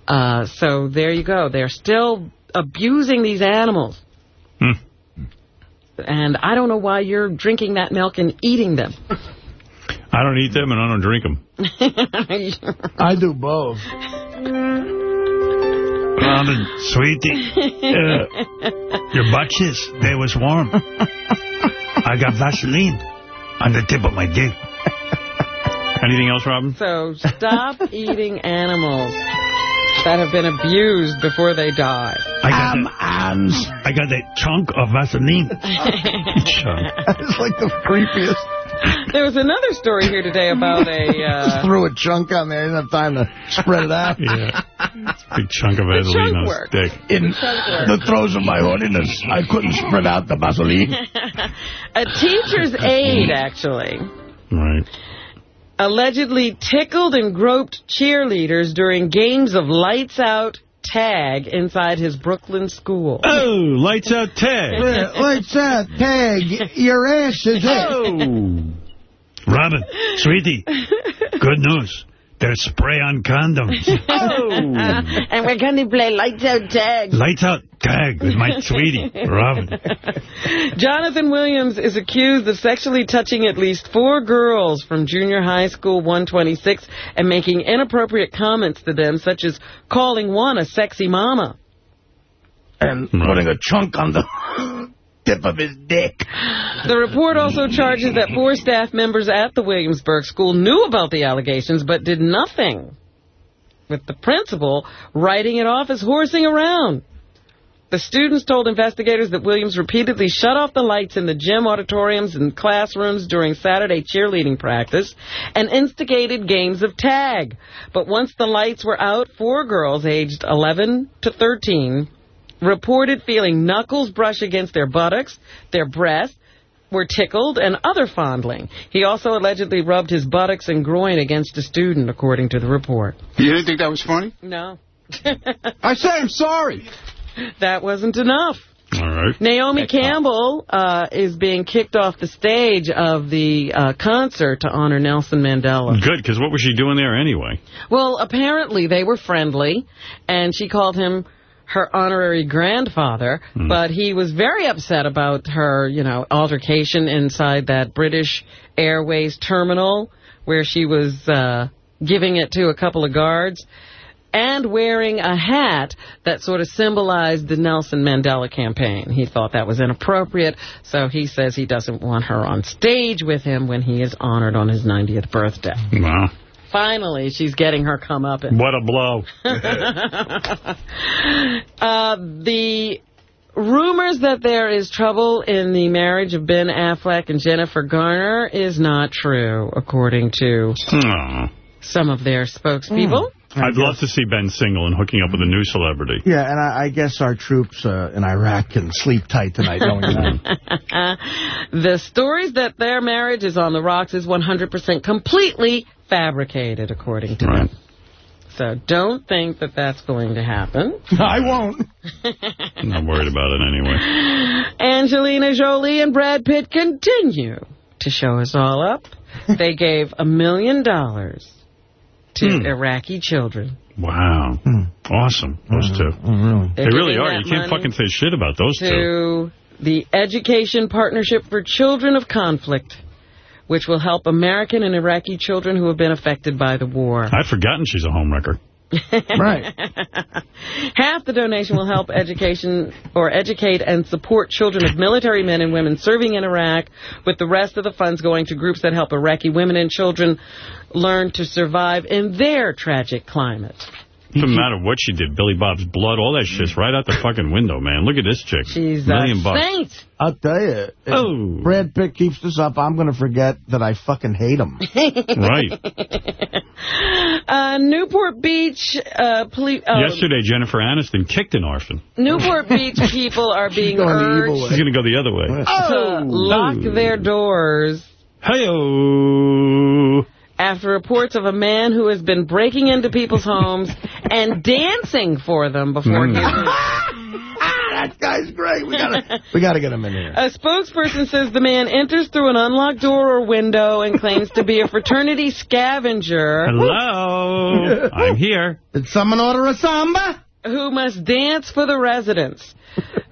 Uh, so there you go. They're still abusing these animals. And I don't know why you're drinking that milk and eating them. I don't eat them and I don't drink them. I do both. Robin, sweetie, uh, your butches, they was warm. I got Vaseline on the tip of my dick. Anything else, Robin? So stop eating animals that have been abused before they die. I got the, I got that chunk of Vaseline. It's like the creepiest. There was another story here today about a... Just Uh, threw a chunk on there. Didn't have time to spread it out. Yeah. Big chunk of Vaseline on his dick. In the throes of my holiness, I couldn't spread out the Vaseline. a teacher's aide, actually, Right. Allegedly tickled and groped cheerleaders during games of lights out tag inside his Brooklyn school. Oh, lights out tag. Lights out, tag, your ass is Oh. Robin, sweetie, good news. There's spray on condoms. oh. and we're going to play lights out tag. Lights out tag with my sweetie, Robin. Jonathan Williams is accused of sexually touching at least four girls from junior high school 126 and making inappropriate comments to them, such as calling one a sexy mama. And putting a chunk on the tip of his dick. The report also charges that four staff members at the Williamsburg school knew about the allegations but did nothing, with the principal writing it off as horsing around. The students told investigators that Williams repeatedly shut off the lights in the gym auditoriums and classrooms during Saturday cheerleading practice and instigated games of tag. But once the lights were out, four girls aged 11 to 13 reported feeling knuckles brush against their buttocks, their breasts, were tickled, and other fondling. He also allegedly rubbed his buttocks and groin against a student, according to the report. You didn't think that was funny? No. I said I'm sorry. That wasn't enough. All right. Naomi Campbell uh, is being kicked off the stage of the uh, concert to honor Nelson Mandela. Good, because what was she doing there anyway? Well, apparently they were friendly, and she called him her honorary grandfather, but he was very upset about her, you know, altercation inside that British Airways terminal where she was uh, giving it to a couple of guards and wearing a hat that sort of symbolized the Nelson Mandela campaign. He thought that was inappropriate, so he says he doesn't want her on stage with him when he is honored on his 90th birthday. Wow. Finally, she's getting her come up. What a blow. uh, the rumors that there is trouble in the marriage of Ben Affleck and Jennifer Garner is not true, according to Aw. some of their spokespeople. I'd love to see Ben single and hooking up with a new celebrity. Yeah, and I, I guess our troops uh, in Iraq can sleep tight tonight knowing that. the stories that their marriage is on the rocks is 100% completely fabricated, according to them. So don't think that that's going to happen. I won't. I'm not worried about it anyway. Angelina Jolie and Brad Pitt continue to show us all up. They gave a million dollars to Hmm. Iraqi children. Wow. Awesome, those two. They They're really are. You can't fucking say shit about those two. to the Education Partnership for Children of Conflict, which will help American and Iraqi children who have been affected by the war. I'd forgotten she's a homewrecker. right. Half the donation will help education or educate and support children of military men and women serving in Iraq, with the rest of the funds going to groups that help Iraqi women and children learn to survive in their tragic climate. Doesn't matter what she did. Billy Bob's blood, all that shit's right out the fucking window, man. Look at this chick. She's Million a bucks. saint. I'll tell you, Oh. Brad Pitt keeps this up, I'm going to forget that I fucking hate him. Right. Uh, Newport Beach, uh, police. Uh, Yesterday, Jennifer Aniston kicked an orphan. Newport Beach people are being urged She's going to go the other way. to lock their doors Hey-oh. After reports of a man who has been breaking into people's homes and dancing for them before Mm. he that guy's great. We gotta, we gotta get him in here. A spokesperson says the man enters through an unlocked door or window and claims to be a fraternity scavenger. Hello. I'm here. Did someone order a samba? Who must dance for the residents.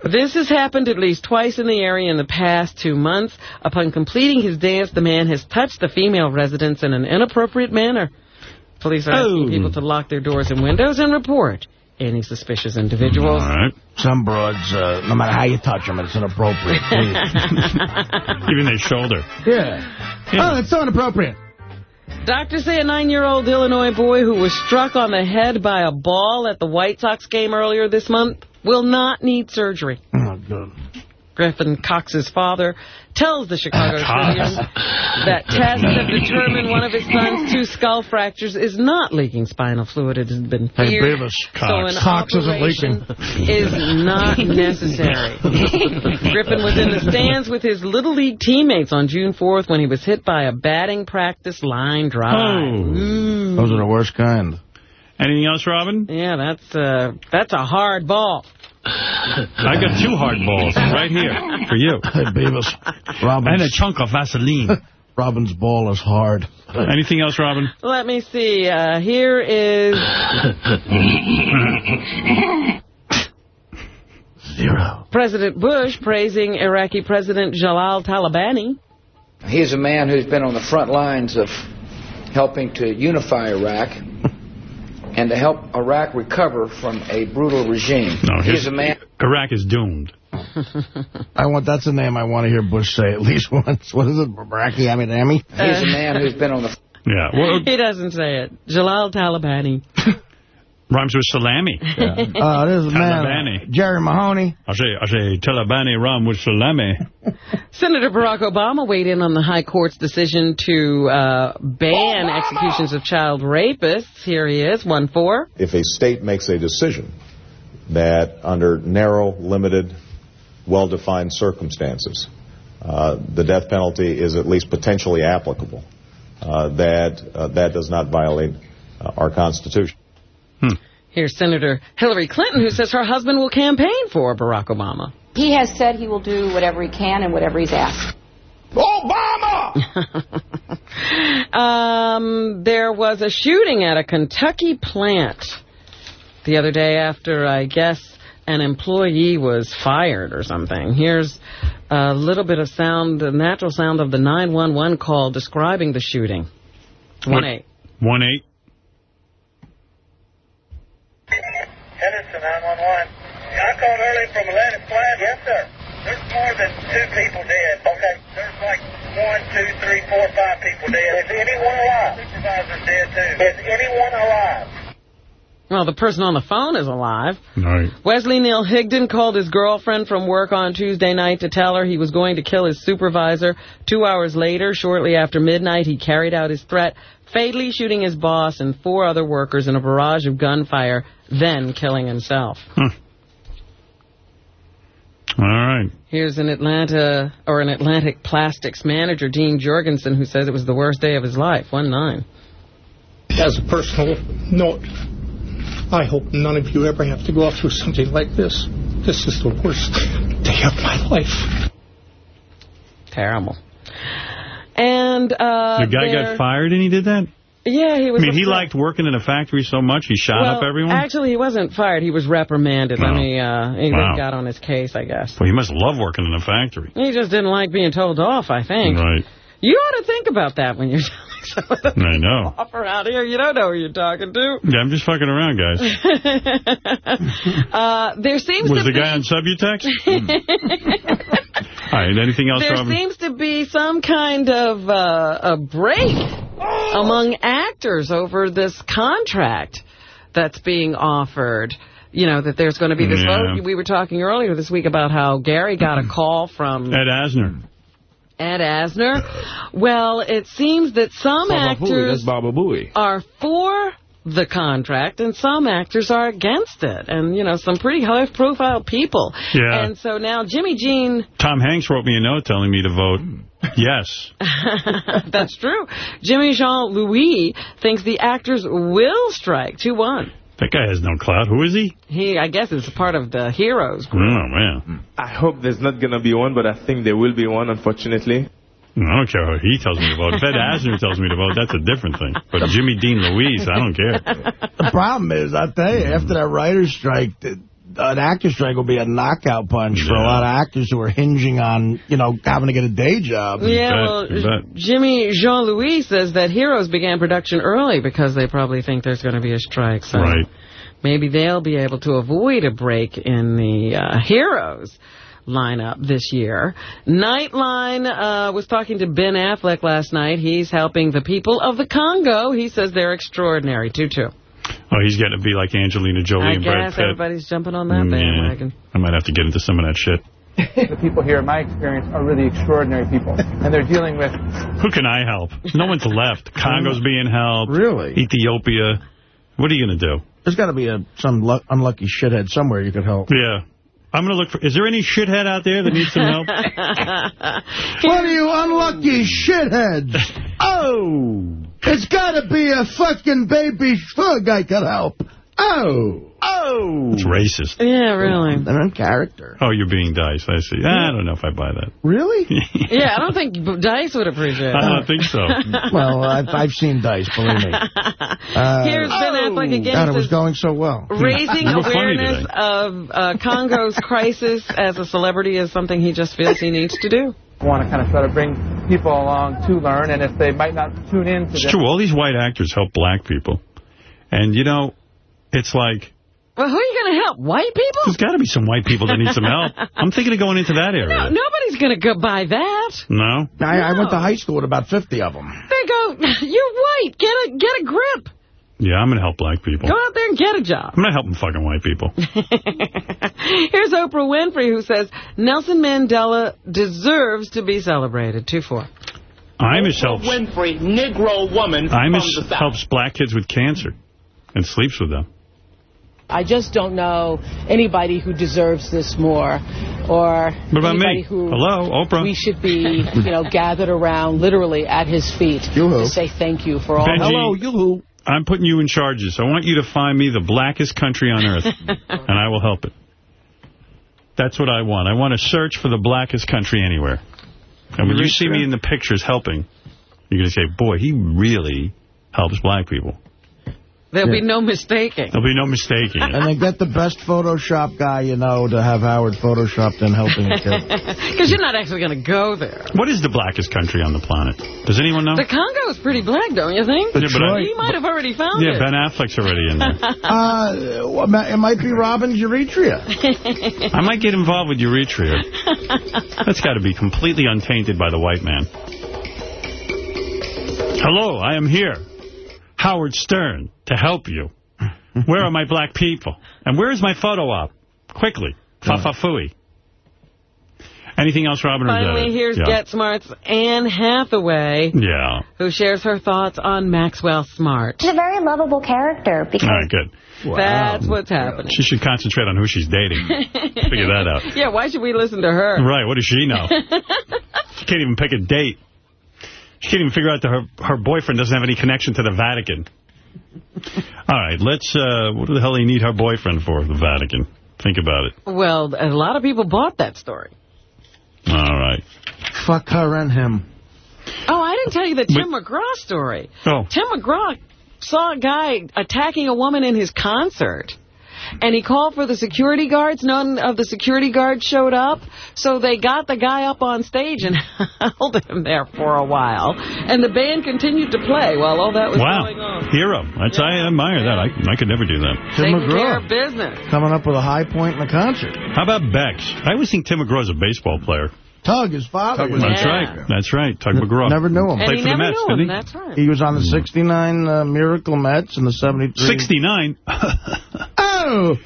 This has happened at least twice in the area in the past two months. Upon completing his dance, the man has touched the female residents in an inappropriate manner. Police are asking Oh. people to lock their doors and windows and report any suspicious individuals. Some broads, uh, no matter how you touch them, it's inappropriate. Even their shoulder. yeah. Oh, that's so inappropriate. Doctors say a nine-year-old Illinois boy who was struck on the head by a ball at the White Sox game earlier this month will not need surgery. Oh, good. Griffin Cox's father tells the Chicago Tribune that tests have determined one of his son's two skull fractures is not leaking spinal fluid. It has been Hey, feared, Beavis. so an Cox isn't leaking. is not necessary. Griffin was in the stands with his Little League teammates on June 4th when he was hit by a batting practice line drive. Oh. Mm. Those are the worst kind. Anything else, Robin? Yeah, that's uh, that's a hard ball. I got two hard balls right here for you. Hey, Beavis. Robin's, And a chunk of Vaseline. Robin's ball is hard. Anything else, Robin? Let me see. Uh, here is Zero. President Bush praising Iraqi President Jalal Talabani. He's a man who's been on the front lines of helping to unify Iraq and to help Iraq recover from a brutal regime. No, He's a man. Iraq is doomed. I want that's a name I want to hear Bush say at least once. What is it? Baraki Amidami? He's a man who's been on the. Yeah. Well, He doesn't say it. Jalal Talabani. Rhymes with salami. Uh, this is man, Jerry Mahoney. I say, I say, Talabani rhyme with salami. Senator Barack Obama weighed in on the High Court's decision to uh, ban executions of child rapists. Here he is, 1-4. If a state makes a decision that under narrow, limited, well-defined circumstances, uh, the death penalty is at least potentially applicable, uh, that uh, that does not violate uh, our Constitution. Here's Senator Hillary Clinton, who says her husband will campaign for Barack Obama. He has said he will do whatever he can and whatever he's asked. Obama! um, there was a shooting at a Kentucky plant the other day after, I guess, an employee was fired or something. Here's a little bit of sound, the natural sound of the 911 call describing the shooting. 1-8. 1-8. Henderson 911. I called early from Atlantis Plant. Yes, sir. There's more than two people dead. Okay. There's like one, two, three, four, five people dead. Is anyone alive? Supervisor's dead too. Is anyone alive? Well, the person on the phone is alive. Right. Wesley Neal Higdon called his girlfriend from work on Tuesday night to tell her he was going to kill his supervisor. Two hours later, shortly after midnight, he carried out his threat, fatally shooting his boss and four other workers in a barrage of gunfire, then killing himself. Hmm. All right. Here's an Atlanta or an Atlantis Plastics manager, Dean Jorgensen, who says it was the worst day of his life. One nine. As a personal note, I hope none of you ever have to go through something like this. This is the worst day of my life. Terrible. And uh, the guy got fired and he did that? Yeah, he was. I mean, he liked working in a factory so much he shot well, up everyone? Actually, he wasn't fired. He was reprimanded. I Oh. mean, uh, he Wow. got on his case, I guess. well, he must love working in a factory. He just didn't like being told off, I think. Right. You ought to think about that when you're I know. off around here. You don't know who you're talking to. Yeah, I'm just fucking around, guys. uh, there seems Was to the be... guy on Subutex? All right, anything else, There seems to be some kind of uh, a break among actors over this contract that's being offered. You know, that there's going to be this Yeah. vote. We were talking earlier this week about how Gary got a call from Ed Asner. Ed Asner. Well, it seems that some Baba actors Booey. are for the contract and some actors are against it. And, you know, some pretty high-profile people. Yeah. And so now Jimmy Jean Tom Hanks wrote me a note telling me to vote yes. That's true. Jimmy Jean Louis thinks the actors will strike 2-1. That guy has no clout. Who is he? He, I guess, is part of the heroes Oh, man. Hmm. I hope there's not going to be one, but I think there will be one, unfortunately. I don't care who he tells me to vote. If Ed Asner tells me to vote, that's a different thing. But Jimmy Dean Louise, I don't care. The problem is, I'll tell you, after that writer's strike, the, an actor strike will be a knockout punch for a lot of actors who are hinging on, you know, having to get a day job. Yeah, well, Jimmy Jean Louis says that Heroes began production early because they probably think there's going to be a strike. So Right. maybe they'll be able to avoid a break in the uh, Heroes lineup this year. Nightline uh, was talking to Ben Affleck last night. He's helping the people of the Congo. He says they're extraordinary, too, too. Oh, he's getting to be like Angelina Jolie I and Brad guess Pitt. everybody's jumping on that Mm, bandwagon. yeah. I might have to get into some of that shit. the people here, in my experience, are really extraordinary people. And they're dealing with Who can I help? No one's left. Congo's being helped. Really? Ethiopia. What are you going to do? There's got to be a some lu unlucky shithead somewhere you could help. Yeah. I'm going to look for... Is there any shithead out there that needs some help? What are you unlucky shitheads? Oh! It's got to be a fucking baby shug I could help. Oh! Oh! It's racist. Yeah, really. They're in character. Oh, you're being dice. I see. Yeah. I don't know if I buy that. Really? yeah, I don't think Dice would appreciate it. I don't think so. well, I've, I've seen Dice, believe me. Uh, Here's Ben Affleck again. God, it was going so well. Raising You awareness of uh, Congo's crisis as a celebrity is something he just feels he needs to do. I want to kind of try to bring people along to learn, and if they might not tune in to It's true. All these white actors help black people. And, you know, it's like, Well, who are you going to help? White people? there's got to be some white people that need some help. I'm thinking of going into that area. No, area. nobody's going to go buy that. No? I, I went to high school with about 50 of them. They go, you're white. Get a get a grip. Yeah, I'm going to help black people. Go out there and get a job. I'm not helping fucking white people. Here's Oprah Winfrey who says Nelson Mandela deserves to be celebrated. 2-4. Imus helps, Winfrey, Negro woman from Imus the South. helps black kids with cancer and sleeps with them. I just don't know anybody who deserves this more, or What about anybody me? who Hello, Oprah. we should be, you know, gathered around literally at his feet to say thank you for all. Benji, I'm putting you in charges. I want you to find me the blackest country on earth, and I will help it. That's what I want. I want to search for the blackest country anywhere. And when you see me in the pictures helping, you're going to say, boy, he really helps black people. There'll Yeah. be no mistaking. There'll be no mistaking. And then get the best Photoshop guy you know to have Howard Photoshopped and helping a kid. Because you're not actually going to go there. What is the blackest country on the planet? Does anyone know? The Congo is pretty black, don't you think? Yeah, but I- you might have already found Yeah, it. Yeah, Ben Affleck's already in there. Uh, well, it might be Robin's Eritrea. I might get involved with Eritrea. That's got to be completely untainted by the white man. Hello, I am here. Howard Stern, to help you. Where are my black people? And where is my photo op? Quickly. Fa-fa-fooey. Anything else, Robin? or is that Finally, it? here's yeah. Get Smart's Anne Hathaway, Yeah. who shares her thoughts on Maxwell Smart. She's a very lovable character because All right, good. Wow. That's what's happening. She should concentrate on who she's dating. Figure that out. Yeah, why should we listen to her? Right, what does she know? she can't even pick a date. She can't even figure out that her, her boyfriend doesn't have any connection to the Vatican. All right, let's, uh, what the hell do you need her boyfriend for, the Vatican? Think about it. Well, a lot of people bought that story. All right. Fuck her and him. Oh, I didn't tell you the Tim McGraw story. Oh. Tim McGraw saw a guy attacking a woman in his concert. And he called for the security guards. None of the security guards showed up. So they got the guy up on stage and held him there for a while. And the band continued to play while all that was wow. going on. Hero. That's, I admire that. I, I could never do that. Tim Taking care McGraw. of business. Coming up with a high point in the concert. How about Bex? I always think Tim McGraw's a baseball player. Tug, his father. That's right. That's right. Tug McGraw. Never knew him. And Played he for the Mets, knew didn't he? That's right. He was on the 69 uh, Miracle Mets in the 73. 69? Oh!